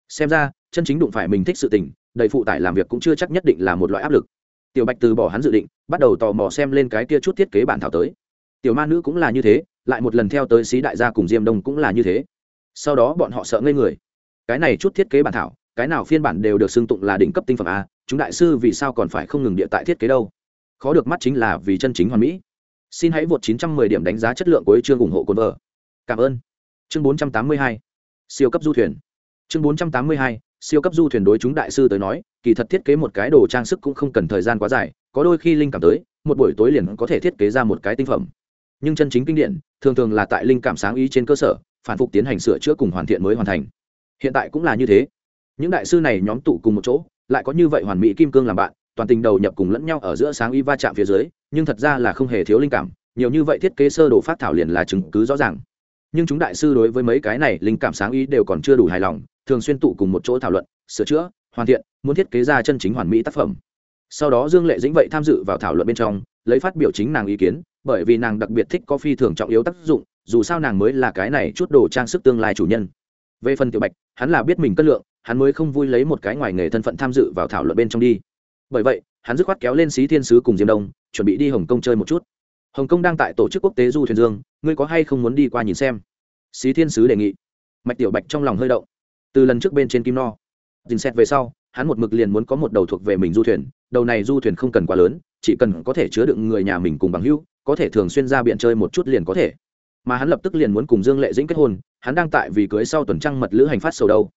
Xem ra, chân chính đụng phải mình thích sự tình, đầy phụ tải làm việc cũng chưa chắc nhất định là một loại áp lực. Tiểu bạch từ bỏ hắn dự định, bắt đầu tò mò xem lên cái kia chút thiết kế bản thảo tới. Tiểu ma nữ cũng là như thế, lại một lần theo tới xí đại gia cùng diêm đông cũng là như thế. Sau đó bọn họ sợ ngây người cái này chút thiết kế bản thảo, cái nào phiên bản đều được xưng tụng là đỉnh cấp tinh phẩm a, chúng đại sư vì sao còn phải không ngừng địa tại thiết kế đâu? Khó được mắt chính là vì chân chính hoàn mỹ. Xin hãy vượt 910 điểm đánh giá chất lượng của chương ủng hộ cồn vợ. Cảm ơn. Chương 482 siêu cấp du thuyền. Chương 482 siêu cấp du thuyền đối chúng đại sư tới nói, kỳ thật thiết kế một cái đồ trang sức cũng không cần thời gian quá dài, có đôi khi linh cảm tới, một buổi tối liền có thể thiết kế ra một cái tinh phẩm. Nhưng chân chính kinh điển, thường thường là tại linh cảm sáng ý trên cơ sở, phản phục tiến hành sửa chữa cùng hoàn thiện mới hoàn thành hiện tại cũng là như thế. Những đại sư này nhóm tụ cùng một chỗ, lại có như vậy hoàn mỹ kim cương làm bạn, toàn tình đầu nhập cùng lẫn nhau ở giữa sáng y va chạm phía dưới, nhưng thật ra là không hề thiếu linh cảm, nhiều như vậy thiết kế sơ đồ phát thảo liền là chứng cứ rõ ràng. Nhưng chúng đại sư đối với mấy cái này linh cảm sáng ý đều còn chưa đủ hài lòng, thường xuyên tụ cùng một chỗ thảo luận, sửa chữa, hoàn thiện, muốn thiết kế ra chân chính hoàn mỹ tác phẩm. Sau đó dương lệ dĩnh vậy tham dự vào thảo luận bên trong, lấy phát biểu chính nàng ý kiến, bởi vì nàng đặc biệt thích có phi thường trọng yếu tác dụng, dù sao nàng mới là cái này chút đồ trang sức tương lai chủ nhân về phần tiểu bạch, hắn là biết mình cân lượng, hắn mới không vui lấy một cái ngoài nghề thân phận tham dự vào thảo luận bên trong đi. Bởi vậy, hắn dứt khoát kéo lên xí thiên sứ cùng diêm đông, chuẩn bị đi hồng kông chơi một chút. Hồng kông đang tại tổ chức quốc tế du thuyền dương, ngươi có hay không muốn đi qua nhìn xem? Xí thiên sứ đề nghị. Mạch tiểu bạch trong lòng hơi động. Từ lần trước bên trên kim no dình xét về sau, hắn một mực liền muốn có một đầu thuộc về mình du thuyền, đầu này du thuyền không cần quá lớn, chỉ cần có thể chứa đựng người nhà mình cùng bằng hữu, có thể thường xuyên ra biển chơi một chút liền có thể mà hắn lập tức liền muốn cùng dương lệ dĩnh kết hôn, hắn đang tại vì cưới sau tuần trăng mật lữ hành phát sầu đâu.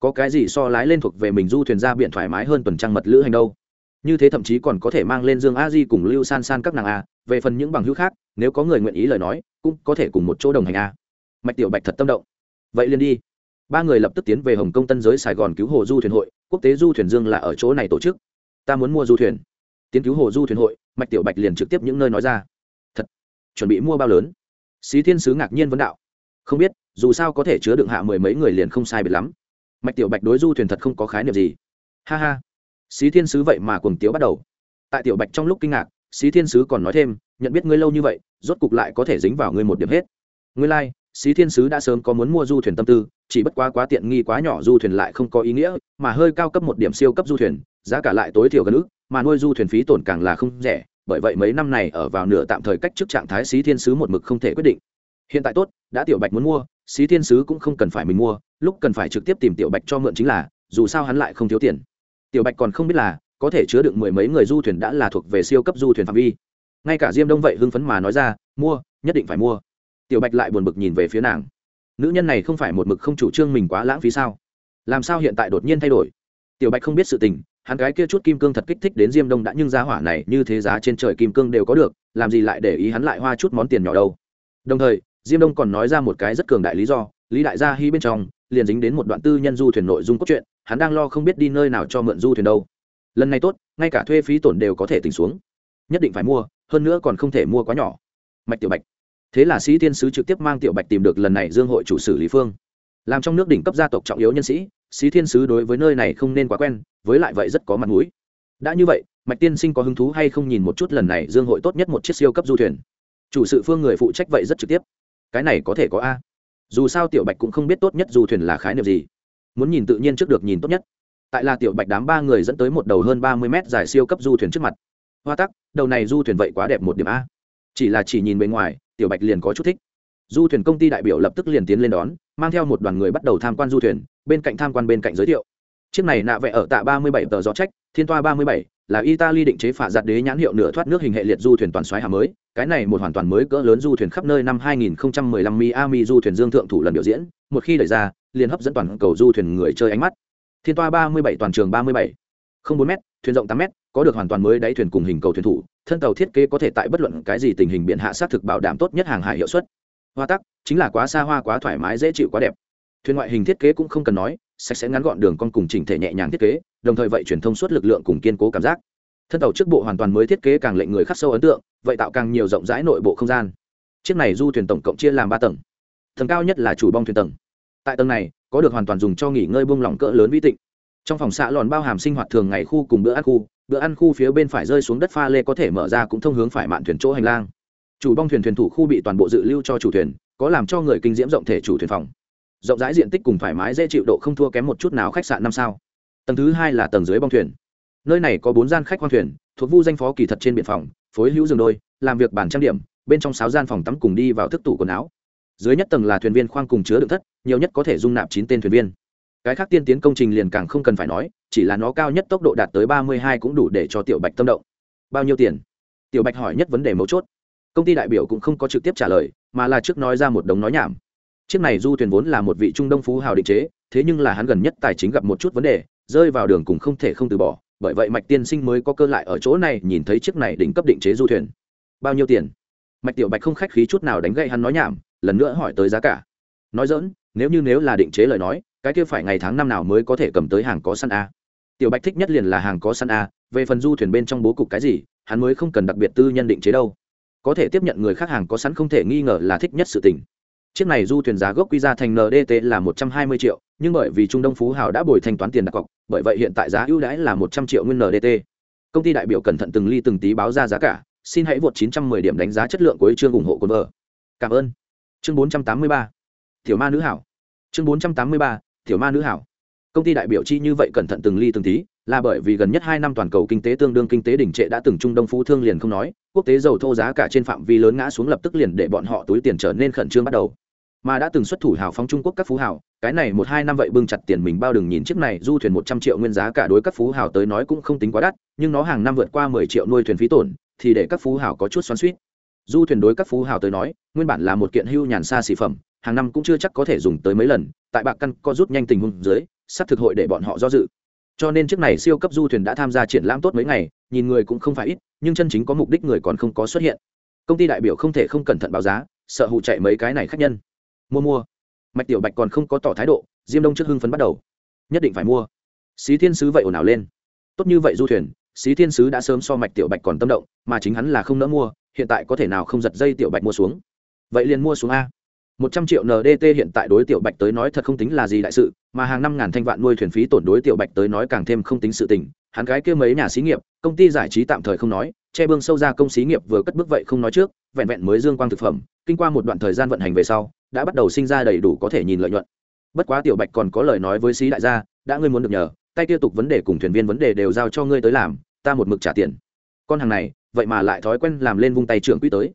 Có cái gì so lái lên thuộc về mình du thuyền ra biển thoải mái hơn tuần trăng mật lữ hành đâu? Như thế thậm chí còn có thể mang lên dương a di cùng lưu san san các nàng a, về phần những bằng hữu khác, nếu có người nguyện ý lời nói, cũng có thể cùng một chỗ đồng hành a. Mạch tiểu bạch thật tâm động. Vậy liền đi. Ba người lập tức tiến về hồng kông tân giới sài gòn cứu hồ du thuyền hội, quốc tế du thuyền dương là ở chỗ này tổ chức. Ta muốn mua du thuyền. Tiến cứu hồ du thuyền hội, mạch tiểu bạch liền trực tiếp những nơi nói ra. Thật, chuẩn bị mua bao lớn? Xí thiên sứ ngạc nhiên vấn đạo. Không biết dù sao có thể chứa đựng hạ mười mấy người liền không sai biệt lắm. Mạch tiểu bạch đối du thuyền thật không có khái niệm gì. Ha ha. Xí thiên sứ vậy mà cuồng tiếu bắt đầu. Tại tiểu bạch trong lúc kinh ngạc xí thiên sứ còn nói thêm nhận biết ngươi lâu như vậy rốt cục lại có thể dính vào ngươi một điểm hết. Ngươi lai、like, xí thiên sứ đã sớm có muốn mua du thuyền tâm tư chỉ bất quá quá tiện nghi quá nhỏ du thuyền lại không có ý nghĩa mà hơi cao cấp một điểm siêu cấp du thuyền giá cả lại tối thiểu gần ước mà nuôi du thuyền phí tổn càng là không rẻ bởi vậy mấy năm này ở vào nửa tạm thời cách trước trạng thái xí thiên sứ một mực không thể quyết định. Hiện tại tốt, đã tiểu bạch muốn mua, xí thiên sứ cũng không cần phải mình mua, lúc cần phải trực tiếp tìm tiểu bạch cho mượn chính là, dù sao hắn lại không thiếu tiền. Tiểu bạch còn không biết là, có thể chứa được mười mấy người du thuyền đã là thuộc về siêu cấp du thuyền phạm vi. Ngay cả diêm đông vậy hưng phấn mà nói ra, mua, nhất định phải mua. Tiểu bạch lại buồn bực nhìn về phía nàng. Nữ nhân này không phải một mực không chủ trương mình quá lãng phí sao? Làm sao hiện tại đột nhiên thay đổi? Tiểu bạch không biết sự tình hắn cái kia chút kim cương thật kích thích đến diêm đông đã nhưng giá hỏa này như thế giá trên trời kim cương đều có được, làm gì lại để ý hắn lại hoa chút món tiền nhỏ đâu. Đồng thời, diêm đông còn nói ra một cái rất cường đại lý do, lý đại gia hy bên trong, liền dính đến một đoạn tư nhân du thuyền nội dung cốt truyện, hắn đang lo không biết đi nơi nào cho mượn du thuyền đâu. Lần này tốt, ngay cả thuê phí tổn đều có thể tính xuống. Nhất định phải mua, hơn nữa còn không thể mua quá nhỏ. Mạch tiểu bạch. Thế là sĩ tiên sứ trực tiếp mang tiểu bạch tìm được lần này dương hội chủ sử lý phương. Làm trong nước đỉnh cấp gia tộc trọng yếu nhân sĩ sĩ thiên sứ đối với nơi này không nên quá quen, với lại vậy rất có mặt mũi. Đã như vậy, mạch tiên sinh có hứng thú hay không nhìn một chút lần này dương hội tốt nhất một chiếc siêu cấp du thuyền? Chủ sự phương người phụ trách vậy rất trực tiếp. Cái này có thể có a. Dù sao tiểu bạch cũng không biết tốt nhất du thuyền là khái niệm gì. Muốn nhìn tự nhiên trước được nhìn tốt nhất. Tại là tiểu bạch đám ba người dẫn tới một đầu hơn ba mươi mét dài siêu cấp du thuyền trước mặt. Hoa tắc, đầu này du thuyền vậy quá đẹp một điểm a. Chỉ là chỉ nhìn bề ngoài, tiểu bạch liền có chút thích. Du thuyền công ty đại biểu lập tức liền tiến lên đón, mang theo một đoàn người bắt đầu tham quan du thuyền bên cạnh tham quan bên cạnh giới thiệu. Chiếc này nạ vẽ ở tạ ba mươi bảy tờ gió trách, thiên toa ba mươi bảy, là italy định chế phả giặt đế nhãn hiệu nửa thoát nước hình hệ liệt du thuyền toàn xoáy hà mới. Cái này một hoàn toàn mới cỡ lớn du thuyền khắp nơi năm 2015 Miami du thuyền dương thượng thủ lần biểu diễn. Một khi đẩy ra, liền hấp dẫn toàn cầu du thuyền người chơi ánh mắt. Thiên toa 37 toàn trường 37 không 4 m thuyền rộng 8 m có được hoàn toàn mới đáy thuyền cùng hình cầu thuyền thủ. Thân tàu thiết kế có thể tại bất luận cái gì tình hình biển hạ sát thực bảo đảm tốt nhất hàng hải hiệu suất. Hoa tắc, chính là quá xa hoa quá thoải mái, dễ chịu quá đẹp thuyền ngoại hình thiết kế cũng không cần nói, sạch sẽ ngắn gọn đường con cùng chỉnh thể nhẹ nhàng thiết kế, đồng thời vậy truyền thông suốt lực lượng cùng kiên cố cảm giác. Thân tàu trước bộ hoàn toàn mới thiết kế càng lệnh người khắc sâu ấn tượng, vậy tạo càng nhiều rộng rãi nội bộ không gian. Chiếc này du thuyền tổng cộng chia làm ba tầng. Tầng cao nhất là chủ bong thuyền tầng. Tại tầng này, có được hoàn toàn dùng cho nghỉ ngơi buông lỏng cỡ lớn vĩ tịnh. Trong phòng xạ lòn bao hàm sinh hoạt thường ngày khu cùng bữa ăn khu, bữa ăn khu phía bên phải rơi xuống đất pha lê có thể mở ra cũng thông hướng phải mạn thuyền chỗ hành lang. Chủ bong thuyền thuyền thủ khu bị toàn bộ dự lưu cho chủ thuyền, có làm cho người kinh diễm rộng thể chủ thuyền phòng rộng rãi diện tích cùng thoải mái dễ chịu độ không thua kém một chút nào khách sạn năm sao. Tầng thứ hai là tầng dưới bong thuyền. Nơi này có bốn gian khách khoang thuyền, thuộc vu danh phó kỳ thật trên biển phòng, phối hữu giường đôi, làm việc bản trang điểm, bên trong sáu gian phòng tắm cùng đi vào thức tủ quần áo. Dưới nhất tầng là thuyền viên khoang cùng chứa đựng thất, nhiều nhất có thể dung nạp chín tên thuyền viên. Cái khác tiên tiến công trình liền càng không cần phải nói, chỉ là nó cao nhất tốc độ đạt tới ba mươi hai cũng đủ để cho tiểu bạch tâm động. Bao nhiêu tiền? Tiểu bạch hỏi nhất vấn đề mấu chốt. Công ty đại biểu cũng không có trực tiếp trả lời, mà là trước nói ra một đống nói nhảm chiếc này du thuyền vốn là một vị trung đông phú hào định chế, thế nhưng là hắn gần nhất tài chính gặp một chút vấn đề, rơi vào đường cùng không thể không từ bỏ, bởi vậy mạch tiên sinh mới có cơ lại ở chỗ này nhìn thấy chiếc này đỉnh cấp định chế du thuyền. Bao nhiêu tiền? Mạch tiểu bạch không khách khí chút nào đánh gậy hắn nói nhảm, lần nữa hỏi tới giá cả. Nói dỡn nếu như nếu là định chế lời nói, cái kia phải ngày tháng năm nào mới có thể cầm tới hàng có sẵn a. Tiểu bạch thích nhất liền là hàng có sẵn a, về phần du thuyền bên trong bố cục cái gì, hắn mới không cần đặc biệt tư nhân định chế đâu. Có thể tiếp nhận người khác hàng có sẵn không thể nghi ngờ là thích nhất sự tình chiếc này du thuyền giá gốc quy ra thành ndt là một trăm hai mươi triệu, nhưng bởi vì trung đông phú hào đã bồi thanh toán tiền đặt cọc, bởi vậy hiện tại giá ưu đãi là một trăm triệu nguyên ndt công ty đại biểu cẩn thận từng ly từng tí báo ra giá cả, xin hãy vượt chín trăm mười điểm đánh giá chất lượng của chương ủng hộ cồn vợ cảm ơn. Chương bốn trăm tám mươi ba. Tiểu ma nữ hảo. Chương bốn trăm tám mươi ba, tiểu ma nữ hảo. Công ty đại biểu chi như vậy cẩn thận từng ly từng tí, là bởi vì gần nhất hai năm toàn cầu kinh tế tương đương kinh tế đỉnh trệ đã từng trung đông phú thương liền không nói, quốc tế dầu thô giá cả trên phạm vi lớn ngã xuống lập tức liền để bọn họ túi tiền trở nên khẩn trương bắt đầu mà đã từng xuất thủ hào phóng trung quốc các phú hào, cái này một hai năm vậy bưng chặt tiền mình bao đừng nhìn chiếc này du thuyền một trăm triệu nguyên giá cả đối các phú hào tới nói cũng không tính quá đắt, nhưng nó hàng năm vượt qua mười triệu nuôi thuyền phí tổn, thì để các phú hào có chút xoắn suýt du thuyền đối các phú hào tới nói, nguyên bản là một kiện hưu nhàn xa xỉ phẩm, hàng năm cũng chưa chắc có thể dùng tới mấy lần, tại bạc căn co rút nhanh tình huống dưới, sắp thực hội để bọn họ do dự. Cho nên chiếc này siêu cấp du thuyền đã tham gia triển lãm tốt mấy ngày, nhìn người cũng không phải ít, nhưng chân chính có mục đích người còn không có xuất hiện. Công ty đại biểu không thể không cẩn thận báo giá, sợ hụ chạy mấy cái này khác nhân mua mua. Mạch tiểu bạch còn không có tỏ thái độ, diêm đông trước hưng phấn bắt đầu. Nhất định phải mua. Xí thiên sứ vậy ồn ào lên. Tốt như vậy du thuyền, xí thiên sứ đã sớm so mạch tiểu bạch còn tâm động, mà chính hắn là không nỡ mua, hiện tại có thể nào không giật dây tiểu bạch mua xuống. Vậy liền mua xuống a. Một trăm triệu ndt hiện tại đối tiểu bạch tới nói thật không tính là gì đại sự, mà hàng năm ngàn thanh vạn nuôi thuyền phí tổn đối tiểu bạch tới nói càng thêm không tính sự tình. Hắn gái kia mấy nhà xí nghiệp, công ty giải trí tạm thời không nói, che bương sâu ra công xí nghiệp vừa cất bước vậy không nói trước, vẹn vẹn mới dương quang thực phẩm, kinh qua một đoạn thời gian vận hành về sau đã bắt đầu sinh ra đầy đủ có thể nhìn lợi nhuận. Bất quá tiểu bạch còn có lời nói với sĩ đại gia, đã ngươi muốn được nhờ, tay tiêu tục vấn đề cùng thuyền viên vấn đề đều giao cho ngươi tới làm, ta một mực trả tiền. Con hàng này, vậy mà lại thói quen làm lên vung tay trưởng quỹ tới.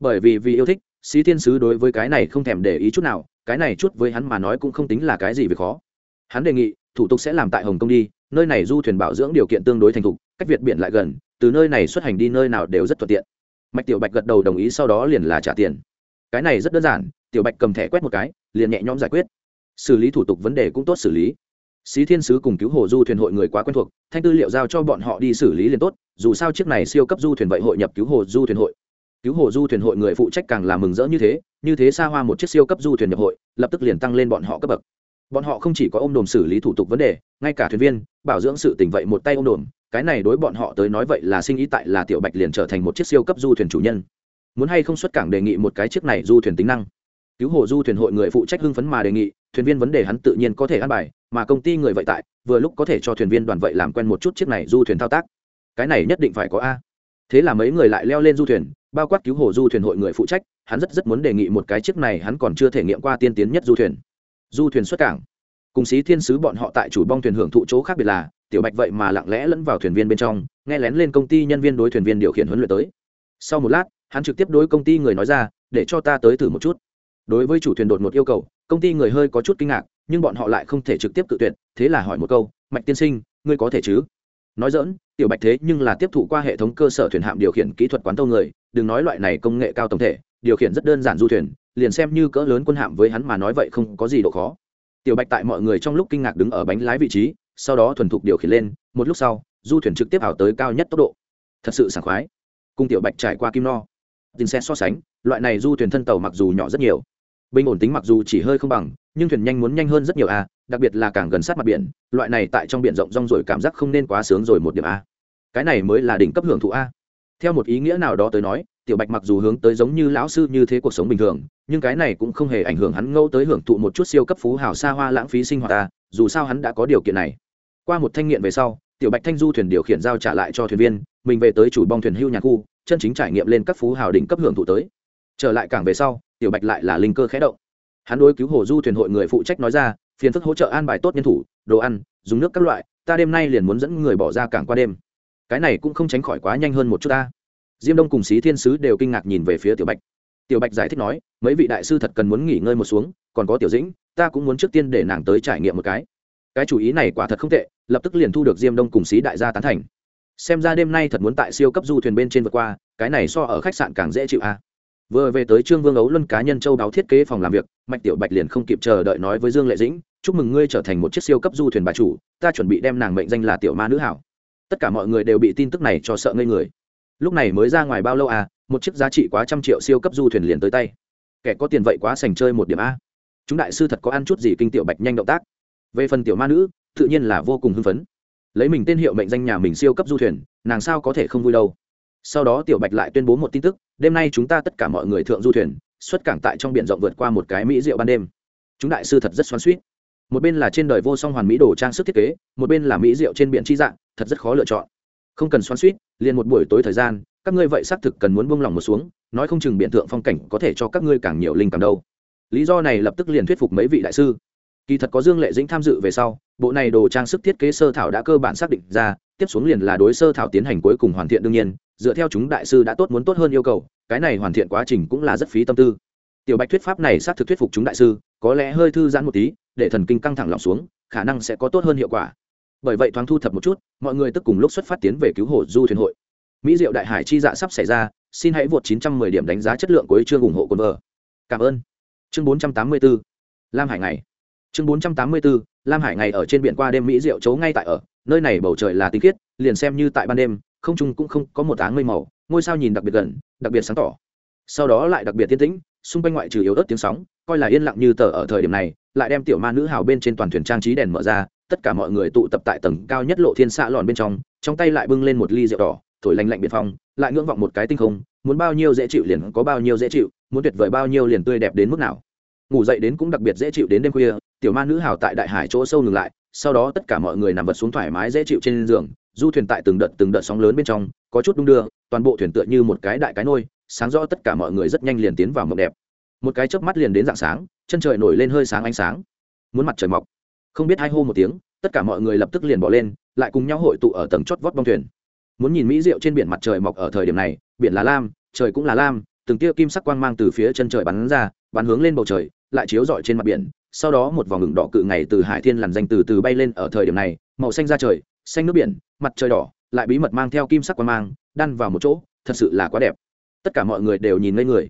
Bởi vì vì yêu thích sĩ thiên sứ đối với cái này không thèm để ý chút nào, cái này chút với hắn mà nói cũng không tính là cái gì về khó. Hắn đề nghị, thủ tục sẽ làm tại hồng kông đi, nơi này du thuyền bảo dưỡng điều kiện tương đối thành thục, cách việt biển lại gần, từ nơi này xuất hành đi nơi nào đều rất thuận tiện. Mạch tiểu bạch gật đầu đồng ý sau đó liền là trả tiền. Cái này rất đơn giản tiểu bạch cầm thẻ quét một cái liền nhẹ nhõm giải quyết xử lý thủ tục vấn đề cũng tốt xử lý Xí Thiên sứ cùng cứu hồ du thuyền hội người quá quen thuộc, thanh tư liệu giao cho bọn họ đi xử lý liền tốt, dù sao chiếc này siêu cấp du thuyền vậy hội nhập cứu hồ du thuyền hội. Cứu hồ du thuyền hội người phụ trách càng là mừng rỡ như thế, như thế xa hoa một chiếc siêu cấp du thuyền nhập hội, lập tức liền tăng lên bọn họ cấp bậc. Bọn họ không chỉ có ôm đồm xử lý thủ tục vấn đề, ngay cả thuyền viên, bảo dưỡng sự tình vậy một tay ôm đồm, cái này đối bọn họ tới nói vậy là sinh ý tại là tiểu Bạch liền trở thành một chiếc siêu cấp du thuyền chủ nhân. Muốn hay không xuất cảng đề nghị một cái chiếc này du thuyền tính năng cứu hộ du thuyền hội người phụ trách hưng phấn mà đề nghị, thuyền viên vấn đề hắn tự nhiên có thể an bài, mà công ty người vậy tại, vừa lúc có thể cho thuyền viên đoàn vậy làm quen một chút chiếc này du thuyền thao tác. Cái này nhất định phải có a. Thế là mấy người lại leo lên du thuyền, bao quát cứu hộ du thuyền hội người phụ trách, hắn rất rất muốn đề nghị một cái chiếc này hắn còn chưa thể nghiệm qua tiên tiến nhất du thuyền. Du thuyền xuất cảng. Cùng xí thiên sứ bọn họ tại chủ bong thuyền hưởng thụ chỗ khác biệt là, tiểu bạch vậy mà lặng lẽ lẫn vào thuyền viên bên trong, nghe lén lên công ty nhân viên đối thuyền viên điều khiển huấn luyện tới. Sau một lát, hắn trực tiếp đối công ty người nói ra, để cho ta tới thử một chút đối với chủ thuyền đột một yêu cầu, công ty người hơi có chút kinh ngạc, nhưng bọn họ lại không thể trực tiếp tự tuyệt, thế là hỏi một câu, mạch tiên sinh, ngươi có thể chứ? Nói dỡn tiểu bạch thế nhưng là tiếp thụ qua hệ thống cơ sở thuyền hạm điều khiển kỹ thuật quán tâu người, đừng nói loại này công nghệ cao tổng thể, điều khiển rất đơn giản du thuyền, liền xem như cỡ lớn quân hạm với hắn mà nói vậy không có gì độ khó. Tiểu bạch tại mọi người trong lúc kinh ngạc đứng ở bánh lái vị trí, sau đó thuần thục điều khiển lên, một lúc sau, du thuyền trực tiếp ảo tới cao nhất tốc độ. Thật sự sảng khoái. Cùng tiểu bạch trải qua kim no. Tin xe so sánh, loại này du thuyền thân tàu mặc dù nhỏ rất nhiều bình ổn tính mặc dù chỉ hơi không bằng, nhưng thuyền nhanh muốn nhanh hơn rất nhiều a đặc biệt là càng gần sát mặt biển, loại này tại trong biển rộng rong rồi cảm giác không nên quá sướng rồi một điểm a cái này mới là đỉnh cấp hưởng thụ a theo một ý nghĩa nào đó tới nói, tiểu bạch mặc dù hướng tới giống như lão sư như thế cuộc sống bình thường, nhưng cái này cũng không hề ảnh hưởng hắn ngẫu tới hưởng thụ một chút siêu cấp phú hào xa hoa lãng phí sinh hoạt ta dù sao hắn đã có điều kiện này. Qua một thanh nghiện về sau, tiểu bạch thanh du thuyền điều khiển giao trả lại cho thuyền viên, mình về tới chủ bong thuyền hưu nhà khu, chân chính trải nghiệm lên các phú hào đỉnh cấp hưởng thụ tới. Trở lại cảng về sau tiểu bạch lại là linh cơ khẽ động. Hắn đối cứu hồ du thuyền hội người phụ trách nói ra, phiền phức hỗ trợ an bài tốt nhân thủ, đồ ăn, dùng nước các loại, ta đêm nay liền muốn dẫn người bỏ ra cảng qua đêm. Cái này cũng không tránh khỏi quá nhanh hơn một chút ta. Diêm đông cùng xí thiên sứ đều kinh ngạc nhìn về phía tiểu bạch. Tiểu bạch giải thích nói, mấy vị đại sư thật cần muốn nghỉ ngơi một xuống, còn có tiểu dĩnh, ta cũng muốn trước tiên để nàng tới trải nghiệm một cái. Cái chủ ý này quả thật không tệ, lập tức liền thu được diêm đông cùng xí đại gia tán thành. Xem ra đêm nay thật muốn tại siêu cấp du thuyền bên trên vượt qua, cái này so ở khách sạn càng dễ chịu a vừa về tới trương vương ấu luân cá nhân châu đáo thiết kế phòng làm việc, mạch tiểu bạch liền không kịp chờ đợi nói với dương lệ dĩnh, chúc mừng ngươi trở thành một chiếc siêu cấp du thuyền bà chủ, ta chuẩn bị đem nàng mệnh danh là tiểu ma nữ hảo. Tất cả mọi người đều bị tin tức này cho sợ ngây người. Lúc này mới ra ngoài bao lâu à một chiếc giá trị quá trăm triệu siêu cấp du thuyền liền tới tay. Kẻ có tiền vậy quá sành chơi một điểm a. Chúng đại sư thật có ăn chút gì kinh tiểu bạch nhanh động tác. Về phần tiểu ma nữ, tự nhiên là vô cùng hưng phấn. Lấy mình tên hiệu mệnh danh nhà mình siêu cấp du thuyền, nàng sao có thể không vui đâu? Sau đó tiểu bạch lại tuyên bố một tin tức, đêm nay chúng ta tất cả mọi người thượng du thuyền, xuất cảng tại trong biển rộng vượt qua một cái mỹ rượu ban đêm. Chúng đại sư thật rất xoắn suýt một bên là trên đời vô song hoàn mỹ đồ trang sức thiết kế, một bên là mỹ rượu trên biển chi dạng, thật rất khó lựa chọn. Không cần xoắn suýt liền một buổi tối thời gian, các ngươi vậy xác thực cần muốn buông lòng một xuống, nói không chừng biện thượng phong cảnh có thể cho các ngươi càng nhiều linh cảm đâu. Lý do này lập tức liền thuyết phục mấy vị đại sư kỳ thật có dương lệ dĩnh tham dự về sau, bộ này đồ trang sức thiết kế sơ thảo đã cơ bản xác định ra, tiếp xuống liền là đối sơ thảo tiến hành cuối cùng hoàn thiện đương nhiên, dựa theo chúng đại sư đã tốt muốn tốt hơn yêu cầu, cái này hoàn thiện quá trình cũng là rất phí tâm tư. Tiểu bạch thuyết pháp này xác thực thuyết phục chúng đại sư, có lẽ hơi thư giãn một tí, để thần kinh căng thẳng lỏng xuống, khả năng sẽ có tốt hơn hiệu quả. Bởi vậy thoáng thu thập một chút, mọi người tức cùng lúc xuất phát tiến về cứu hộ du thuyền hội. Mỹ diệu đại hải chi dạ sắp xảy ra, xin hãy vượt 910 điểm đánh giá chất lượng cuối chương ủng hộ cồn vợ. Cảm ơn. Chương 484 lam hải ngày chương 484 lam hải ngày ở trên biển qua đêm mỹ rượu chấu ngay tại ở, nơi này bầu trời là tinh khiết, liền xem như tại ban đêm, không trung cũng không có một áng mây màu, ngôi sao nhìn đặc biệt gần, đặc biệt sáng tỏ. Sau đó lại đặc biệt tiên tĩnh, xung quanh ngoại trừ yếu ớt tiếng sóng, coi là yên lặng như tờ ở thời điểm này, lại đem tiểu ma nữ hào bên trên toàn thuyền trang trí đèn mở ra, tất cả mọi người tụ tập tại tầng cao nhất lộ thiên xạ lòn bên trong trong tay lại bưng lên một ly rượu đỏ, thổi lạnh lạnh biệt phong, lại ngưỡng vọng một cái tinh không, muốn bao nhiêu dễ chịu liền có bao nhiêu dễ chịu, muốn tuyệt vời bao nhiêu liền tươi đẹp đến mức nào. Ngủ dậy đến cũng đặc biệt dễ chịu đến đêm khuya tiểu ma nữ hào tại đại hải chỗ sâu ngừng lại, sau đó tất cả mọi người nằm vật xuống thoải mái dễ chịu trên giường, du thuyền tại từng đợt từng đợt sóng lớn bên trong, có chút đung đưa, toàn bộ thuyền tựa như một cái đại cái nôi, sáng rõ tất cả mọi người rất nhanh liền tiến vào mộng đẹp. Một cái chớp mắt liền đến dạng sáng, chân trời nổi lên hơi sáng ánh sáng. Muốn mặt trời mọc. Không biết hai hô một tiếng, tất cả mọi người lập tức liền bỏ lên, lại cùng nhau hội tụ ở tầng chót vót bong thuyền. Muốn nhìn mỹ rượu trên biển mặt trời mọc ở thời điểm này, biển là lam, trời cũng là lam, từng tia kim sắc quang mang từ phía chân trời bắn ra, bắn hướng lên bầu trời, lại chiếu rọi trên mặt biển sau đó một vòng ngừng đỏ cự ngày từ hải thiên lằn danh từ từ bay lên ở thời điểm này, màu xanh ra trời, xanh nước biển, mặt trời đỏ, lại bí mật mang theo kim sắc quan mang, đan vào một chỗ, thật sự là quá đẹp. Tất cả mọi người đều nhìn ngây người.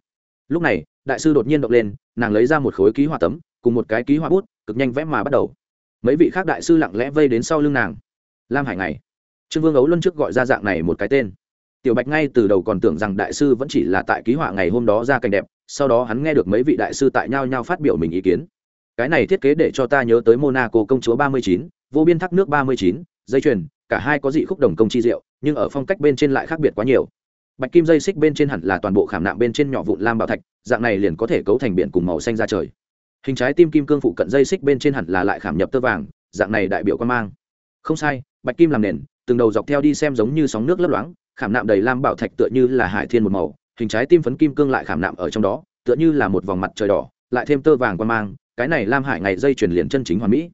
Lúc này, đại sư đột nhiên động lên, nàng lấy ra một khối ký họa tấm, cùng một cái ký họa bút, cực nhanh vẽ mà bắt đầu. Mấy vị khác đại sư lặng lẽ vây đến sau lưng nàng. Lam hải ngày. Trương vương ấu luân trước gọi ra dạng này một cái tên. Tiểu bạch ngay từ đầu còn tưởng rằng đại sư vẫn chỉ là tại ký họa ngày hôm đó ra cảnh đẹp, sau đó hắn nghe được mấy vị đại sư tại nhau nhau phát biểu mình ý kiến cái này thiết kế để cho ta nhớ tới monaco công chúa ba mươi chín, vô biên thác nước ba mươi chín, dây chuyền, cả hai có dị khúc đồng công chi diệu, nhưng ở phong cách bên trên lại khác biệt quá nhiều. Bạch kim dây xích bên trên hẳn là toàn bộ khảm nạm bên trên nhỏ vụn lam bảo thạch, dạng này liền có thể cấu thành biển cùng màu xanh ra trời. Hình trái tim kim cương phụ cận dây xích bên trên hẳn là lại khảm nhập tơ vàng, dạng này đại biểu quan mang. Không sai, bạch kim làm nền, từng đầu dọc theo đi xem giống như sóng nước lấp loáng, khảm nạm đầy lam bảo thạch tựa như là hải thiên một màu, hình trái tim phấn kim cương lại khảm nạm ở trong đó, tựa như là một vòng mặt trời đỏ, lại thêm tơ vàng quan mang cái này lam hải ngày dây chuyển liền chân chính hoàn mỹ.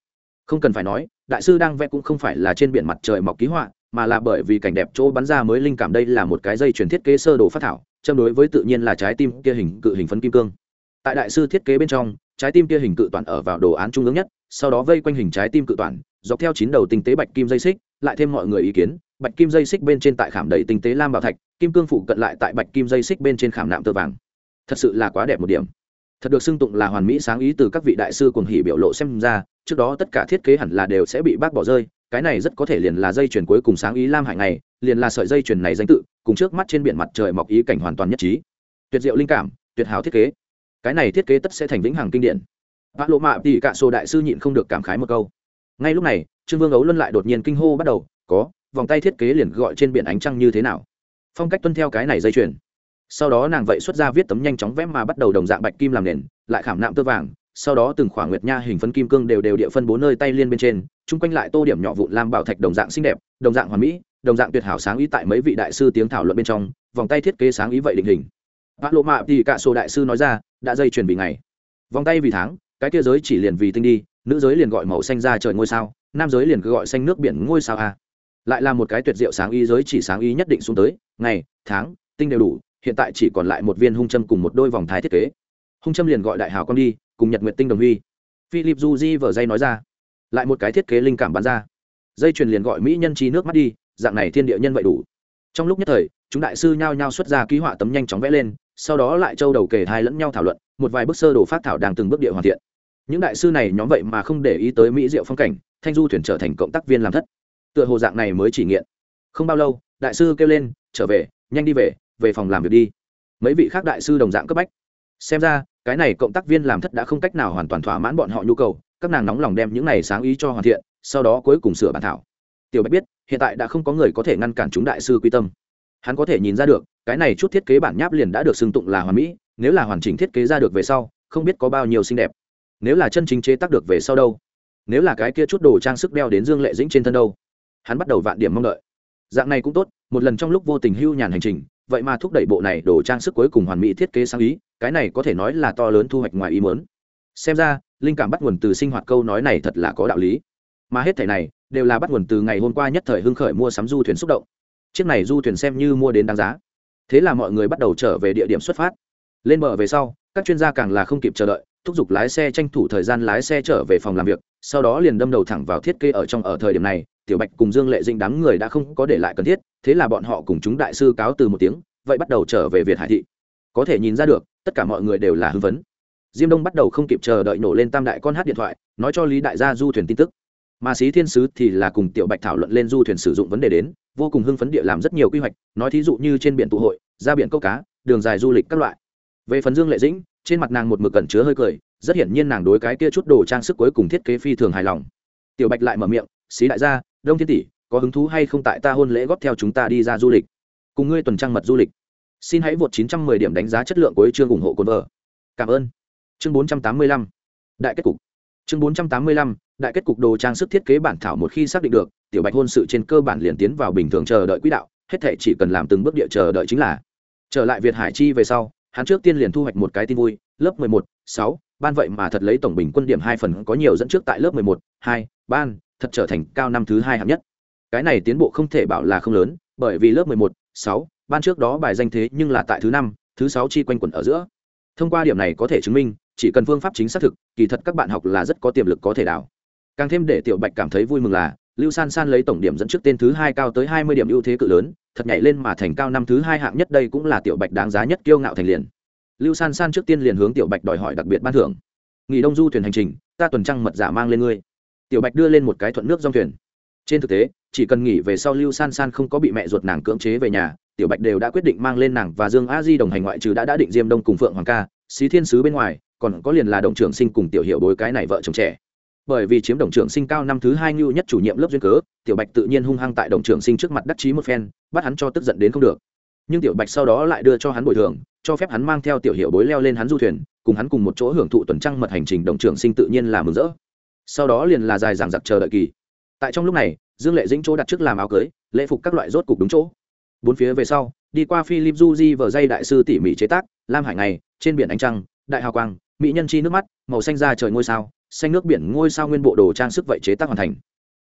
Không cần phải nói, đại sư đang vẽ cũng không phải là trên biển mặt trời mọc ký họa, mà là bởi vì cảnh đẹp chỗ bắn ra mới linh cảm đây là một cái dây chuyển thiết kế sơ đồ phát thảo, châm đối với tự nhiên là trái tim kia hình cự hình phấn kim cương. Tại đại sư thiết kế bên trong, trái tim kia hình cự toàn ở vào đồ án trung ương nhất, sau đó vây quanh hình trái tim cự toàn, dọc theo chín đầu tinh tế bạch kim dây xích, lại thêm mọi người ý kiến, bạch kim dây xích bên trên tại khảm đầy tinh tế lam bảo thạch, kim cương phụ cận lại tại bạch kim dây xích bên trên khảm nạm tơ vàng. Thật sự là quá đẹp một điểm thật được xưng tụng là hoàn mỹ sáng ý từ các vị đại sư cùng hỉ biểu lộ xem ra, trước đó tất cả thiết kế hẳn là đều sẽ bị bác bỏ rơi, cái này rất có thể liền là dây chuyền cuối cùng sáng ý lam hải này liền là sợi dây chuyền này danh tự, cùng trước mắt trên biển mặt trời mọc ý cảnh hoàn toàn nhất trí. Tuyệt diệu linh cảm, tuyệt hảo thiết kế. Cái này thiết kế tất sẽ thành vĩnh hằng kinh điển. Vã lộ mạ thì cả sổ đại sư nhịn không được cảm khái một câu. Ngay lúc này, trương vương ấu luân lại đột nhiên kinh hô bắt đầu, có, vòng tay thiết kế liền gọi trên biển ánh trăng như thế nào? Phong cách tuân theo cái này dây chuyền sau đó nàng vậy xuất ra viết tấm nhanh chóng vẽ mà bắt đầu đồng dạng bạch kim làm nền, lại khảm nạm tơ vàng, sau đó từng khoảng nguyệt nha hình phân kim cương đều đều địa phân bố nơi tay liên bên trên, chung quanh lại tô điểm nhỏ vụn lam bảo thạch đồng dạng xinh đẹp, đồng dạng hoàn mỹ, đồng dạng tuyệt hảo sáng ý tại mấy vị đại sư tiếng thảo luận bên trong, vòng tay thiết kế sáng ý vậy định hình. Bác lộ mạ thì cả số đại sư nói ra, đã dây chuyển vì ngày. Vòng tay vì tháng, cái kia giới chỉ liền vì tinh đi, nữ giới liền gọi màu xanh ra trời ngôi sao, nam giới liền cứ gọi xanh nước biển ngôi sao a. Lại là một cái tuyệt diệu sáng ý giới chỉ sáng ý nhất định xuống tới, ngày, tháng, tinh đều đủ hiện tại chỉ còn lại một viên hung châm cùng một đôi vòng thái thiết kế. Hung châm liền gọi đại hào con đi, cùng nhật nguyện tinh đồng huy. Philip du di vở dây nói ra. Lại một cái thiết kế linh cảm bắn ra. Dây chuyền liền gọi mỹ nhân chi nước mắt đi, dạng này thiên địa nhân vậy đủ. Trong lúc nhất thời, chúng đại sư nhao nhao xuất ra ký họa tấm nhanh chóng vẽ lên, sau đó lại châu đầu kể hai lẫn nhau thảo luận, một vài bức sơ đồ phát thảo đang từng bước địa hoàn thiện. Những đại sư này nhóm vậy mà không để ý tới mỹ diệu phong cảnh, thanh du thuyền trở thành cộng tác viên làm thất. Tựa hồ dạng này mới chỉ nghiện. Không bao lâu, đại sư kêu lên, trở về, nhanh đi về về phòng làm việc đi. Mấy vị khác đại sư đồng dạng cấp bách. Xem ra, cái này cộng tác viên làm thất đã không cách nào hoàn toàn thỏa mãn bọn họ nhu cầu, các nàng nóng lòng đem những này sáng ý cho hoàn thiện, sau đó cuối cùng sửa bản thảo. Tiểu bạch biết, hiện tại đã không có người có thể ngăn cản chúng đại sư quy tâm. Hắn có thể nhìn ra được, cái này chút thiết kế bản nháp liền đã được xưng tụng là hoàn mỹ, nếu là hoàn chỉnh thiết kế ra được về sau, không biết có bao nhiêu xinh đẹp. Nếu là chân chính chế tác được về sau đâu? Nếu là cái kia chút đồ trang sức đeo đến dương lệ dĩnh trên thân đâu? Hắn bắt đầu vạn điểm mong đợi. Dạng này cũng tốt, một lần trong lúc vô tình hưu nhàn hành trình vậy mà thúc đẩy bộ này đồ trang sức cuối cùng hoàn mỹ thiết kế sáng ý, cái này có thể nói là to lớn thu hoạch ngoài ý mớn xem ra, linh cảm bắt nguồn từ sinh hoạt câu nói này thật là có đạo lý. Mà hết thẻ này, đều là bắt nguồn từ ngày hôm qua nhất thời hưng khởi mua sắm du thuyền xúc động. Chiếc này du thuyền xem như mua đến đáng giá. Thế là mọi người bắt đầu trở về địa điểm xuất phát. Lên bờ về sau, các chuyên gia càng là không kịp chờ đợi thúc giục lái xe tranh thủ thời gian lái xe trở về phòng làm việc, sau đó liền đâm đầu thẳng vào thiết kế ở trong ở thời điểm này, tiểu bạch cùng dương lệ dinh đám người đã không có để lại cần thiết, thế là bọn họ cùng chúng đại sư cáo từ một tiếng, vậy bắt đầu trở về việt hải thị. Có thể nhìn ra được, tất cả mọi người đều là hưng vấn diêm đông bắt đầu không kịp chờ đợi nổ lên tam đại con hát điện thoại, nói cho lý đại gia du thuyền tin tức. Mà sĩ thiên sứ thì là cùng tiểu bạch thảo luận lên du thuyền sử dụng vấn đề đến, vô cùng hưng phấn địa làm rất nhiều quy hoạch, nói thí dụ như trên biển tụ hội, ra biển câu cá, đường dài du lịch các loại. Về phần dương lệ dĩnh trên mặt nàng một mực cẩn chứa hơi cười, rất hiển nhiên nàng đối cái kia chút đồ trang sức cuối cùng thiết kế phi thường hài lòng. Tiểu bạch lại mở miệng, xí đại gia, đông thiên tỷ, có hứng thú hay không tại ta hôn lễ góp theo chúng ta đi ra du lịch? Cùng ngươi tuần trăng mật du lịch. Xin hãy vượt 910 điểm đánh giá chất lượng của chương ủng hộ cồn vợ. Cảm ơn. Chương 485 đại kết cục. Chương 485 đại kết cục đồ trang sức thiết kế bản thảo một khi xác định được, tiểu bạch hôn sự trên cơ bản liền tiến vào bình thường chờ đợi quỹ đạo, hết thể chỉ cần làm từng bước địa chờ đợi chính là. Trở lại việt hải chi về sau hắn trước tiên liền thu hoạch một cái tin vui lớp 11, 6, ban vậy mà thật lấy tổng bình quân điểm hai phần có nhiều dẫn trước tại lớp 11, 2, ban thật trở thành cao năm thứ hai hạng nhất. Cái này tiến bộ không thể bảo là không lớn bởi vì lớp 11, 6, ban trước đó bài danh thế nhưng là tại thứ năm thứ sáu chi quanh quẩn ở giữa. Thông qua điểm này có thể chứng minh chỉ cần phương pháp chính xác thực kỳ thật các bạn học là rất có tiềm lực có thể đào. Càng thêm để tiểu bạch cảm thấy vui mừng là lưu san san lấy tổng điểm dẫn trước tên thứ hai cao tới hai mươi điểm ưu thế cự lớn, thật nhảy lên mà thành cao năm thứ hai hạng nhất đây cũng là tiểu bạch đáng giá nhất kiêu ngạo thành liền. Lưu san san trước tiên liền hướng tiểu bạch đòi hỏi đặc biệt ban thưởng. Nghỉ đông du thuyền hành trình, ta tuần trăng mật giả mang lên ngươi. Tiểu bạch đưa lên một cái thuận nước dòng thuyền. Trên thực tế, chỉ cần nghỉ về sau lưu san san không có bị mẹ ruột nàng cưỡng chế về nhà, tiểu bạch đều đã quyết định mang lên nàng và dương a di đồng hành ngoại trừ đã đã định diêm đông cùng phượng hoàng ca, xí thiên sứ bên ngoài, còn có liền là đồng trưởng sinh cùng tiểu hiệu bối cái này vợ chồng trẻ bởi vì chiếm đồng trưởng sinh cao năm thứ hai ngưu nhất chủ nhiệm lớp duyên cớ, tiểu bạch tự nhiên hung hăng tại đồng trưởng sinh trước mặt đắc chí một phen, bắt hắn cho tức giận đến không được. Nhưng tiểu bạch sau đó lại đưa cho hắn bồi thường, cho phép hắn mang theo tiểu hiệu bối leo lên hắn du thuyền, cùng hắn cùng một chỗ hưởng thụ tuần trăng mật hành trình đồng trưởng sinh tự nhiên là mừng rỡ. Sau đó liền là dài dằng dặc chờ đợi kỳ. Tại trong lúc này, dương lệ dĩnh chỗ đặt trước làm áo cưới, lễ phục các loại rốt cục đúng chỗ. Bốn phía về sau, đi qua philip juji vở dây đại sư tỉ mỉ chế tác, lam hải ngày, trên biển ánh trăng, đại hào quang, mỹ nhân chi nước mắt, màu xanh ra trời ngôi sao xanh nước biển ngôi sao nguyên bộ đồ trang sức vậy chế tác hoàn thành.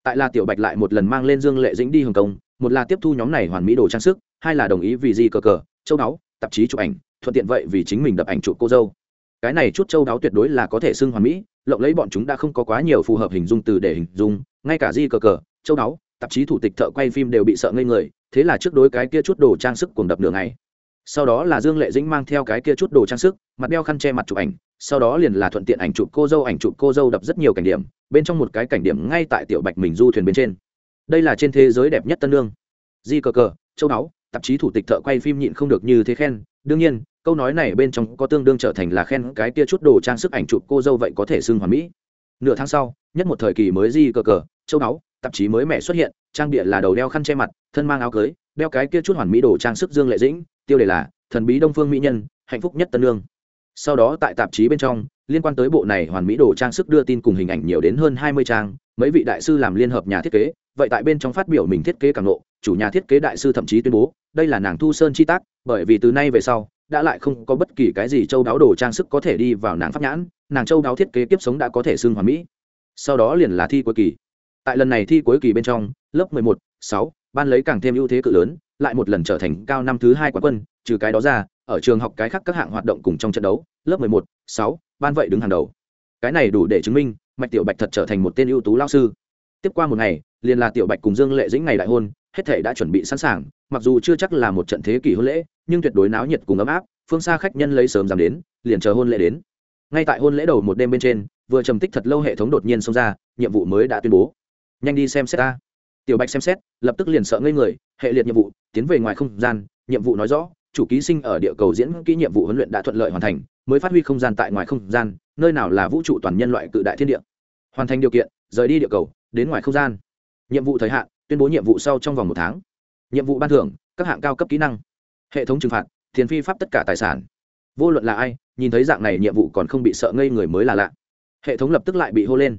Tại là tiểu bạch lại một lần mang lên dương lệ dĩnh đi hồng kông, một là tiếp thu nhóm này hoàn mỹ đồ trang sức, hai là đồng ý vì gì cờ cờ, châu đáo, tạp chí chụp ảnh, thuận tiện vậy vì chính mình đập ảnh chụp cô dâu. Cái này chút châu đáo tuyệt đối là có thể xưng hoàn mỹ, lộng lấy bọn chúng đã không có quá nhiều phù hợp hình dung từ để hình dung, ngay cả di cờ cờ, châu đáo, tạp chí thủ tịch thợ quay phim đều bị sợ ngây người, thế là trước đối cái kia chút đồ trang sức cuồng đập nửa ngày sau đó là dương lệ dĩnh mang theo cái kia chút đồ trang sức, mặt đeo khăn che mặt chụp ảnh, sau đó liền là thuận tiện ảnh chụp cô dâu, ảnh chụp cô dâu đập rất nhiều cảnh điểm, bên trong một cái cảnh điểm ngay tại tiểu bạch mình du thuyền bên trên. Đây là trên thế giới đẹp nhất tân lương. Di cờ cờ, châu đáo tạp chí thủ tịch thợ quay phim nhịn không được như thế khen. Đương nhiên, câu nói này bên trong có tương đương trở thành là khen cái kia chút đồ trang sức ảnh chụp cô dâu vậy có thể xưng hoàn mỹ. Nửa tháng sau, nhất một thời kỳ mới di cờ cờ, châu đáo tạp chí mới mẻ xuất hiện, trang địa là đầu đeo khăn che mặt, thân mang áo cưới, đeo cái kia chút hoàn mỹ đồ trang sức dương lệ dĩnh tiêu đề là, thần bí đông phương mỹ nhân, hạnh phúc nhất tân lương. Sau đó tại tạp chí bên trong, liên quan tới bộ này hoàn mỹ đồ trang sức đưa tin cùng hình ảnh nhiều đến hơn hai mươi trang, mấy vị đại sư làm liên hợp nhà thiết kế, vậy tại bên trong phát biểu mình thiết kế càng lộ, chủ nhà thiết kế đại sư thậm chí tuyên bố, đây là nàng thu sơn chi tác, bởi vì từ nay về sau, đã lại không có bất kỳ cái gì châu đáo đồ trang sức có thể đi vào nàng pháp nhãn, nàng châu đáo thiết kế kiếp sống đã có thể xưng hoàn mỹ. Sau đó liền là thi cuối kỳ. Tại lần này thi cuối kỳ bên trong, lớp mười một, sáu, ban lấy càng thêm ưu thế cự lớn lại một lần trở thành cao năm thứ hai quán quân, trừ cái đó ra, ở trường học cái khác các hạng hoạt động cùng trong trận đấu, lớp mười một, sáu, ban vậy đứng hàng đầu. Cái này đủ để chứng minh, mạch tiểu bạch thật trở thành một tên ưu tú lao sư. Tiếp qua một ngày, liền là tiểu bạch cùng dương lệ dĩnh ngày đại hôn, hết thể đã chuẩn bị sẵn sàng, mặc dù chưa chắc là một trận thế kỷ hôn lễ, nhưng tuyệt đối náo nhiệt cùng ấm áp, phương xa khách nhân lấy sớm dám đến, liền chờ hôn lễ đến. Ngay tại hôn lễ đầu một đêm bên trên, vừa trầm tích thật lâu hệ thống đột nhiên xông ra, nhiệm vụ mới đã tuyên bố. Nhanh đi xem xét ta tiểu bạch xem xét, lập tức liền sợ ngây người, hệ liệt nhiệm vụ, tiến về ngoài không gian, nhiệm vụ nói rõ, chủ ký sinh ở địa cầu diễn kỹ nhiệm vụ huấn luyện đã thuận lợi hoàn thành, mới phát huy không gian tại ngoài không gian, nơi nào là vũ trụ toàn nhân loại cự đại thiên địa. Hoàn thành điều kiện, rời đi địa cầu, đến ngoài không gian. Nhiệm vụ thời hạn, tuyên bố nhiệm vụ sau trong vòng một tháng. Nhiệm vụ ban thưởng, các hạng cao cấp kỹ năng. Hệ thống trừng phạt thiền phi pháp tất cả tài sản. Vô luận là ai, nhìn thấy dạng này nhiệm vụ còn không bị sợ ngây người mới là lạ. Hệ thống lập tức lại bị hô lên.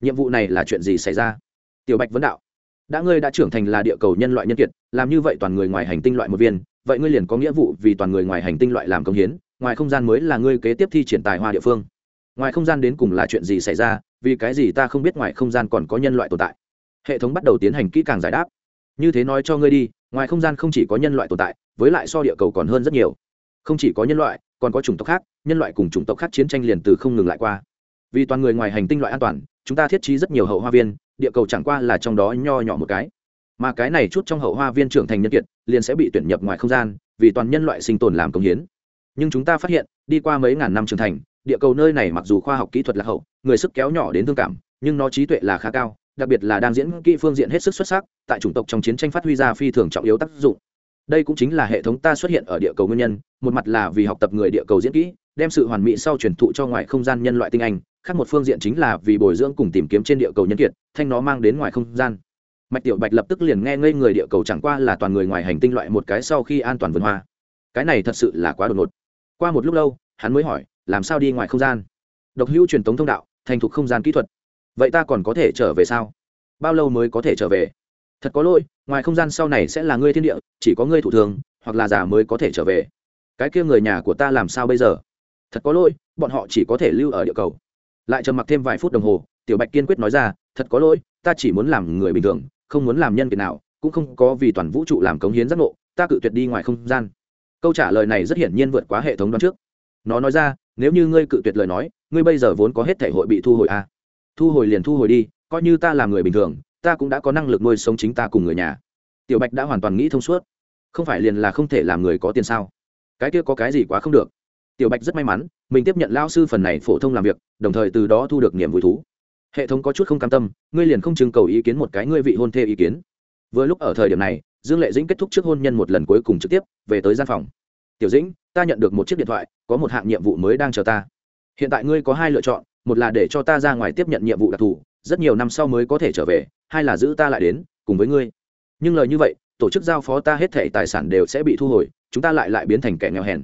Nhiệm vụ này là chuyện gì xảy ra? Tiểu bạch vấn đạo đã ngươi đã trưởng thành là địa cầu nhân loại nhân kiệt, làm như vậy toàn người ngoài hành tinh loại một viên, vậy ngươi liền có nghĩa vụ vì toàn người ngoài hành tinh loại làm công hiến, ngoài không gian mới là ngươi kế tiếp thi triển tài hoa địa phương. Ngoài không gian đến cùng là chuyện gì xảy ra, vì cái gì ta không biết ngoài không gian còn có nhân loại tồn tại? Hệ thống bắt đầu tiến hành kỹ càng giải đáp. Như thế nói cho ngươi đi, ngoài không gian không chỉ có nhân loại tồn tại, với lại so địa cầu còn hơn rất nhiều. Không chỉ có nhân loại, còn có chủng tộc khác, nhân loại cùng chủng tộc khác chiến tranh liền từ không ngừng lại qua. Vì toàn người ngoài hành tinh loại an toàn, chúng ta thiết trí rất nhiều hậu hoa viên địa cầu chẳng qua là trong đó nho nhỏ một cái. Mà cái này chút trong hậu hoa viên trưởng thành nhân kiệt, liền sẽ bị tuyển nhập ngoài không gian, vì toàn nhân loại sinh tồn làm công hiến. Nhưng chúng ta phát hiện, đi qua mấy ngàn năm trưởng thành, địa cầu nơi này mặc dù khoa học kỹ thuật là hậu, người sức kéo nhỏ đến thương cảm, nhưng nó trí tuệ là khá cao, đặc biệt là đang diễn kỹ phương diện hết sức xuất sắc, tại chủng tộc trong chiến tranh phát huy ra phi thường trọng yếu tác dụng đây cũng chính là hệ thống ta xuất hiện ở địa cầu nguyên nhân, một mặt là vì học tập người địa cầu diễn kỹ, đem sự hoàn mỹ sau truyền thụ cho ngoài không gian nhân loại tinh anh, khác một phương diện chính là vì bồi dưỡng cùng tìm kiếm trên địa cầu nhân kiệt, thanh nó mang đến ngoài không gian. Mạch tiểu bạch lập tức liền nghe ngây người địa cầu chẳng qua là toàn người ngoài hành tinh loại một cái sau khi an toàn vườn hoa. Cái này thật sự là quá đột ngột. Qua một lúc lâu, hắn mới hỏi, làm sao đi ngoài không gian? Độc hữu truyền thống thông đạo, thành thục không gian kỹ thuật. Vậy ta còn có thể trở về sao? Bao lâu mới có thể trở về? Thật có lỗi, ngoài không gian sau này sẽ là ngươi thiên địa, chỉ có ngươi thủ thường, hoặc là giả mới có thể trở về. Cái kia người nhà của ta làm sao bây giờ? Thật có lỗi, bọn họ chỉ có thể lưu ở địa cầu. Lại trầm mặc thêm vài phút đồng hồ, tiểu bạch kiên quyết nói ra, thật có lỗi, ta chỉ muốn làm người bình thường, không muốn làm nhân kiệt nào, cũng không có vì toàn vũ trụ làm cống hiến giác ngộ, ta cự tuyệt đi ngoài không gian. Câu trả lời này rất hiển nhiên vượt quá hệ thống đoán trước. Nó nói ra, nếu như ngươi cự tuyệt lời nói, ngươi bây giờ vốn có hết thể hội bị thu hồi à. thu hồi liền thu hồi đi, coi như ta làm người bình thường ta cũng đã có năng lực nuôi sống chính ta cùng người nhà. Tiểu bạch đã hoàn toàn nghĩ thông suốt. Không phải liền là không thể làm người có tiền sao? Cái kia có cái gì quá không được. Tiểu bạch rất may mắn, mình tiếp nhận lao sư phần này phổ thông làm việc, đồng thời từ đó thu được niềm vui thú. Hệ thống có chút không cam tâm, ngươi liền không trưng cầu ý kiến một cái ngươi vị hôn thê ý kiến. Vừa lúc ở thời điểm này, dương lệ dĩnh kết thúc trước hôn nhân một lần cuối cùng trực tiếp, về tới gian phòng. Tiểu dĩnh, ta nhận được một chiếc điện thoại, có một hạng nhiệm vụ mới đang chờ ta. Hiện tại ngươi có hai lựa chọn, một là để cho ta ra ngoài tiếp nhận nhiệm vụ đặc thù rất nhiều năm sau mới có thể trở về hay là giữ ta lại đến, cùng với ngươi. Nhưng lời như vậy, tổ chức giao phó ta hết thể tài sản đều sẽ bị thu hồi, chúng ta lại lại biến thành kẻ nghèo hèn.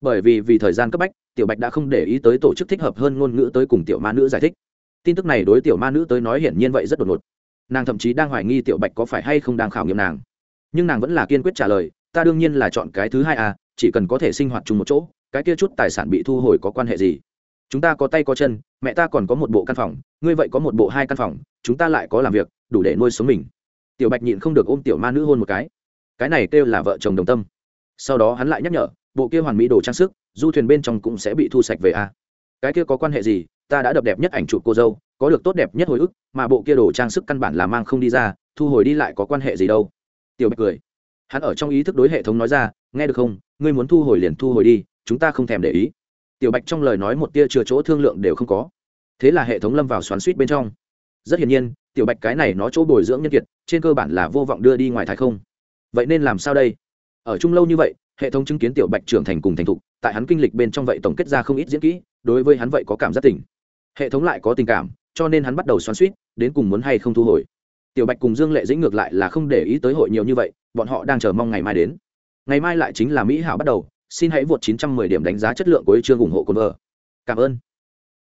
Bởi vì vì thời gian cấp bách, tiểu bạch đã không để ý tới tổ chức thích hợp hơn ngôn ngữ tới cùng tiểu ma nữ giải thích. Tin tức này đối tiểu ma nữ tới nói hiển nhiên vậy rất đột ngột. Nàng thậm chí đang hoài nghi tiểu bạch có phải hay không đang khảo nghiệm nàng. Nhưng nàng vẫn là kiên quyết trả lời, ta đương nhiên là chọn cái thứ hai à chỉ cần có thể sinh hoạt chung một chỗ, cái kia chút tài sản bị thu hồi có quan hệ gì? Chúng ta có tay có chân, mẹ ta còn có một bộ căn phòng, ngươi vậy có một bộ hai căn phòng, chúng ta lại có làm việc, đủ để nuôi sống mình. Tiểu bạch nhịn không được ôm tiểu ma nữ hôn một cái. Cái này kêu là vợ chồng đồng tâm. Sau đó hắn lại nhắc nhở, bộ kia hoàn mỹ đồ trang sức, du thuyền bên trong cũng sẽ bị thu sạch về a. À? cái kia có quan hệ gì? Ta đã đập đẹp nhất ảnh chụp cô dâu, có được tốt đẹp nhất hồi ức, mà bộ kia đồ trang sức căn bản là mang không đi ra, thu hồi đi lại có quan hệ gì đâu? Tiểu bạch cười. Hắn ở trong ý thức đối hệ thống nói ra, nghe được không? Ngươi muốn thu hồi liền thu hồi đi, chúng ta không thèm để ý tiểu bạch trong lời nói một tia chừa chỗ thương lượng đều không có. Thế là hệ thống lâm vào xoắn suýt bên trong. Rất hiển nhiên, tiểu bạch cái này nó chỗ bồi dưỡng nhân kiệt, trên cơ bản là vô vọng đưa đi ngoài thái không. Vậy nên làm sao đây? Ở chung lâu như vậy, hệ thống chứng kiến tiểu bạch trưởng thành cùng thành thục, tại hắn kinh lịch bên trong vậy tổng kết ra không ít diễn kỹ, đối với hắn vậy có cảm giác tỉnh hệ thống lại có tình cảm, cho nên hắn bắt đầu xoắn suýt, đến cùng muốn hay không thu hồi. Tiểu bạch cùng dương lệ dĩnh ngược lại là không để ý tới hội nhiều như vậy, bọn họ đang chờ mong ngày mai đến. Ngày mai lại chính là mỹ hảo bắt đầu xin hãy vượt 910 điểm đánh giá chất lượng của chương ủng hộ cồn vợ cảm ơn.